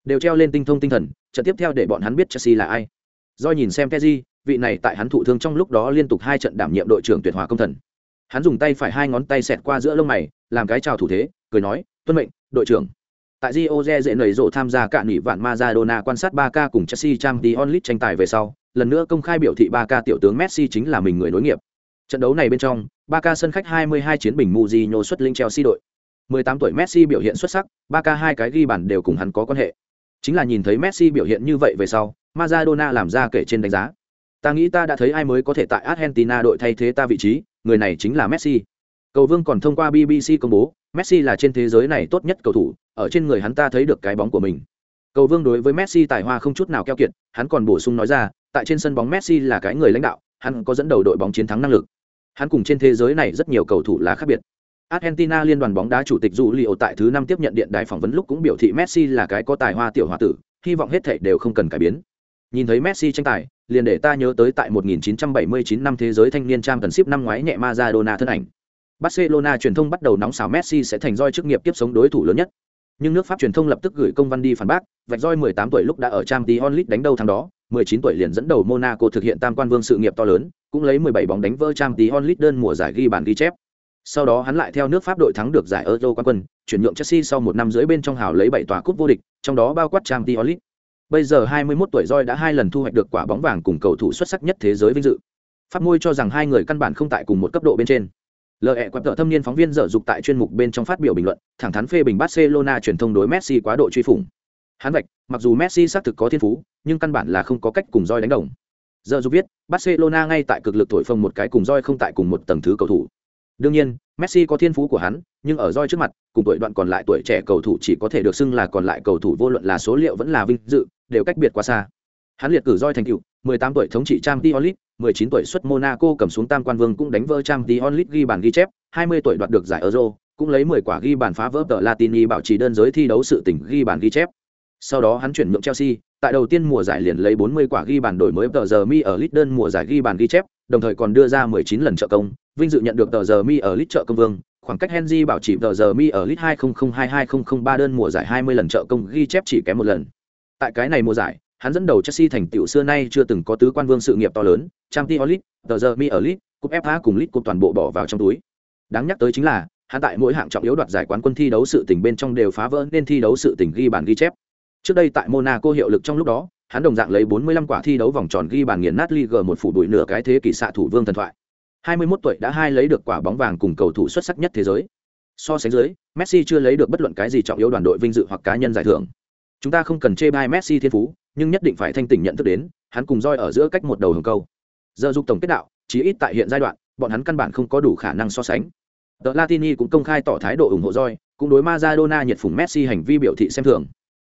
Đều treo lên tinh thông tinh thần, trận tiếp theo để bọn hắn biết chelsea là ai. Do nhìn xem Kheji vị này tại hắn thụ thương trong lúc đó liên tục hai trận đảm nhiệm đội trưởng tuyệt hòa công thần hắn dùng tay phải hai ngón tay xẹt qua giữa lông mày làm cái chào thủ thế cười nói tuân mệnh đội trưởng tại Rio dễ nảy rộ tham gia cạn nghỉ vạn Maradona quan sát 3K cùng Chelsea Champions League tranh tài về sau, lần nữa công khai biểu thị 3K tiểu tướng Messi chính là mình người nối nghiệp. Trận đấu này bên trong, 3K sân khách 22 chiến bình Mourinho xuất linh Chelsea đội. 18 tuổi Messi biểu hiện xuất sắc, 3K hai cái ghi bàn đều cùng hắn có quan hệ. Chính là nhìn thấy Messi biểu hiện như vậy về sau, Maradona làm ra kể trên đánh giá. Ta nghĩ ta đã thấy ai mới có thể tại Argentina đội thay thế ta vị trí, người này chính là Messi. Cầu Vương còn thông qua BBC công bố, Messi là trên thế giới này tốt nhất cầu thủ, ở trên người hắn ta thấy được cái bóng của mình. Cầu Vương đối với Messi tài hoa không chút nào keo kiệt, hắn còn bổ sung nói ra, tại trên sân bóng Messi là cái người lãnh đạo, hắn có dẫn đầu đội bóng chiến thắng năng lực. Hắn cùng trên thế giới này rất nhiều cầu thủ là khác biệt. Argentina liên đoàn bóng đá chủ tịch Dụ Liệu tại thứ năm tiếp nhận điện đài phỏng vấn lúc cũng biểu thị Messi là cái có tài hoa tiểu hòa tử, hy vọng hết thảy đều không cần cải biến. Nhìn thấy Messi tranh tài, liền để ta nhớ tới tại 1979 năm thế giới thanh niên trang cần ship năm ngoái nhẹ Maradona thân ảnh. Barcelona truyền thông bắt đầu nóng xào Messi sẽ thành roi chức nghiệp tiếp sống đối thủ lớn nhất. Nhưng nước Pháp truyền thông lập tức gửi công văn đi phản bác, vạch roi 18 tuổi lúc đã ở Champions League đánh đầu thắng đó, 19 tuổi liền dẫn đầu Monaco thực hiện tam quan vương sự nghiệp to lớn, cũng lấy 17 bóng đánh vỡ Champions League đơn mùa giải ghi bàn ghi chép. Sau đó hắn lại theo nước Pháp đội thắng được giải Euro quán quân, chuyển nhượng Chelsea sau một năm rưỡi bên trong hào lấy 7 tòa cúp vô địch, trong đó bao quát Champions League. Bây giờ 21 tuổi roi đã hai lần thu hoạch được quả bóng vàng cùng cầu thủ xuất sắc nhất thế giới vinh dự. Pháp môi cho rằng hai người căn bản không tại cùng một cấp độ bên trên. Lợi e quẹp tợ thâm niên phóng viên dở dục tại chuyên mục bên trong phát biểu bình luận, thẳng thắn phê bình Barcelona truyền thông đối Messi quá độ truy phủng. Hắn vạch, mặc dù Messi xác thực có thiên phú, nhưng căn bản là không có cách cùng roi đánh đồng. Giờ dục viết, Barcelona ngay tại cực lực thổi phồng một cái cùng roi không tại cùng một tầng thứ cầu thủ. Đương nhiên, Messi có thiên phú của hắn, nhưng ở roi trước mặt, cùng tuổi đoạn còn lại tuổi trẻ cầu thủ chỉ có thể được xưng là còn lại cầu thủ vô luận là số liệu vẫn là vinh dự, đều cách biệt quá xa. Hắn liệt cử roi thành tựu, 18 tuổi thống trị trang League, 19 tuổi xuất Monaco cầm xuống tam quan vương cũng đánh vỡ trang League ghi bàn ghi chép, 20 tuổi đoạt được giải Euro, cũng lấy 10 quả ghi bàn phá vỡ tờ Latini bảo trì đơn giới thi đấu sự tỉnh ghi bàn ghi chép. Sau đó hắn chuyển nhượng Chelsea, tại đầu tiên mùa giải liền lấy 40 quả ghi bàn đổi mới tờ giờ mi ở Lit đơn mùa giải ghi bàn ghi chép, đồng thời còn đưa ra 19 lần trợ công, vinh dự nhận được tờ giờ mi ở Lit trợ công vương, khoảng cách Henry bảo trì tờ giờ mi ở League 2002-2003 đơn mùa giải 20 lần trợ công ghi chép chỉ kém một lần. Tại cái này mùa giải, hắn dẫn đầu Chelsea thành tựu xưa nay chưa từng có tứ quan vương sự nghiệp to lớn, Champions League, The giờ ở League, cúp FA cùng League cúp toàn bộ bỏ vào trong túi. Đáng nhắc tới chính là, hắn tại mỗi hạng trọng yếu đoạt giải quán quân thi đấu sự tình bên trong đều phá vỡ nên thi đấu sự tình ghi bàn ghi chép. Trước đây tại Monaco hiệu lực trong lúc đó, hắn đồng dạng lấy 45 quả thi đấu vòng tròn ghi bàn nghiền nát Ligue một phủ đuổi nửa cái thế kỷ xạ thủ vương thần thoại. 21 tuổi đã hai lấy được quả bóng vàng cùng cầu thủ xuất sắc nhất thế giới. So sánh dưới, Messi chưa lấy được bất luận cái gì trọng yếu đoàn đội vinh dự hoặc cá nhân giải thưởng. Chúng ta không cần chê bai Messi thiên phú, nhưng nhất định phải thanh tỉnh nhận thức đến, hắn cùng roi ở giữa cách một đầu hồng câu. Giờ dục tổng kết đạo, chí ít tại hiện giai đoạn, bọn hắn căn bản không có đủ khả năng so sánh. tờ Latini cũng công khai tỏ thái độ ủng hộ roi, cũng đối Maradona nhiệt phủng Messi hành vi biểu thị xem thường.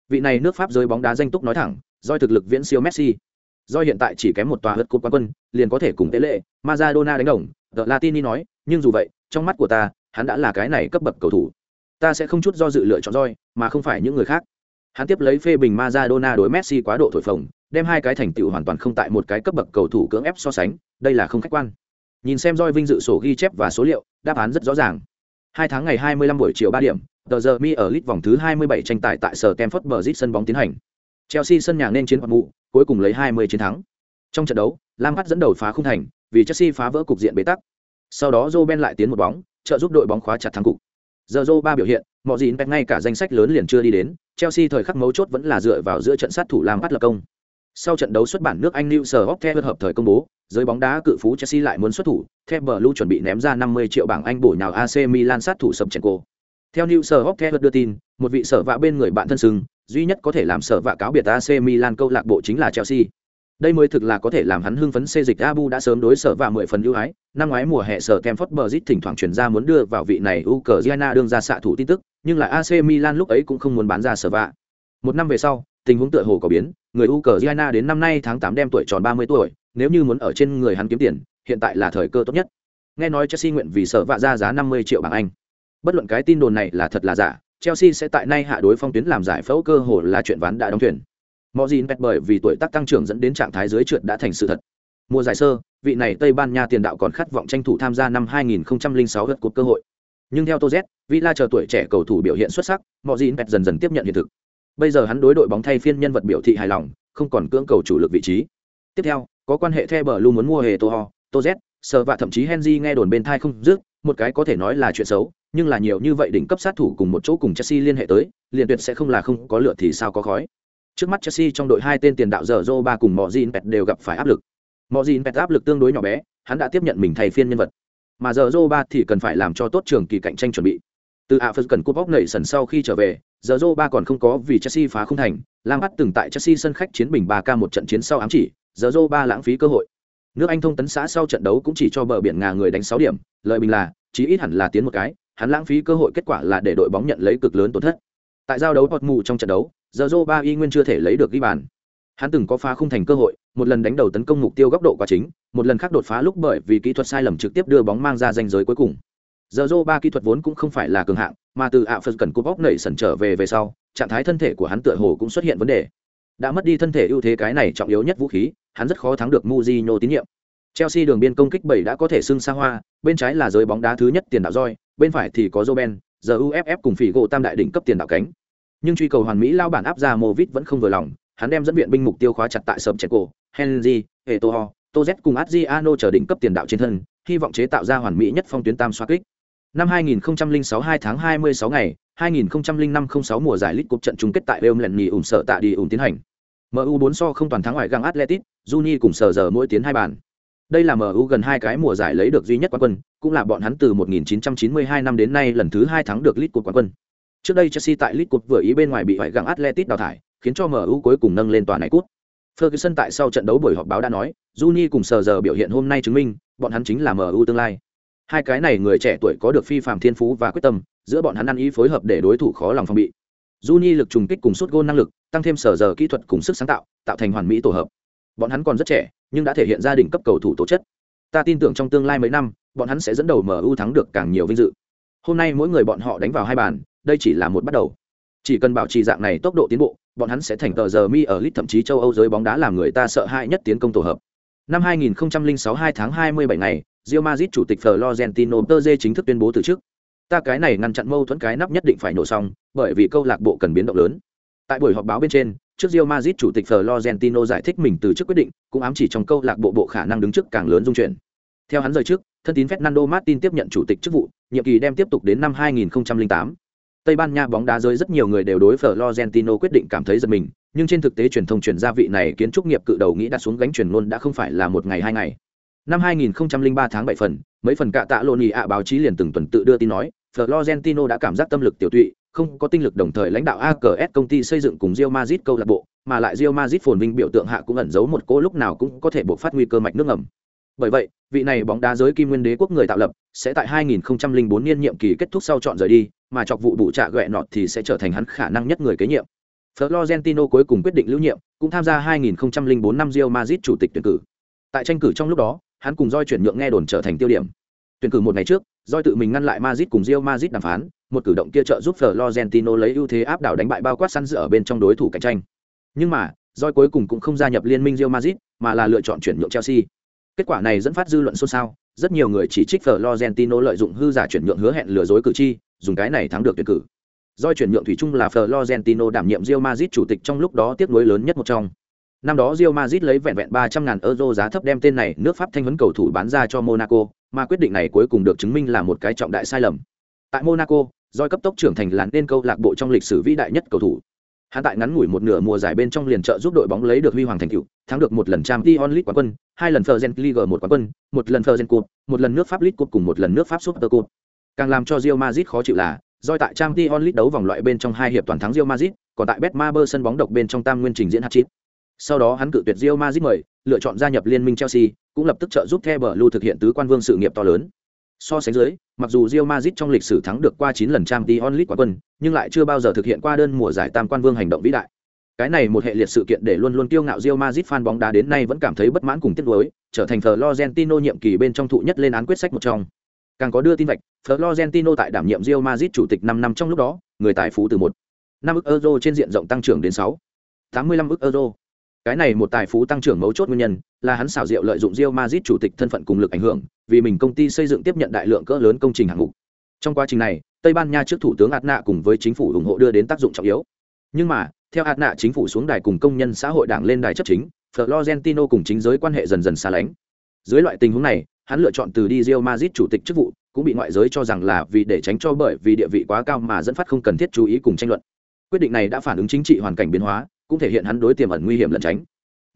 Vị này nước Pháp giới bóng đá danh túc nói thẳng, roi thực lực viễn siêu Messi. Roi hiện tại chỉ kém một tòa hất cột quán quân, liền có thể cùng tế lệ, Maradona đánh đồng. The Latini nói, nhưng dù vậy, trong mắt của ta, hắn đã là cái này cấp bậc cầu thủ. Ta sẽ không chút do dự lựa chọn roi, mà không phải những người khác. Hắn tiếp lấy phê bình Maradona đối Messi quá độ thổi phồng, đem hai cái thành tựu hoàn toàn không tại một cái cấp bậc cầu thủ cưỡng ép so sánh, đây là không khách quan. Nhìn xem roi vinh dự sổ ghi chép và số liệu, đáp án rất rõ ràng. Hai tháng ngày 25 buổi chiều 3 điểm, The giờ mi ở lít vòng thứ 27 tranh tài tại sở Stamford Bridge sân bóng tiến hành. Chelsea sân nhà nên chiến hoạt mụ, cuối cùng lấy 20 chiến thắng. Trong trận đấu, Lampard dẫn đầu phá khung thành, vì Chelsea phá vỡ cục diện bế tắc. Sau đó Roben lại tiến một bóng, trợ giúp đội bóng khóa chặt thắng cục. Giờ ba biểu hiện, mọi gì ngay cả danh sách lớn liền chưa đi đến, Chelsea thời khắc mấu chốt vẫn là dựa vào giữa trận sát thủ làm bắt lập công. Sau trận đấu xuất bản nước Anh New Sở Hopkins hợp thời công bố, giới bóng đá cự phú Chelsea lại muốn xuất thủ, theo Blue chuẩn bị ném ra 50 triệu bảng Anh bổ nhào AC Milan sát thủ sập trận cô. Theo New Sở Hopkins đưa tin, một vị sở vạ bên người bạn thân sừng, duy nhất có thể làm sở vạ cáo biệt AC Milan câu lạc bộ chính là Chelsea. Đây mới thực là có thể làm hắn hưng phấn xê dịch Abu đã sớm đối sở vạ mười phần ưu ái, năm ngoái mùa hè sở Kemford Bridge thỉnh thoảng truyền ra muốn đưa vào vị này Ukraine đương ra xạ thủ tin tức, nhưng là AC Milan lúc ấy cũng không muốn bán ra sở vạ. Một năm về sau, tình huống tựa hồ có biến, người Ukraine đến năm nay tháng 8 đem tuổi tròn 30 tuổi, nếu như muốn ở trên người hắn kiếm tiền, hiện tại là thời cơ tốt nhất. Nghe nói Chelsea nguyện vì sở vạ ra giá 50 triệu bảng Anh. Bất luận cái tin đồn này là thật là giả, Chelsea sẽ tại nay hạ đối phong tuyến làm giải phẫu cơ hồ là chuyện ván đã đóng thuyền. Mọi gì pet bởi vì tuổi tác tăng trưởng dẫn đến trạng thái dưới trượt đã thành sự thật. Mùa giải sơ, vị này Tây Ban Nha tiền đạo còn khát vọng tranh thủ tham gia năm 2006 gật cột cơ hội. Nhưng theo Toz, Villa chờ tuổi trẻ cầu thủ biểu hiện xuất sắc, mọi gì pet dần dần tiếp nhận hiện thực. Bây giờ hắn đối đội bóng thay phiên nhân vật biểu thị hài lòng, không còn cưỡng cầu chủ lực vị trí. Tiếp theo, có quan hệ theo bờ lu muốn mua hề Toho, Toz, sờ và thậm chí Henry nghe đồn bên thai không dứt, một cái có thể nói là chuyện xấu, nhưng là nhiều như vậy đỉnh cấp sát thủ cùng một chỗ cùng Chelsea liên hệ tới, liền tuyệt sẽ không là không có lựa thì sao có khói. Trước mắt Chelsea trong đội hai tên tiền đạo giờ ba cùng Mojin Pet đều gặp phải áp lực. Mojin Pet áp lực tương đối nhỏ bé, hắn đã tiếp nhận mình thay phiên nhân vật. Mà giờ ba thì cần phải làm cho tốt trường kỳ cạnh tranh chuẩn bị. Từ Aphus cần cúp bóc nảy sần sau khi trở về, giờ ba còn không có vì Chelsea phá không thành, Lampard từng tại Chelsea sân khách chiến bình 3K một trận chiến sau ám chỉ, giờ ba lãng phí cơ hội. Nước Anh thông tấn xã sau trận đấu cũng chỉ cho bờ biển ngà người đánh 6 điểm, lợi bình là, chí ít hẳn là tiến một cái, hắn lãng phí cơ hội kết quả là để đội bóng nhận lấy cực lớn tổn thất. Tại giao đấu hot mù trong trận đấu, giờ ba y nguyên chưa thể lấy được ghi bàn. Hắn từng có phá khung thành cơ hội, một lần đánh đầu tấn công mục tiêu góc độ quá chính, một lần khác đột phá lúc bởi vì kỹ thuật sai lầm trực tiếp đưa bóng mang ra danh giới cuối cùng. Giờ ba kỹ thuật vốn cũng không phải là cường hạng, mà từ ạ phần cần cúp bóc nảy sẩn trở về về sau, trạng thái thân thể của hắn tựa hồ cũng xuất hiện vấn đề. Đã mất đi thân thể ưu thế cái này trọng yếu nhất vũ khí, hắn rất khó thắng được Mujinho tín nhiệm. Chelsea đường biên công kích bảy đã có thể xưng xa hoa, bên trái là giới bóng đá thứ nhất tiền đạo roi, bên phải thì có Roben, giờ UFF cùng phỉ gỗ tam đại đỉnh cấp tiền đạo cánh. Nhưng truy cầu hoàn mỹ lao bản áp ra Movit vẫn không vừa lòng, hắn đem dẫn viện binh mục tiêu khóa chặt tại sập cổ, Henry, Eto'o, Toz cùng Adriano chờ đỉnh cấp tiền đạo trên thân, hy vọng chế tạo ra hoàn mỹ nhất phong tuyến tam xoá kích. Năm 2006 2 tháng 26 ngày, 2005-06 mùa giải League Cup trận chung kết tại Eumlenny ủng sợ tạ đi ủng tiến hành. MU 4 so không toàn thắng ngoài găng Atletic, Juni cùng sở giờ mỗi tiến hai bàn. Đây là MU gần hai cái mùa giải lấy được duy nhất quán quân, cũng là bọn hắn từ 1992 năm đến nay lần thứ hai thắng được League Cup quán quân. Trước đây Chelsea tại League Cup vừa ý bên ngoài bị ngoại gặng Atletic đào thải, khiến cho MU cuối cùng nâng lên tòa này cút. Ferguson tại sau trận đấu buổi họp báo đã nói, Juni cùng sờ giờ biểu hiện hôm nay chứng minh, bọn hắn chính là MU tương lai. hai cái này người trẻ tuổi có được phi phàm thiên phú và quyết tâm giữa bọn hắn ăn ý phối hợp để đối thủ khó lòng phòng bị. Juni lực trùng kích cùng sút gôn năng lực tăng thêm sở giờ kỹ thuật cùng sức sáng tạo tạo thành hoàn mỹ tổ hợp. Bọn hắn còn rất trẻ nhưng đã thể hiện gia đình cấp cầu thủ tố chất. Ta tin tưởng trong tương lai mấy năm bọn hắn sẽ dẫn đầu mu thắng được càng nhiều vinh dự. Hôm nay mỗi người bọn họ đánh vào hai bàn đây chỉ là một bắt đầu. Chỉ cần bảo trì dạng này tốc độ tiến bộ bọn hắn sẽ thành tờ giờ mi ở lit thậm chí châu âu giới bóng đá làm người ta sợ hãi nhất tiến công tổ hợp. Năm 2006 2 tháng 27 ngày, Real Madrid chủ tịch Florentino Perez chính thức tuyên bố từ chức. Ta cái này ngăn chặn mâu thuẫn cái nắp nhất định phải nổ xong, bởi vì câu lạc bộ cần biến động lớn. Tại buổi họp báo bên trên, trước Real Madrid chủ tịch Florentino giải thích mình từ chức quyết định, cũng ám chỉ trong câu lạc bộ bộ khả năng đứng trước càng lớn dung chuyển. Theo hắn rời trước thân tín Fernando Martin tiếp nhận chủ tịch chức vụ, nhiệm kỳ đem tiếp tục đến năm 2008 Tây Ban Nha bóng đá giới rất nhiều người đều đối Florentino quyết định cảm thấy giật mình, nhưng trên thực tế truyền thông truyền gia vị này kiến trúc nghiệp cự đầu nghĩ đã xuống gánh truyền luôn đã không phải là một ngày hai ngày. Năm 2003 tháng 7 phần, mấy phần cạ tạ lộn ạ báo chí liền từng tuần tự đưa tin nói, Florentino đã cảm giác tâm lực tiểu tụy, không có tinh lực đồng thời lãnh đạo AKS công ty xây dựng cùng Real Madrid câu lạc bộ, mà lại Real Madrid phồn vinh biểu tượng hạ cũng ẩn giấu một cỗ lúc nào cũng có thể bộc phát nguy cơ mạch nước ngầm. Bởi vậy, vị này bóng đá giới kim nguyên đế quốc người tạo lập sẽ tại 2004 niên nhiệm kỳ kết thúc sau chọn rời đi, mà chọc vụ bụ trạ ghẹ nọt thì sẽ trở thành hắn khả năng nhất người kế nhiệm. Florentino cuối cùng quyết định lưu nhiệm, cũng tham gia 2004 năm Real Madrid chủ tịch tuyển cử. Tại tranh cử trong lúc đó, hắn cùng Doi chuyển nhượng nghe đồn trở thành tiêu điểm. Tuyển cử một ngày trước, Doi tự mình ngăn lại Madrid cùng Real Madrid đàm phán, một cử động kia trợ giúp Florentino lấy ưu thế áp đảo đánh bại bao quát săn dự ở bên trong đối thủ cạnh tranh. Nhưng mà, Doi cuối cùng cũng không gia nhập liên minh Real Madrid, mà là lựa chọn chuyển nhượng Chelsea. Kết quả này dẫn phát dư luận xôn xao, rất nhiều người chỉ trích Florentino lợi dụng hư giả chuyển nhượng hứa hẹn lừa dối cử tri, dùng cái này thắng được tuyển cử. Do chuyển nhượng thủy chung là Florentino đảm nhiệm Real Madrid chủ tịch trong lúc đó tiếc nuối lớn nhất một trong. Năm đó Real Madrid lấy vẹn vẹn 300 ngàn euro giá thấp đem tên này nước Pháp thanh vấn cầu thủ bán ra cho Monaco, mà quyết định này cuối cùng được chứng minh là một cái trọng đại sai lầm. Tại Monaco, Doi cấp tốc trưởng thành là nên câu lạc bộ trong lịch sử vĩ đại nhất cầu thủ. Hắn tại ngắn ngủi một nửa mùa giải bên trong liền trợ giúp đội bóng lấy được huy hoàng thành tựu, thắng được một lần Champions League quán quân, hai lần Fergen League một quán quân, một lần Fergen Cup, một lần nước Pháp League Cup cùng một lần nước Pháp Super Cup. Càng làm cho Real Madrid khó chịu là, Doi tại Champions League đấu vòng loại bên trong hai hiệp toàn thắng Real Madrid, còn tại Betmaber sân bóng độc bên trong tam nguyên trình diễn hat-trick. Sau đó hắn cự tuyệt Real Madrid mời, lựa chọn gia nhập liên minh Chelsea, cũng lập tức trợ giúp The Blue thực hiện tứ quan vương sự nghiệp to lớn. So sánh dưới, mặc dù Real Madrid trong lịch sử thắng được qua 9 lần Champions League quán quân, nhưng lại chưa bao giờ thực hiện qua đơn mùa giải tam quan vương hành động vĩ đại. Cái này một hệ liệt sự kiện để luôn luôn kiêu ngạo Real Madrid fan bóng đá đến nay vẫn cảm thấy bất mãn cùng tiếc nuối, trở thành Florentino nhiệm kỳ bên trong thụ nhất lên án quyết sách một trong. Càng có đưa tin vạch, Florentino tại đảm nhiệm Real Madrid chủ tịch 5 năm trong lúc đó, người tài phú từ 1 năm ức euro trên diện rộng tăng trưởng đến 6 85 ức euro. Cái này một tài phú tăng trưởng mấu chốt nguyên nhân là hắn xảo diệu lợi dụng Real Madrid chủ tịch thân phận cùng lực ảnh hưởng, vì mình công ty xây dựng tiếp nhận đại lượng cỡ lớn công trình hạng mục. Trong quá trình này, Tây Ban Nha trước thủ tướng Adna cùng với chính phủ ủng hộ đưa đến tác dụng trọng yếu. Nhưng mà, theo Adna chính phủ xuống đài cùng công nhân xã hội đảng lên đài chấp chính, Florentino cùng chính giới quan hệ dần dần xa lánh. Dưới loại tình huống này, hắn lựa chọn từ đi rio mazit chủ tịch chức vụ, cũng bị ngoại giới cho rằng là vì để tránh cho bởi vì địa vị quá cao mà dẫn phát không cần thiết chú ý cùng tranh luận. Quyết định này đã phản ứng chính trị hoàn cảnh biến hóa, cũng thể hiện hắn đối tiềm ẩn nguy hiểm lẩn tránh.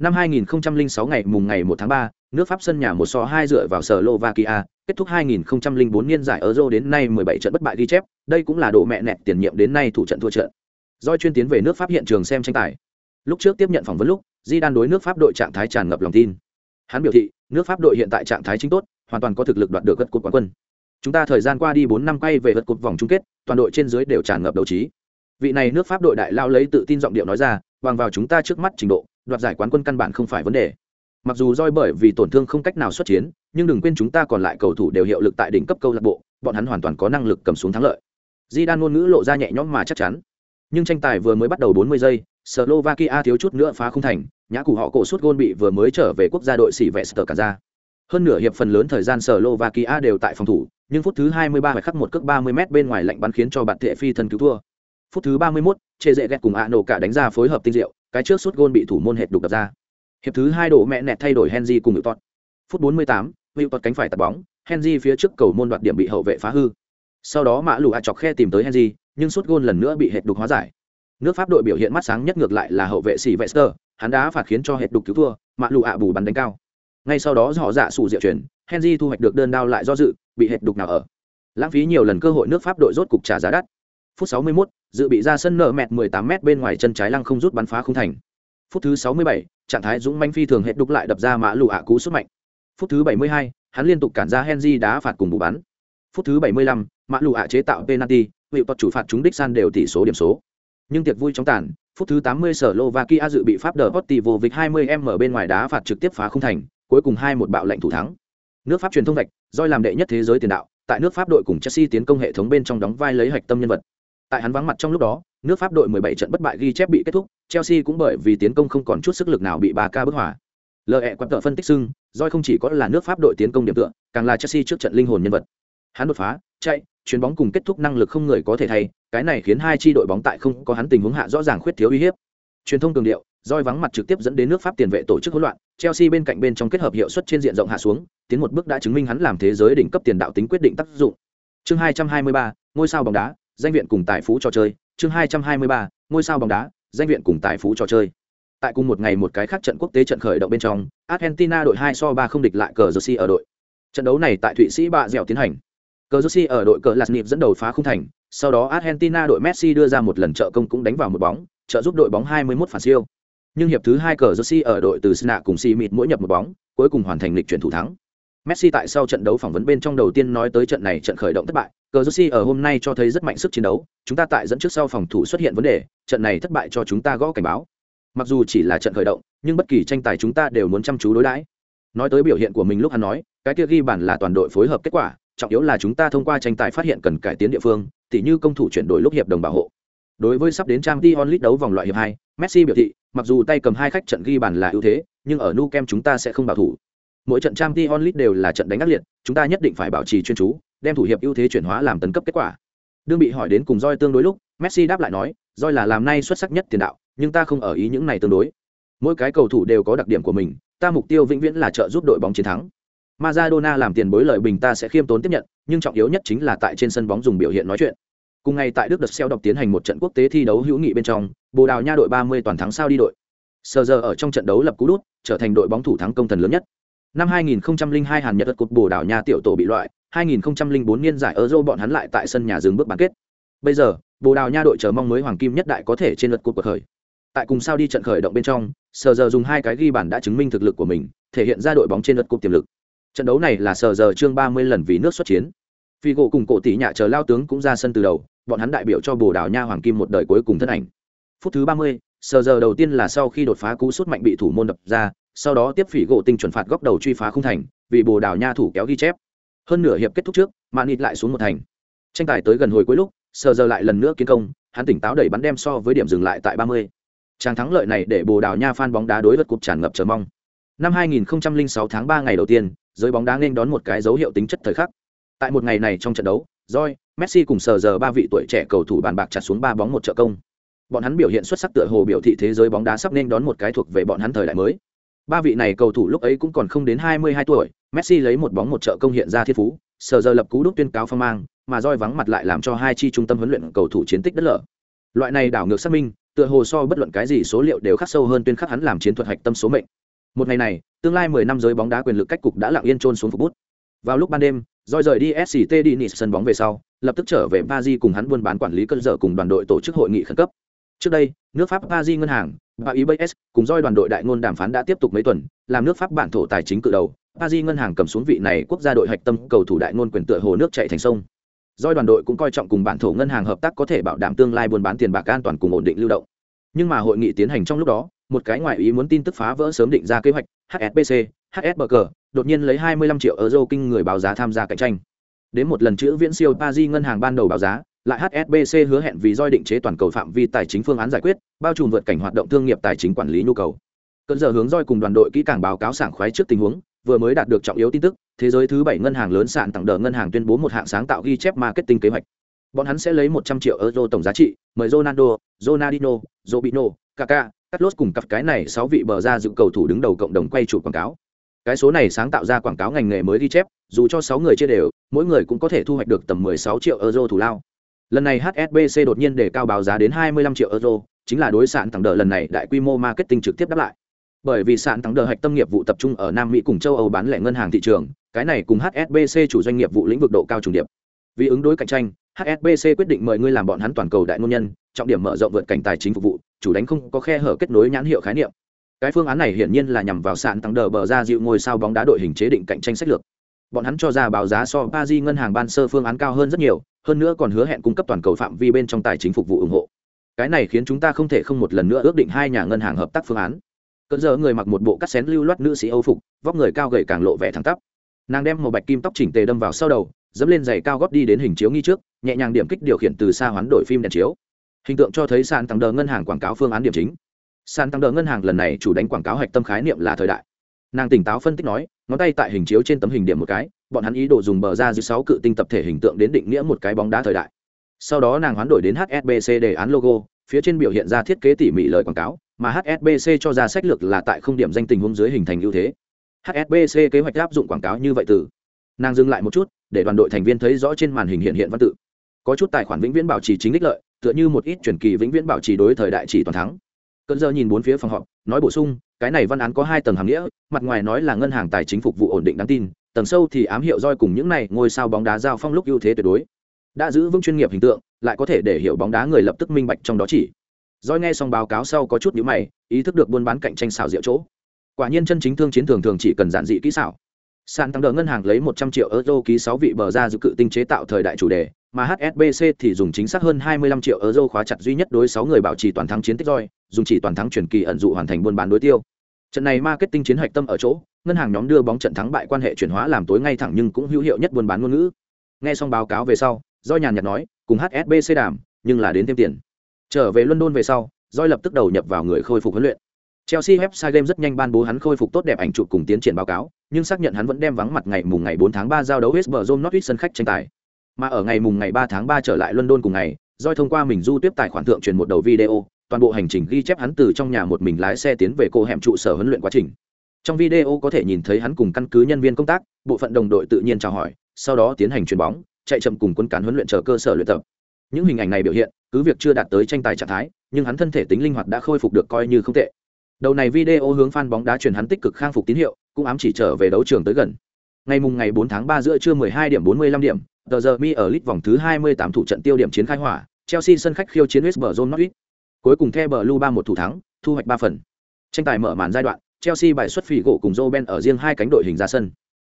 Năm 2006 ngày mùng ngày 1 tháng 3, nước Pháp sân nhà một so hai dựa vào Slovakia, kết thúc 2004 niên giải Euro đến nay 17 trận bất bại ghi chép, đây cũng là độ mẹ nẹt tiền nhiệm đến nay thủ trận thua trận. Doi chuyên tiến về nước Pháp hiện trường xem tranh tài. Lúc trước tiếp nhận phỏng vấn lúc, Di đan đối nước Pháp đội trạng thái tràn ngập lòng tin. Hắn biểu thị, nước Pháp đội hiện tại trạng thái chính tốt, hoàn toàn có thực lực đoạt được gật cột quán quân. Chúng ta thời gian qua đi 4 năm quay về gật cột vòng chung kết, toàn đội trên dưới đều tràn ngập đấu trí. Vị này nước Pháp đội đại lao lấy tự tin giọng điệu nói ra, bằng vào chúng ta trước mắt trình độ, đoạt giải quán quân căn bản không phải vấn đề. Mặc dù roi bởi vì tổn thương không cách nào xuất chiến, nhưng đừng quên chúng ta còn lại cầu thủ đều hiệu lực tại đỉnh cấp câu lạc bộ, bọn hắn hoàn toàn có năng lực cầm xuống thắng lợi. Di Đan ngôn ngữ lộ ra nhẹ nhõm mà chắc chắn. Nhưng tranh tài vừa mới bắt đầu 40 giây, Slovakia thiếu chút nữa phá không thành, nhã cụ họ cổ suốt gôn bị vừa mới trở về quốc gia đội xỉ vẽ sờ cả ra. Hơn nửa hiệp phần lớn thời gian Slovakia đều tại phòng thủ, nhưng phút thứ 23 phải khắc một cước 30m bên ngoài lạnh bắn khiến cho bạn Thệ Phi thân cứu thua. Phút thứ 31, Chê dễ Ghét cùng ạ nổ cả đánh ra phối hợp tinh diệu, cái trước suốt gôn bị thủ môn hệt đục đập ra. Hiệp thứ hai đổ mẹ nẹt thay đổi Henry cùng Hữu Tọt. Phút 48, Hữu Tọt cánh phải tạt bóng, Henry phía trước cầu môn đoạt điểm bị hậu vệ phá hư. Sau đó mã lù a chọc khe tìm tới Henry, nhưng suốt gôn lần nữa bị hệt đục hóa giải. Nước Pháp đội biểu hiện mắt sáng nhất ngược lại là hậu vệ sĩ Vester, hắn đá phạt khiến cho hệt đục cứu thua, mã lù A bù bắn đánh cao. Ngay sau đó họ dạ sủ diệu chuyển, Henry thu hoạch được đơn đao lại do dự, bị hệt đục nào ở. Lãng phí nhiều lần cơ hội nước Pháp đội rốt cục trả giá đắt. Phút 61, dự bị ra sân nở mẹt 18m bên ngoài chân trái lăng không rút bắn phá không thành. Phút thứ 67, trạng thái dũng manh phi thường hết đục lại đập ra mã lù ạ cú xuất mạnh. Phút thứ 72, hắn liên tục cản ra Henry đá phạt cùng bù bắn. Phút thứ 75, Mã Lù ạ chế tạo penalty, vị tuật chủ phạt chúng đích san đều tỷ số điểm số. Nhưng tiệc vui chóng tàn, phút thứ 80 Slovakia dự bị Pháp đờ Portivo vịch 20m bên ngoài đá phạt trực tiếp phá không thành, cuối cùng 2-1 bạo lệnh thủ thắng. Nước Pháp truyền thông vạch, doi làm đệ nhất thế giới tiền đạo, tại nước Pháp đội cùng Chelsea tiến công hệ thống bên trong đóng vai lấy hạch tâm nhân vật. Tại hắn vắng mặt trong lúc đó, nước Pháp đội 17 trận bất bại ghi chép bị kết thúc, Chelsea cũng bởi vì tiến công không còn chút sức lực nào bị 3K bức hòa. Lợi quan tợ phân tích xưng, Doi không chỉ có là nước Pháp đội tiến công điểm tựa, càng là Chelsea trước trận linh hồn nhân vật. Hắn đột phá, chạy, chuyền bóng cùng kết thúc năng lực không người có thể thay, cái này khiến hai chi đội bóng tại không có hắn tình huống hạ rõ ràng khuyết thiếu uy hiếp. Truyền thông cường điệu, Doi vắng mặt trực tiếp dẫn đến nước Pháp tiền vệ tổ chức hỗn loạn, Chelsea bên cạnh bên trong kết hợp hiệu suất trên diện rộng hạ xuống, tiến một bước đã chứng minh hắn làm thế giới đỉnh cấp tiền đạo tính quyết định tác dụng. Chương 223, ngôi sao bóng đá, danh viện cùng tài phú trò chơi, chương 223, ngôi sao bóng đá, danh viện cùng tài phú trò chơi. Tại cùng một ngày một cái khác trận quốc tế trận khởi động bên trong, Argentina đội 2 so 3 không địch lại cờ Jersey ở đội. Trận đấu này tại Thụy Sĩ bạ dẻo tiến hành. Cờ Jersey ở đội cờ Lasnip dẫn đầu phá không thành, sau đó Argentina đội Messi đưa ra một lần trợ công cũng đánh vào một bóng, trợ giúp đội bóng 21 phản siêu. Nhưng hiệp thứ hai cờ Jersey ở đội từ Sna cùng Si mịt mỗi nhập một bóng, cuối cùng hoàn thành lịch chuyển thủ thắng. Messi tại sau trận đấu phỏng vấn bên trong đầu tiên nói tới trận này trận khởi động thất bại, cờ ở hôm nay cho thấy rất mạnh sức chiến đấu, chúng ta tại dẫn trước sau phòng thủ xuất hiện vấn đề, trận này thất bại cho chúng ta gõ cảnh báo. Mặc dù chỉ là trận khởi động, nhưng bất kỳ tranh tài chúng ta đều muốn chăm chú đối đãi. Nói tới biểu hiện của mình lúc hắn nói, cái kia ghi bản là toàn đội phối hợp kết quả, trọng yếu là chúng ta thông qua tranh tài phát hiện cần cải tiến địa phương, tỉ như công thủ chuyển đổi lúc hiệp đồng bảo hộ. Đối với sắp đến Champions League đấu vòng loại hiệp hai, Messi biểu thị, mặc dù tay cầm hai khách trận ghi bàn là ưu thế, nhưng ở Nou Camp chúng ta sẽ không bảo thủ. Mỗi trận Champions League đều là trận đánh ác liệt, chúng ta nhất định phải bảo trì chuyên chú, đem thủ hiệp ưu thế chuyển hóa làm tấn cấp kết quả. Đương bị hỏi đến cùng roi tương đối lúc, Messi đáp lại nói, roi là làm nay xuất sắc nhất tiền đạo, nhưng ta không ở ý những này tương đối. Mỗi cái cầu thủ đều có đặc điểm của mình, ta mục tiêu vĩnh viễn là trợ giúp đội bóng chiến thắng. Maradona làm tiền bối lợi bình ta sẽ khiêm tốn tiếp nhận, nhưng trọng yếu nhất chính là tại trên sân bóng dùng biểu hiện nói chuyện. Cùng ngày tại Đức đợt xeo đọc tiến hành một trận quốc tế thi đấu hữu nghị bên trong, Bồ Đào Nha đội 30 toàn thắng sao đi đội. Sergio giờ ở trong trận đấu lập cú đút, trở thành đội bóng thủ thắng công thần lớn nhất. Năm 2002 Hàn Nhật cột Bồ Đào Nha tiểu tổ bị loại, 2004 niên giải Euro bọn hắn lại tại sân nhà dừng bước bán kết. Bây giờ, Bồ Đào Nha đội chờ mong mới hoàng kim nhất đại có thể trên lượt cuộc khởi. Tại cùng sao đi trận khởi động bên trong, Sở giờ dùng hai cái ghi bàn đã chứng minh thực lực của mình, thể hiện ra đội bóng trên lượt cuộc tiềm lực. Trận đấu này là Sở giờ chương 30 lần vì nước xuất chiến. Phi gỗ cùng cổ tỷ nhạ chờ lao tướng cũng ra sân từ đầu, bọn hắn đại biểu cho Bồ Đào Nha hoàng kim một đời cuối cùng thân ảnh. Phút thứ 30, Sở giờ đầu tiên là sau khi đột phá cú sút mạnh bị thủ môn đập ra, sau đó tiếp phỉ gỗ tinh chuẩn phạt góc đầu truy phá không thành, vì Bồ Đào Nha thủ kéo ghi chép. Hơn nửa hiệp kết thúc trước, Manit lại xuống một thành. Tranh tài tới gần hồi cuối lúc, sờ giờ lại lần nữa kiến công, hắn tỉnh táo đẩy bắn đem so với điểm dừng lại tại 30. tràng thắng lợi này để Bồ Đào Nha fan bóng đá đối vật cục tràn ngập chờ mong. Năm 2006 tháng 3 ngày đầu tiên, giới bóng đá nên đón một cái dấu hiệu tính chất thời khắc. Tại một ngày này trong trận đấu, Roy, Messi cùng sờ giờ ba vị tuổi trẻ cầu thủ bàn bạc chặt xuống ba bóng một trợ công. Bọn hắn biểu hiện xuất sắc tựa hồ biểu thị thế giới bóng đá sắp nên đón một cái thuộc về bọn hắn thời đại mới. Ba vị này cầu thủ lúc ấy cũng còn không đến 22 tuổi, Messi lấy một bóng một trợ công hiện ra thiên phú, sờ giờ lập cú đúc tuyên cáo phong mang, mà roi vắng mặt lại làm cho hai chi trung tâm huấn luyện cầu thủ chiến tích đất lở. Loại này đảo ngược xác minh, tựa hồ so bất luận cái gì số liệu đều khắc sâu hơn tuyên khắc hắn làm chiến thuật hạch tâm số mệnh. Một ngày này, tương lai 10 năm giới bóng đá quyền lực cách cục đã lặng yên trôn xuống phục bút. Vào lúc ban đêm, roi rời đi SCT đi Nice sân bóng về sau, lập tức trở về Paris cùng hắn buôn bán quản lý cơn dở cùng đoàn đội tổ chức hội nghị khẩn cấp. Trước đây, nước Pháp Paris ngân hàng và IBS cùng Doi đoàn đội đại ngôn đàm phán đã tiếp tục mấy tuần, làm nước Pháp bản thổ tài chính cự đầu, Paris ngân hàng cầm xuống vị này quốc gia đội hạch tâm cầu thủ đại ngôn quyền tựa hồ nước chảy thành sông. Doi đoàn đội cũng coi trọng cùng bản thổ ngân hàng hợp tác có thể bảo đảm tương lai buôn bán tiền bạc an toàn cùng ổn định lưu động. Nhưng mà hội nghị tiến hành trong lúc đó, một cái ngoại ý muốn tin tức phá vỡ sớm định ra kế hoạch, HSBC, HSBC đột nhiên lấy 25 triệu euro kinh người báo giá tham gia cạnh tranh. Đến một lần chữ viễn siêu Paris ngân hàng ban đầu báo giá, lại HSBC hứa hẹn vì doi định chế toàn cầu phạm vi tài chính phương án giải quyết, bao trùm vượt cảnh hoạt động thương nghiệp tài chính quản lý nhu cầu. Cơn giờ hướng doi cùng đoàn đội kỹ càng báo cáo sảng khoái trước tình huống, vừa mới đạt được trọng yếu tin tức, thế giới thứ bảy ngân hàng lớn sạn tặng đỡ ngân hàng tuyên bố một hạng sáng tạo ghi chép marketing kế hoạch. Bọn hắn sẽ lấy 100 triệu euro tổng giá trị, mời Ronaldo, Ronaldinho, Robinho, Kaká, Carlos cùng cặp cái này 6 vị bờ ra dự cầu thủ đứng đầu cộng đồng quay chủ quảng cáo. Cái số này sáng tạo ra quảng cáo ngành nghề mới ghi chép, dù cho 6 người chia đều, mỗi người cũng có thể thu hoạch được tầm 16 triệu euro thủ lao. Lần này HSBC đột nhiên để cao báo giá đến 25 triệu euro, chính là đối sản tăng đỡ lần này đại quy mô marketing trực tiếp đáp lại. Bởi vì sản tăng đỡ hạch tâm nghiệp vụ tập trung ở Nam Mỹ cùng châu Âu bán lẻ ngân hàng thị trường, cái này cùng HSBC chủ doanh nghiệp vụ lĩnh vực độ cao trùng điệp. Vì ứng đối cạnh tranh, HSBC quyết định mời ngươi làm bọn hắn toàn cầu đại ngôn nhân, trọng điểm mở rộng vượt cảnh tài chính phục vụ, chủ đánh không có khe hở kết nối nhãn hiệu khái niệm. cái phương án này hiển nhiên là nhằm vào sản tăng đờ bờ ra dịu ngôi sao bóng đá đội hình chế định cạnh tranh sách lược bọn hắn cho ra báo giá so ba di ngân hàng ban sơ phương án cao hơn rất nhiều hơn nữa còn hứa hẹn cung cấp toàn cầu phạm vi bên trong tài chính phục vụ ủng hộ. Cái này khiến chúng ta không thể không một lần nữa ước định hai nhà ngân hàng hợp tác phương án. Cỡ giờ người mặc một bộ cắt xén lưu loát nữ sĩ âu phục, vóc người cao gầy càng lộ vẻ thẳng tắp. Nàng đem một bạch kim tóc chỉnh tề đâm vào sau đầu, dẫm lên giày cao góp đi đến hình chiếu nghi trước, nhẹ nhàng điểm kích điều khiển từ xa hoán đổi phim đèn chiếu. Hình tượng cho thấy sàn tăng đờ ngân hàng quảng cáo phương án điểm chính. Sàn tăng đờ ngân hàng lần này chủ đánh quảng cáo hạch tâm khái niệm là thời đại. Nàng tỉnh táo phân tích nói, ngón tay tại hình chiếu trên tấm hình điểm một cái bọn hắn ý đồ dùng bờ ra dưới sáu cự tinh tập thể hình tượng đến định nghĩa một cái bóng đá thời đại. Sau đó nàng hoán đổi đến hsbc đề án logo, phía trên biểu hiện ra thiết kế tỉ mỉ lời quảng cáo, mà hsbc cho ra sách lược là tại không điểm danh tình huống dưới hình thành ưu thế. Hsbc kế hoạch áp dụng quảng cáo như vậy từ. Nàng dừng lại một chút, để đoàn đội thành viên thấy rõ trên màn hình hiện hiện văn tự. Có chút tài khoản vĩnh viễn bảo trì chính đích lợi, tựa như một ít truyền kỳ vĩnh viễn bảo trì đối thời đại chỉ toàn thắng. Cơn giờ nhìn bốn phía phòng họp, nói bổ sung, cái này văn án có hai tầng hàm nghĩa, mặt ngoài nói là ngân hàng tài chính phục vụ ổn định đáng tin tầng sâu thì ám hiệu roi cùng những này ngôi sao bóng đá giao phong lúc ưu thế tuyệt đối. Đã giữ vững chuyên nghiệp hình tượng, lại có thể để hiểu bóng đá người lập tức minh bạch trong đó chỉ. Roi nghe xong báo cáo sau có chút nhíu mày, ý thức được buôn bán cạnh tranh xào rượu chỗ. Quả nhiên chân chính thương chiến thường thường chỉ cần giản dị kỹ xảo. Sàn tăng đỡ ngân hàng lấy một trăm triệu euro ký sáu vị bờ ra dự cự tinh chế tạo thời đại chủ đề, mà hsbc thì dùng chính xác hơn hai mươi lăm triệu euro khóa chặt duy nhất đối sáu người bảo trì toàn thắng chiến tích roi, dùng chỉ toàn thắng chuyển kỳ ẩn dụ hoàn thành buôn bán đối tiêu trận này marketing chiến hạch tâm ở chỗ, ngân hàng nhóm đưa bóng trận thắng bại quan hệ chuyển hóa làm tối ngay thẳng nhưng cũng hữu hiệu nhất buôn bán ngôn ngữ. Nghe xong báo cáo về sau do nhàn nhạt nói, cùng hsbc đàm, nhưng là đến thêm tiền. Trở về london về sau doi lập tức đầu nhập vào người khôi phục huấn luyện. Chelsea website game rất nhanh ban bố hắn khôi phục tốt đẹp ảnh chụp cùng tiến triển báo cáo, nhưng xác nhận hắn vẫn đem vắng mặt ngày mùng ngày 4 tháng 3 giao đấu west brom norwich sân khách tranh tài. Mà ở ngày mùng ngày 3 tháng 3 trở lại london cùng ngày doi thông qua mình du tiếp tài khoản thượng truyền một đầu video toàn bộ hành trình ghi chép hắn từ trong nhà một mình lái xe tiến về cô hẻm trụ sở huấn luyện quá trình. Trong video có thể nhìn thấy hắn cùng căn cứ nhân viên công tác, bộ phận đồng đội tự nhiên chào hỏi, sau đó tiến hành chuyền bóng, chạy chậm cùng quân cán huấn luyện chờ cơ sở luyện tập. Những hình ảnh này biểu hiện, cứ việc chưa đạt tới tranh tài trạng thái, nhưng hắn thân thể tính linh hoạt đã khôi phục được coi như không tệ. Đầu này video hướng fan bóng đá truyền hắn tích cực khang phục tín hiệu, cũng ám chỉ trở về đấu trường tới gần. Ngày mùng ngày 4 tháng 3 giữa trưa 12 điểm 45 điểm tờ giờ mi ở lit vòng thứ 28 thủ trận tiêu điểm chiến khai hỏa, chelsea sân khách khiêu chiến west brom norwich cuối cùng theo bờ lu ba một thủ thắng thu hoạch ba phần. Tranh tài mở màn giai đoạn chelsea bài xuất phỉ gỗ cùng joe ben ở riêng hai cánh đội hình ra sân.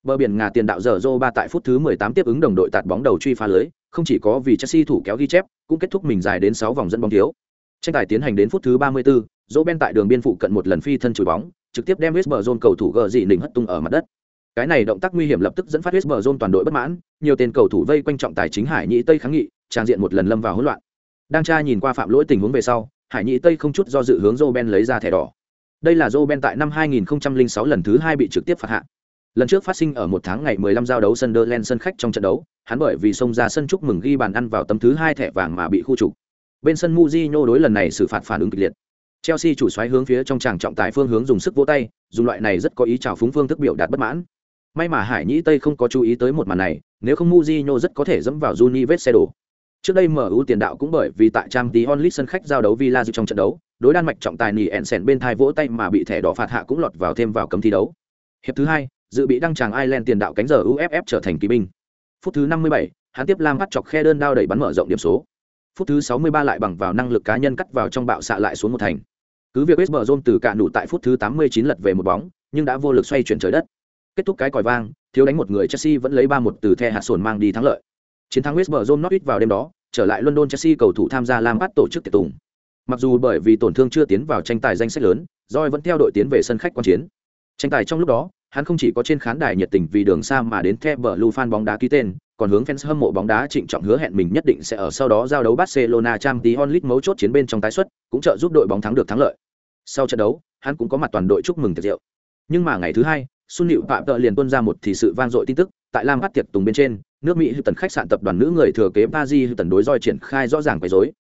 Bờ biển ngà tiền đạo giờ joe ba tại phút thứ 18 tiếp ứng đồng đội tạt bóng đầu truy phá lưới không chỉ có vì chelsea thủ kéo ghi chép cũng kết thúc mình dài đến 6 vòng dẫn bóng thiếu. Tranh tài tiến hành đến phút thứ 34, joe ben tại đường biên phụ cận một lần phi thân chùi bóng trực tiếp đem west brom cầu thủ gờ dị nỉnh hất tung ở mặt đất. Cái này động tác nguy hiểm lập tức dẫn phát west brom toàn đội bất mãn nhiều tên cầu thủ vây quanh trọng tài chính hải nhĩ tây kháng nghị trang diện một lần lâm vào hỗn loạn. Đang tra nhìn qua phạm lỗi tình huống về sau hải nhĩ tây không chút do dự hướng joe ben lấy ra thẻ đỏ. Đây là joe ben tại năm 2006 lần thứ hai bị trực tiếp phạt hạ. Lần trước phát sinh ở một tháng ngày 15 giao đấu Sunderland sân khách trong trận đấu, hắn bởi vì xông ra sân chúc mừng ghi bàn ăn vào tấm thứ hai thẻ vàng mà bị khu trục. Bên sân Mujinho đối lần này xử phạt phản ứng kịch liệt. Chelsea chủ xoáy hướng phía trong tràng trọng tài phương hướng dùng sức vỗ tay, dùng loại này rất có ý chào phúng phương thức biểu đạt bất mãn. May mà hải nhĩ tây không có chú ý tới một màn này, nếu không Mujinho rất có thể dẫm vào Juni vết xe đổ. Trước đây MU tiền đạo cũng bởi vì tại trang tí onlit sân khách giao đấu Villa trong trận đấu, đối đan mạch trọng tài nỉ ẹn sèn bên thai vỗ tay mà bị thẻ đỏ phạt hạ cũng lọt vào thêm vào cấm thi đấu. Hiệp thứ hai, dự bị đăng tràng Ireland tiền đạo cánh giờ UFF trở thành kỳ binh. Phút thứ 57, hắn tiếp Lam bắt chọc khe đơn đao đẩy bắn mở rộng điểm số. Phút thứ 63 lại bằng vào năng lực cá nhân cắt vào trong bạo xạ lại xuống một thành. Cứ việc West Brom từ cả nụ tại phút thứ 89 lật về một bóng, nhưng đã vô lực xoay chuyển trời đất. Kết thúc cái còi vang, thiếu đánh một người Chelsea vẫn lấy 3-1 từ The hạt sồn mang đi thắng lợi. Chiến thắng West Brom Norwich vào đêm đó, trở lại London Chelsea cầu thủ tham gia Lam bắt tổ chức tiệc tùng. Mặc dù bởi vì tổn thương chưa tiến vào tranh tài danh sách lớn, Roy vẫn theo đội tiến về sân khách quan chiến. Tranh tài trong lúc đó, hắn không chỉ có trên khán đài nhiệt tình vì đường xa mà đến The Blue fan bóng đá ký tên, còn hướng fans hâm mộ bóng đá trịnh trọng hứa hẹn mình nhất định sẽ ở sau đó giao đấu Barcelona Champions League mấu chốt chiến bên trong tái xuất, cũng trợ giúp đội bóng thắng được thắng lợi. Sau trận đấu, hắn cũng có mặt toàn đội chúc mừng tiệc rượu. Nhưng mà ngày thứ hai, Sun Nịu Phạm Tợ liền tuôn ra một thì sự vang dội tin tức, tại Lam Phát tiệc tùng bên trên, nước Mỹ hữu tần khách sạn tập đoàn nữ người thừa kế Paris hữu tần đối roi triển khai rõ ràng quấy rối.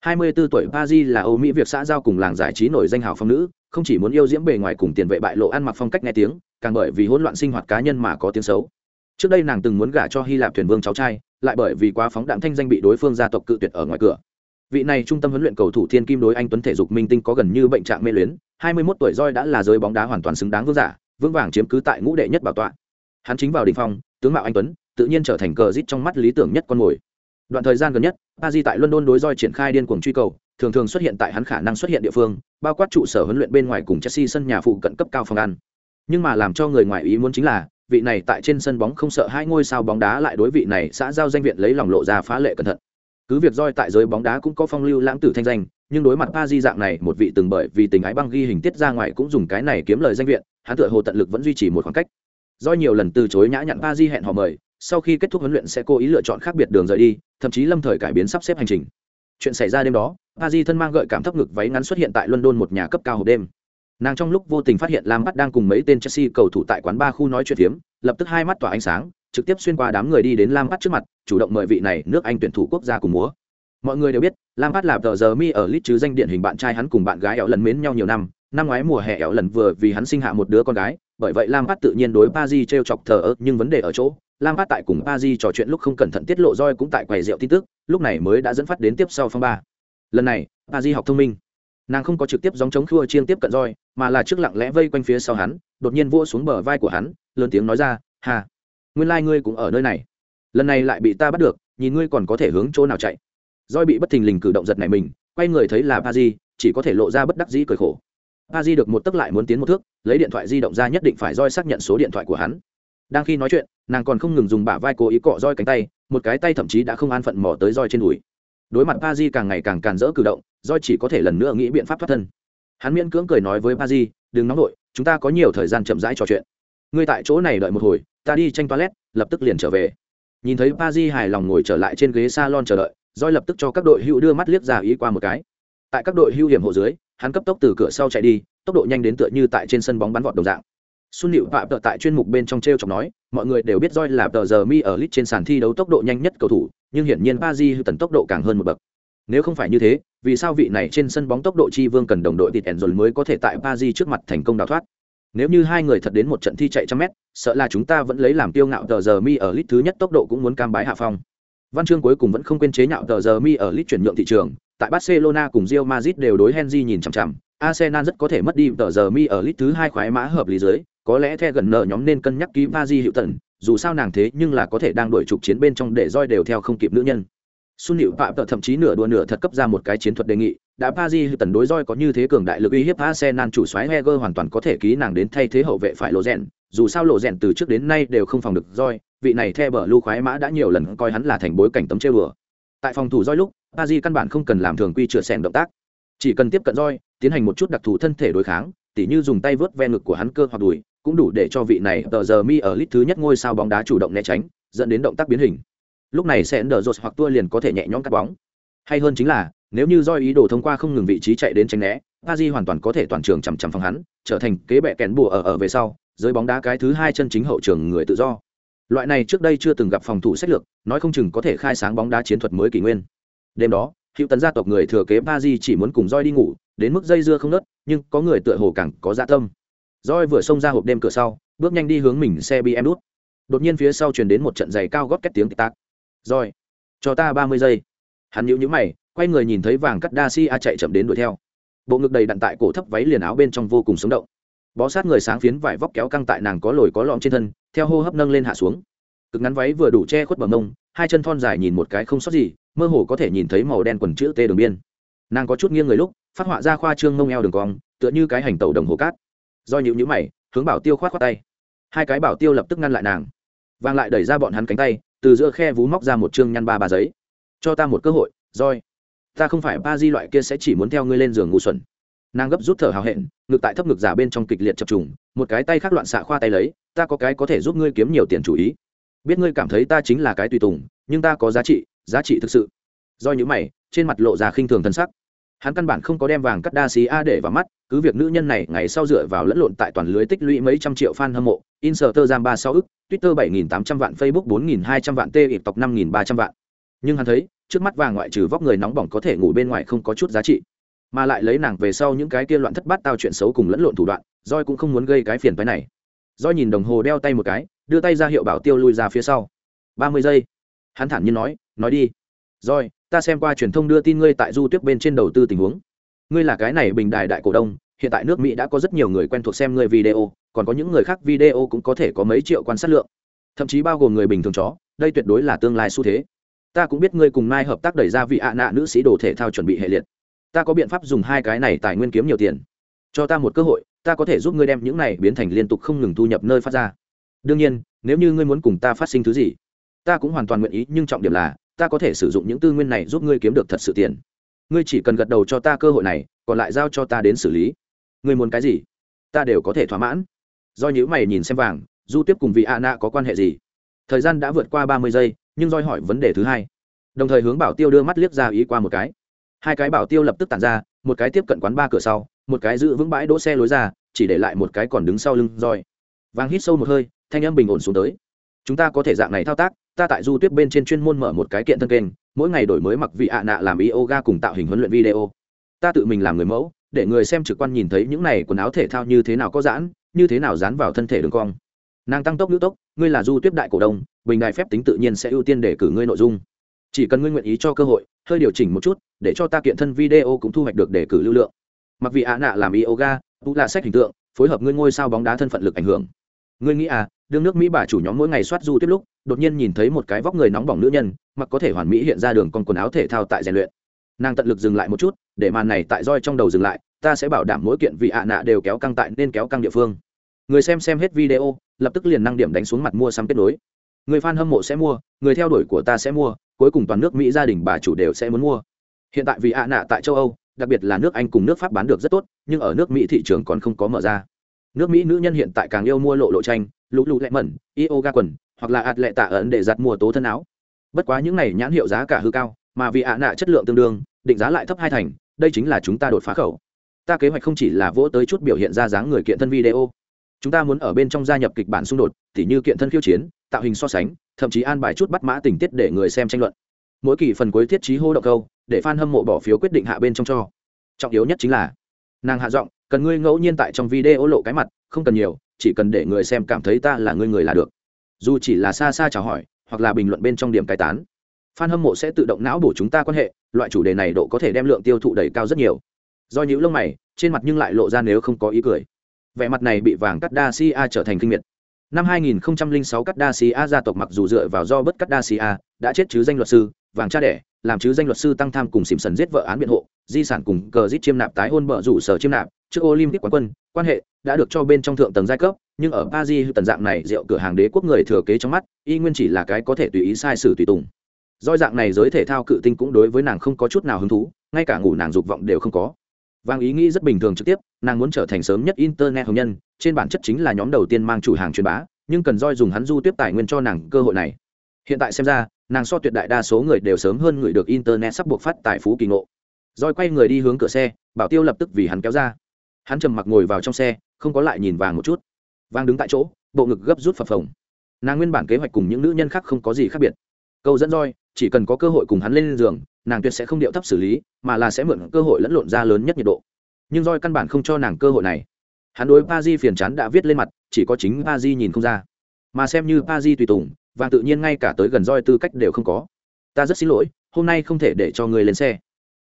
24 tuổi Paris là Âu Mỹ việc xã giao cùng làng giải trí nổi danh hào phong nữ, không chỉ muốn yêu diễm bề ngoài cùng tiền vệ bại lộ ăn mặc phong cách nghe tiếng, càng bởi vì hỗn loạn sinh hoạt cá nhân mà có tiếng xấu. Trước đây nàng từng muốn gả cho Hy Lạp thuyền vương cháu trai, lại bởi vì quá phóng đạm thanh danh bị đối phương gia tộc cự tuyệt ở ngoài cửa. Vị này trung tâm huấn luyện cầu thủ Thiên Kim đối anh tuấn thể dục minh tinh có gần như bệnh trạng mê luyến, 21 tuổi roi đã là giới bóng đá hoàn toàn xứng đáng vương giả, vương vàng chiếm cứ tại ngũ đệ nhất bảo tọa. Hắn chính vào đỉnh phong, tướng mạo anh tuấn, tự nhiên trở thành cờ rít trong mắt lý tưởng nhất con mồi. Đoạn thời gian gần nhất Paris tại London đối roi triển khai điên cuồng truy cầu, thường thường xuất hiện tại hắn khả năng xuất hiện địa phương bao quát trụ sở huấn luyện bên ngoài cùng chelsea sân nhà phụ cận cấp cao phòng ăn. Nhưng mà làm cho người ngoài ý muốn chính là vị này tại trên sân bóng không sợ hai ngôi sao bóng đá lại đối vị này xã giao danh viện lấy lòng lộ ra phá lệ cẩn thận. Cứ việc roi tại giới bóng đá cũng có phong lưu lãng tử thanh danh nhưng đối mặt pa di dạng này một vị từng bởi vì tình ái băng ghi hình tiết ra ngoài cũng dùng cái này kiếm lời danh viện hắn tựa hồ tận lực vẫn duy trì một khoảng cách. Do nhiều lần từ chối nhã nhặn pa di hẹn họ mời sau khi kết thúc huấn luyện sẽ cố ý lựa chọn khác biệt đường rời đi, thậm chí lâm thời cải biến sắp xếp hành trình. Chuyện xảy ra đêm đó pa di thân mang gợi cảm thấp ngực váy ngắn xuất hiện tại london một nhà cấp cao hộp đêm. Nàng trong lúc vô tình phát hiện lam bắt đang cùng mấy tên chelsea cầu thủ tại quán ba khu nói chuyện phiếm, lập tức hai mắt tỏa ánh sáng, trực tiếp xuyên qua đám người đi đến lam bắt trước mặt, chủ động mời vị này nước anh tuyển thủ quốc gia cùng múa. Mọi người đều biết, lam bắt là tờ giờ mi ở lit chứ danh điện hình bạn trai hắn cùng bạn gái éo lần mến nhau nhiều năm. Năm ngoái mùa hè éo lần vừa vì hắn sinh hạ một đứa con gái, bởi vậy lam bắt tự nhiên đối pa di t chọc thờ ơ, nhưng vấn đề ở chỗ lam bắt tại cùng pa di trò chuyện lúc không cẩn thận tiết lộ roi cũng tại quầy rượu tin tức, lúc này mới đã dẫn phát đến tiếp sau phong ba. Lần này pa di học thông minh. Nàng không có trực tiếp dòng chống khua chiên tiếp cận roi, mà là trước lặng lẽ vây quanh phía sau hắn, đột nhiên vỗ xuống bờ vai của hắn, lớn tiếng nói ra, hà, nguyên lai、like、ngươi cũng ở nơi này. Lần này lại bị ta bắt được, nhìn ngươi còn có thể hướng chỗ nào chạy. Roi bị bất thình lình cử động giật này mình, quay người thấy là pa di chỉ có thể lộ ra bất đắc dĩ cười khổ. Pa di được một tấc lại muốn tiến một thước, lấy điện thoại di động ra nhất định phải roi xác nhận số điện thoại của hắn đang khi nói chuyện, nàng còn không ngừng dùng bả vai cố ý cọ roi cánh tay, một cái tay thậm chí đã không an phận mò tới roi trên đùi. Đối mặt pa di càng ngày càng càn rỡ cử động, roi chỉ có thể lần nữa nghĩ biện pháp thoát thân. Hắn miễn cưỡng cười nói với pa di đừng nóng nổi chúng ta có nhiều thời gian chậm rãi trò chuyện. Ngươi tại chỗ này đợi một hồi, ta đi tranh toilet, lập tức liền trở về. Nhìn thấy pa di hài lòng ngồi trở lại trên ghế salon chờ đợi, roi lập tức cho các đội hữu đưa mắt liếc ra ý qua một cái. Tại các đội hữu hiểm hộ dưới, hắn cấp tốc từ cửa sau chạy đi, tốc độ nhanh đến tựa như tại trên sân bóng bắn vọt đồng dạng. Xuân Nịu Phạm tợ tại chuyên mục bên trong treo chọc nói, mọi người đều biết Joy là tờ giờ mi ở lit trên sàn thi đấu tốc độ nhanh nhất cầu thủ, nhưng hiển nhiên Pazi tần tốc độ càng hơn một bậc. Nếu không phải như thế, vì sao vị này trên sân bóng tốc độ chi vương cần đồng đội tịt dồn mới có thể tại Pazi trước mặt thành công đào thoát? Nếu như hai người thật đến một trận thi chạy trăm mét, sợ là chúng ta vẫn lấy làm tiêu ngạo tờ giờ mi ở lit thứ nhất tốc độ cũng muốn cam bái hạ phong. Văn chương cuối cùng vẫn không quên chế nhạo tờ giờ mi ở lit chuyển nhượng thị trường, tại Barcelona cùng Real Madrid đều đối Henry nhìn chằm chằm, Arsenal rất có thể mất đi tờ giờ mi ở lit thứ hai khoái mã hợp lý dưới, có lẽ the gần nợ nhóm nên cân nhắc ký di hiệu tận, dù sao nàng thế nhưng là có thể đang đổi trục chiến bên trong để roi đều theo không kịp nữ nhân. Xuân hiệu Phạm thậm chí nửa đùa nửa thật cấp ra một cái chiến thuật đề nghị, đã Pazi hiệu tận đối roi có như thế cường đại lực uy hiếp Arsenal chủ soái Heger hoàn toàn có thể ký nàng đến thay thế hậu vệ phải lộ rèn, dù sao lộ rèn từ trước đến nay đều không phòng được roi, vị này theo bờ lưu khoái mã đã nhiều lần coi hắn là thành bối cảnh tấm trêu đùa. Tại phòng thủ roi lúc, Pazi căn bản không cần làm thường quy chữa sèn động tác, chỉ cần tiếp cận roi, tiến hành một chút đặc thù thân thể đối kháng, tỉ như dùng tay vớt ve ngực của hắn cơ hoặc đùi, cũng đủ để cho vị này tờ giờ mi ở lít thứ nhất ngôi sao bóng đá chủ động né tránh, dẫn đến động tác biến hình. Lúc này sẽ nở rột hoặc tua liền có thể nhẹ nhõm cắt bóng. Hay hơn chính là, nếu như do ý đồ thông qua không ngừng vị trí chạy đến tránh né Pazi hoàn toàn có thể toàn trường chằm chằm phòng hắn, trở thành kế bệ kèn bùa ở ở về sau, dưới bóng đá cái thứ hai chân chính hậu trường người tự do. Loại này trước đây chưa từng gặp phòng thủ sách lược, nói không chừng có thể khai sáng bóng đá chiến thuật mới kỷ nguyên. Đêm đó, hữu tấn gia tộc người thừa kế Pazi chỉ muốn cùng roi đi ngủ, đến mức dây dưa không nớt, nhưng có người tựa hồ càng có dạ tâm roi vừa xông ra hộp đêm cửa sau, bước nhanh đi hướng mình xe bm đút. Đột nhiên phía sau truyền đến một trận giày cao gót két tiếng tạc tạc. Roi cho ta ba mươi giây. Hắn nhíu nhíu mày, quay người nhìn thấy vàng cắt đa si a chạy chậm đến đuổi theo. Bộ ngực đầy đặn tại cổ thấp váy liền áo bên trong vô cùng sống động. Bó sát người sáng phiến vải vóc kéo căng tại nàng có lồi có lõm trên thân, theo hô hấp nâng lên hạ xuống. Cực ngắn váy vừa đủ che khuất bờ mông, hai chân thon dài nhìn một cái không sót gì, mơ hồ có thể nhìn thấy màu đen quần chữ t đường biên. Nàng có chút nghiêng người lúc, phát họa ra khoa trương mông eo đường cong, tựa như cái hành tẩu đồng hồ cát do nhịu nhữ mày, hướng bảo tiêu khoát khoát tay. Hai cái bảo tiêu lập tức ngăn lại nàng. Vang lại đẩy ra bọn hắn cánh tay, từ giữa khe vú móc ra một chương nhăn ba ba giấy. Cho ta một cơ hội roi ta không phải ba di loại kia sẽ chỉ muốn theo ngươi lên giường ngủ xuẩn. Nàng gấp rút thở hào hẹn, ngực tại thấp ngực giả bên trong kịch liệt chập trùng, một cái tay khác loạn xạ khoa tay lấy, ta có cái có thể giúp ngươi kiếm nhiều tiền chủ ý. Biết ngươi cảm thấy ta chính là cái tùy tùng, nhưng ta có giá trị giá trị thực sự. Do những mày, trên mặt lộ ra khinh thường thân sắc. Hắn căn bản không có đem vàng cắt đa xí a để vào mắt cứ việc nữ nhân này ngày sau dựa vào lẫn lộn tại toàn lưới tích lũy mấy trăm triệu fan hâm mộ inserter giam ba ức twitter bảy nghìn tám trăm vạn facebook bốn nghìn hai trăm vạn TikTok tộc năm nghìn ba trăm vạn. Nhưng hắn thấy trước mắt vàng ngoại trừ vóc người nóng bỏng có thể ngủ bên ngoài không có chút giá trị mà lại lấy nàng về sau những cái kia loạn thất bát tao chuyện xấu cùng lẫn lộn thủ đoạn Joy cũng không muốn gây cái phiền phức này. Joy nhìn đồng hồ đeo tay một cái đưa tay ra hiệu bảo tiêu lui ra phía sau. ba mươi giây. Hắn thản nhiên nói nói đi. Joy, ta xem qua truyền thông đưa tin ngươi tại du tuyết bên trên đầu tư tình huống ngươi là cái này bình đài đại cổ đông, hiện tại nước mỹ đã có rất nhiều người quen thuộc xem ngươi video, còn có những người khác video cũng có thể có mấy triệu quan sát lượng. Thậm chí bao gồm người bình thường chó, đây tuyệt đối là tương lai xu thế. Ta cũng biết ngươi cùng mai hợp tác đẩy ra vị ạ nạ nữ sĩ đồ thể thao chuẩn bị hệ liệt. Ta có biện pháp dùng hai cái này tài nguyên kiếm nhiều tiền. Cho ta một cơ hội, ta có thể giúp ngươi đem những này biến thành liên tục không ngừng thu nhập nơi phát ra. Đương nhiên, nếu như ngươi muốn cùng ta phát sinh thứ gì, ta cũng hoàn toàn nguyện ý, nhưng trọng điểm là, ta có thể sử dụng những tư nguyên này giúp ngươi kiếm được thật sự tiền ngươi chỉ cần gật đầu cho ta cơ hội này, còn lại giao cho ta đến xử lý. Ngươi muốn cái gì? Ta đều có thể thỏa mãn. Do nhữ mày nhìn xem vàng, du tiếp cùng vị a nạ có quan hệ gì? Thời gian đã vượt qua ba mươi giây, nhưng roi hỏi vấn đề thứ hai. Đồng thời hướng bảo tiêu đưa mắt liếc ra ý qua một cái. Hai cái bảo tiêu lập tức tản ra, một cái tiếp cận quán ba cửa sau, một cái giữ vững bãi đỗ xe lối ra, chỉ để lại một cái còn đứng sau lưng roi vàng hít sâu một hơi, thanh âm bình ổn xuống tới chúng ta có thể dạng này thao tác, ta tại du tuyết bên trên chuyên môn mở một cái kiện thân kênh, mỗi ngày đổi mới mặc vị ạ nạ làm yoga cùng tạo hình huấn luyện video. Ta tự mình làm người mẫu, để người xem trực quan nhìn thấy những này quần áo thể thao như thế nào có giãn, như thế nào dán vào thân thể đường cong. Nàng tăng tốc nữ tốc, ngươi là du tuyết đại cổ đông, bình đại phép tính tự nhiên sẽ ưu tiên để cử ngươi nội dung. Chỉ cần ngươi nguyện ý cho cơ hội, hơi điều chỉnh một chút, để cho ta kiện thân video cũng thu hoạch được để cử lưu lượng. Mặc vị ạ nạ làm yoga, cũng là sách hình tượng, phối hợp ngươi ngôi sao bóng đá thân phận lực ảnh hưởng. Ngươi nghĩ à đương nước mỹ bà chủ nhóm mỗi ngày soát du tiếp lúc, đột nhiên nhìn thấy một cái vóc người nóng bỏng nữ nhân, mặc có thể hoàn mỹ hiện ra đường con quần áo thể thao tại rèn luyện. Nàng tận lực dừng lại một chút, để màn này tại roi trong đầu dừng lại, ta sẽ bảo đảm mỗi kiện vị ạ nạ đều kéo căng tại nên kéo căng địa phương. Người xem xem hết video, lập tức liền năng điểm đánh xuống mặt mua sắm kết nối. Người fan hâm mộ sẽ mua, người theo đuổi của ta sẽ mua, cuối cùng toàn nước mỹ gia đình bà chủ đều sẽ muốn mua. Hiện tại vị ạ nạ tại châu âu, đặc biệt là nước anh cùng nước pháp bán được rất tốt, nhưng ở nước mỹ thị trường còn không có mở ra. Nước mỹ nữ nhân hiện tại càng yêu mua lộ lộ tranh lũ lụ lẹ mẩn yoga quần, hoặc là ạt lệ tạ ẩn để giặt mùa tố thân áo. Bất quá những này nhãn hiệu giá cả hư cao, mà vì ạ nạ chất lượng tương đương, định giá lại thấp hai thành, đây chính là chúng ta đột phá khẩu. Ta kế hoạch không chỉ là vỗ tới chút biểu hiện ra dáng người kiện thân video. Chúng ta muốn ở bên trong gia nhập kịch bản xung đột, tỉ như kiện thân khiêu chiến, tạo hình so sánh, thậm chí an bài chút bắt mã tình tiết để người xem tranh luận. Mỗi kỳ phần cuối thiết trí hô động câu, để f a n hâm mộ bỏ phiếu quyết định hạ bên trong cho. Trọng yếu nhất chính là, nàng hạ giọng, cần ngươi ngẫu nhiên tại trong video lộ cái mặt, không cần nhiều chỉ cần để người xem cảm thấy ta là người người là được. Dù chỉ là xa xa chào hỏi, hoặc là bình luận bên trong điểm cai tán f a n hâm mộ sẽ tự động não bổ chúng ta quan hệ, loại chủ đề này độ có thể đem lượng tiêu thụ đầy cao rất nhiều. Do những lông mày, trên mặt nhưng lại lộ ra nếu không có ý cười. Vẻ mặt này bị vàng cắt đa si a trở thành kinh miệt. Năm 2006 cắt đa si a gia tộc mặc dù dựa vào do bất cắt đa si a đã chết chứ danh luật sư, vàng cha đẻ, làm chứ danh luật sư tăng tham cùng xỉm sần giết vợ án biện hộ di sản cùng cờ giết chiêm nạp tái hôn bợ rủ sở chiêm nạp, trước olympic quán quân, quan hệ đã được cho bên trong thượng tầng giai cấp, nhưng ở paris tần dạng này rượu cửa hàng đế quốc người thừa kế trong mắt, y nguyên chỉ là cái có thể tùy ý sai sử tùy tùng. Doi dạng này giới thể thao cự tinh cũng đối với nàng không có chút nào hứng thú, ngay cả ngủ nàng dục vọng đều không có. Vàng ý nghĩ rất bình thường trực tiếp, nàng muốn trở thành sớm nhất internet hồng nhân, trên bản chất chính là nhóm đầu tiên mang chủ hàng truyền bá, nhưng cần roi dùng hắn du tiếp tài nguyên cho nàng cơ hội này. Hiện tại xem ra, nàng so tuyệt đại đa số người đều sớm hơn người được internet sắp buộc phát tài phú kỳ ngộ roi quay người đi hướng cửa xe, bảo tiêu lập tức vì hắn kéo ra. Hắn trầm mặc ngồi vào trong xe, không có lại nhìn vàng một chút. Vàng đứng tại chỗ, bộ ngực gấp rút phập phồng. Nàng nguyên bản kế hoạch cùng những nữ nhân khác không có gì khác biệt. Câu dẫn roi, chỉ cần có cơ hội cùng hắn lên giường, nàng tuyệt sẽ không điệu thấp xử lý, mà là sẽ mượn cơ hội lẫn lộn ra lớn nhất nhiệt độ. Nhưng roi căn bản không cho nàng cơ hội này. Hắn đối pa di phiền chán đã viết lên mặt, chỉ có chính pa di nhìn không ra. Mà xem như pa di tùy tùng và tự nhiên ngay cả tới gần roi tư cách đều không có. Ta rất xin lỗi, hôm nay không thể để cho người lên xe.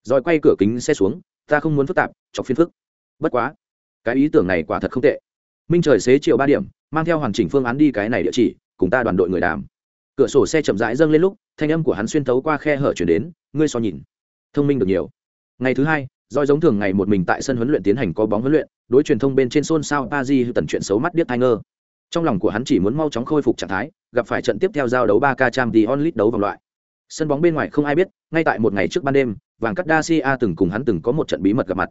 Rồi quay cửa kính xe xuống, ta không muốn phức tạp, chọc phiền phức. Bất quá, cái ý tưởng này quả thật không tệ. Minh trời xế chiều ba điểm, mang theo hoàn chỉnh phương án đi cái này địa chỉ, cùng ta đoàn đội người đàm. Cửa sổ xe chậm rãi dâng lên lúc, thanh âm của hắn xuyên thấu qua khe hở chuyển đến, ngươi so nhìn. Thông minh được nhiều. Ngày thứ hai doi giống thường ngày một mình tại sân huấn luyện tiến hành có bóng huấn luyện, đối truyền thông bên trên xôn xao pa di tần chuyện xấu mắt điếc thai ngơ trong lòng của hắn chỉ muốn mau chóng khôi phục trạng thái, gặp phải trận tiếp theo giao đấu ba k trang t onlit đấu vòng loại. Sân bóng bên ngoài không ai biết, ngay tại một ngày trước ban đêm vàng cắt đa si a từng cùng hắn từng có một trận bí mật gặp mặt.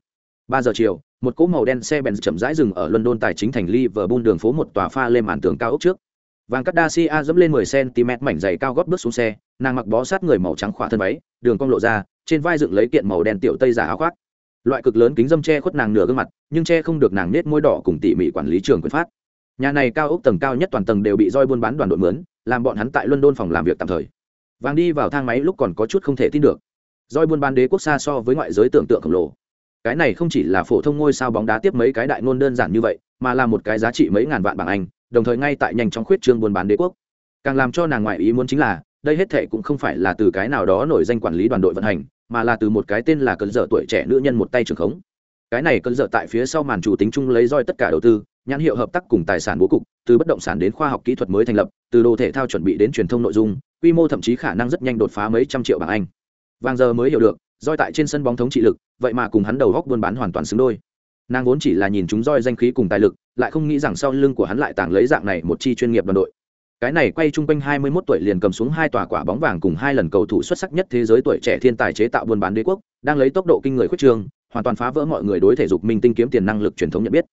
Ba giờ chiều, một cỗ màu đen xe bèn chậm rãi dừng ở london tài chính thành liverpool đường phố một tòa pha lên màn tường cao ốc trước. Vàng cắt đa si a dẫm lên mười cm mảnh dày cao gót bước xuống xe, nàng mặc bó sát người màu trắng khỏa thân váy, đường cong lộ ra, trên vai dựng lấy kiện màu đen tiểu tây giả áo khoác. Loại cực lớn kính dâm che khuất nàng nửa gương mặt, nhưng che không được nàng nết môi đỏ cùng tỉ mỉ quản lý trường quyền phát. Nhà này cao ốc tầng cao nhất toàn tầng đều bị roi buôn bán đoàn đội mướn, làm bọn hắn tại london phòng làm việc tạm thời. Vàng đi vào thang máy lúc còn có chút không thể tin được roi buôn bán đế quốc xa so với ngoại giới tưởng tượng khổng lồ. Cái này không chỉ là phổ thông ngôi sao bóng đá tiếp mấy cái đại ngôn đơn giản như vậy, mà là một cái giá trị mấy ngàn vạn bảng anh, đồng thời ngay tại nhanh chóng khuyết trương buôn bán đế quốc. Càng làm cho nàng ngoại ý muốn chính là, đây hết thệ cũng không phải là từ cái nào đó nổi danh quản lý đoàn đội vận hành, mà là từ một cái tên là cơn dở tuổi trẻ nữ nhân một tay trường khống. Cái này cơn dở tại phía sau màn chủ tính chung lấy roi tất cả đầu tư, nhãn hiệu hợp tác cùng tài sản bố cục, từ bất động sản đến khoa học kỹ thuật mới thành lập, từ đồ thể thao chuẩn bị đến truyền thông nội dung, quy mô thậm chí khả năng rất nhanh đột phá mấy trăm triệu bảng anh vàng giờ mới hiểu được, roi tại trên sân bóng thống trị lực, vậy mà cùng hắn đầu góc buôn bán hoàn toàn xứng đôi. Nàng vốn chỉ là nhìn chúng roi danh khí cùng tài lực, lại không nghĩ rằng sau lưng của hắn lại tàng lấy dạng này một chi chuyên nghiệp đoàn đội. Cái này quay chung quanh 21 tuổi liền cầm xuống hai tòa quả bóng vàng cùng hai lần cầu thủ xuất sắc nhất thế giới tuổi trẻ thiên tài chế tạo buôn bán đế quốc, đang lấy tốc độ kinh người khuyết trường, hoàn toàn phá vỡ mọi người đối thể dục minh tinh kiếm tiền năng lực truyền thống nhận biết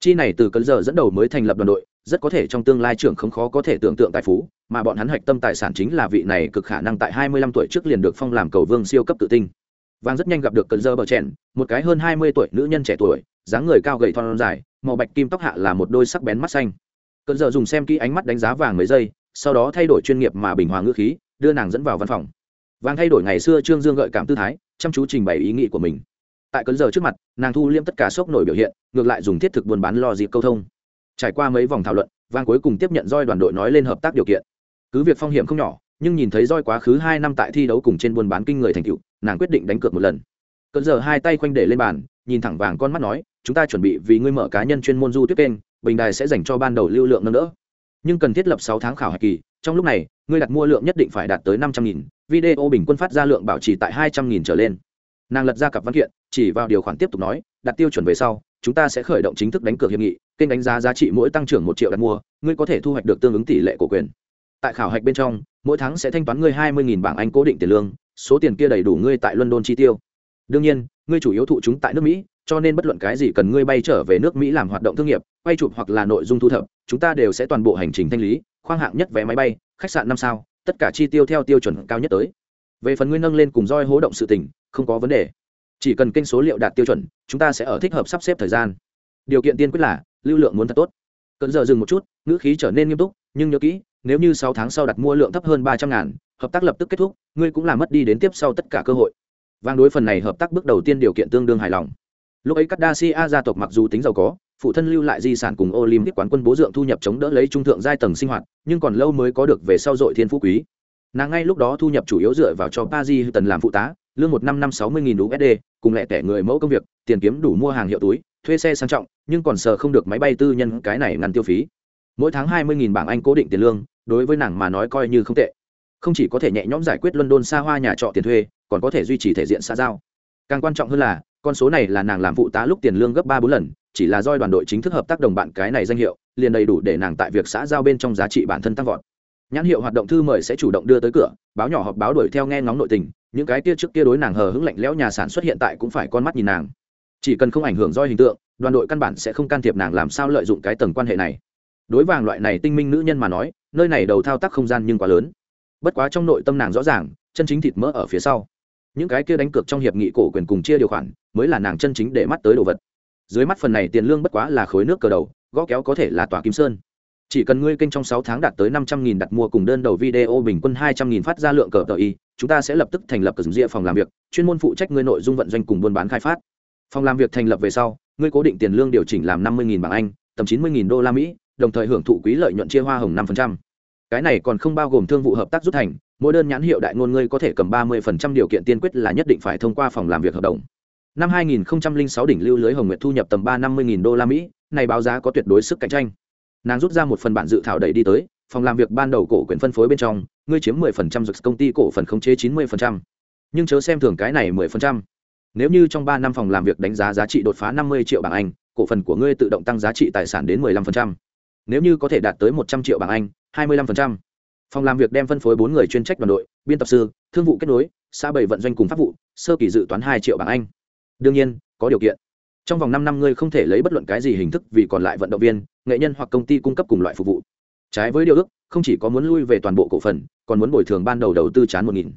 chi này từ cấn giờ dẫn đầu mới thành lập đoàn đội, rất có thể trong tương lai trưởng không khó có thể tưởng tượng tài phú, mà bọn hắn hạch tâm tài sản chính là vị này cực khả năng tại 25 tuổi trước liền được phong làm cầu vương siêu cấp tự tinh. Vàng rất nhanh gặp được cấn giờ bờ chèn, một cái hơn 20 tuổi nữ nhân trẻ tuổi, dáng người cao gầy thon dài, màu bạch kim tóc hạ là một đôi sắc bén mắt xanh. Cơn giờ dùng xem kỹ ánh mắt đánh giá vàng mấy giây, sau đó thay đổi chuyên nghiệp mà bình hòa ngữ khí, đưa nàng dẫn vào văn phòng. Vàng thay đổi ngày xưa trương dương gợi cảm tư thái, chăm chú trình bày ý nghĩ của mình tại cơn giờ trước mặt, nàng thu liêm tất cả sốc nổi biểu hiện, ngược lại dùng thiết thực buôn bán lo dịp câu thông. Trải qua mấy vòng thảo luận, vang cuối cùng tiếp nhận roi đoàn đội nói lên hợp tác điều kiện. Cứ việc phong hiểm không nhỏ, nhưng nhìn thấy roi quá khứ hai năm tại thi đấu cùng trên buôn bán kinh người thành tựu, nàng quyết định đánh cược một lần. Cơn giờ hai tay khoanh để lên bàn, nhìn thẳng vàng con mắt nói, chúng ta chuẩn bị vì ngươi mở cá nhân chuyên môn du tuyết kênh, bình đài sẽ dành cho ban đầu lưu lượng nâng đỡ. Nhưng cần thiết lập sáu tháng khảo hạch kỳ, trong lúc này, ngươi đặt mua lượng nhất định phải đạt tới năm trăm nghìn, video bình quân phát ra lượng bảo trì tại hai trăm nghìn trở lên nàng lật ra cặp văn kiện, chỉ vào điều khoản tiếp tục nói, đặt tiêu chuẩn về sau, chúng ta sẽ khởi động chính thức đánh cược hiệp nghị, kênh đánh giá giá trị mỗi tăng trưởng một triệu đặt mua, ngươi có thể thu hoạch được tương ứng tỷ lệ cổ quyền. Tại khảo hạch bên trong, mỗi tháng sẽ thanh toán ngươi hai mươi bảng anh cố định tiền lương, số tiền kia đầy đủ ngươi tại london chi tiêu. Đương nhiên, ngươi chủ yếu thụ chúng tại nước mỹ, cho nên bất luận cái gì cần ngươi bay trở về nước mỹ làm hoạt động thương nghiệp, quay chụp hoặc là nội dung thu thập, chúng ta đều sẽ toàn bộ hành trình thanh lý, khoang hạng nhất vé máy bay, khách sạn năm sao, tất cả chi tiêu theo tiêu chuẩn cao nhất tới. Về phần ngươi nâng lên cùng roi hố động sự tình không có vấn đề. Chỉ cần kênh số liệu đạt tiêu chuẩn, chúng ta sẽ ở thích hợp sắp xếp thời gian. Điều kiện tiên quyết là, lưu lượng muốn thật tốt. Cận giờ dừng một chút, ngữ khí trở nên nghiêm túc, nhưng nhớ kỹ, nếu như sáu tháng sau đặt mua lượng thấp hơn ba trăm ngàn, hợp tác lập tức kết thúc, ngươi cũng làm mất đi đến tiếp sau tất cả cơ hội. Vang đối phần này hợp tác bước đầu tiên điều kiện tương đương hài lòng. Lúc ấy Cardassia gia tộc mặc dù tính giàu có, phụ thân lưu lại di sản cùng Olympic quán quân bố dượng thu nhập chống đỡ lấy trung thượng giai tầng sinh hoạt, nhưng còn lâu mới có được về sau dội thiên phú quý. Nàng ngay lúc đó thu nhập chủ yếu dựa vào cho Paris tần làm phụ tá lương một năm năm sáu mươi nghìn USD cùng lẻ tẻ người mẫu công việc, tiền kiếm đủ mua hàng hiệu túi, thuê xe sang trọng, nhưng còn sợ không được máy bay tư nhân cái này ngăn tiêu phí. Mỗi tháng hai mươi nghìn bảng anh cố định tiền lương, đối với nàng mà nói coi như không tệ. Không chỉ có thể nhẹ nhõm giải quyết london xa hoa nhà trọ tiền thuê, còn có thể duy trì thể diện xã giao. Càng quan trọng hơn là, con số này là nàng làm phụ tá lúc tiền lương gấp ba bốn lần, chỉ là doi đoàn đội chính thức hợp tác đồng bạn cái này danh hiệu, liền đầy đủ để nàng tại việc xã giao bên trong giá trị bản thân tăng vọt. Nhãn hiệu hoạt động thư mời sẽ chủ động đưa tới cửa, báo nhỏ họp báo đuổi theo nghe ngóng nội tình những cái kia trước kia đối nàng hờ hững lạnh lẽo nhà sản xuất hiện tại cũng phải con mắt nhìn nàng. Chỉ cần không ảnh hưởng do hình tượng, đoàn đội căn bản sẽ không can thiệp nàng làm sao lợi dụng cái tầng quan hệ này. Đối vàng loại này tinh minh nữ nhân mà nói, nơi này đầu thao tác không gian nhưng quá lớn. Bất quá trong nội tâm nàng rõ ràng, chân chính thịt mỡ ở phía sau. Những cái kia đánh cược trong hiệp nghị cổ quyền cùng chia điều khoản, mới là nàng chân chính để mắt tới đồ vật. Dưới mắt phần này tiền lương bất quá là khối nước cờ đầu, gõ kéo có thể là tòa kim sơn. Chỉ cần ngươi kênh trong sáu tháng đạt tới năm trăm nghìn đặt mua cùng đơn đầu video bình quân hai trăm nghìn phát ra lượng cờ tờ y chúng ta sẽ lập tức thành lập cờ rìa phòng làm việc, chuyên môn phụ trách ngươi nội dung vận doanh cùng buôn bán khai phát. Phòng làm việc thành lập về sau, ngươi cố định tiền lương điều chỉnh làm năm mươi nghìn bảng anh, tầm chín mươi nghìn đô la mỹ, đồng thời hưởng thụ quý lợi nhuận chia hoa hồng 5%. cái này còn không bao gồm thương vụ hợp tác rút thành, mỗi đơn nhãn hiệu đại ngôn ngươi có thể cầm ba mươi phần trăm điều kiện tiên quyết là nhất định phải thông qua phòng làm việc hợp đồng. Năm 2006 đỉnh lưu lưới hồng nguyệt thu nhập tầm ba năm mươi nghìn đô la mỹ, này báo giá có tuyệt đối sức cạnh tranh. Nàng rút ra một phần bản dự thảo đẩy đi tới, phòng làm việc ban đầu cổ quyền phân phối bên trong ngươi chiếm 10% dược công ty cổ phần khống chế 90%. nhưng chớ xem thường cái này 10%. nếu như trong ba năm phòng làm việc đánh giá giá trị đột phá 50 triệu bảng anh, cổ phần của ngươi tự động tăng giá trị tài sản đến 15%. nếu như có thể đạt tới 100 triệu bảng anh 25%. phòng làm việc đem phân phối bốn người chuyên trách đoàn đội, biên tập sư, thương vụ kết nối, xã bảy vận doanh cùng pháp vụ, sơ kỳ dự toán hai triệu bảng anh đương nhiên, có điều kiện trong vòng năm năm ngươi không thể lấy bất luận cái gì hình thức vì còn lại vận động viên, nghệ nhân hoặc công ty cung cấp cùng loại phục vụ trái với điều ước, không chỉ có muốn lui về toàn bộ cổ phần, còn muốn bồi thường ban đầu đầu tư chán một nghìn.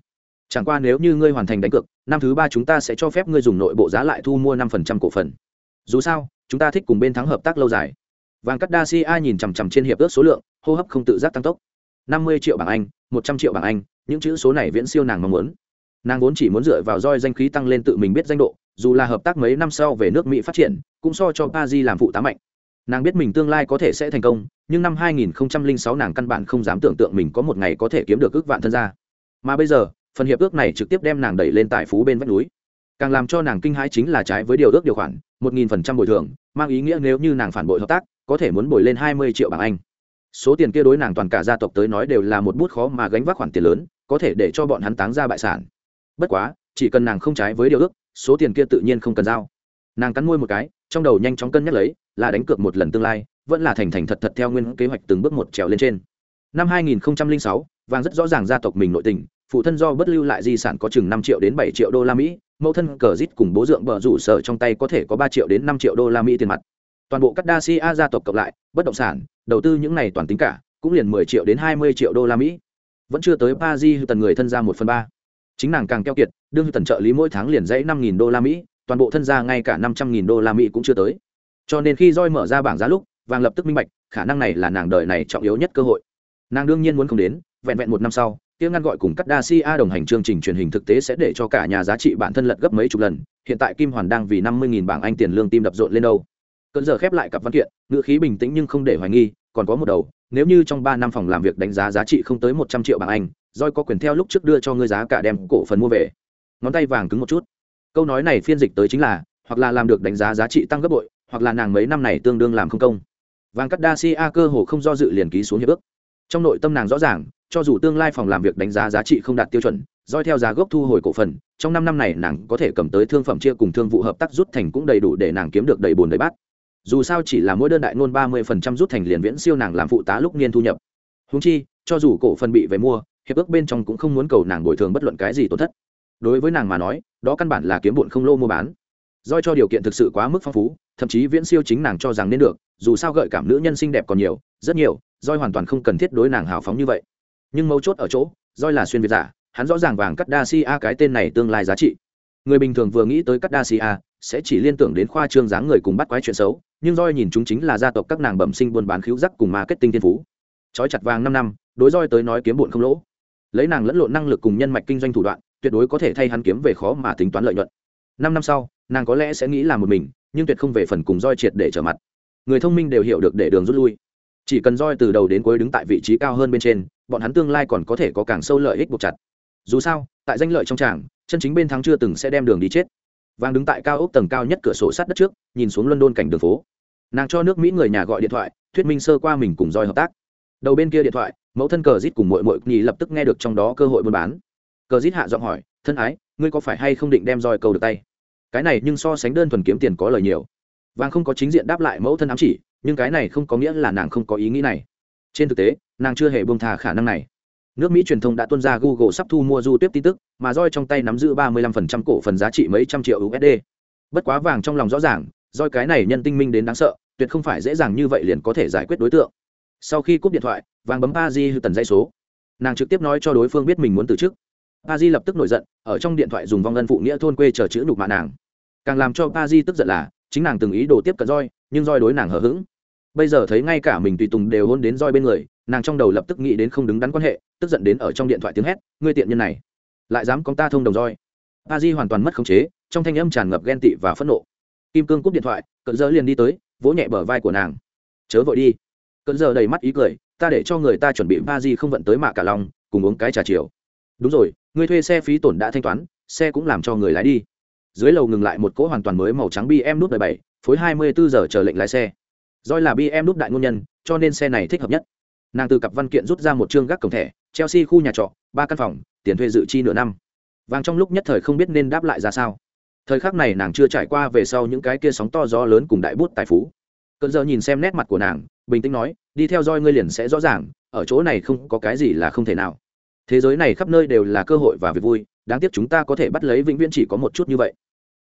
Chẳng qua nếu như ngươi hoàn thành đánh cược, năm thứ ba chúng ta sẽ cho phép ngươi dùng nội bộ giá lại thu mua năm phần trăm cổ phần. Dù sao, chúng ta thích cùng bên thắng hợp tác lâu dài. Vàng cắt đa si a nhìn chằm chằm trên hiệp ước số lượng, hô hấp không tự giác tăng tốc. năm mươi triệu bảng anh, một trăm triệu bảng anh, những chữ số này viễn siêu nàng mong muốn. Nàng vốn chỉ muốn dựa vào roi danh khí tăng lên tự mình biết danh độ, dù là hợp tác mấy năm sau về nước mỹ phát triển, cũng so cho pa di làm phụ tá mạnh. Nàng biết mình tương lai có thể sẽ thành công nhưng năm 2006 nàng căn bản không dám tưởng tượng mình có một ngày có thể kiếm được ước vạn thân gia. Mà bây giờ, phần hiệp ước này trực tiếp đem nàng đẩy lên tài phú bên vách núi. Càng làm cho nàng kinh hãi chính là trái với điều ước điều khoản, một nghìn phần trăm bồi thường, mang ý nghĩa nếu như nàng phản bội hợp tác, có thể muốn bồi lên hai mươi triệu bảng anh. Số tiền kia đối nàng toàn cả gia tộc tới nói đều là một bút khó mà gánh vác khoản tiền lớn, có thể để cho bọn hắn táng ra bại sản. Bất quá, chỉ cần nàng không trái với điều ước, số tiền kia tự nhiên không cần giao. Nàng cắn môi một cái, trong đầu nhanh chóng cân nhắc lấy, là đánh cược một lần tương lai vẫn là thành thành thật thật theo nguyên kế hoạch từng bước một trèo lên trên. Năm 2006, vàng rất rõ ràng gia tộc mình nội tình phụ thân do bất lưu lại di sản có chừng năm triệu đến bảy triệu đô la mỹ mẫu thân cờ rít cùng bố dượng bờ rủ sở trong tay có thể có ba triệu đến năm triệu đô la mỹ tiền mặt. Toàn bộ các đa si a gia tộc cộng lại bất động sản đầu tư những này toàn tính cả cũng liền mười triệu đến hai mươi triệu đô la mỹ. Vẫn chưa tới ba di tần người thân ra một phần ba. Chính nàng càng keo kiệt đương tần trợ lý mỗi tháng liền dãy năm nghìn đô la mỹ toàn bộ thân gia ngay cả năm trăm nghìn đô la mỹ cũng chưa tới. Cho nên khi roi mở ra bảng giá lúc vàng lập tức minh bạch, khả năng này là nàng đời này trọng yếu nhất cơ hội. Nàng đương nhiên muốn không đến, vẹn vẹn một năm sau tiếng ngăn gọi cùng cắt đa si a đồng hành chương trình truyền hình thực tế sẽ để cho cả nhà giá trị bản thân lật gấp mấy chục lần, hiện tại kim hoàn đang vì năm mươi nghìn bảng anh tiền lương tim đập rộn lên đâu. Cơn giờ khép lại cặp văn kiện, ngữ khí bình tĩnh nhưng không để hoài nghi, còn có một đầu, nếu như trong ba năm phòng làm việc đánh giá giá trị không tới một trăm triệu bảng anh roi có quyền theo lúc trước đưa cho ngươi giá cả đem cổ phần mua về. Ngón tay vàng cứng một chút. Câu nói này phiên dịch tới chính là, hoặc là làm được đánh giá giá trị tăng gấp bội, hoặc là nàng mấy năm này tương đương làm không công vàng cắt đa si a cơ hồ không do dự liền ký xuống hiệp ước. Trong nội tâm nàng rõ ràng, cho dù tương lai phòng làm việc đánh giá giá trị không đạt tiêu chuẩn doi theo giá gốc thu hồi cổ phần, trong năm năm này nàng có thể cầm tới thương phẩm chia cùng thương vụ hợp tác rút thành cũng đầy đủ để nàng kiếm được đầy bồn đầy bát. Dù sao chỉ là mỗi đơn đại ngôn ba mươi phần trăm rút thành liền viễn siêu nàng làm phụ tá lúc niên thu nhập. Húng chi, cho dù cổ phần bị về mua, hiệp ước bên trong cũng không muốn cầu nàng bồi thường bất luận cái gì tổn thất. Đối với nàng mà nói, đó căn bản là kiếm bụn không lô mua bán doi cho điều kiện thực sự quá mức phong phú, thậm chí viễn siêu chính nàng cho rằng nên được, dù sao gợi cảm nữ nhân xinh đẹp còn nhiều, rất nhiều doi hoàn toàn không cần thiết đối nàng hào phóng như vậy. Nhưng mấu chốt ở chỗ doi là xuyên việt giả, hắn rõ ràng vàng cắt đa si a cái tên này tương lai giá trị. Người bình thường vừa nghĩ tới cắt đa si a sẽ chỉ liên tưởng đến khoa trương dáng người cùng bắt quái chuyện xấu, nhưng Doi nhìn chúng chính là gia tộc các nàng bẩm sinh buôn bán khíu rắc cùng marketing thiên phú. Trói chặt vàng năm năm, đối roi tới nói kiếm bụn không lỗ. Lấy nàng lẫn lộn năng lực cùng nhân mạch kinh doanh thủ đoạn, tuyệt đối có thể thay hắn kiếm về khó mà tính toán lợi nhuận. Năm năm sau nàng có lẽ sẽ nghĩ là một mình, nhưng tuyệt không về phần cùng roi triệt để trở mặt. Người thông minh đều hiểu được để đường rút lui. Chỉ cần roi từ đầu đến cuối đứng tại vị trí cao hơn bên trên, bọn hắn tương lai còn có thể có càng sâu lợi ích buộc chặt. Dù sao, tại danh lợi trong tràng, chân chính bên thắng chưa từng sẽ đem đường đi chết. Vàng đứng tại cao ốc tầng cao nhất cửa sổ sát đất trước, nhìn xuống london cảnh đường phố. Nàng cho nước mỹ người nhà gọi điện thoại, thuyết minh sơ qua mình cùng roi hợp tác. Đầu bên kia điện thoại, mẫu thân cờ rít cùng mội mội nhì lập tức nghe được trong đó cơ hội buôn bán. Cờ rít hạ giọng hỏi, thân ái, ngươi có phải hay không định đem roi cầu được tay? Cái này nhưng so sánh đơn thuần kiếm tiền có lời nhiều. Vàng không có chính diện đáp lại mẫu thân ám chỉ, nhưng cái này không có nghĩa là nàng không có ý nghĩ này. Trên thực tế, nàng chưa hề buông thà khả năng này. Nước mỹ truyền thông đã tuân ra google sắp thu mua du tiếp tin tức, mà roi trong tay nắm giữ 35% cổ phần giá trị mấy trăm triệu usd bất quá vàng trong lòng rõ ràng, roi cái này nhân tinh minh đến đáng sợ, tuyệt không phải dễ dàng như vậy liền có thể giải quyết đối tượng. Sau khi cúp điện thoại, vàng bấm ba di tần dây số. Nàng trực tiếp nói cho đối phương biết mình muốn từ chức pa di lập tức nổi giận, ở trong điện thoại dùng vong ân phụ nghĩa thôn quê chờ chữ nhục mạ nàng. Càng làm cho pa di tức giận là, chính nàng từng ý đồ tiếp cận roi, nhưng roi đối nàng hờ hững. Bây giờ thấy ngay cả mình tùy tùng đều hôn đến roi bên người, nàng trong đầu lập tức nghĩ đến không đứng đắn quan hệ, tức giận đến ở trong điện thoại tiếng hét, ngươi tiện nhân này, lại dám con ta thông đồng roi. Pa di hoàn toàn mất khống chế, trong thanh âm tràn ngập ghen tị và phẫn nộ. Kim cương cúp điện thoại, cận giờ liền đi tới, vỗ nhẹ bờ vai của nàng. Chớ vội đi. Cận giờ đầy mắt ý cười, ta để cho người ta chuẩn bị ba di không vận tới mạ cả lòng cùng uống cái trà chiều. Đúng rồi ngươi thuê xe phí tổn đã thanh toán, xe cũng làm cho người lái đi. Dưới lầu ngừng lại một cỗ hoàn toàn mới màu trắng bm nút đời bảy, phối hai mươi bốn giờ chờ lệnh lái xe. Doi là bm nút đại ngôn nhân, cho nên xe này thích hợp nhất. Nàng từ cặp văn kiện rút ra một chương gác cổng thẻ, chelsea khu nhà trọ, ba căn phòng, tiền thuê dự chi nửa năm. Vàng trong lúc nhất thời không biết nên đáp lại ra sao. Thời khắc này nàng chưa trải qua về sau những cái kia sóng to gió lớn cùng đại bút tài phú. Cơn giờ nhìn xem nét mặt của nàng, bình tĩnh nói, đi theo roi ngươi liền sẽ rõ ràng, ở chỗ này không có cái gì là không thể nào thế giới này khắp nơi đều là cơ hội và việc vui, đáng tiếc chúng ta có thể bắt lấy vĩnh viễn chỉ có một chút như vậy.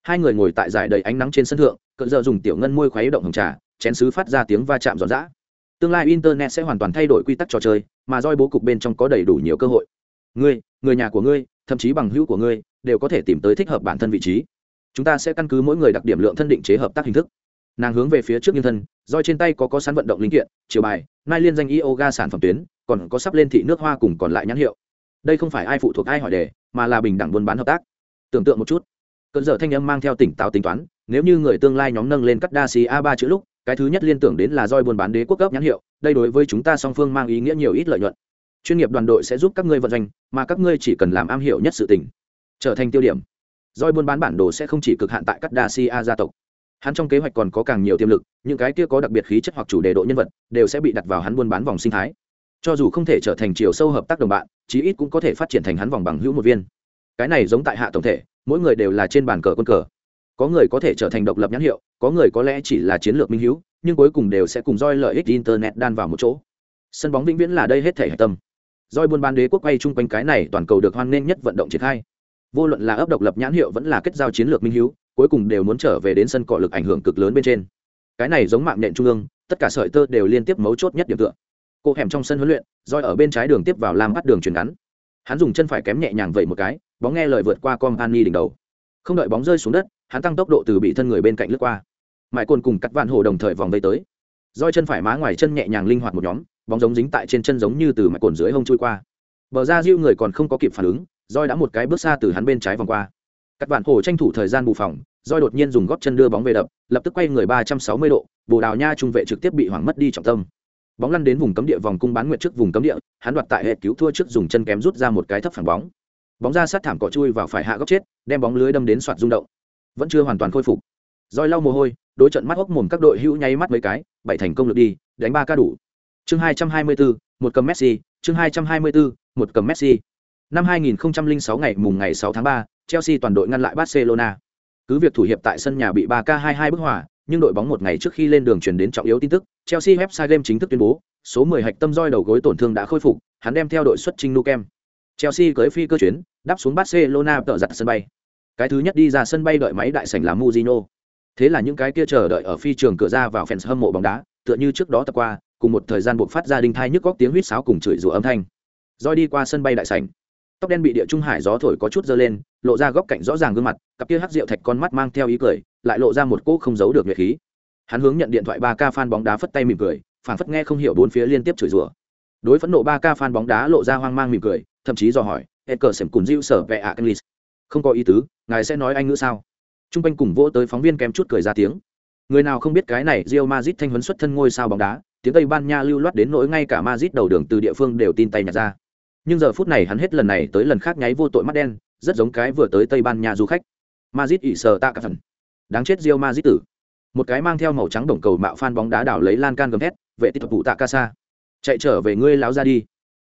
Hai người ngồi tại giải đầy ánh nắng trên sân thượng cận giờ dùng tiểu ngân môi khuấy động hồng trà, chén sứ phát ra tiếng va chạm giòn giã. Tương lai internet sẽ hoàn toàn thay đổi quy tắc trò chơi, mà roi bố cục bên trong có đầy đủ nhiều cơ hội. Ngươi, người nhà của ngươi, thậm chí bằng hữu của ngươi, đều có thể tìm tới thích hợp bản thân vị trí. Chúng ta sẽ căn cứ mỗi người đặc điểm lượng thân định chế hợp tác hình thức. Nàng hướng về phía trước nhân thân, roi trên tay có có sẵn vận động linh kiện, chiều bài nai liên danh yoga sản phẩm tuyến, còn có sắp lên thị nước hoa cùng còn lại nhãn hiệu đây không phải ai phụ thuộc ai hỏi đề, mà là bình đẳng buôn bán hợp tác. Tưởng tượng một chút. Cơn dở thanh âm mang theo tỉnh táo tính toán, nếu như người tương lai nhóm nâng lên cắt đa xì a ba chữ lúc, cái thứ nhất liên tưởng đến là roi buôn bán đế quốc cấp nhãn hiệu, đây đối với chúng ta song phương mang ý nghĩa nhiều ít lợi nhuận. Chuyên nghiệp đoàn đội sẽ giúp các ngươi vận doanh, mà các ngươi chỉ cần làm am hiểu nhất sự tình. Trở thành tiêu điểm. Roi buôn bán bản đồ sẽ không chỉ cực hạn tại các đa si a gia tộc. Hắn trong kế hoạch còn có càng nhiều tiềm lực, những cái kia có đặc biệt khí chất hoặc chủ đề độ nhân vật, đều sẽ bị đặt vào hắn buôn bán vòng sinh thái cho dù không thể trở thành chiều sâu hợp tác đồng bạn, chí ít cũng có thể phát triển thành hắn vòng bằng hữu một viên. Cái này giống tại hạ tổng thể, mỗi người đều là trên bàn cờ quân cờ. Có người có thể trở thành độc lập nhãn hiệu, có người có lẽ chỉ là chiến lược minh hữu, nhưng cuối cùng đều sẽ cùng roi lợi ích internet đan vào một chỗ. Sân bóng vĩnh viễn là đây hết thể hạch tâm. Roi buôn bán đế quốc quay chung quanh cái này toàn cầu được hoan nghênh nhất vận động triển khai. Vô luận là ấp độc lập nhãn hiệu vẫn là kết giao chiến lược minh hữu, cuối cùng đều muốn trở về đến sân cọ lực ảnh hưởng cực lớn bên trên. Cái này giống mạng nhện trung ương, tất cả sợi tơ đều liên tiếp mấu chốt nhất điểm tựa cô hẻm trong sân huấn luyện, roi ở bên trái đường tiếp vào làm bắt đường chuyển ngắn. Hắn dùng chân phải kém nhẹ nhàng vậy một cái, bóng nghe lời vượt qua com Annie đỉnh đầu. Không đợi bóng rơi xuống đất, hắn tăng tốc độ từ bị thân người bên cạnh lướt qua. Mãi côn cùng cắt vạn hồ đồng thời vòng vây tới. Roi chân phải má ngoài chân nhẹ nhàng linh hoạt một nhóm, bóng giống dính tại trên chân giống như từ mãi cồn dưới hông trôi qua. Bờ ra diêu người còn không có kịp phản ứng, roi đã một cái bước xa từ hắn bên trái vòng qua. Cắt vạn hồ tranh thủ thời gian bù phòng, roi đột nhiên dùng góp chân đưa bóng về đập, lập tức quay người ba trăm sáu mươi độ, bồ đào nha trung vệ trực tiếp bị hoảng mất đi trọng tâm bóng lăn đến vùng cấm địa vòng cung bán nguyệt trước vùng cấm địa, hắn đoạt tại hệ cứu thua trước dùng chân kém rút ra một cái thấp phản bóng. Bóng ra sát thảm cỏ chui vào phải hạ góc chết, đem bóng lưới đâm đến soạt rung động. Vẫn chưa hoàn toàn khôi phục. Roi lau mồ hôi, đối trận mắt hốc mồm các đội hữu nháy mắt mấy cái, bảy thành công lực đi, đánh ba ca đủ. Chương hai trăm hai mươi bốn một cầm messi, chương hai trăm hai mươi bốn một cầm messi. Năm hai nghìn sáu ngày mùng ngày sáu tháng ba, chelsea toàn đội ngăn lại barcelona. Cứ việc thủ hiệp tại sân nhà bị ba k hai hai bức hỏa nhưng đội bóng một ngày trước khi lên đường chuyển đến trọng yếu tin tức, chelsea website game chính thức tuyên bố, số 10 hạch tâm roi đầu gối tổn thương đã khôi phục, hắn đem theo đội xuất trình Nukem. chelsea cưới phi cơ chuyến, đáp xuống barcelona tợ giặt sân bay cái thứ nhất đi ra sân bay đợi máy đại sảnh là Mujino. thế là những cái kia chờ đợi ở phi trường cửa ra vào fans hâm mộ bóng đá, tựa như trước đó tập qua, cùng một thời gian buộc phát ra đinh thai nhức góc tiếng huýt sáo cùng chửi rủa âm thanh roi đi qua sân bay đại sảnh tóc đen bị địa trung hải gió thổi có chút dơ lên, lộ ra góc cạnh rõ ràng gương mặt, cặp kia hắc rượu thạch con mắt mang theo ý cười lại lộ ra một cỗ không giấu được nhuệ khí. Hắn hướng nhận điện thoại ba k fan bóng đá phất tay mỉm cười, phảng phất nghe không hiểu bốn phía liên tiếp chửi rủa. Đối phẫn nộ ba k fan bóng đá lộ ra hoang mang mỉm cười, thậm chí dò hỏi hết cờ sẻm cùn diêu sở vẹ ạ, english? Không có ý tứ, ngài sẽ nói anh ngữ sao? T r u n g quanh cùng vỗ tới phóng viên kém chút cười ra tiếng. Người nào không biết cái này rio mazit thanh huấn xuất thân ngôi sao bóng đá, tiếng tây ban nha lưu loát đến nỗi ngay cả mazit đầu đường từ địa phương đều tin tay nhặt ra. Nhưng giờ phút này hắn hết lần này tới lần khác nháy vô tội mắt đen, rất giống cái vừa tới tây ban nha du khách. Mazit ỉ sờ tạ cả phần đáng chết rio mazit tử. Một cái mang theo màu trắng đồng cầu mạo phan bóng đá đảo lấy lan can gầm thét vệ tịch vụ tạ ca sa chạy trở về ngươi láo ra đi.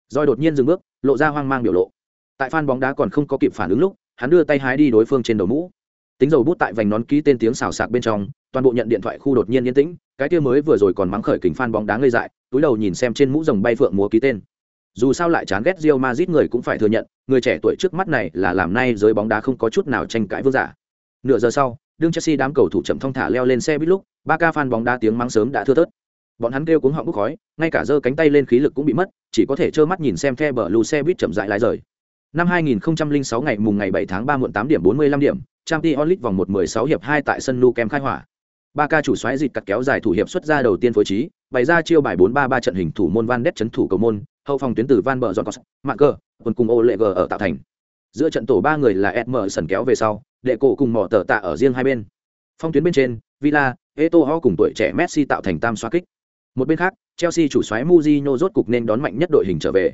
Roi đột nhiên dừng bước lộ ra hoang mang biểu lộ. Tại phan bóng đá còn không có kịp phản ứng lúc hắn đưa tay hái đi đối phương trên đầu mũ. Tính dầu bút tại vành nón ký tên tiếng xào sạc bên trong toàn bộ nhận điện thoại khu đột nhiên yên tĩnh cái kia mới vừa rồi còn mắng khởi kính phan bóng đá ngây dại túi đầu nhìn xem trên mũ rồng bay phượng múa ký tên. Dù sao lại chán ghét Real Madrid người cũng phải thừa nhận, người trẻ tuổi trước mắt này là làm nay giới bóng đá không có chút nào tranh cãi vương giả. Nửa giờ sau, đương Chelsea đám cầu thủ chậm thong thả leo lên xe buýt lúc, ba ca fan bóng đá tiếng mắng sớm đã thưa thớt. Bọn hắn kêu cuống họng bốc khói, ngay cả giơ cánh tay lên khí lực cũng bị mất, chỉ có thể trơ mắt nhìn xem The Blue xe buýt chậm rãi lái rời. Năm 2006 ngày mùng ngày 7 tháng 3 muộn 8 điểm 45 điểm, Champions League vòng 1-16 hiệp 2 tại sân Nou Camp khai hỏa. Ba ca chủ xoáy dịch cắt kéo dài thủ hiệp xuất ra đầu tiên phối trí, bày ra chiêu bài 4-3-3 trận hình thủ môn Van Ness chấn thủ cầu môn, hậu phòng tuyến từ Van Bờ Giòn Cos, Mạng Cơ, còn cùng Oleg ở tạo thành. Giữa trận tổ ba người là Edmerson kéo về sau, đệ cổ cùng mỏ tờ tạ ở riêng hai bên. Phong tuyến bên trên, Villa, Eto'o cùng tuổi trẻ Messi tạo thành tam xoa kích. Một bên khác, Chelsea chủ xoáy Mourinho rốt cục nên đón mạnh nhất đội hình trở về.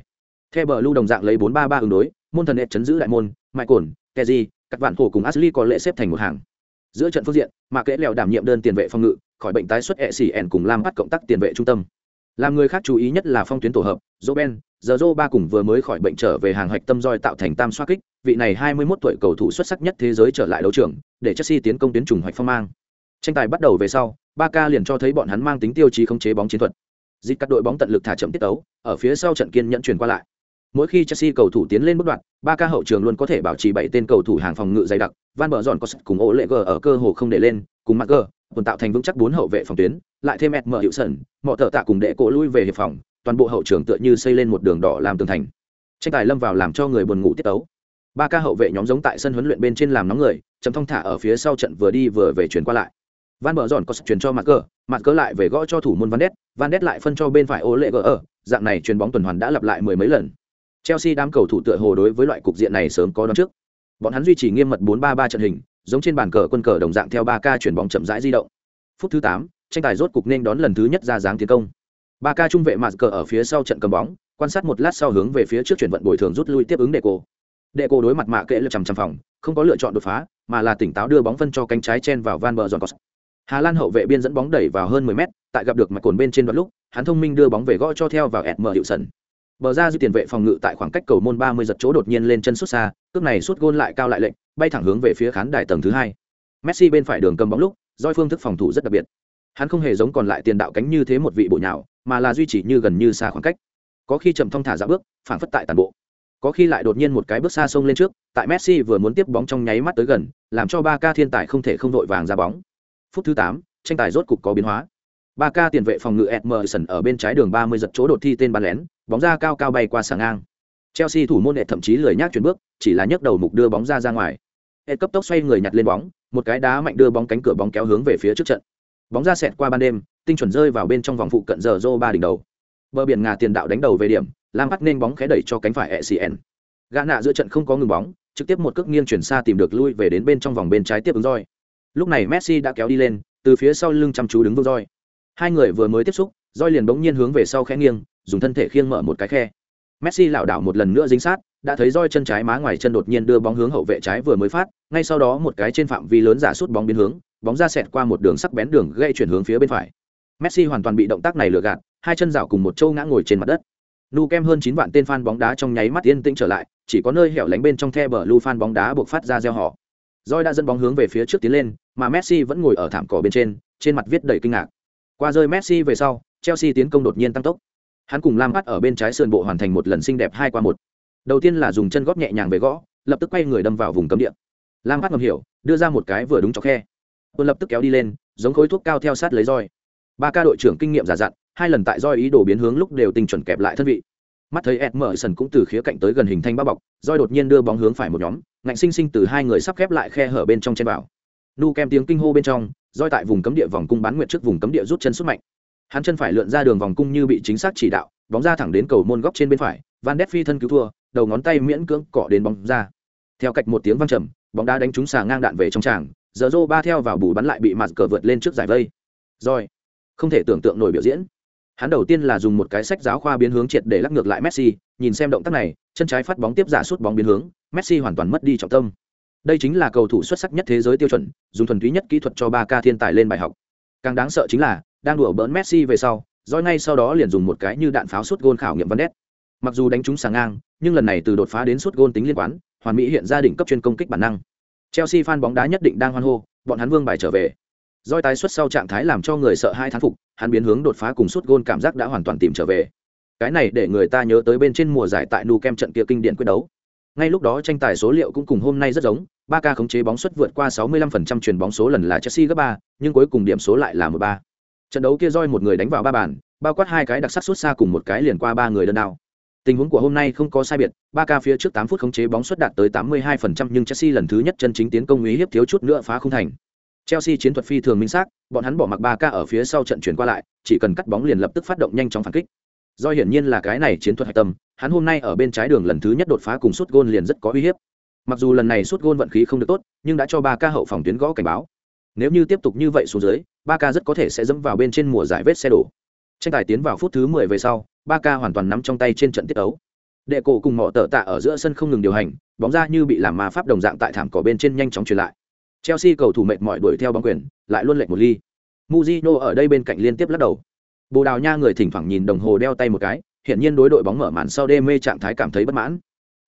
Theo bờ lưu đồng dạng lấy 4-3-3 ứng đối, môn thần ed chấn giữ đại môn, Michael, Kezi, các vạn thủ cùng Ashley có lệ xếp thành một hàng. Giữa trận phương diện, mà kẽ lèo đảm nhiệm đơn tiền vệ phòng ngự, khỏi bệnh tái xuất ECN cùng Lam bắt cộng tác tiền vệ trung tâm. Làm người khác chú ý nhất là phong tuyến tổ hợp, Roben, giờ Zô ba cùng vừa mới khỏi bệnh trở về hàng hạch tâm roi tạo thành tam xoa kích, vị này 21 tuổi cầu thủ xuất sắc nhất thế giới trở lại đấu trường, để Chelsea tiến công tuyến trùng hoạch phong mang. Tranh tài bắt đầu về sau, ba ca liền cho thấy bọn hắn mang tính tiêu chí khống chế bóng chiến thuật. Dịch các đội bóng tận lực thả chậm tiết tấu, ở phía sau trận kiên nhẫn truyền qua lại. Mỗi khi Chelsea cầu thủ tiến lên bước đoạn, Barca hậu trường luôn có thể bảo trì bảy tên cầu thủ hàng phòng ngự dày đặc, Van Bở dọn có cùng Ole ở cơ hồ không để lên, cùng Marker, còn tạo thành vững chắc bốn hậu vệ phòng tuyến, lại thêm mở hiệu sân, mọ thợ tạ cùng đệ cổ lui về hiệp phòng, toàn bộ hậu trường tựa như xây lên một đường đỏ làm tường thành. Tranh tài lâm vào làm cho người buồn ngủ tiết tấu. Ba ca hậu vệ nhóm giống tại sân huấn luyện bên trên làm nóng người, chấm thông thả ở phía sau trận vừa đi vừa về chuyển qua lại. Van Bở dọn có chuyển cho Marker, Marker lại về gõ cho thủ môn Van Ness, Van Ness lại phân cho bên phải Ole ở, dạng này chuyền bóng tuần hoàn đã lặp lại mười mấy lần. Chelsea đám cầu thủ tựa hồ đối với loại cục diện này sớm có đoán trước. Bọn hắn duy trì nghiêm mật 4-3-3 trận hình, giống trên bàn cờ quân cờ đồng dạng theo 3K chuyển bóng chậm rãi di động. Phút thứ 8, tranh tài rốt cục nên đón lần thứ nhất ra dáng tiến công. 3K trung vệ mạt cờ ở phía sau trận cầm bóng, quan sát một lát sau hướng về phía trước chuyển vận bồi thường rút lui tiếp ứng đệ cổ. Đệ cổ đối mặt mạ kệ lực chằm chằm phòng, không có lựa chọn đột phá, mà là tỉnh táo đưa bóng phân cho cánh trái chen vào Van Bờ Giòn Hà Lan hậu vệ biên dẫn bóng đẩy vào hơn 10 mét, tại gặp được mặt cồn bên trên đoạn lúc, hắn thông minh đưa bóng về gõ cho theo vào ẹt mở hiệu sân Bờ ra dư tiền vệ phòng ngự tại khoảng cách cầu môn 30 giật chỗ đột nhiên lên chân sút xa, cước này sút gôn lại cao lại lệnh, bay thẳng hướng về phía khán đài tầng thứ hai. Messi bên phải đường cầm bóng lúc, doi phương thức phòng thủ rất đặc biệt. Hắn không hề giống còn lại tiền đạo cánh như thế một vị bộ nhào, mà là duy trì như gần như xa khoảng cách. Có khi chậm thông thả ra bước, phản phất tại toàn bộ. Có khi lại đột nhiên một cái bước xa sông lên trước, tại Messi vừa muốn tiếp bóng trong nháy mắt tới gần, làm cho Barca thiên tài không thể không đội vàng ra bóng. Phút thứ 8, tranh tài rốt cục có biến hóa. Ba ca tiền vệ phòng ngự Emerson ở bên trái đường 30 giật chỗ đột thi tên bắn lén, bóng ra cao cao bay qua sàng ngang. Chelsea thủ môn thậm chí lười nhác chuyển bước, chỉ là nhấc đầu mục đưa bóng ra ra ngoài. Ed cấp tốc xoay người nhặt lên bóng, một cái đá mạnh đưa bóng cánh cửa bóng kéo hướng về phía trước trận. Bóng ra xẹt qua ban đêm, tinh chuẩn rơi vào bên trong vòng phụ cận giờ Zoro ba đỉnh đầu. Bờ biển ngà tiền đạo đánh đầu về điểm, Lam bắt nên bóng khé đẩy cho cánh phải ECN. Gã nạ giữa trận không có ngừng bóng, trực tiếp một cước nghiêng chuyển xa tìm được lui về đến bên trong vòng bên trái tiếp ứng roi. Lúc này Messi đã kéo đi lên, từ phía sau lưng chăm chú đứng vững roi. Hai người vừa mới tiếp xúc, roi liền bỗng nhiên hướng về sau khẽ nghiêng, dùng thân thể khiêng mở một cái khe. Messi lảo đảo một lần nữa dính sát, đã thấy roi chân trái má ngoài chân đột nhiên đưa bóng hướng hậu vệ trái vừa mới phát, ngay sau đó một cái trên phạm vi lớn giả sút bóng biến hướng, bóng ra xẹt qua một đường sắc bén đường gây chuyển hướng phía bên phải. Messi hoàn toàn bị động tác này lừa gạt, hai chân dạo cùng một châu ngã ngồi trên mặt đất. Nu kem hơn chín vạn tên fan bóng đá trong nháy mắt yên tĩnh trở lại, chỉ có nơi hẻo lánh bên trong the bờ lu fan bóng đá buộc phát ra reo hò. Roi đã dẫn bóng hướng về phía trước tiến lên, mà Messi vẫn ngồi ở thảm cỏ bên trên, trên mặt viết đầy kinh ngạc. Qua rơi Messi về sau, Chelsea tiến công đột nhiên tăng tốc. Hắn cùng Lam Lampard ở bên trái sườn bộ hoàn thành một lần xinh đẹp hai qua một. Đầu tiên là dùng chân góp nhẹ nhàng về gõ, lập tức quay người đâm vào vùng cấm địa. Lam Lampard ngầm hiểu, đưa ra một cái vừa đúng cho khe. Quân lập tức kéo đi lên, giống khối thuốc cao theo sát lấy roi. Ba ca đội trưởng kinh nghiệm giả dặn, hai lần tại roi ý đồ biến hướng lúc đều tình chuẩn kẹp lại thân vị. Mắt thấy Edmerson cũng từ khía cạnh tới gần hình thanh bao bọc, roi đột nhiên đưa bóng hướng phải một nhóm, ngạnh sinh sinh từ hai người sắp khép lại khe hở bên trong trên vào. Nu kem tiếng kinh hô bên trong, roi tại vùng cấm địa vòng cung bán nguyệt trước vùng cấm địa rút chân xuất mạnh. Hắn chân phải lượn ra đường vòng cung như bị chính xác chỉ đạo, bóng ra thẳng đến cầu môn góc trên bên phải, van đét phi thân cứu thua, đầu ngón tay miễn cưỡng cọ đến bóng ra. Theo cạch một tiếng văng trầm, bóng đá đánh trúng xà ngang đạn về trong tràng, giờ rô ba theo vào bù bắn lại bị mặt cờ vượt lên trước giải vây. Rồi, không thể tưởng tượng nổi biểu diễn. Hắn đầu tiên là dùng một cái sách giáo khoa biến hướng triệt để lắc ngược lại messi, nhìn xem động tác này, chân trái phát bóng tiếp giả suốt bóng biến hướng, messi hoàn toàn mất đi trọng tâm đây chính là cầu thủ xuất sắc nhất thế giới tiêu chuẩn dùng thuần túy nhất kỹ thuật cho ba ca thiên tài lên bài học càng đáng sợ chính là đang đùa bỡn messi về sau rồi ngay sau đó liền dùng một cái như đạn pháo suốt gôn khảo nghiệm văn đét mặc dù đánh trúng sáng ngang nhưng lần này từ đột phá đến suốt gôn tính liên quan hoàn mỹ hiện ra đỉnh cấp chuyên công kích bản năng chelsea fan bóng đá nhất định đang hoan hô bọn hắn vương bài trở về Doi tái xuất sau trạng thái làm cho người sợ hai thán phục, hắn biến hướng đột phá cùng suốt gôn cảm giác đã hoàn toàn tìm trở về. Cái này để người ta nhớ tới bên trên mùa giải tại nu Kem trận kia kinh điển quyết đấu. Ngay lúc đó tranh tài số liệu cũng cùng hôm nay rất giống, Barca khống chế bóng suất vượt qua 65% chuyển bóng số lần là Chelsea gấp 3, nhưng cuối cùng điểm số lại là 13. Trận đấu kia roi một người đánh vào ba bàn, bao quát hai cái đặc sắc xuất xa cùng một cái liền qua ba người đơn đao. Tình huống của hôm nay không có sai biệt, Barca phía trước 8 phút khống chế bóng suất đạt tới 82% nhưng Chelsea lần thứ nhất chân chính tiến công ý hiếp thiếu chút nữa phá không thành. Chelsea chiến thuật phi thường minh xác, bọn hắn bỏ mặc Barca ở phía sau trận chuyển qua lại, chỉ cần cắt bóng liền lập tức phát động nhanh chóng phản kích. Do hiển nhiên là cái này chiến thuật hạch tâm, hắn hôm nay ở bên trái đường lần thứ nhất đột phá cùng suốt gôn liền rất có uy hiếp. Mặc dù lần này suốt gôn vận khí không được tốt, nhưng đã cho Ba Ca hậu phòng tuyến gõ cảnh báo. Nếu như tiếp tục như vậy xuống dưới, Ba Ca rất có thể sẽ dẫm vào bên trên mùa giải vết xe đổ. Tranh tài tiến vào phút thứ 10 về sau, Ba Ca hoàn toàn nắm trong tay trên trận tiết đấu. Đệ cổ cùng mỏ tở tạ ở giữa sân không ngừng điều hành, bóng ra như bị làm ma pháp đồng dạng tại thảm cỏ bên trên nhanh chóng truyền lại. Chelsea cầu thủ mệt mỏi đuổi theo bóng quyền, lại luôn lệch một ly. muzino ở đây bên cạnh liên tiếp lắc đầu. Bồ Đào Nha người thỉnh thoảng nhìn đồng hồ đeo tay một cái, hiện nhiên đối đội bóng mở màn sau đêm mê trạng thái cảm thấy bất mãn.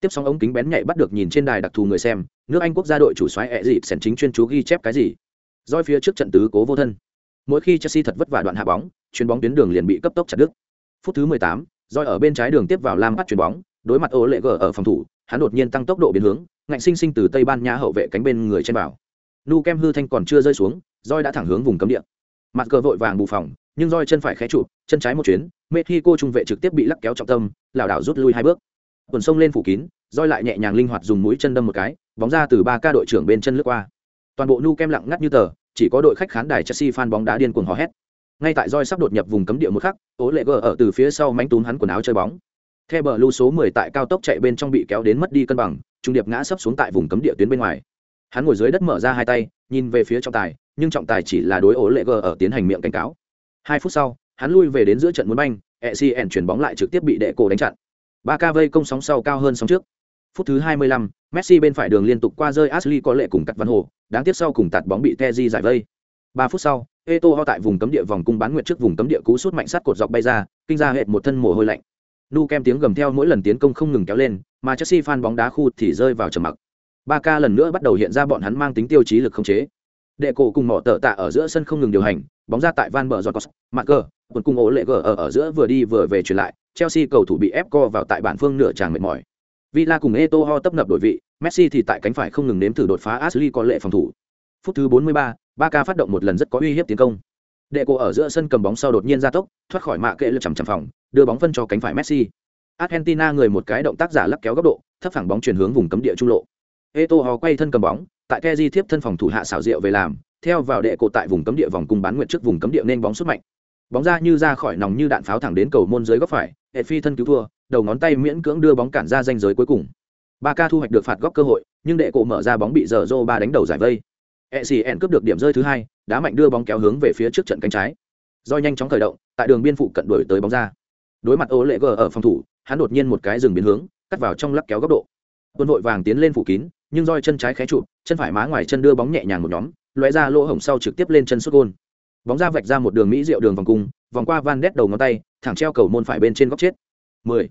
Tiếp sóng ống kính bén nhạy bắt được nhìn trên đài đặc thù người xem, nước Anh quốc gia đội chủ soái ẹ dịp sèn chính chuyên chú ghi chép cái gì. Doi phía trước trận tứ cố vô thân. Mỗi khi Chelsea thật vất vả đoạn hạ bóng, chuyền bóng tuyến đường liền bị cấp tốc chặt đứt. Phút thứ 18, Doi ở bên trái đường tiếp vào Lam bắt chuyền bóng, đối mặt Ô Lệ gờ ở phòng thủ, hắn đột nhiên tăng tốc độ biến hướng, ngạnh sinh sinh từ Tây Ban Nha hậu vệ cánh bên người trên bảo. Nu Kem hư thanh còn chưa rơi xuống, Doi đã thẳng hướng vùng cấm địa. Mặt cờ vội vàng bù phòng, nhưng roi chân phải khé trụ, chân trái một chuyến, Mexico trung vệ trực tiếp bị lắc kéo trọng tâm, lảo đảo rút lui hai bước. Quần sông lên phủ kín, roi lại nhẹ nhàng linh hoạt dùng mũi chân đâm một cái, bóng ra từ ba ca đội trưởng bên chân lướt qua. Toàn bộ Nu Kem lặng ngắt như tờ, chỉ có đội khách khán đài Chelsea fan bóng đá điên cuồng hò hét. Ngay tại roi sắp đột nhập vùng cấm địa một khắc, ố Lệ gờ ở từ phía sau mánh túm hắn quần áo chơi bóng. Theo bờ lưu số 10 tại cao tốc chạy bên trong bị kéo đến mất đi cân bằng, trung điệp ngã sấp xuống tại vùng cấm địa tuyến bên ngoài. Hắn ngồi dưới đất mở ra hai tay, nhìn về phía trọng tài, nhưng trọng tài chỉ là đối ố lệ gờ ở tiến hành miệng cảnh cáo. Hai phút sau, hắn lui về đến giữa trận muốn banh, ECN chuyển bóng lại trực tiếp bị đệ cổ đánh chặn. Ba ca vây công sóng sau cao hơn sóng trước. Phút thứ 25, Messi bên phải đường liên tục qua rơi Ashley có lệ cùng cắt văn hồ, đáng tiếc sau cùng tạt bóng bị Teji giải vây. 3 phút sau, Eto ho tại vùng cấm địa vòng cung bán nguyệt trước vùng cấm địa cú sút mạnh sát cột dọc bay ra, kinh ra hệt một thân mồ hôi lạnh. nu kem tiếng gầm theo mỗi lần tiến công không ngừng kéo lên mà chelsea fan bóng đá khu thì rơi vào trầm mặc ba ca lần nữa bắt đầu hiện ra bọn hắn mang tính tiêu chí lực không chế đệ cổ cùng mỏ tợ tạ ở giữa sân không ngừng điều hành bóng ra tại van bờ giọt mặt cơ quần cùng ố lệ gờ ở, ở giữa vừa đi vừa về chuyển lại chelsea cầu thủ bị ép co vào tại bản phương nửa tràng mệt mỏi. Villa cùng eto ho tấp nập đội vị messi thì tại cánh phải không ngừng nếm thử đột phá ashley có lệ phòng thủ. Phút thứ 43, ba ca phát động một lần rất có uy hiếp tiến công. Đệ cổ ở giữa sân cầm bóng sau đột nhiên ra tốc thoát khỏi mạ kệ lực chằm chằm phòng đưa bóng phân cho cánh phải messi. Argentina người một cái động tác giả lắc kéo góc độ thấp phẳng bóng chuyển hướng vùng cấm địa trung lộ. Eto ho quay thân cầm bóng tại keji tiếp thân phòng thủ hạ xảo diệu về làm theo vào đệ cổ tại vùng cấm địa vòng cung bán nguyện trước vùng cấm địa nên bóng xuất mạnh. Bóng ra như ra khỏi nòng như đạn pháo thẳng đến cầu môn dưới góc phải hệ phi thân cứu thua, đầu ngón tay miễn cưỡng đưa bóng cản ra danh giới cuối cùng. Ba ca thu hoạch được phạt góc cơ hội, nhưng đệ cổ mở ra bóng bị giờ rô ba đánh đầu giải vây. E xì ẹn cướp được điểm rơi thứ hai, đá mạnh đưa bóng kéo hướng về phía trước trận cánh trái. Do nhanh chóng khởi động, tại đường biên phụ cận đuổi tới bóng ra. Đối mặt ô lệ g ở phòng thủ, hắn đột nhiên một cái dừng biến hướng, cắt vào trong lắc kéo góc độ. Quân vội vàng tiến lên phủ kín, nhưng roi chân trái khé trụ chân phải má ngoài chân đưa bóng nhẹ nhàng một nhóm lóe ra lỗ hổng sau trực tiếp lên chân sút gôn. Bóng ra vạch ra một đường mỹ diệu đường vòng cung, vòng qua van đét đầu ngón tay, thẳng treo cầu môn phải bên trên góc chết. 10.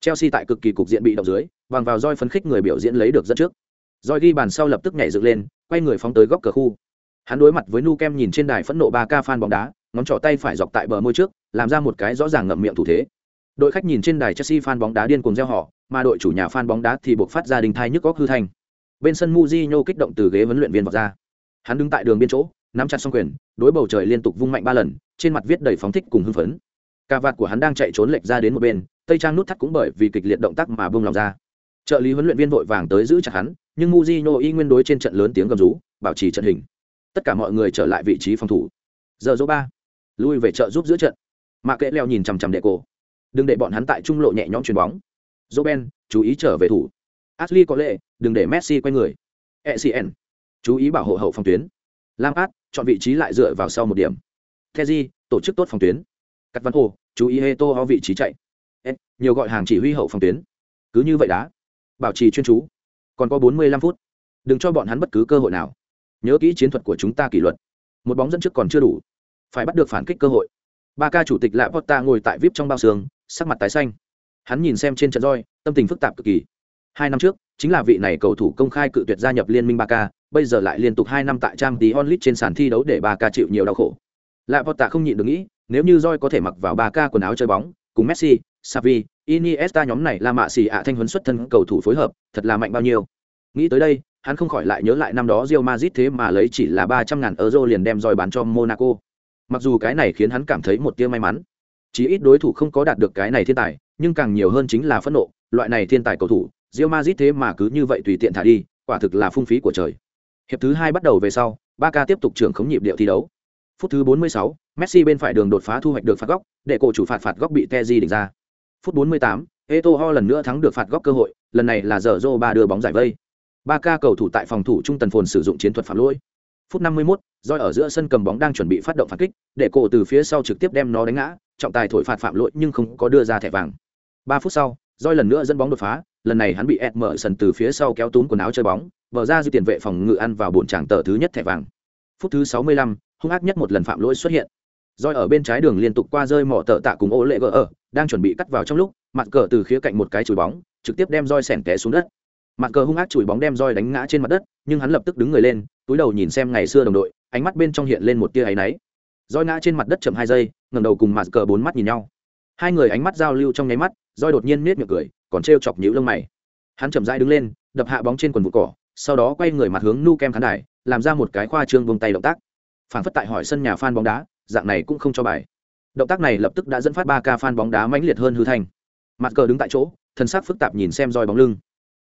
Chelsea tại cực kỳ cục diện bị động dưới, bằng vào roi phấn khích người biểu diễn lấy được dẫn trước. Roi ghi bàn sau lập tức nhảy dựng lên, quay người phóng tới góc cờ khu. Hắn đối mặt với nu kem nhìn trên đài phẫn nộ ba ca fan bóng đá, ngón trỏ tay phải dọc tại bờ môi trước, làm ra một cái rõ ràng ngậm miệng thủ thế. Đội khách nhìn trên đài chelsea fan bóng đá điên cuồng reo họ, mà đội chủ nhà fan bóng đá thì buộc phát ra đình thai nhức góc hư thành. bên sân Mujinho kích động từ ghế huấn luyện viên vọt ra hắn đứng tại đường biên chỗ, nắm chặt song quyền, đối bầu trời liên tục vung mạnh ba lần, trên mặt viết đầy phóng thích cùng hưng phấn. Cà vạt của hắn đang chạy trốn lệch ra đến một bên, tây trang nút thắt cũng bởi vì kịch liệt động tác mà bông lòng ra. Trợ lý huấn luyện viên vội vàng tới giữ chặt hắn, nhưng Mujinho y nguyên đối trên trận lớn tiếng gầm rú, bảo trì trận hình. Tất cả mọi người trở lại vị trí phòng thủ. Giờ dỗ ba. Lui về trợ giúp giữa trận. Mạ kệ leo nhìn chằm chằm đệ cổ. Đừng để bọn hắn tại trung lộ nhẹ nhõm chuyền bóng. Dỗ ben, chú ý trở về thủ. Ashley có lệ, đừng để messi quay người. Ecn chú ý bảo hộ hậu phòng tuyến. Lam át chọn vị trí lại dựa vào sau một điểm. Theji tổ chức tốt phòng tuyến. Cắt văn hồ chú ý hê tô ho vị trí chạy. Ê, nhiều gọi hàng chỉ huy hậu phòng tuyến. Cứ như vậy đã, bảo trì chuyên chú. Còn có bốn mươi lăm phút. Đừng cho bọn hắn bất cứ cơ hội nào. Nhớ kỹ chiến thuật của chúng ta kỷ luật. Một bóng dẫn trước còn chưa đủ. Phải bắt được phản kích cơ hội. Ba ca chủ tịch lạ potta ngồi tại vip trong bao xương sắc mặt tái xanh. Hắn nhìn xem trên trận roi tâm tình phức tạp cực kỳ. Hai năm trước chính là vị này cầu thủ công khai cự tuyệt gia nhập liên minh ba bây giờ lại liên tục hai năm tại trang tí onlit trên sàn thi đấu để ba chịu nhiều đau khổ lạ potta không nhịn được nghĩ nếu như roi có thể mặc vào ba quần áo chơi bóng cùng messi savi iniesta nhóm này là mạ xì ạ thanh huấn xuất thân cầu thủ phối hợp thật là mạnh bao nhiêu nghĩ tới đây hắn không khỏi lại nhớ lại năm đó Real Madrid thế mà lấy chỉ là ba trăm ngàn euro liền đem roi bán cho Monaco. Mặc dù cái này khiến hắn cảm thấy một tia may mắn. Chỉ ít đối thủ không có đạt được cái này thiên tài, nhưng càng nhiều hơn chính là phẫn nộ, loại này thiên tài cầu thủ, Real Madrid thế mà cứ như vậy tùy tiện thả đi, quả thực là phung phí của trời. Hiệp thứ hai bắt đầu về sau, Barca tiếp tục trưởng khống nhịp điệu thi đấu. Phút thứ 46, Messi bên phải đường đột phá thu hoạch được phạt góc, để cổ chủ phạt phạt góc bị Teji đỉnh ra. Phút 48, Eto'o lần nữa thắng được phạt góc cơ hội, lần này là giờ Zoba đưa bóng giải vây Barca cầu thủ tại phòng thủ trung tần phồn sử dụng chiến thuật phạm lỗi phút 51, roi ở giữa sân cầm bóng đang chuẩn bị phát động phản kích để cổ từ phía sau trực tiếp đem nó đánh ngã trọng tài thổi phạt phạm lỗi nhưng không có đưa ra thẻ vàng ba phút sau roi lần nữa dẫn bóng đột phá lần này hắn bị ed mở sân từ phía sau kéo túm quần áo chơi bóng vờ ra dư tiền vệ phòng ngự ăn vào bồn tràng tờ thứ nhất thẻ vàng. Phút thứ 65, hung ác nhất một lần phạm lỗi xuất hiện. Roi ở bên trái đường liên tục qua rơi mỏ tợ tạ cùng ô lệ gỡ ở đang chuẩn bị cắt vào trong lúc mặt cờ từ khía cạnh một cái chùi bóng trực tiếp đem roi sẻn té xuống đất. Mặt cờ hung ác chùi bóng đem roi đánh ngã trên mặt đất nhưng hắn lập tức đứng người lên túi đầu nhìn xem ngày xưa đồng đội ánh mắt bên trong hiện lên một tia áy náy. Roi ngã trên mặt đất chậm hai giây ngẩng đầu cùng mặt cờ bốn mắt nhìn nhau. Hai người ánh mắt giao lưu trong nháy mắt roi đột nhiên nết miệng cười còn trêu chọc nhũ lông mày. Hắn chậm rãi đứng lên, đập hạ bóng trên quần vụ cỏ, sau đó quay người mặt hướng nu kem khán đài, làm ra một cái khoa trương vung tay động tác. Phản phất tại hỏi sân nhà fan bóng đá, dạng này cũng không cho bài. Động tác này lập tức đã dẫn phát ba ca fan bóng đá mãnh liệt hơn hư thành. Mặt cờ đứng tại chỗ, thân xác phức tạp nhìn xem roi bóng lưng.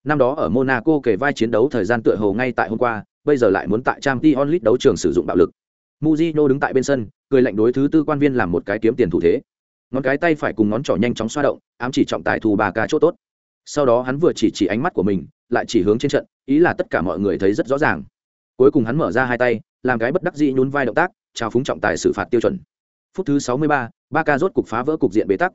Năm đó ở monaco kể vai chiến đấu thời gian tựa hồ ngay tại hôm qua, bây giờ lại muốn tại trang t onlit đấu trường sử dụng bạo lực. Muzino đứng tại bên sân, cười lạnh đối thứ tư quan viên làm một cái kiếm tiền thủ thế ngón cái tay phải cùng ngón trỏ nhanh chóng xoa động ám chỉ trọng tài thù ba ca chỗ tốt. Sau đó hắn vừa chỉ chỉ ánh mắt của mình lại chỉ hướng trên trận ý là tất cả mọi người thấy rất rõ ràng. Cuối cùng hắn mở ra hai tay làm cái bất đắc dĩ nhún vai động tác trao phúng trọng tài xử phạt tiêu chuẩn. Phút thứ 63, ba ca rốt cục phá vỡ cục diện bế tắc.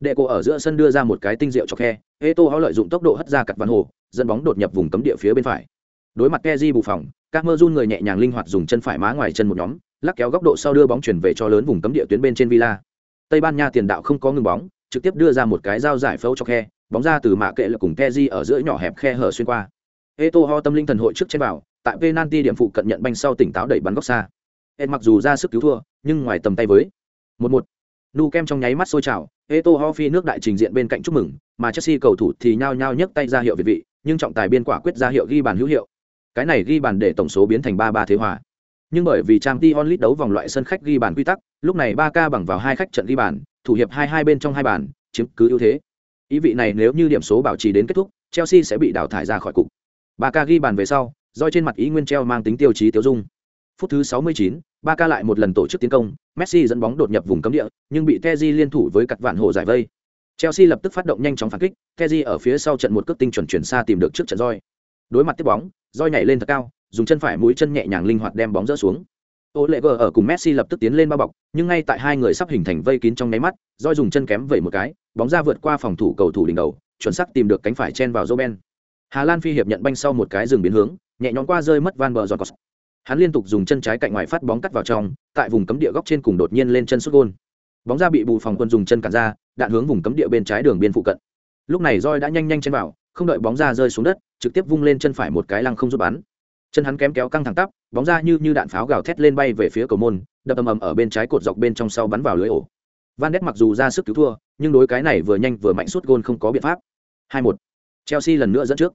Đệ cổ ở giữa sân đưa ra một cái tinh rượu cho khe ê tô họ lợi dụng tốc độ hất ra cặt văn hồ dẫn bóng đột nhập vùng cấm địa phía bên phải. Đối mặt keji bù phòng các mơ run người nhẹ nhàng linh hoạt dùng chân phải má ngoài chân một nhóm lắc kéo góc độ sau đưa bóng chuyển về cho lớn vùng cấm địa tuyến bên trên villa tây ban nha tiền đạo không có ngừng bóng trực tiếp đưa ra một cái dao giải phẫu cho khe bóng ra từ mạ kệ là cùng keji ở giữa nhỏ hẹp khe hở xuyên qua. Etoho tâm linh thần hội trước trên bảo, tại penalty điểm phụ cận nhận banh sau tỉnh táo đẩy bắn góc xa. Ed mặc dù ra sức cứu thua nhưng ngoài tầm tay với một một. Nu kem trong nháy mắt sôi trào Etoho phi nước đại trình diện bên cạnh chúc mừng mà chelsea cầu thủ thì nhao nhao nhấc tay ra hiệu việt vị nhưng trọng tài biên quả quyết ra hiệu ghi bàn hữu hiệu. Cái này ghi bàn để tổng số biến thành ba ba thế hòa nhưng bởi vì trang t onlit đấu vòng loại sân khách ghi bàn quy tắc lúc này ba k bằng vào hai khách trận ghi bàn thủ hiệp hai hai bên trong hai bàn chiếm cứ ưu thế. Ý vị này nếu như điểm số bảo trì đến kết thúc chelsea sẽ bị đào thải ra khỏi cục. Ba k ghi bàn về sau roi trên mặt ý nguyên treo mang tính tiêu chí tiêu dung. Phút thứ 69, ba k lại một lần tổ chức tiến công messi dẫn bóng đột nhập vùng cấm địa nhưng bị teji liên thủ với cặt vạn hồ giải vây. Chelsea lập tức phát động nhanh chóng phản kích teji ở phía sau trận một cước tinh chuẩn chuyển xa tìm được trước trận roi. Đối mặt tiếp bóng roi nhảy lên thật cao dùng chân phải mũi chân nhẹ nhàng linh hoạt đem bóng rỡ xuống ô lệ gờ ở cùng messi lập tức tiến lên bao bọc nhưng ngay tại hai người sắp hình thành vây kín trong nháy mắt roi dùng chân kém vẩy một cái bóng ra vượt qua phòng thủ cầu thủ đỉnh đầu chuẩn xác tìm được cánh phải chen vào Roben. Hà Lan phi hiệp nhận banh sau một cái dừng biến hướng, nhẹ nhõm qua rơi mất Van Bờ Giọt. Hắn liên tục dùng chân trái cạnh ngoài phát bóng cắt vào trong, tại vùng cấm địa góc trên cùng đột nhiên lên chân sút gôn. Bóng ra bị bù phòng quân dùng chân cản ra, đạn hướng vùng cấm địa bên trái đường biên phụ cận. Lúc này roi đã nhanh nhanh chen vào, không đợi bóng ra rơi xuống đất, trực tiếp vung lên chân phải một cái lăng không rút bắn. Chân hắn kém kéo căng thẳng tắp, bóng ra như như đạn pháo gào thét lên bay về phía cầu môn, đập ầm ầm ở bên trái cột dọc bên trong sau bắn vào lưới ổ. Van Ness mặc dù ra sức cứu thua, nhưng đối cái này vừa nhanh vừa mạnh suốt gôn không có biện pháp. 2-1. Chelsea lần nữa dẫn trước.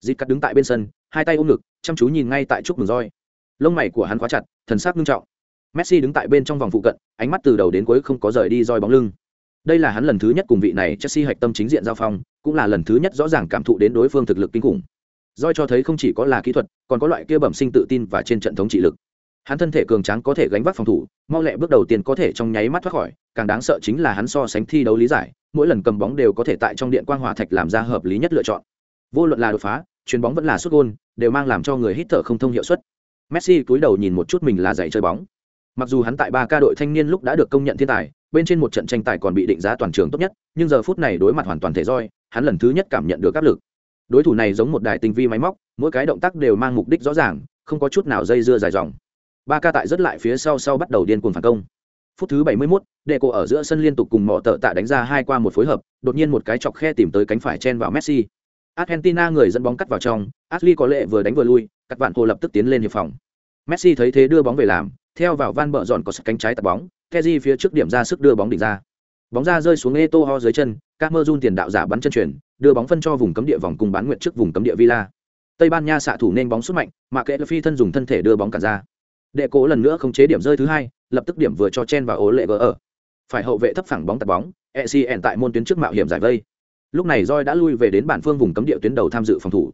dịp cắt đứng tại bên sân, hai tay ôm ngực, chăm chú nhìn ngay tại chúc mừng roi. Lông mày của hắn khóa chặt, thần sắc nghiêm trọng. Messi đứng tại bên trong vòng phụ cận, ánh mắt từ đầu đến cuối không có rời đi roi bóng lưng. Đây là hắn lần thứ nhất cùng vị này Chelsea hạch tâm chính diện giao phong, cũng là lần thứ nhất rõ ràng cảm thụ đến đối phương thực lực kinh khủng. Doi cho thấy không chỉ có là kỹ thuật, còn có loại kia bẩm sinh tự tin và trên trận thống trị lực. Hắn thân thể cường tráng có thể gánh vác phòng thủ mau lẹ bước đầu tiên có thể trong nháy mắt thoát khỏi càng đáng sợ chính là hắn so sánh thi đấu lý giải mỗi lần cầm bóng đều có thể tại trong điện quang hỏa thạch làm ra hợp lý nhất lựa chọn. Vô luận là đột phá chuyền bóng vẫn là xuất gôn đều mang làm cho người hít thở không thông hiệu suất. Messi cúi đầu nhìn một chút mình là dạy chơi bóng. Mặc dù hắn tại ba ca đội thanh niên lúc đã được công nhận thiên tài bên trên một trận tranh tài còn bị định giá toàn trường tốt nhất nhưng giờ phút này đối mặt hoàn toàn thể roi hắn lần thứ nhất cảm nhận được áp lực đối thủ này giống một đài tinh vi máy móc mỗi cái động tác đều mang mục đích rõ ràng không có chút nào dây dưa dài dòng. Ba ca tại rất lại phía sau sau bắt đầu điên cuồng phản công. Phút thứ 71, đệ cổ ở giữa sân liên tục cùng mỏ tợ tạ đánh ra hai qua một phối hợp đột nhiên một cái chọc khe tìm tới cánh phải chen vào messi. Argentina người dẫn bóng cắt vào trong ashley có lệ vừa đánh vừa lui cắt vạn hồ lập tức tiến lên hiệp phòng. Messi thấy thế đưa bóng về làm theo vào van bờ dọn có cánh trái tạt bóng keji phía trước điểm ra sức đưa bóng đỉnh ra. Bóng ra rơi xuống Eto ho dưới chân Camerun tiền đạo giả bắn chân chuyển đưa bóng phân cho vùng cấm địa vòng cùng bán nguyện trước vùng cấm địa Villa. Tây Ban Nha xạ thủ nên bóng xuất mạnh mà kệ phi thân dùng thân thể đưa bóng cả ra. Đệ cố lần nữa không chế điểm rơi thứ hai lập tức điểm vừa cho chen và ố lệ gỡ ở phải hậu vệ thấp phẳng bóng tạt bóng ecn tại môn tuyến trước mạo hiểm giải vây. Lúc này roi đã lui về đến bản phương vùng cấm địa tuyến đầu tham dự phòng thủ.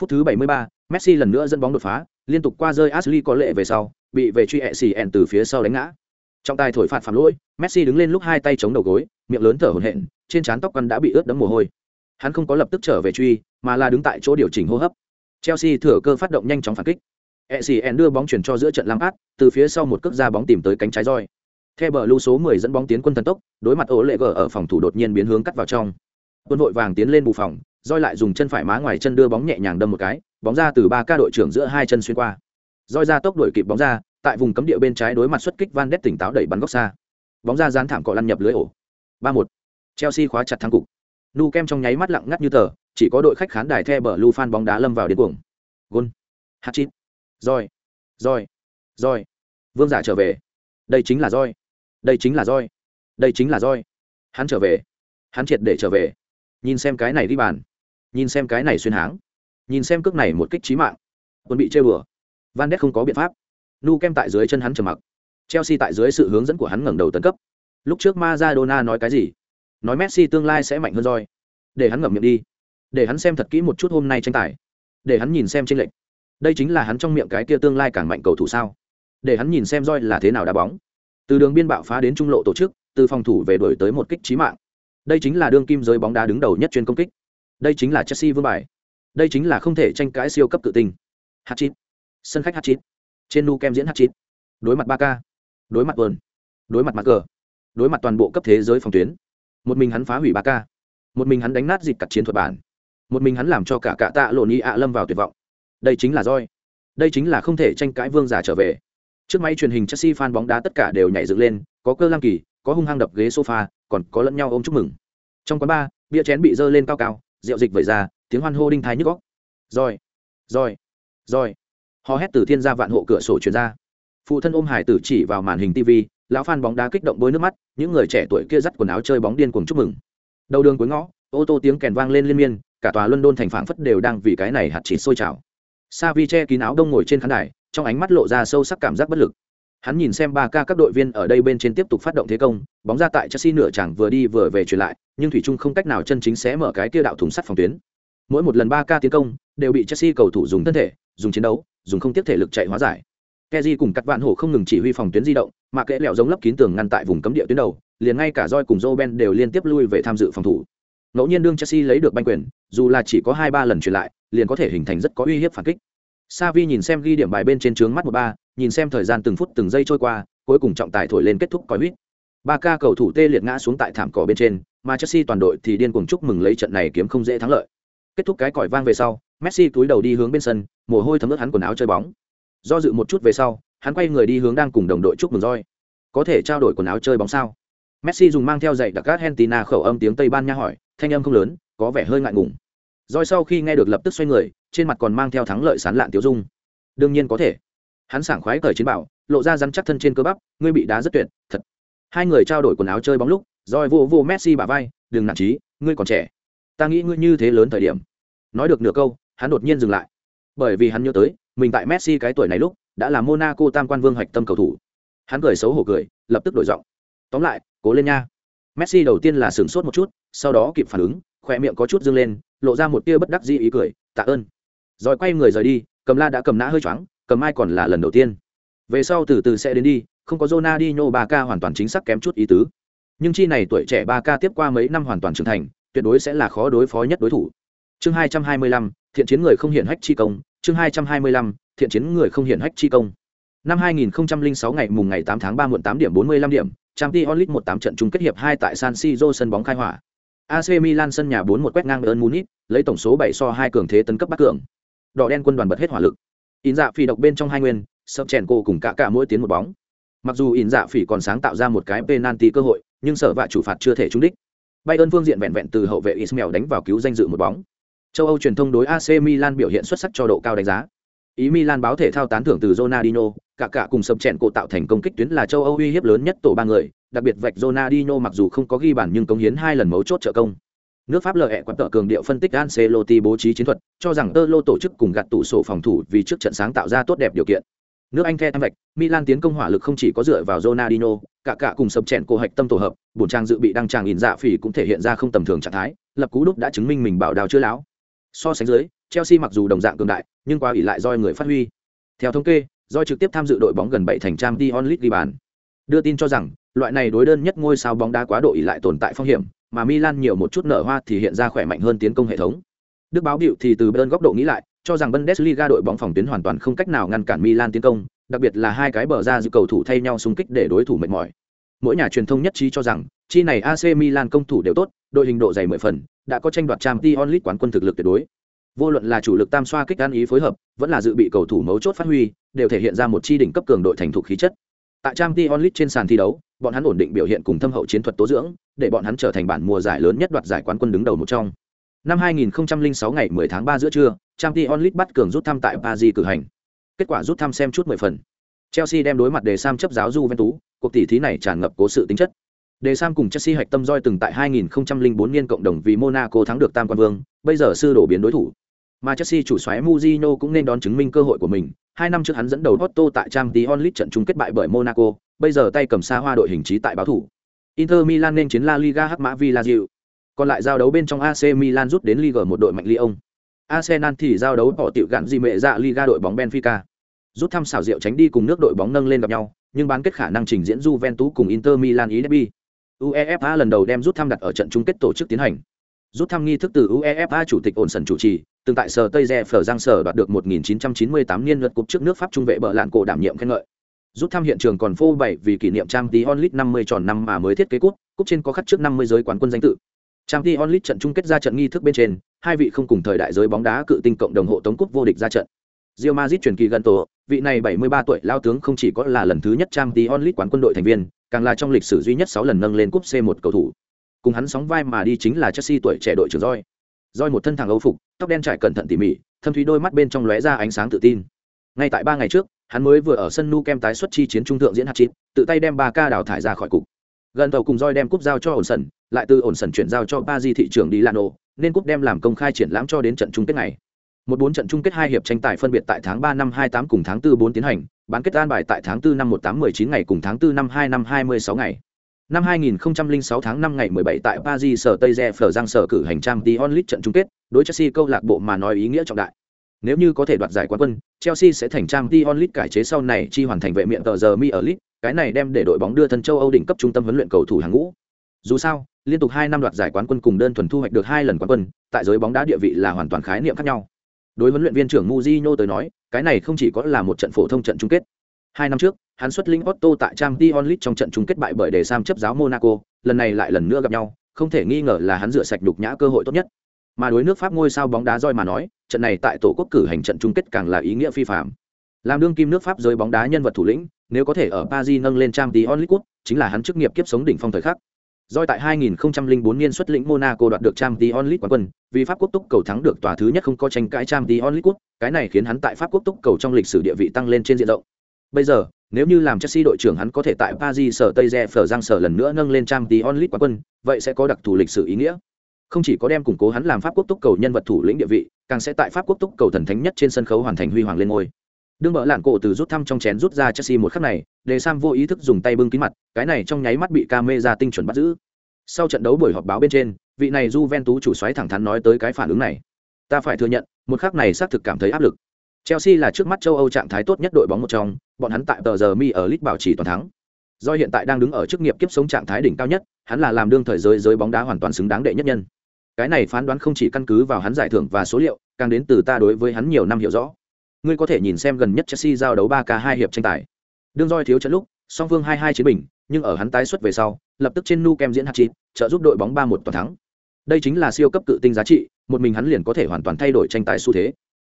Phút thứ 73, messi lần nữa dẫn bóng đột phá liên tục qua rơi ashley có lệ về sau bị về truy ecn từ phía sau đánh ngã. Trong tay thổi phạt phạm lỗi messi đứng lên lúc hai tay chống đầu gối miệng lớn thở hổn hển trên trán tóc quăn đã bị ướt đẫm mồ hôi hắn không có lập tức trở về truy mà là đứng tại chỗ điều chỉnh hô hấp chelsea thừa cơ phát động nhanh chóng phản kích ECN đưa bóng chuyển cho giữa trận Lampard, từ phía sau một cước ra bóng tìm tới cánh trái roi. Theo bờ lưu số 10 dẫn bóng tiến quân thần tốc, đối mặt ổ lệ gở ở phòng thủ đột nhiên biến hướng cắt vào trong. Quân vội vàng tiến lên bù phòng, roi lại dùng chân phải má ngoài chân đưa bóng nhẹ nhàng đâm một cái, bóng ra từ ba ca đội trưởng giữa hai chân xuyên qua. Roi ra tốc đuổi kịp bóng ra, tại vùng cấm địa bên trái đối mặt xuất kích Van Ness tỉnh táo đẩy bắn góc xa. Bóng ra dán thảm cọ lăn nhập lưới ổ. 3-1. Chelsea khóa chặt thắng cục. Nu Kem trong nháy mắt lặng ngắt như tờ, chỉ có đội khách khán đài The bờ Lu fan bóng đá lâm vào đến cuồng. gôn. Hát chít roi roi roi vương giả trở về. Đây chính là roi đây chính là roi đây chính là roi hắn trở về. Hắn triệt để trở về. Nhìn xem cái này đi bàn. Nhìn xem cái này xuyên háng. Nhìn xem cước này một kích trí mạng. Quân bị chơi bừa van đét không có biện pháp. Nu kem tại dưới chân hắn trầm mặc. Chelsea tại dưới sự hướng dẫn của hắn ngẩng đầu tấn cấp. Lúc trước Maradona nói cái gì? Nói messi tương lai sẽ mạnh hơn roi để hắn ngậm miệng đi. Để hắn xem thật kỹ một chút hôm nay tranh tài. Để hắn nhìn xem tranh lệch. Đây chính là hắn trong miệng cái kia tương lai càng mạnh cầu thủ sao? Để hắn nhìn xem roi là thế nào đá bóng. Từ đường biên bạo phá đến trung lộ tổ chức, từ phòng thủ về đổi tới một kích trí mạng. Đây chính là đương kim giới bóng đá đứng đầu nhất chuyên công kích. Đây chính là chelsea vương bài. Đây chính là không thể tranh cãi siêu cấp tự tình hatchit sân khách hatchit trên nu kem diễn hatchit đối mặt ba k đối mặt vườn đối mặt mặt cờ đối mặt toàn bộ cấp thế giới phòng tuyến một mình hắn phá hủy ba ca. Một mình hắn đánh nát dịp cặt chiến thuật bản. Một mình hắn làm cho cả cạ tạ lộn y ạ lâm vào tuyệt vọng. Đây chính là roi. Đây chính là không thể tranh cãi vương giả trở về. Trước máy truyền hình chelsea fan bóng đá tất cả đều nhảy dựng lên, có cơ lam kỳ, có hung hăng đập ghế sofa, còn có lẫn nhau ôm chúc mừng. Trong quán bar bia chén bị dơ lên cao cao, rượu dịch vẩy ra, tiếng hoan hô đinh thái nhức góc rồi rồi rồi hò hét từ thiên gia vạn hộ cửa sổ truyền ra. Phụ thân ôm hải tử chỉ vào màn hình tv lão phan bóng đá kích động bôi nước mắt những người trẻ tuổi kia dắt quần áo chơi bóng điên cuồng chúc mừng đầu đường cuối ngõ ô tô tiếng kèn vang lên liên miên cả tòa london thành phảng phất đều đang vì cái này hạt chỉ sôi trào Savi che kín áo đông ngồi trên khán đài, trong ánh mắt lộ ra sâu sắc cảm giác bất lực. Hắn nhìn xem ba ca các đội viên ở đây bên trên tiếp tục phát động thế công, bóng ra tại Chelsea nửa chẳng vừa đi vừa về chuyển lại, nhưng thủy chung không cách nào chân chính sẽ mở cái kia đạo thủng sắt phòng tuyến. Mỗi một lần ba ca tiến công, đều bị Chelsea cầu thủ dùng thân thể, dùng chiến đấu, dùng không tiếp thể lực chạy hóa giải. Keji cùng các vạn hổ không ngừng chỉ huy phòng tuyến di động, mà kẽ lẹo giống lấp kín tường ngăn tại vùng cấm địa tuyến đầu, liền ngay cả Joy cùng Roben đều liên tiếp lui về tham dự phòng thủ. Ngẫu nhiên đương Chelsea lấy được banh quyền, dù là chỉ có hai ba lần chuyển lại, liền có thể hình thành rất có uy hiếp phản kích. Savi nhìn xem ghi điểm bài bên trên trướng mắt một ba, nhìn xem thời gian từng phút từng giây trôi qua, cuối cùng trọng tài thổi lên kết thúc còi huýt. Ba ca cầu thủ tê liệt ngã xuống tại thảm cỏ bên trên, mà Chelsea toàn đội thì điên cuồng chúc mừng lấy trận này kiếm không dễ thắng lợi. Kết thúc cái còi vang về sau, Messi cúi đầu đi hướng bên sân, mồ hôi thấm ướt hắn quần áo chơi bóng. Do dự một chút về sau, hắn quay người đi hướng đang cùng đồng đội chúc mừng roi. Có thể trao đổi quần áo chơi bóng sao? Messi dùng mang theo giày đặc Argentina khẩu âm tiếng Tây Ban Nha hỏi, thanh âm không lớn, có vẻ hơi ngại ngùng. Roi sau khi nghe được lập tức xoay người, trên mặt còn mang theo thắng lợi sán lạn tiêu dung đương nhiên có thể hắn sảng khoái cởi chiến bảo lộ ra rắn chắc thân trên cơ bắp ngươi bị đá rất tuyệt thật hai người trao đổi quần áo chơi bóng lúc roi vô vô messi bả vai đừng nản trí ngươi còn trẻ ta nghĩ ngươi như thế lớn thời điểm nói được nửa câu hắn đột nhiên dừng lại bởi vì hắn nhớ tới, mình tại messi cái tuổi này lúc, đã là monaco tam quan vương hoạch tâm cầu thủ. Hắn cười xấu hổ cười, lập tức đổi giọng. Tóm lại, cố lên nha. Messi đầu tiên là sửng sốt một chút, sau đó kịp phản ứng khoe miệng có chút dâng lên, lộ ra một tia bất đắc dĩ ý cười, tạ ơn. Rồi quay người rời đi, cầm la đã cầm nã hơi choáng, cầm ai còn là lần đầu tiên. Về sau từ từ sẽ đến đi, không có Ronaldinho ba k hoàn toàn chính xác kém chút ý tứ. Nhưng chi này tuổi trẻ ba k tiếp qua mấy năm hoàn toàn trưởng thành, tuyệt đối sẽ là khó đối phó nhất đối thủ. Chương hai trăm hai mươi lăm thiện chiến người không hiện hách chi công, chương hai trăm hai mươi lăm, thiện chiến người không hiện hách chi công. Năm hai nghìn sáu ngày mùng ngày tám tháng ba muộn tám điểm bốn mươi lăm điểm trang t onlit một tám trận chung kết hiệp hai tại san siro sân bóng khai hỏa. Ac milan sân nhà bốn một quét ngang ơn munich, lấy tổng số bảy so hai cường thế tấn cấp bắc cường. Đỏ đen quân đoàn bật hết hỏa lực. In dạ phỉ độc bên trong hai nguyên sập chèn cô cùng cả cả mỗi tiến một bóng. Mặc dù in dạ phỉ còn sáng tạo ra một cái penalty cơ hội, nhưng sở vạ chủ phạt chưa thể trúng đích. Bay ơn phương diện vẹn vẹn từ hậu vệ ismail đánh vào cứu danh dự một bóng châu âu truyền thông đối ac milan biểu hiện xuất sắc cho độ cao đánh giá ý milan báo thể thao tán thưởng từ ronaldinho cả cả cùng sập chèn cổ tạo thành công kích tuyến là châu âu uy hiếp lớn nhất tổ ba người đặc biệt vạch ronaldinho mặc dù không có ghi bàn nhưng cống hiến hai lần mấu chốt trợ công Nước Pháp lợi ẹ quan tợ cường điệu phân tích Ancelotti bố trí chiến thuật, cho rằng Tơ Lô tổ chức cùng gạt tủ sổ phòng thủ vì trước trận sáng tạo ra tốt đẹp điều kiện. Nước Anh the tham vạch, Milan tiến công hỏa lực không chỉ có dựa vào Ronaldinho, cả cả cùng sập chèn cô hạch tâm tổ hợp, bổn trang dự bị đăng tràng ỉn dạ phỉ cũng thể hiện ra không tầm thường trạng thái, lập cú đúc đã chứng minh mình bảo đào chưa lão. So sánh dưới, Chelsea mặc dù đồng dạng cường đại, nhưng qua ủy lại roi người phát huy. Theo thống kê, roi trực tiếp tham dự đội bóng gần bảy thành trang Dion League ghi bàn. Đưa tin cho rằng, loại này đối đơn nhất ngôi sao bóng đá quá độ ỷ lại tồn tại phong hiểm, mà Milan nhiều một chút nở hoa thì hiện ra khỏe mạnh hơn tiến công hệ thống. Đức báo biểu thì từ bên góc độ nghĩ lại, cho rằng Bundesliga đội bóng phòng tuyến hoàn toàn không cách nào ngăn cản Milan tiến công, đặc biệt là hai cái bờ ra dự cầu thủ thay nhau xung kích để đối thủ mệt mỏi. Mỗi nhà truyền thông nhất trí cho rằng, chi này AC Milan công thủ đều tốt, đội hình độ dày 10 phần, đã có tranh đoạt Champions League quán quân thực lực tuyệt đối. Vô luận là chủ lực tam xoa kích ăn ý phối hợp, vẫn là dự bị cầu thủ mấu chốt phát huy, đều thể hiện ra một chi đỉnh cấp cường đội thành thục khí chất. Tại Champions League trên sàn thi đấu, bọn hắn ổn định biểu hiện cùng thâm hậu chiến thuật tố dưỡng, để bọn hắn trở thành bản mùa giải lớn nhất đoạt giải quán quân đứng đầu một trong. Năm 2006 ngày 10 tháng 3 giữa trưa, Champions League bắt cường rút thăm tại Paris cử hành. Kết quả rút thăm xem chút 10 phần. Chelsea đem đối mặt đề Sam chấp giáo Juventus, cuộc tỷ thí này tràn ngập cố sự tính chất. Đề Sam cùng Chelsea hạch tâm roi từng tại 2004 niên cộng đồng vì Monaco thắng được tam quan vương, bây giờ sư đổ biến đối thủ. Mà Chelsea chủ soái Mourinho cũng nên đón chứng minh cơ hội của mình. Hai năm trước hắn dẫn đầu Otto tại Champions League trận chung kết bại bởi Monaco, bây giờ tay cầm xa hoa đội hình trí tại báo thủ. Inter Milan nên chiến La Liga hắc mã Villarreal. Còn lại giao đấu bên trong AC Milan rút đến Liga một đội mạnh Lyon. Arsenal thì giao đấu bỏ tiểu gạn gì mẹ dạ Liga đội bóng Benfica. Rút thăm xảo diệu tránh đi cùng nước đội bóng nâng lên gặp nhau, nhưng bán kết khả năng trình diễn Juventus cùng Inter Milan ý derby. UEFA lần đầu đem rút thăm đặt ở trận chung kết tổ chức tiến hành. Rút thăm nghi thức từ UEFA chủ tịch ổn sần chủ trì, từng tại sở Tây Rè Phở Giang Sở đoạt được 1998 niên luật cúp trước nước Pháp trung vệ bờ lạn cổ đảm nhiệm khen ngợi. Rút thăm hiện trường còn phô bày vì kỷ niệm trang tí onlit 50 tròn năm mà mới thiết kế cúp cúp trên có khắc trước 50 giới quán quân danh tự. Trang tí onlit trận chung kết ra trận nghi thức bên trên hai vị không cùng thời đại giới bóng đá cự tinh cộng đồng hộ tống cúp vô địch ra trận. Real Madrid truyền kỳ gần tổ, vị này 73 tuổi lao tướng không chỉ có là lần thứ nhất trang tí quán quân đội thành viên, càng là trong lịch sử duy nhất 6 lần nâng lên cúp C1 cầu thủ. cùng hắn sóng vai mà đi chính là chelsea tuổi trẻ đội trưởng Roy. Roy một thân thẳng âu phục tóc đen trải cẩn thận tỉ mỉ thâm thúy đôi mắt bên trong lóe ra ánh sáng tự tin ngay tại ba ngày trước hắn mới vừa ở sân Nou Camp tái xuất chi chiến trung thượng diễn hạt chít tự tay đem ba ca đào thải ra khỏi cục gần tàu cùng Roy đem cúp giao cho ổn sần lại từ ổn sần chuyển giao cho Paris thị trường Dilano, nên cúp đem làm công khai triển lãm cho đến trận chung kết này một bốn trận chung kết hai hiệp tranh tài phân biệt tại tháng ba năm hai tám cùng tháng 4 bốn tiến hành bán kết an bài tại tháng 4 năm một tám mười chín ngày cùng tháng 4 năm hai năm hai mươi sáu ngày năm 2006 tháng 5 ngày 17 tại Paris sở Tây Re Phở Giang sở cử hành trang Dion League trận chung kết, đối Chelsea câu lạc bộ mà nói ý nghĩa trọng đại. Nếu như có thể đoạt giải quán quân, Chelsea sẽ thành trang Dion League cải chế sau này chi hoàn thành vệ miệng tờ giờ mi ở League, cái này đem để đội bóng đưa thân châu Âu đỉnh cấp trung tâm huấn luyện cầu thủ hàng ngũ. Dù sao, liên tục 2 năm đoạt giải quán quân cùng đơn thuần thu hoạch được hai lần quán quân, tại giới bóng đá địa vị là hoàn toàn khái niệm khác nhau. Đối huấn luyện viên trưởng Mujinho tới nói, cái này không chỉ có là một trận phổ thông trận chung kết. Hai năm trước, hắn xuất linh Otto tại Champions League trong trận chung kết bại bởi đề Sam chấp giáo Monaco, lần này lại lần nữa gặp nhau, không thể nghi ngờ là hắn rửa sạch đục nhã cơ hội tốt nhất. Mà đối nước Pháp ngôi sao bóng đá roi mà nói, trận này tại tổ quốc cử hành trận chung kết càng là ý nghĩa phi phàm. Làm đương kim nước Pháp giới bóng đá nhân vật thủ lĩnh, nếu có thể ở Paris nâng lên Champions League, chính là hắn chức nghiệp kiếp sống đỉnh phong thời khắc. Doi tại 2004 niên xuất lĩnh Monaco đoạt được Champions League quán quân, vì Pháp quốc túc cầu thắng được tòa thứ nhất không có tranh cãi Champions League, cái này khiến hắn tại Pháp quốc túc cầu trong lịch sử địa vị tăng lên trên diện rộng. Bây giờ, nếu như làm Chelsea đội trưởng hắn có thể tại Paris sở Tây Re phở giang sở lần nữa nâng lên Champions League quán quân, vậy sẽ có đặc thù lịch sử ý nghĩa. Không chỉ có đem củng cố hắn làm Pháp quốc túc cầu nhân vật thủ lĩnh địa vị, càng sẽ tại Pháp quốc túc cầu thần thánh nhất trên sân khấu hoàn thành huy hoàng lên ngôi. Đương bỡ lạn cổ từ rút thăm trong chén rút ra Chelsea một khắc này, để Sam vô ý thức dùng tay bưng kín mặt, cái này trong nháy mắt bị camera tinh chuẩn bắt giữ. Sau trận đấu buổi họp báo bên trên, vị này Juventus chủ soái thẳng thắn nói tới cái phản ứng này. Ta phải thừa nhận, một khắc này xác thực cảm thấy áp lực. Chelsea là trước mắt châu Âu trạng thái tốt nhất đội bóng một trong, bọn hắn tại tờ giờ mi ở League bảo trì toàn thắng. Do hiện tại đang đứng ở chức nghiệp kiếp sống trạng thái đỉnh cao nhất, hắn là làm đương thời giới giới bóng đá hoàn toàn xứng đáng đệ nhất nhân. Cái này phán đoán không chỉ căn cứ vào hắn giải thưởng và số liệu, càng đến từ ta đối với hắn nhiều năm hiểu rõ. Ngươi có thể nhìn xem gần nhất Chelsea giao đấu 3K 2 hiệp tranh tài. Đương roi thiếu trận lúc, song phương 2-2 chiến bình, nhưng ở hắn tái xuất về sau, lập tức trên nu kem diễn hat-trick, trợ giúp đội bóng 3-1 toàn thắng. Đây chính là siêu cấp cự tinh giá trị, một mình hắn liền có thể hoàn toàn thay đổi tranh tài xu thế.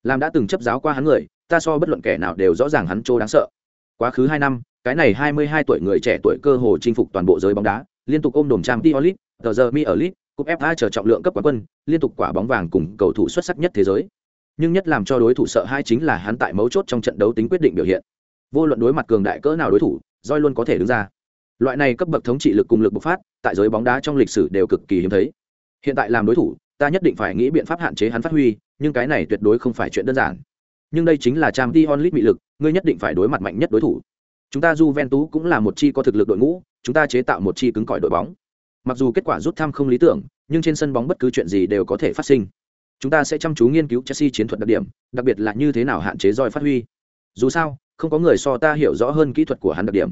Làm đã từng chấp giáo qua hắn người, ta so bất luận kẻ nào đều rõ ràng hắn trô đáng sợ. Quá khứ 2 năm, cái này 22 tuổi người trẻ tuổi cơ hồ chinh phục toàn bộ giới bóng đá, liên tục ôm đồm trang League, tờ giờ mi ở League, cúp FA chờ trọng lượng cấp quán quân, liên tục quả bóng vàng cùng cầu thủ xuất sắc nhất thế giới. Nhưng nhất làm cho đối thủ sợ hai chính là hắn tại mấu chốt trong trận đấu tính quyết định biểu hiện. Vô luận đối mặt cường đại cỡ nào đối thủ, roi luôn có thể đứng ra. Loại này cấp bậc thống trị lực cùng lực bộc phát, tại giới bóng đá trong lịch sử đều cực kỳ hiếm thấy. Hiện tại làm đối thủ, ta nhất định phải nghĩ biện pháp hạn chế hắn phát huy, nhưng cái này tuyệt đối không phải chuyện đơn giản. Nhưng đây chính là trang t onlit bị lực, ngươi nhất định phải đối mặt mạnh nhất đối thủ. Chúng ta Juventus cũng là một chi có thực lực đội ngũ, chúng ta chế tạo một chi cứng cỏi đội bóng. Mặc dù kết quả rút thăm không lý tưởng, nhưng trên sân bóng bất cứ chuyện gì đều có thể phát sinh. Chúng ta sẽ chăm chú nghiên cứu Chelsea chiến thuật đặc điểm, đặc biệt là như thế nào hạn chế roi phát huy. Dù sao, không có người so ta hiểu rõ hơn kỹ thuật của hắn đặc điểm.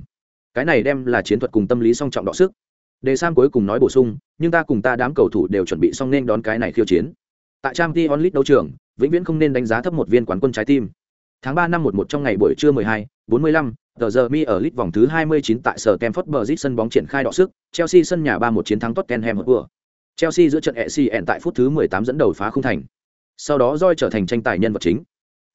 Cái này đem là chiến thuật cùng tâm lý song trọng đọ sức. Đề Sam cuối cùng nói bổ sung, nhưng ta cùng ta đám cầu thủ đều chuẩn bị xong nên đón cái này khiêu chiến. Tại trang t onlit đấu trường, vĩnh viễn không nên đánh giá thấp một viên quán quân trái tim. Tháng ba năm 11 trong ngày buổi trưa 12, 45, tờ giờ mi ở lit vòng thứ 29 tại sở Stamford Bridge sân bóng triển khai đọ sức, Chelsea sân nhà 3-1 chiến thắng Tottenham Hotspur. Chelsea giữa trận ECN tại phút thứ 18 dẫn đầu phá không thành. Sau đó Roy trở thành tranh tài nhân vật chính.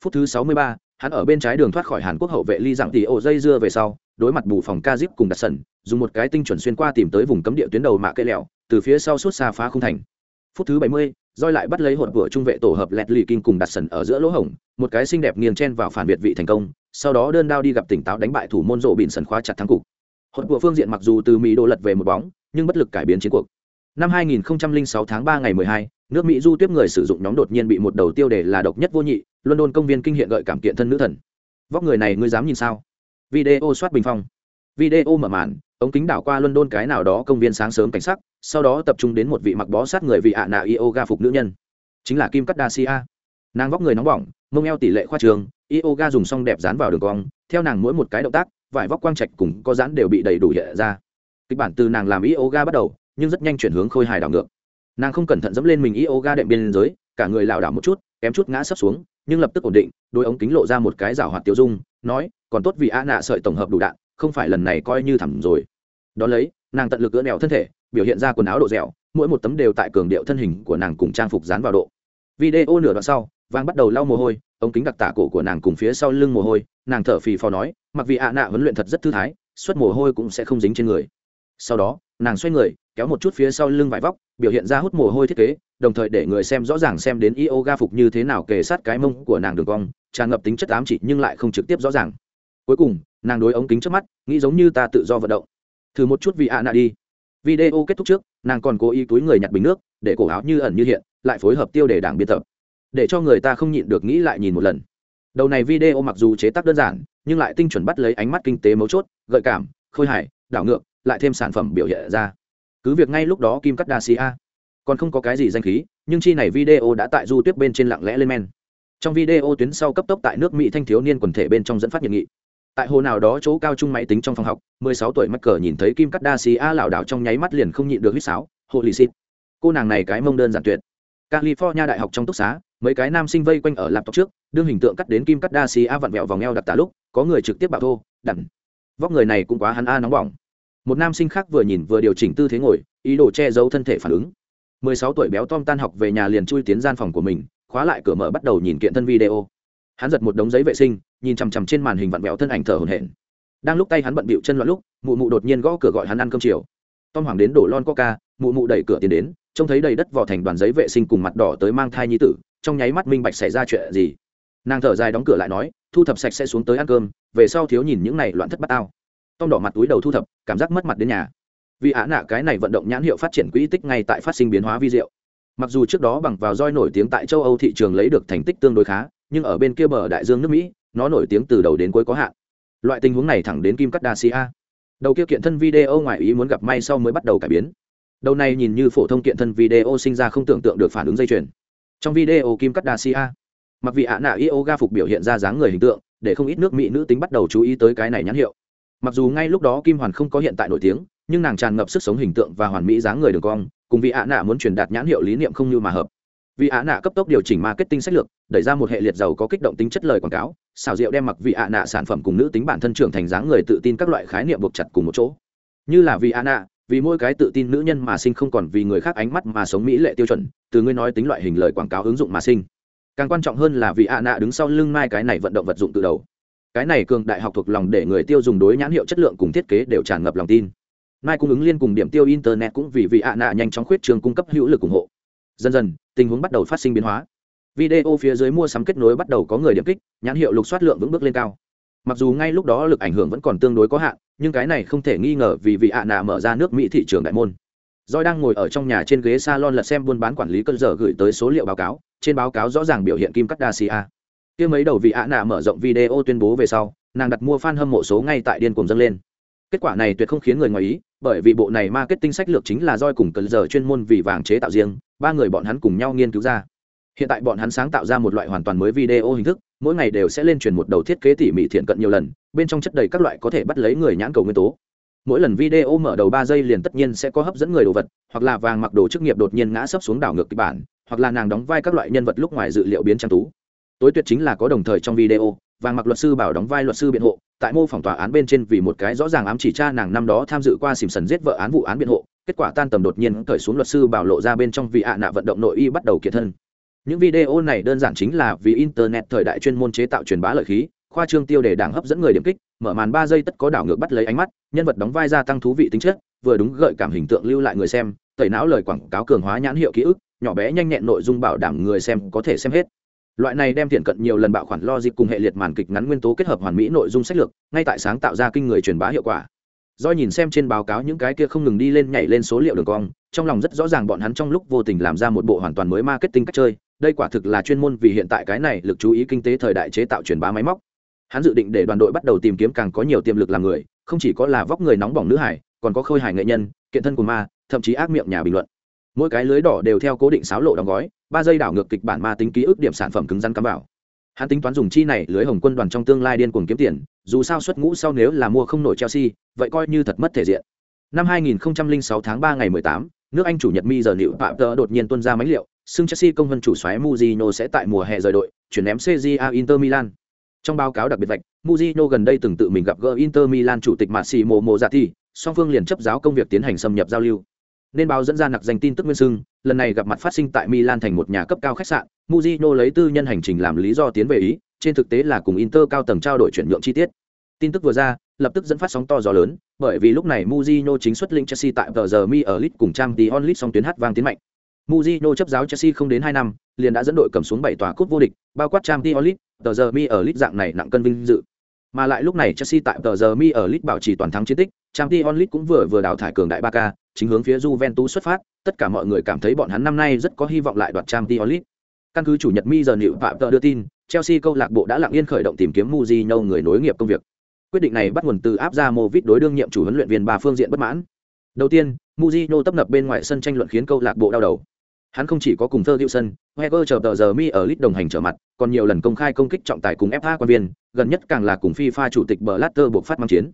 Phút thứ 63, hắn ở bên trái đường thoát khỏi Hàn Quốc hậu vệ Lee Giảng Tỷ ổ dây dưa về sau, đối mặt bù phòng Kazip cùng đặt sân, dùng một cái tinh chuẩn xuyên qua tìm tới vùng cấm địa tuyến đầu mạ cây lẹo, từ phía sau suốt xa phá không thành. Phút thứ 70, Roy lại bắt lấy hột của trung vệ tổ hợp lẹt lì kinh cùng đặt sân ở giữa lỗ hổng, một cái xinh đẹp nghiêng chen vào phản biệt vị thành công, sau đó đơn đao đi gặp tỉnh táo đánh bại thủ môn rộ bịn sân khóa chặt thắng cục. Hột của phương diện mặc dù từ Mỹ đồ lật về một bóng, nhưng bất lực cải biến chiến cuộc. Năm 2006 tháng 3 ngày 12, nước Mỹ du tiếp người sử dụng nhóm đột nhiên bị một đầu tiêu đề là độc nhất vô nhị, London công viên kinh hiện gợi cảm kiện thân nữ thần. Vóc người này ngươi dám nhìn sao? Video soát bình phong. Video mở màn, ống kính đảo qua London cái nào đó công viên sáng sớm cảnh sắc, sau đó tập trung đến một vị mặc bó sát người vị ạ nạ yoga phục nữ nhân. Chính là Kim Kardashian. Nàng vóc người nóng bỏng, mông eo tỷ lệ khoa trường, yoga dùng xong đẹp dán vào đường cong, theo nàng mỗi một cái động tác, vải vóc quang trạch cùng có dán đều bị đầy đủ hiện ra. Kịch bản từ nàng làm yoga bắt đầu, nhưng rất nhanh chuyển hướng khôi hài đảo ngược. Nàng không cẩn thận dẫm lên mình yoga đệm biên giới, cả người lảo đảo một chút, kém chút ngã sấp xuống, nhưng lập tức ổn định, đôi ống kính lộ ra một cái rào hoạt tiêu dung, nói, còn tốt vì a nạ sợi tổng hợp đủ đạn, không phải lần này coi như thẳm rồi. Đón lấy, nàng tận lực gỡ đèo thân thể, biểu hiện ra quần áo độ dẻo, mỗi một tấm đều tại cường điệu thân hình của nàng cùng trang phục dán vào độ. Video nửa đoạn sau, vang bắt đầu lau mồ hôi, ống kính đặc tả cổ của nàng cùng phía sau lưng mồ hôi, nàng thở phì phò nói, mặc vì a nạ huấn luyện thật rất thư thái, suất mồ hôi cũng sẽ không dính trên người. Sau đó, nàng xoay người kéo một chút phía sau lưng vải vóc, biểu hiện ra hút mồ hôi thiết kế, đồng thời để người xem rõ ràng xem đến yoga phục như thế nào kề sát cái mông của nàng đường cong, tràn ngập tính chất ám chỉ nhưng lại không trực tiếp rõ ràng. Cuối cùng, nàng đối ống kính trước mắt, nghĩ giống như ta tự do vận động. Thử một chút vì ạ nạ đi. Video kết thúc trước, nàng còn cố ý túi người nhặt bình nước, để cổ áo như ẩn như hiện, lại phối hợp tiêu đề đảng biên tập. Để cho người ta không nhịn được nghĩ lại nhìn một lần. Đầu này video mặc dù chế tác đơn giản, nhưng lại tinh chuẩn bắt lấy ánh mắt kinh tế mấu chốt, gợi cảm, khôi hài, đảo ngược, lại thêm sản phẩm biểu hiện ra cứ việc ngay lúc đó kim cắt đa xì a còn không có cái gì danh khí, nhưng chi này video đã tại du tuyết bên trên lặng lẽ lên men. Trong video tuyến sau cấp tốc tại nước mỹ thanh thiếu niên quần thể bên trong dẫn phát nhiệt nghị. Tại hồ nào đó chỗ cao trung máy tính trong phòng học 16 tuổi mắc cờ nhìn thấy kim cắt đa xì a lảo đảo trong nháy mắt liền không nhịn được huýt sáo hộ lì xịt cô nàng này cái mông đơn giản tuyệt. California đại học trong túc xá, mấy cái nam sinh vây quanh ở laptop trước, đương hình tượng cắt đến kim cắt đa xì a vặn vẹo vòng eo đặc tả lúc, có người trực tiếp bảo thô đặn vóc người này cũng quá hắn a nóng bỏng một nam sinh khác vừa nhìn vừa điều chỉnh tư thế ngồi, ý đồ che giấu thân thể phản ứng. 16 tuổi béo tom tan học về nhà liền chui tiến gian phòng của mình, khóa lại cửa mở bắt đầu nhìn kiện thân video. Hắn giật một đống giấy vệ sinh, nhìn chằm chằm trên màn hình vặn vẹo thân ảnh thở hổn hển. Đang lúc tay hắn bận bịu chân loạn lúc, mụ mụ đột nhiên gõ cửa gọi hắn ăn cơm chiều. Tom hoàng đến đổ lon coca, mụ mụ đẩy cửa tiến đến, trông thấy đầy đất vỏ thành đoàn giấy vệ sinh cùng mặt đỏ tới mang thai nhi tử, trong nháy mắt minh bạch xảy ra chuyện gì. Nàng thở dài đóng cửa lại nói, thu thập sạch sẽ xuống tới ăn cơm, về sau thiếu nhìn những này loạn thất bát ao tom đỏ mặt túi đầu thu thập, cảm giác mất mặt đến nhà. Vì ả nạ cái này vận động nhãn hiệu phát triển quỹ tích ngay tại phát sinh biến hóa vi diệu. Mặc dù trước đó bằng vào roi nổi tiếng tại châu âu thị trường lấy được thành tích tương đối khá, nhưng ở bên kia bờ đại dương nước mỹ, nó nổi tiếng từ đầu đến cuối có hạn. Loại tình huống này thẳng đến kim cắt đa cia đầu kia kiện thân video ngoài ý muốn gặp may sau mới bắt đầu cải biến. Đầu này nhìn như phổ thông kiện thân video sinh ra không tưởng tượng được phản ứng dây chuyền. Trong video kim cắt đa cia mặc vì ả nạ yoga phục biểu hiện ra dáng người hình tượng, để không ít nước mỹ nữ tính bắt đầu chú ý tới cái này nhãn hiệu mặc dù ngay lúc đó kim hoàn không có hiện tại nổi tiếng, nhưng nàng tràn ngập sức sống hình tượng và hoàn mỹ dáng người đường cong, cùng vị ạ nạ muốn truyền đạt nhãn hiệu lý niệm không như mà hợp. Vị ạ nạ cấp tốc điều chỉnh marketing sách lược, đẩy ra một hệ liệt giàu có kích động tính chất lời quảng cáo xào rượu đem mặc vị ạ nạ sản phẩm cùng nữ tính bản thân trưởng thành dáng người tự tin các loại khái niệm buộc chặt cùng một chỗ. Như là vị ạ nạ, vì mỗi cái tự tin nữ nhân mà sinh không còn vì người khác ánh mắt mà sống mỹ lệ tiêu chuẩn, từ ngươi nói tính loại hình lời quảng cáo ứng dụng mà sinh. Càng quan trọng hơn là vị ạ nạ đứng sau lưng mai cái này vận động vật dụng từ đầu cái này cường đại học thuộc lòng để người tiêu dùng đối nhãn hiệu chất lượng cùng thiết kế đều tràn ngập lòng tin. Mai cung ứng liên cùng điểm tiêu internet cũng vì vị ạ nạ nhanh chóng khuyết trường cung cấp hữu lực ủng hộ. Dần dần tình huống bắt đầu phát sinh biến hóa. Video phía dưới mua sắm kết nối bắt đầu có người điểm kích nhãn hiệu lục soát lượng vững bước lên cao. Mặc dù ngay lúc đó lực ảnh hưởng vẫn còn tương đối có hạn nhưng cái này không thể nghi ngờ vì vị ạ nạ mở ra nước mỹ thị trường đại môn. Doi đang ngồi ở trong nhà trên ghế salon lật xem buôn bán quản lý cơn giờ gửi tới số liệu báo cáo, trên báo cáo rõ ràng biểu hiện Kim Kardashian. Kia mấy đầu vị ạ nạ mở rộng video tuyên bố về sau, nàng đặt mua fan hâm mộ số ngay tại điên cuồng dâng lên. Kết quả này tuyệt không khiến người ngoài ý, bởi vì bộ này marketing sách lược chính là Doi cùng cần giờ chuyên môn vì vàng chế tạo riêng, ba người bọn hắn cùng nhau nghiên cứu ra. Hiện tại bọn hắn sáng tạo ra một loại hoàn toàn mới video hình thức, mỗi ngày đều sẽ lên truyền một đầu thiết kế tỉ mỉ thiện cận nhiều lần, bên trong chất đầy các loại có thể bắt lấy người nhãn cầu nguyên tố mỗi lần video mở đầu ba giây liền tất nhiên sẽ có hấp dẫn người đồ vật hoặc là vàng mặc đồ chức nghiệp đột nhiên ngã sấp xuống đảo ngược kịch bản hoặc là nàng đóng vai các loại nhân vật lúc ngoài dự liệu biến trang tú tối tuyệt chính là có đồng thời trong video, vàng mặc luật sư bảo đóng vai luật sư biện hộ, tại mô phỏng tòa án bên trên vì một cái rõ ràng ám chỉ cha nàng năm đó tham dự qua xìm sần giết vợ án vụ án biện hộ, kết quả tan tầm đột nhiên cởi xuống luật sư bảo lộ ra bên trong vì ạ nạ vận động nội y bắt đầu kiệt thân. Những video này đơn giản chính là vì internet thời đại chuyên môn chế tạo truyền bá lợi khí, khoa trương tiêu để đảng hấp dẫn người điểm kích, mở màn ba giây tất có đảo ngược bắt lấy ánh mắt, nhân vật đóng vai gia tăng thú vị tính chất, vừa đúng gợi cảm hình tượng lưu lại người xem, tẩy não lời quảng cáo cường hóa nhãn hiệu ký ức, nhỏ bé nhanh nhẹn nội dung bảo đảm người xem có thể xem hết loại này đem thiện cận nhiều lần bạo khoản logic cùng hệ liệt màn kịch ngắn nguyên tố kết hợp hoàn mỹ nội dung sách lược, ngay tại sáng tạo ra kinh người truyền bá hiệu quả. Do nhìn xem trên báo cáo những cái kia không ngừng đi lên nhảy lên số liệu đường cong, trong lòng rất rõ ràng bọn hắn trong lúc vô tình làm ra một bộ hoàn toàn mới marketing cách chơi, đây quả thực là chuyên môn vì hiện tại cái này lực chú ý kinh tế thời đại chế tạo truyền bá máy móc. Hắn dự định để đoàn đội bắt đầu tìm kiếm càng có nhiều tiềm lực làm người, không chỉ có là vóc người nóng bỏng nữ hải, còn có khôi hải nghệ nhân, kiện thân của ma, thậm chí ác miệng nhà bình luận. Mỗi cái lưới đỏ đều theo cố định sáo lộ đóng gói ba giây đảo ngược kịch bản ma tính ký ức điểm sản phẩm cứng rắn cắm vào. Hắn tính toán dùng chi này lưới hồng quân đoàn trong tương lai điên cuồng kiếm tiền dù sao xuất ngũ sau nếu là mua không nổi chelsea vậy coi như thật mất thể diện. Năm 2006 tháng 3 ngày 18, nước anh chủ nhật mi giờ liệu phạm tờ đột nhiên tuân ra máy liệu xưng chelsea công vân chủ xoáy muzino sẽ tại mùa hè rời đội chuyển ném cja inter milan. Trong báo cáo đặc biệt vạch, muzino gần đây từng tự mình gặp gỡ Inter Milan chủ tịch Massimo Moratti, song phương liền chấp giáo công việc tiến hành xâm nhập giao lưu. Nên báo dẫn ra nặc danh tin tức nguyên sưng, lần này gặp mặt phát sinh tại Milan thành một nhà cấp cao khách sạn, muzino lấy tư nhân hành trình làm lý do tiến về Ý, trên thực tế là cùng Inter cao tầng trao đổi chuyển nhượng chi tiết. Tin tức vừa ra, lập tức dẫn phát sóng to gió lớn, bởi vì lúc này Mourinho chính xuất linh Chelsea tại tờ giờ mi ở lit cùng trang t onlit song tuyến hát vang tiến mạnh. Mourinho chấp giáo Chelsea không đến hai năm, liền đã dẫn đội cầm xuống bảy tòa cúp vô địch, bao quát trang t onlit tờ giờ mi ở lit dạng này nặng cân vinh dự. Mà lại lúc này Chelsea tại tờ giờ mi ở lit bảo trì toàn thắng chiến tích, Champions League cũng vừa vừa đào thải cường đại Barca, chính hướng phía Juventus xuất phát, tất cả mọi người cảm thấy bọn hắn năm nay rất có hy vọng lại đoạt Champions League. Căn cứ chủ nhật mi giờ nịu phạm tờ đưa tin, Chelsea câu lạc bộ đã lặng yên khởi động tìm kiếm Mourinho người nối nghiệp công việc. Quyết định này bắt nguồn từ áp ra Movit đối đương nhiệm chủ huấn luyện viên ba phương diện bất mãn. Đầu tiên, Mourinho tấp nập bên ngoài sân tranh luận khiến câu lạc bộ đau đầu. Hắn không chỉ có cùng Ferguson, Wenger chờ tờ giờ mi ở Leeds đồng hành trở mặt, còn nhiều lần công khai công kích trọng tài cùng FA quan viên, gần nhất càng là cùng FIFA chủ tịch Blatter buộc phát mang chiến.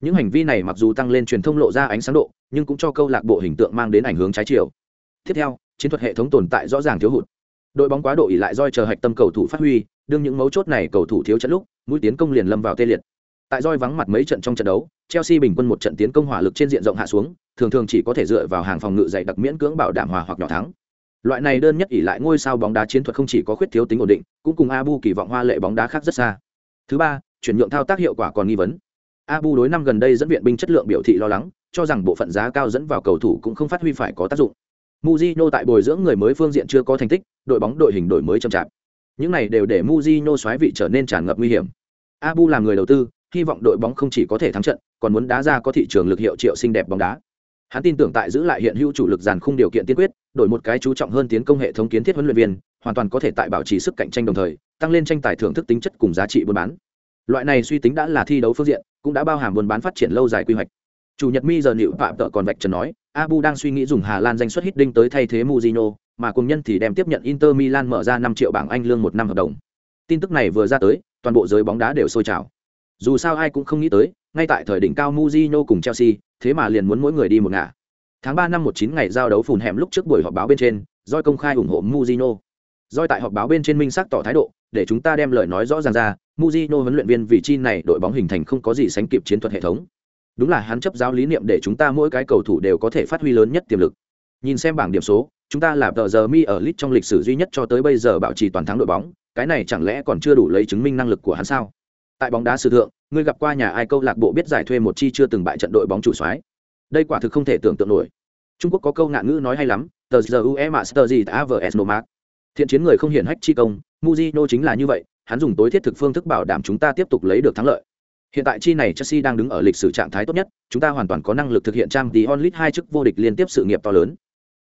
Những hành vi này mặc dù tăng lên truyền thông lộ ra ánh sáng độ, nhưng cũng cho câu lạc bộ hình tượng mang đến ảnh hưởng trái chiều. Tiếp theo, chiến thuật hệ thống tồn tại rõ ràng thiếu hụt. Đội bóng quá độ ỷ lại roi chờ hạch tâm cầu thủ phát huy, đương những mấu chốt này cầu thủ thiếu trận lúc, mũi tiến công liền lâm vào tê liệt. Tại roi vắng mặt mấy trận trong trận đấu, Chelsea bình quân một trận tiến công hỏa lực trên diện rộng hạ xuống, thường thường chỉ có thể dựa vào hàng phòng ngự dày đặc miễn cưỡng bảo đảm hòa hoặc nhỏ thắng. Loại này đơn nhất ỷ lại ngôi sao bóng đá chiến thuật không chỉ có khuyết thiếu tính ổn định, cũng cùng Abu kỳ vọng hoa lệ bóng đá khác rất xa. Thứ ba, chuyển nhượng thao tác hiệu quả còn nghi vấn. Abu đối năm gần đây dẫn viện binh chất lượng biểu thị lo lắng, cho rằng bộ phận giá cao dẫn vào cầu thủ cũng không phát huy phải có tác dụng. Mujino tại bồi dưỡng người mới phương diện chưa có thành tích, đội bóng đội hình đổi mới chậm chạp. Những này đều để Mujino xoáy vị trở nên tràn ngập nguy hiểm. Abu làm người đầu tư, hy vọng đội bóng không chỉ có thể thắng trận, còn muốn đá ra có thị trường lực hiệu triệu xinh đẹp bóng đá. Hắn tin tưởng tại giữ lại hiện hữu chủ lực dàn khung điều kiện tiên quyết, đổi một cái chú trọng hơn tiến công hệ thống kiến thiết huấn luyện viên, hoàn toàn có thể tại bảo trì sức cạnh tranh đồng thời, tăng lên tranh tài thưởng thức tính chất cùng giá trị buôn bán. Loại này suy tính đã là thi đấu phương diện, cũng đã bao hàm buôn bán phát triển lâu dài quy hoạch. Chủ nhật mi giờ nịu phạm tợ còn vạch trần nói, Abu đang suy nghĩ dùng Hà Lan danh xuất hít đinh tới thay thế muzino mà cùng nhân thì đem tiếp nhận Inter Milan mở ra năm triệu bảng Anh lương một năm hợp đồng. Tin tức này vừa ra tới, toàn bộ giới bóng đá đều sôi trào. Dù sao ai cũng không nghĩ tới, ngay tại thời đỉnh cao muzino cùng Chelsea, thế mà liền muốn mỗi người đi một ngả. Tháng ba năm 19 ngày giao đấu phùn hẻm lúc trước buổi họp báo bên trên, Doi công khai ủng hộ muzino doi tại họp báo bên trên minh xác tỏ thái độ, để chúng ta đem lời nói rõ ràng ra, Mujino, huấn luyện viên vị trí này đội bóng hình thành không có gì sánh kịp chiến thuật hệ thống. Đúng là hắn chấp giáo lý niệm để chúng ta mỗi cái cầu thủ đều có thể phát huy lớn nhất tiềm lực. Nhìn xem bảng điểm số, chúng ta là tờ giờ mi ở lit trong lịch sử duy nhất cho tới bây giờ bảo trì toàn thắng đội bóng, cái này chẳng lẽ còn chưa đủ lấy chứng minh năng lực của hắn sao? Tại bóng đá sử thượng, ngươi gặp qua nhà ai câu lạc bộ biết giải thuê một chi chưa từng bại trận đội bóng chủ soái. Đây quả thực không thể tưởng tượng nổi. Trung Quốc có câu ngạn ngữ nói hay lắm, tờ giờ UE Master gì AVS Nomad. Thiện chiến người không hiển hách chi công, muzino chính là như vậy, hắn dùng tối thiết thực phương thức bảo đảm chúng ta tiếp tục lấy được thắng lợi. Hiện tại chi này Chelsea đang đứng ở lịch sử trạng thái tốt nhất, chúng ta hoàn toàn có năng lực thực hiện trang tí onlit hai chức vô địch liên tiếp sự nghiệp to lớn.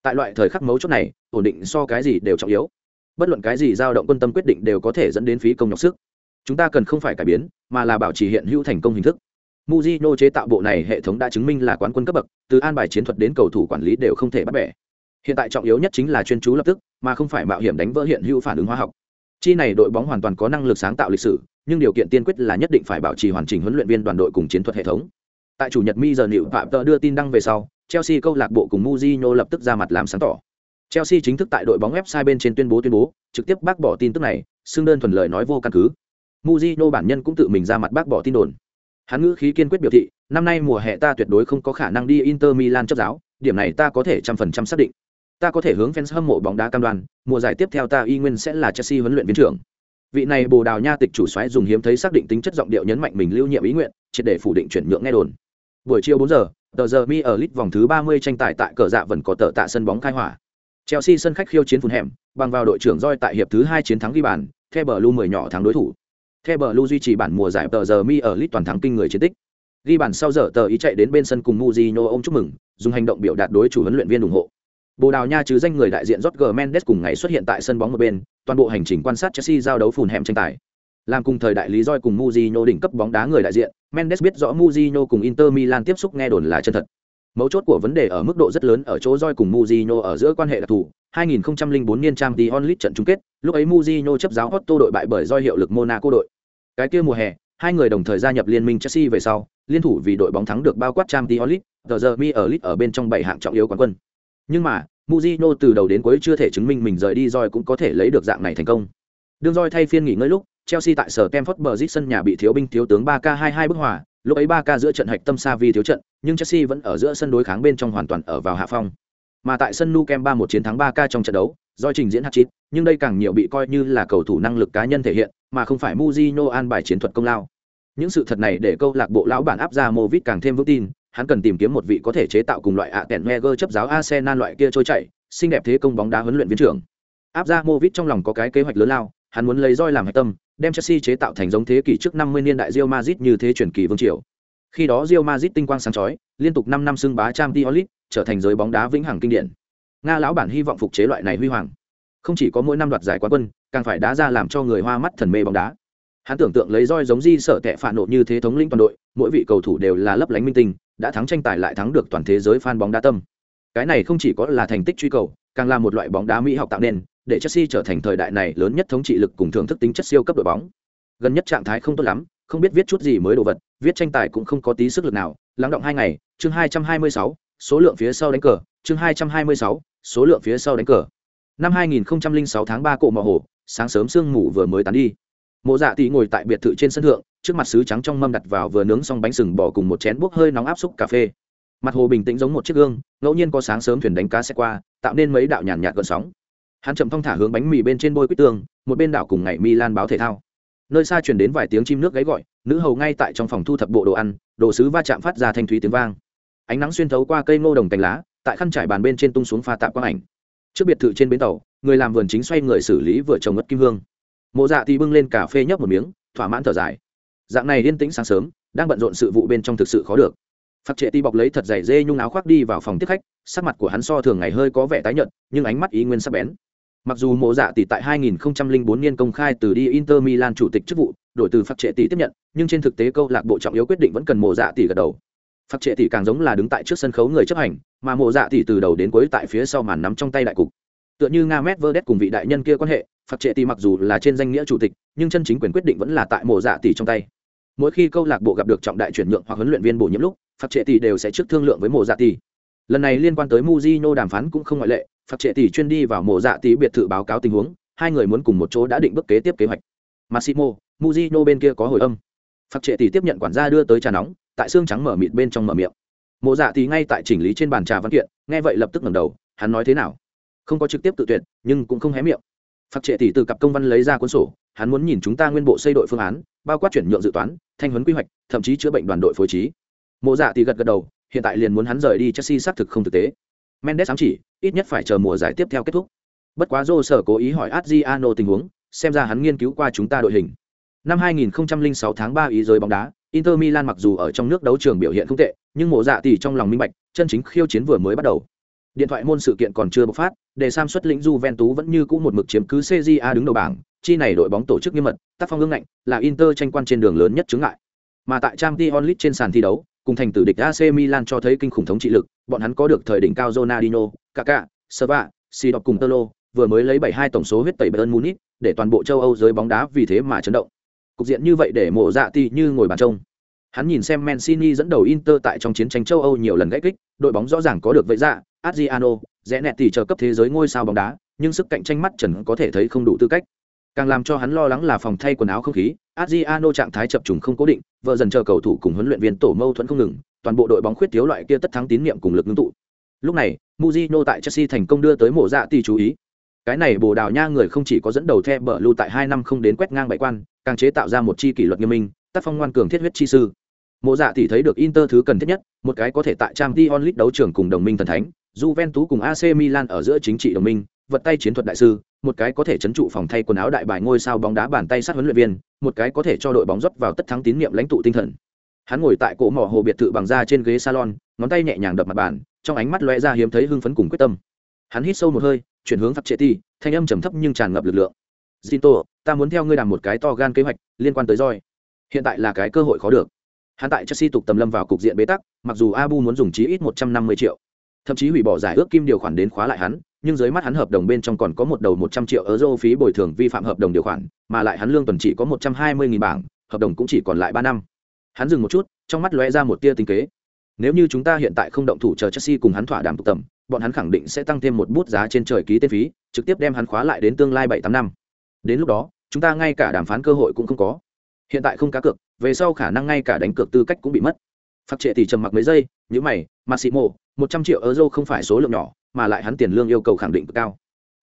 Tại loại thời khắc mấu chốt này, ổn định so cái gì đều trọng yếu. Bất luận cái gì dao động quân tâm quyết định đều có thể dẫn đến phí công nhọc sức. Chúng ta cần không phải cải biến, mà là bảo trì hiện hữu thành công hình thức. Mujino chế tạo bộ này hệ thống đã chứng minh là quán quân cấp bậc, từ an bài chiến thuật đến cầu thủ quản lý đều không thể bắt bẻ. Hiện tại trọng yếu nhất chính là chuyên chú lập tức, mà không phải mạo hiểm đánh vỡ hiện hữu phản ứng hóa học. Chi này đội bóng hoàn toàn có năng lực sáng tạo lịch sử, nhưng điều kiện tiên quyết là nhất định phải bảo trì hoàn chỉnh huấn luyện viên đoàn đội cùng chiến thuật hệ thống. Tại chủ nhật mi giờ nịu phạm tờ đưa tin đăng về sau, Chelsea câu lạc bộ cùng Mourinho lập tức ra mặt làm sáng tỏ. Chelsea chính thức tại đội bóng website bên trên tuyên bố tuyên bố, trực tiếp bác bỏ tin tức này, xưng đơn thuần lời nói vô căn cứ. Mourinho bản nhân cũng tự mình ra mặt bác bỏ tin đồn. Hắn ngữ khí kiên quyết biểu thị, năm nay mùa hè ta tuyệt đối không có khả năng đi Inter Milan chấp giáo, điểm này ta có thể trăm phần trăm xác định. Ta có thể hướng fans hâm mộ bóng đá cam đoan, mùa giải tiếp theo ta y nguyên sẽ là Chelsea huấn luyện viên trưởng. Vị này Bồ Đào Nha tịch chủ soái dùng hiếm thấy xác định tính chất giọng điệu nhấn mạnh mình lưu nhiệm ý nguyện, triệt để phủ định chuyển nhượng nghe đồn. Buổi chiều 4 giờ, tờ giờ mi ở lit vòng thứ 30 tranh tài tại cờ dạ vẫn có tờ tạ sân bóng khai hỏa. Chelsea sân khách khiêu chiến phun hẻm, bằng vào đội trưởng roi tại hiệp thứ 2 chiến thắng ghi bàn, The Blue 10 nhỏ thắng đối thủ. The Blue duy trì bản mùa giải tờ giờ mi ở lit toàn thắng kinh người chiến tích. Ghi bàn sau giờ tờ ý chạy đến bên sân cùng Mujinho ôm chúc mừng, dùng hành động biểu đạt đối chủ huấn luyện viên ủng hộ. Bồ Đào Nha chứ danh người đại diện Jorge Mendes cùng ngày xuất hiện tại sân bóng một bên, toàn bộ hành trình quan sát Chelsea giao đấu phùn hẻm tranh tài. Làm cùng thời đại lý roi cùng Mujino đỉnh cấp bóng đá người đại diện, Mendes biết rõ Mujino cùng Inter Milan tiếp xúc nghe đồn là chân thật. Mấu chốt của vấn đề ở mức độ rất lớn ở chỗ roi cùng Mujino ở giữa quan hệ đặc thù. 2004 niên Champions League trận chung kết, lúc ấy Mujino chấp giáo Otto đội bại bởi roi hiệu lực Monaco đội. Cái kia mùa hè, hai người đồng thời gia nhập liên minh Chelsea về sau, liên thủ vì đội bóng thắng được bao quát Champions League, The giờ mi ở League ở bên trong bảy hạng trọng yếu quán quân. Nhưng mà, Mujino từ đầu đến cuối chưa thể chứng minh mình rời đi roi cũng có thể lấy được dạng này thành công. Đương roi thay phiên nghỉ ngơi lúc, Chelsea tại sở Stamford Bridge sân nhà bị thiếu binh thiếu tướng 3K22 bức hòa, lúc ấy 3K giữa trận hạch tâm xa vì thiếu trận, nhưng Chelsea vẫn ở giữa sân đối kháng bên trong hoàn toàn ở vào hạ phong. Mà tại sân Nou Camp 3-1 chiến thắng 3K trong trận đấu, do trình diễn hat-trick, nhưng đây càng nhiều bị coi như là cầu thủ năng lực cá nhân thể hiện, mà không phải Mujino an bài chiến thuật công lao. những sự thật này để câu lạc bộ lão bản áp ra Movit càng thêm vững tin hắn cần tìm kiếm một vị có thể chế tạo cùng loại ạ kèn Wenger chấp giáo Arsenal loại kia trôi chảy, xinh đẹp thế công bóng đá huấn luyện viên trưởng. Áp ra Movit trong lòng có cái kế hoạch lớn lao, hắn muốn lấy roi làm hạch tâm, đem Chelsea chế tạo thành giống thế kỷ trước 50 niên đại Real Madrid như thế chuyển kỳ vương triều. Khi đó Real Madrid tinh quang sáng chói, liên tục 5 năm xưng bá Champions League, trở thành giới bóng đá vĩnh hằng kinh điển. Nga lão bản hy vọng phục chế loại này huy hoàng. Không chỉ có mỗi năm đoạt giải quán quân, càng phải đá ra làm cho người hoa mắt thần mê bóng đá. Hắn tưởng tượng lấy roi giống di sở tệ phản nộ như thế thống lĩnh toàn đội, mỗi vị cầu thủ đều là lấp lánh minh tinh đã thắng tranh tài lại thắng được toàn thế giới fan bóng đá tâm. Cái này không chỉ có là thành tích truy cầu, càng là một loại bóng đá mỹ học tạo nên, để chelsea trở thành thời đại này lớn nhất thống trị lực cùng thưởng thức tính chất siêu cấp đội bóng. Gần nhất trạng thái không tốt lắm, không biết viết chút gì mới đồ vật, viết tranh tài cũng không có tí sức lực nào, lắng động hai ngày, chương hai trăm hai mươi sáu, số lượng phía sau đánh cờ, chương hai trăm hai mươi sáu, số lượng phía sau đánh cờ. Năm hai nghìn sáu tháng ba cổ mỏ hồ, sáng sớm sương mù vừa mới tán đi mộ dạ tỷ ngồi tại biệt thự trên sân thượng, trước mặt sứ trắng trong mâm đặt vào vừa nướng xong bánh sừng bò cùng một chén bốc hơi nóng áp xúc cà phê. Mặt hồ bình tĩnh giống một chiếc gương, ngẫu nhiên có sáng sớm thuyền đánh cá xe qua, tạo nên mấy đạo nhàn nhạt gợn sóng. Hắn chậm thong thả hướng bánh mì bên trên bôi quýt tường, một bên đảo cùng ngày milan báo thể thao. Nơi xa truyền đến vài tiếng chim nước gáy gọi, nữ hầu ngay tại trong phòng thu thập bộ đồ ăn, đồ sứ va chạm phát ra thanh thúy tiếng vang. Ánh nắng xuyên thấu qua cây ngô đồng cành lá, tại khăn trải bàn bên trên tung xuống pha tạm quang ảnh. Trước biệt thự trên bến tàu, người làm vườn chính xoay người xử lý vừa trồng ngất kim hương mộ dạ thì bưng lên cà phê nhấp một miếng, thỏa mãn thở dài. Dạng này yên tĩnh sáng sớm, đang bận rộn sự vụ bên trong thực sự khó được. Phật trệ ti bọc lấy thật dày dê nhung áo khoác đi vào phòng tiếp khách, sắc mặt của hắn so thường ngày hơi có vẻ tái nhợt, nhưng ánh mắt ý nguyên sắc bén. Mặc dù mộ dạ tỷ tại 2004 niên công khai từ đi inter milan chủ tịch chức vụ, đổi từ Phật trệ tỷ tiếp nhận, nhưng trên thực tế câu lạc bộ trọng yếu quyết định vẫn cần mộ dạ tỷ gật đầu. Phật trệ tỷ càng giống là đứng tại trước sân khấu người chấp hành, mà mộ dạ tỷ từ đầu đến cuối tại phía sau màn nắm trong tay đại cục. Tựa như nga met cùng vị đại nhân kia quan hệ phạt trệ tỷ mặc dù là trên danh nghĩa chủ tịch, nhưng chân chính quyền quyết định vẫn là tại mộ dạ tỷ trong tay. Mỗi khi câu lạc bộ gặp được trọng đại chuyển nhượng hoặc huấn luyện viên bổ nhiệm lúc, phạt trệ tỷ đều sẽ trước thương lượng với mộ dạ tỷ lần này liên quan tới muzino đàm phán cũng không ngoại lệ, phạt trệ tỷ chuyên đi vào mộ dạ tỷ biệt thự báo cáo tình huống, hai người muốn cùng một chỗ đã định bước kế tiếp kế hoạch. Massimo muzino bên kia có hồi âm. Phạt trệ tỷ tiếp nhận quản gia đưa tới trà nóng, tại xương trắng mở mịt bên trong mở miệng. Mộ dạ tỷ ngay tại chỉnh lý trên bàn trà văn kiện, nghe vậy lập tức ngẩng đầu, hắn nói thế nào? Không có trực tiếp tự tuyệt nhưng cũng không hé miệng phật trệ tỷ từ cặp công văn lấy ra cuốn sổ, hắn muốn nhìn chúng ta nguyên bộ xây đội phương án, bao quát chuyển nhượng dự toán, thanh huấn quy hoạch, thậm chí chữa bệnh đoàn đội phối trí. Mộ dạ tỷ gật gật đầu, hiện tại liền muốn hắn rời đi chelsea xác thực không thực tế. Mendes ám chỉ, ít nhất phải chờ mùa giải tiếp theo kết thúc. Bất quá dô sở cố ý hỏi adriano tình huống, xem ra hắn nghiên cứu qua chúng ta đội hình. Năm 2006 tháng 3 ý rời bóng đá, inter milan mặc dù ở trong nước đấu trường biểu hiện không tệ, nhưng mộ dạ tỷ trong lòng minh bạch, chân chính khiêu chiến vừa mới bắt đầu. Điện thoại môn sự kiện còn chưa bộc phát, để Sam xuất lĩnh Juventus vẫn như cũ một mực chiếm cứ CJA đứng đầu bảng, chi này đội bóng tổ chức nghiêm mật, tác phong ương ngạnh, là Inter tranh quan trên đường lớn nhất chứng ngại. Mà tại Champions League trên sàn thi đấu, cùng thành tử địch AC Milan cho thấy kinh khủng thống trị lực, bọn hắn có được thời đỉnh cao Ronaldinho, Kaká, Serva, Sidop cùng Tolo, vừa mới lấy 72 tổng số huyết tẩy Bayern Munich, để toàn bộ châu Âu giới bóng đá vì thế mà chấn động. Cục diện như vậy để mộ dạ ti như ngồi bàn trông. Hắn nhìn xem Mancini dẫn đầu Inter tại trong chiến tranh châu Âu nhiều lần gãy kích, đội bóng rõ ràng có được vậy dạ, Adriano, rẽ nẹt tỷ chờ cấp thế giới ngôi sao bóng đá, nhưng sức cạnh tranh mắt trần có thể thấy không đủ tư cách. Càng làm cho hắn lo lắng là phòng thay quần áo không khí, Adriano trạng thái chập trùng không cố định, vợ dần chờ cầu thủ cùng huấn luyện viên tổ mâu thuẫn không ngừng, toàn bộ đội bóng khuyết thiếu loại kia tất thắng tín niệm cùng lực ngưng tụ. Lúc này, Mujino tại Chelsea thành công đưa tới mộ dạ tỷ chú ý. Cái này Bồ Đào Nha người không chỉ có dẫn đầu theo bờ lưu tại hai năm không đến quét ngang bảy quan, càng chế tạo ra một chi kỷ luật nghiêm minh, tác phong ngoan cường thiết huyết chi sư. Mộ dạ tỷ thấy được Inter thứ cần thiết nhất, một cái có thể tại Champions League đấu trường cùng đồng minh thần thánh, Juventus cùng AC Milan ở giữa chính trị đồng minh, vật tay chiến thuật đại sư, một cái có thể chấn trụ phòng thay quần áo đại bài ngôi sao bóng đá bàn tay sát huấn luyện viên, một cái có thể cho đội bóng rót vào tất thắng tín nhiệm lãnh tụ tinh thần. Hắn ngồi tại cổ mỏ hồ biệt thự bằng da trên ghế salon, ngón tay nhẹ nhàng đập mặt bàn, trong ánh mắt lóe ra hiếm thấy hưng phấn cùng quyết tâm. Hắn hít sâu một hơi, chuyển hướng phát ti, thanh âm trầm thấp nhưng tràn ngập lực lượng. zito ta muốn theo ngươi làm một cái to gan kế hoạch liên quan tới roi. Hiện tại là cái cơ hội khó được. Hắn tại Chelsea tục tầm lâm vào cục diện bế tắc, mặc dù Abu muốn dùng chí ít 150 triệu, thậm chí hủy bỏ giải ước kim điều khoản đến khóa lại hắn nhưng dưới mắt hắn hợp đồng bên trong còn có một đầu một trăm triệu euro phí bồi thường vi phạm hợp đồng điều khoản mà lại hắn lương tuần chỉ có một trăm hai mươi nghìn bảng hợp đồng cũng chỉ còn lại ba năm. Hắn dừng một chút trong mắt lóe ra một tia tinh kế. Nếu như chúng ta hiện tại không động thủ chờ chelsea cùng hắn thỏa đàm tụ tầm bọn hắn khẳng định sẽ tăng thêm một bút giá trên trời ký tên phí trực tiếp đem hắn khóa lại đến tương lai bảy tám năm. Đến lúc đó chúng ta ngay cả đàm phán cơ hội cũng không có hiện tại không cá cược, về sau khả năng ngay cả đánh cược tư cách cũng bị mất. Phát trệ thì trầm mặc mấy giây nhữ mày massimo một trăm triệu euro không phải số lượng nhỏ, mà lại hắn tiền lương yêu cầu khẳng định cao.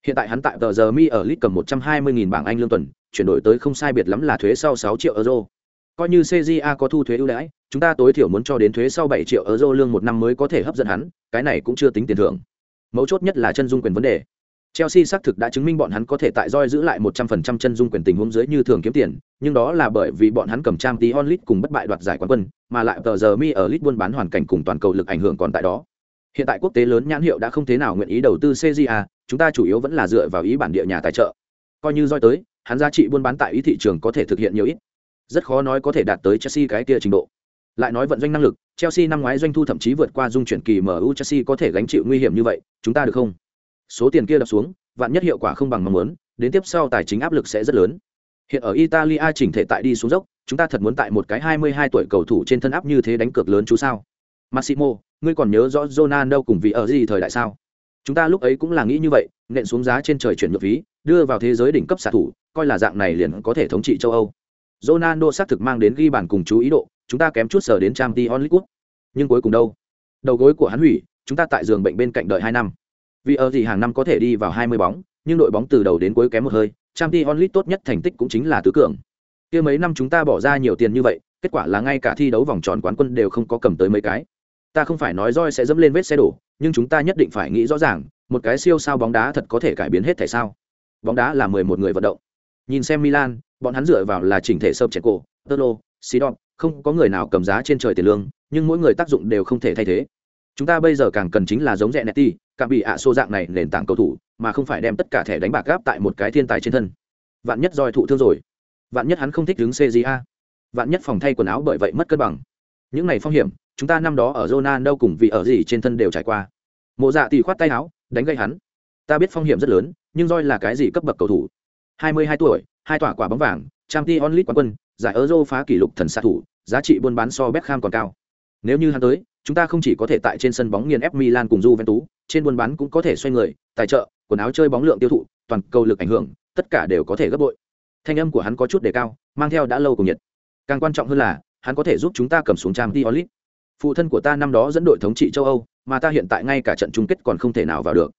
Hiện tại hắn tại tờ giờ mi ở lit cầm một trăm hai mươi nghìn bảng anh lương tuần, chuyển đổi tới không sai biệt lắm là thuế sau sáu triệu euro. Coi như cja có thu thuế ưu đãi, chúng ta tối thiểu muốn cho đến thuế sau bảy triệu euro lương một năm mới có thể hấp dẫn hắn, cái này cũng chưa tính tiền thưởng. Mấu chốt nhất là chân dung quyền vấn đề. Chelsea xác thực đã chứng minh bọn hắn có thể tại roi giữ lại 100% chân dung quyền tình huống dưới như thường kiếm tiền, nhưng đó là bởi vì bọn hắn cầm trang tí onlit cùng bất bại đoạt giải quán quân, mà lại tờ giờ mi ở lit buôn bán hoàn cảnh cùng toàn cầu lực ảnh hưởng còn tại đó. Hiện tại quốc tế lớn nhãn hiệu đã không thế nào nguyện ý đầu tư CJA, chúng ta chủ yếu vẫn là dựa vào ý bản địa nhà tài trợ. Coi như roi tới, hắn giá trị buôn bán tại ý thị trường có thể thực hiện nhiều ít. Rất khó nói có thể đạt tới Chelsea cái kia trình độ. Lại nói vận doanh năng lực, Chelsea năm ngoái doanh thu thậm chí vượt qua dung chuyển kỳ MU Chelsea có thể gánh chịu nguy hiểm như vậy, chúng ta được không? Số tiền kia đập xuống, vạn nhất hiệu quả không bằng mong muốn, đến tiếp sau tài chính áp lực sẽ rất lớn. Hiện ở italia chỉnh thể tại đi xuống dốc, chúng ta thật muốn tại một cái 22 tuổi cầu thủ trên thân áp như thế đánh cược lớn chú sao? Massimo, ngươi còn nhớ rõ ronaldo cùng vị ở gì thời đại sao? Chúng ta lúc ấy cũng là nghĩ như vậy, nện xuống giá trên trời chuyển nhượng phí, đưa vào thế giới đỉnh cấp xạ thủ, coi là dạng này liền có thể thống trị châu âu. Ronaldo xác thực mang đến ghi bàn cùng chú ý độ, chúng ta kém chút sở đến trang t onlit nhưng cuối cùng đâu? Đầu gối của hắn hủy, chúng ta tại giường bệnh bên cạnh đợi hai năm vì ở gì hàng năm có thể đi vào 20 bóng, nhưng đội bóng từ đầu đến cuối kém một hơi, Champions League tốt nhất thành tích cũng chính là tứ cường. Kia mấy năm chúng ta bỏ ra nhiều tiền như vậy, kết quả là ngay cả thi đấu vòng tròn quán quân đều không có cầm tới mấy cái. Ta không phải nói roi sẽ dẫm lên vết xe đổ, nhưng chúng ta nhất định phải nghĩ rõ ràng, một cái siêu sao bóng đá thật có thể cải biến hết thể sao? Bóng đá là 11 người vận động. Nhìn xem Milan, bọn hắn dựa vào là chỉnh thể sập chèn cổ, Tolo, Sidon, không có người nào cầm giá trên trời tiền lương, nhưng mỗi người tác dụng đều không thể thay thế. Chúng ta bây giờ càng cần chính là giống rẻ Netti, cảm bị ạ xô dạng này nền tảng cầu thủ mà không phải đem tất cả thẻ đánh bạc gáp tại một cái thiên tài trên thân. Vạn nhất roi thụ thương rồi. Vạn nhất hắn không thích đứng cja vạn nhất phòng thay quần áo bởi vậy mất cân bằng. Những này phong hiểm chúng ta năm đó ở Ronaldo đâu cùng vì ở gì trên thân đều trải qua. Mộ dạ thì khoát tay áo đánh gây hắn. Ta biết phong hiểm rất lớn nhưng roi là cái gì cấp bậc cầu thủ? 22 tuổi hai tỏa quả bóng vàng trang t onlit quán quân giải euro phá kỷ lục thần xạ thủ giá trị buôn bán so Beckham còn cao. Nếu như hắn tới chúng ta không chỉ có thể tại trên sân bóng nghiền ép Milan cùng Juventus, trên buôn bán cũng có thể xoay người, tài trợ, quần áo chơi bóng lượng tiêu thụ, toàn cầu lực ảnh hưởng, tất cả đều có thể gấp bội. Thanh âm của hắn có chút đề cao, mang theo đã lâu cùng nhiệt. Càng quan trọng hơn là, hắn có thể giúp chúng ta cầm xuống trang Diolit. Phụ thân của ta năm đó dẫn đội thống trị châu Âu, mà ta hiện tại ngay cả trận chung kết còn không thể nào vào được.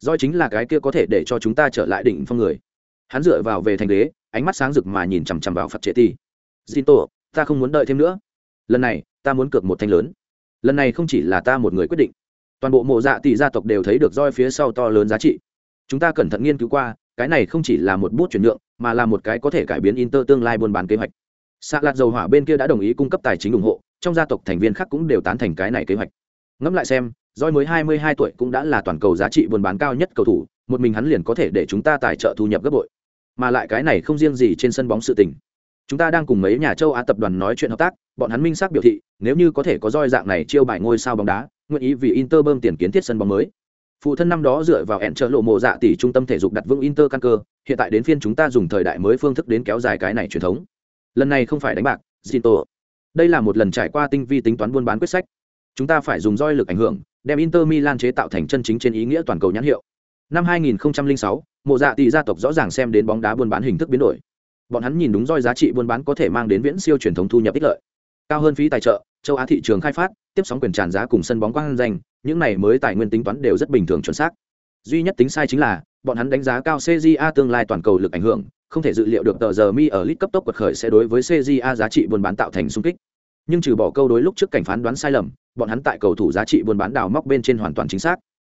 Do chính là cái kia có thể để cho chúng ta trở lại đỉnh phong người. Hắn dựa vào về thành ghế, ánh mắt sáng rực mà nhìn chằm chằm vào Phật Trệ Tỷ. Zinto, ta không muốn đợi thêm nữa. Lần này, ta muốn cược một thanh lớn lần này không chỉ là ta một người quyết định toàn bộ mộ dạ tỷ gia tộc đều thấy được roi phía sau to lớn giá trị. Chúng ta cẩn thận nghiên cứu qua, cái này không chỉ là một bút chuyển nhượng, mà là một cái có thể cải biến inter tương lai buôn bán kế hoạch. Xạ lạt dầu hỏa bên kia đã đồng ý cung cấp tài chính ủng hộ, trong gia tộc thành viên khác cũng đều tán thành cái này kế hoạch. Ngẫm lại xem, roi mới hai mươi hai tuổi cũng đã là toàn cầu giá trị buôn bán cao nhất cầu thủ, một mình hắn liền có thể để chúng ta tài trợ thu nhập gấp bội. Mà lại cái này không riêng gì trên sân bóng sự tình. Chúng ta đang cùng mấy nhà châu á tập đoàn nói chuyện hợp tác, bọn hắn minh xác biểu thị, nếu như có thể có roi dạng này chiêu bài ngôi sao bóng đá nguyện ý vì inter bơm tiền kiến thiết sân bóng mới. Phụ thân năm đó dựa vào ẹn trợ lộ mộ dạ tỷ trung tâm thể dục đặt vững inter căn cơ hiện tại đến phiên chúng ta dùng thời đại mới phương thức đến kéo dài cái này truyền thống. Lần này không phải đánh bạc zinto. Đây là một lần trải qua tinh vi tính toán buôn bán quyết sách. Chúng ta phải dùng roi lực ảnh hưởng đem inter milan chế tạo thành chân chính trên ý nghĩa toàn cầu nhãn hiệu. Năm 2006, mộ dạ tỷ gia tộc rõ ràng xem đến bóng đá buôn bán hình thức biến đổi. Bọn hắn nhìn đúng roi giá trị buôn bán có thể mang đến viễn siêu truyền thống thu nhập ích lợi. Cao hơn phí tài trợ châu á thị trường khai phát tiếp sóng quyền tràn giá cùng sân bóng quang danh những này mới tài nguyên tính toán đều rất bình thường chuẩn xác. Duy nhất tính sai chính là bọn hắn đánh giá cao cja tương lai toàn cầu lực ảnh hưởng không thể dự liệu được tờ giờ mi ở lit cấp tốc quật khởi sẽ đối với cja giá trị buôn bán tạo thành xung kích. Nhưng trừ bỏ câu đối lúc trước cảnh phán đoán sai lầm bọn hắn tại cầu thủ giá trị buôn bán đào móc bên trên hoàn toàn chính xác.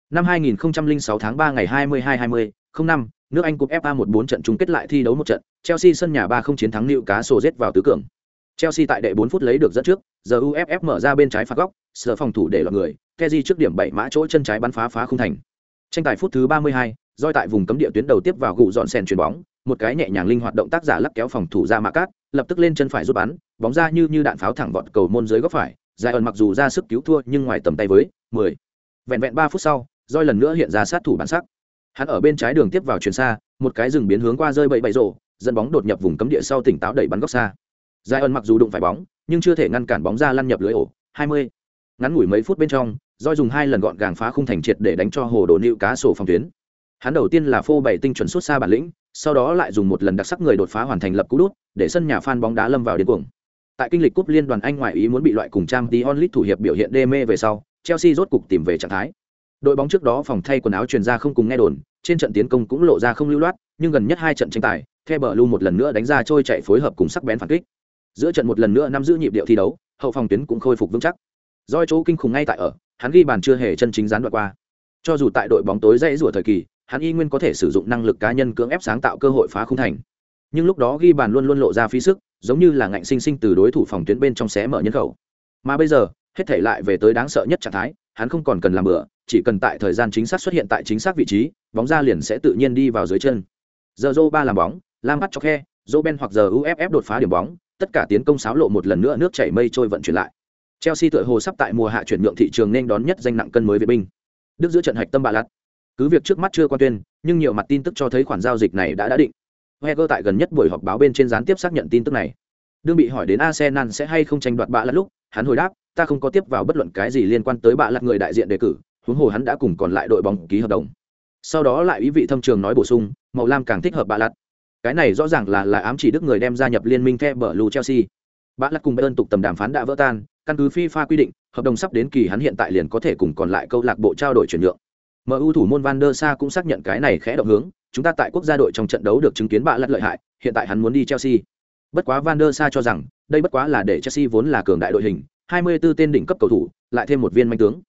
Năm 2006 tháng 3 ngày 22-20, 05, nước Anh cúp FA 14 trận chung kết lại thi đấu một trận, Chelsea sân nhà 3-0 chiến thắng Newcastle vào tứ cường. Chelsea tại đệ 4 phút lấy được dẫn trước, giờ UFF mở ra bên trái phạt góc, sở phòng thủ để lọt người, keji trước điểm bảy mã chỗ chân trái bắn phá phá không thành. Tranh tài phút thứ 32, roi tại vùng cấm địa tuyến đầu tiếp vào gụ dọn sèn chuyền bóng, một cái nhẹ nhàng linh hoạt động tác giả lắc kéo phòng thủ ra mã cát, lập tức lên chân phải rút bắn, bóng ra như như đạn pháo thẳng vọt cầu môn dưới góc phải, Dài ẩn mặc dù ra sức cứu thua nhưng ngoài tầm tay với 10. Vẹn vẹn 3 phút sau, roi lần nữa hiện ra sát thủ bản sắc. Hắn ở bên trái đường tiếp vào chuyền xa, một cái rừng biến hướng qua rơi bậy bậy rổ, dẫn bóng đột nhập vùng cấm địa sau tỉnh táo đẩy bắn góc xa. Giải ẩn mặc dù đụng phải bóng, nhưng chưa thể ngăn cản bóng ra lăn nhập lưới ổ, 20. Ngắn ngủi mấy phút bên trong, Doi dùng hai lần gọn gàng phá khung thành triệt để đánh cho hồ đồ nịu cá sổ phòng tuyến. Hắn đầu tiên là phô bày tinh chuẩn xuất xa bản lĩnh, sau đó lại dùng một lần đặc sắc người đột phá hoàn thành lập cú đút, để sân nhà fan bóng đá lâm vào điên cuồng. Tại kinh lịch cúp liên đoàn Anh ngoại ý muốn bị loại cùng trang tí onlit thủ hiệp biểu hiện đê mê về sau, Chelsea rốt cục tìm về trạng thái. Đội bóng trước đó phòng thay quần áo truyền ra không cùng nghe đồn, trên trận tiến công cũng lộ ra không lưu loát, nhưng gần nhất hai trận tranh tài, The lu một lần nữa đánh ra trôi chạy phối hợp cùng sắc bén phản kích giữa trận một lần nữa nắm giữ nhịp điệu thi đấu, hậu phòng tuyến cũng khôi phục vững chắc. Doi chỗ kinh khủng ngay tại ở, hắn ghi bàn chưa hề chân chính gián đoạn qua. Cho dù tại đội bóng tối dãy rủa thời kỳ, hắn y nguyên có thể sử dụng năng lực cá nhân cưỡng ép sáng tạo cơ hội phá khung thành. Nhưng lúc đó ghi bàn luôn luôn lộ ra phí sức, giống như là ngạnh sinh sinh từ đối thủ phòng tuyến bên trong xé mở nhân khẩu. Mà bây giờ, hết thể lại về tới đáng sợ nhất trạng thái, hắn không còn cần làm bữa chỉ cần tại thời gian chính xác xuất hiện tại chính xác vị trí, bóng ra liền sẽ tự nhiên đi vào dưới chân. Giờ dô ba làm bóng lam bắt cho khe dô ben hoặc giờ uff đột phá điểm bóng tất cả tiến công sáo lộ một lần nữa, nước chảy mây trôi vận chuyển lại. Chelsea tựa hồ sắp tại mùa hạ chuyển nhượng thị trường nên đón nhất danh nặng cân mới việt binh. Đức giữa trận hạch tâm bạ lặt cứ việc trước mắt chưa quan tuyên, nhưng nhiều mặt tin tức cho thấy khoản giao dịch này đã đã định. Wenger tại gần nhất buổi họp báo bên trên gián tiếp xác nhận tin tức này. Đương bị hỏi đến arsenal sẽ hay không tranh đoạt bạ lặt lúc, hắn hồi đáp, ta không có tiếp vào bất luận cái gì liên quan tới bạ lặt người đại diện đề cử, huống hồ hắn đã cùng còn lại đội bóng ký hợp đồng. Sau đó lại ý vị thâm trường nói bổ sung, màu lam càng thích hợp bạ lặt cái này rõ ràng là là ám chỉ đức người đem gia nhập liên minh the bờ lu chelsea bạ lắc cùng bayern tục tầm đàm phán đã vỡ tan căn cứ FIFA quy định, hợp đồng sắp đến kỳ hắn hiện tại liền có thể cùng còn lại câu lạc bộ trao đổi chuyển nhượng. MU thủ môn Van der Sa cũng xác nhận cái này khẽ động hướng, chúng ta tại quốc gia đội trong trận đấu được chứng kiến bạ lật lợi hại, hiện tại hắn muốn đi Chelsea. Bất quá Van der Sa cho rằng, đây bất quá là để Chelsea vốn là cường đại đội hình, 24 tên đỉnh cấp cầu thủ, lại thêm một viên manh tướng.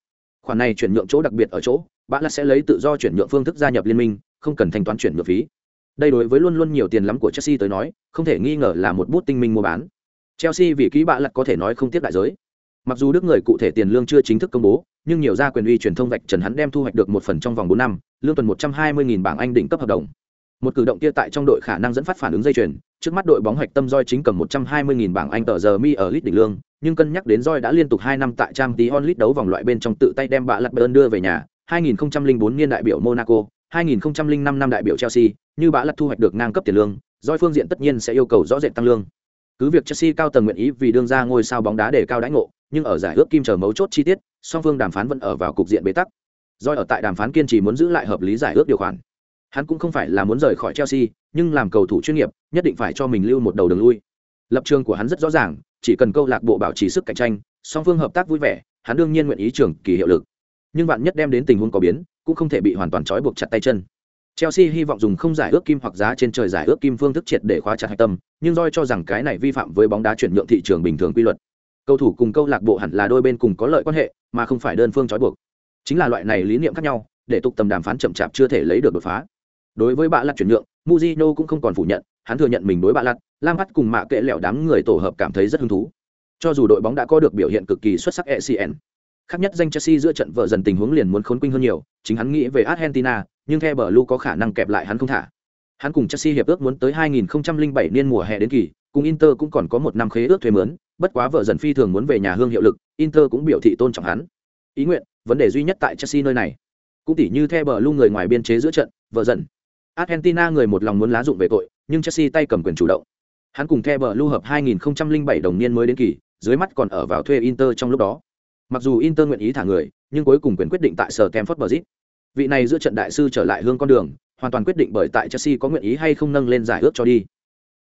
Khoản này chuyển nhượng chỗ đặc biệt ở chỗ, bạ lật sẽ lấy tự do chuyển nhượng phương thức gia nhập liên minh, không cần thanh toán chuyển nhượng phí. Đây đối với luôn luôn nhiều tiền lắm của Chelsea tới nói, không thể nghi ngờ là một bút tinh minh mua bán. Chelsea vì ký bạ lật có thể nói không tiếc đại giới mặc dù đức người cụ thể tiền lương chưa chính thức công bố nhưng nhiều gia quyền uy truyền thông vạch trần hắn đem thu hoạch được một phần trong vòng bốn năm lương tuần một trăm hai mươi bảng anh đỉnh cấp hợp đồng một cử động kia tại trong đội khả năng dẫn phát phản ứng dây chuyền trước mắt đội bóng hoạch tâm roi chính cầm một trăm hai mươi bảng anh tờ giờ mi ở lít đỉnh lương nhưng cân nhắc đến roi đã liên tục hai năm tại trang League đấu vòng loại bên trong tự tay đem bạ lật bơn đưa về nhà 2004 niên đại biểu monaco 2005 năm đại biểu chelsea, như bã lật thu hoạch được ngang cấp tiền lương doi phương diện tất nhiên sẽ yêu cầu rõ rệt tăng lương. Cứ việc chelsea cao tầng nguyện ý vì đương ra ngôi sao bóng đá để cao đãi ngộ, nhưng ở giải ước kim chờ mấu chốt chi tiết, song phương đàm phán vẫn ở vào cục diện bế tắc. Doi ở tại đàm phán kiên trì muốn giữ lại hợp lý giải ước điều khoản. Hắn cũng không phải là muốn rời khỏi chelsea, nhưng làm cầu thủ chuyên nghiệp, nhất định phải cho mình lưu một đầu đường lui. Lập trường của hắn rất rõ ràng, chỉ cần câu lạc bộ bảo trì sức cạnh tranh, song phương hợp tác vui vẻ, hắn đương nhiên nguyện ý trưởng kỳ hiệu lực. Nhưng bạn nhất đem đến tình huống có biến cũng không thể bị hoàn toàn trói buộc chặt tay chân. Chelsea hy vọng dùng không giải ước kim hoặc giá trên trời giải ước kim phương thức triệt để khóa chặt hạch tâm nhưng doi cho rằng cái này vi phạm với bóng đá chuyển nhượng thị trường bình thường quy luật. Cầu thủ cùng câu lạc bộ hẳn là đôi bên cùng có lợi quan hệ mà không phải đơn phương trói buộc. Chính là loại này lý niệm khác nhau để tục tầm đàm phán chậm chạp chưa thể lấy được đột phá. Đối với bạ lật chuyển nhượng Mujino cũng không còn phủ nhận hắn thừa nhận mình đối bạ lật, lam bắt cùng mạ kệ lẻo đám người tổ hợp cảm thấy rất hứng thú. Cho dù đội bóng đã có được biểu hiện cực kỳ xuất sắc ecn khác nhất danh chelsea giữa trận vợ dần tình huống liền muốn khốn quinh hơn nhiều, chính hắn nghĩ về argentina, nhưng theo bờ lu có khả năng kẹp lại hắn không thả. Hắn cùng chelsea hiệp ước muốn tới 2007 niên mùa hè đến kỳ, cùng inter cũng còn có một năm khế ước thuê mướn, bất quá vợ dần phi thường muốn về nhà hương hiệu lực, inter cũng biểu thị tôn trọng hắn. Ý nguyện, vấn đề duy nhất tại chelsea nơi này. Cũng tỉ như theo bờ lu người ngoài biên chế giữa trận, vợ dần. Argentina người một lòng muốn lá dụng về tội, nhưng chelsea tay cầm quyền chủ động. Hắn cùng theo bờ lu hợp 2007 đồng niên mới đến kỳ, dưới mắt còn ở vào thuê inter trong lúc đó mặc dù inter nguyện ý thả người nhưng cuối cùng quyền quyết định tại sở Stamford Bridge. Vị này giữa trận đại sư trở lại hương con đường, hoàn toàn quyết định bởi tại Chelsea có nguyện ý hay không nâng lên giải ước cho đi.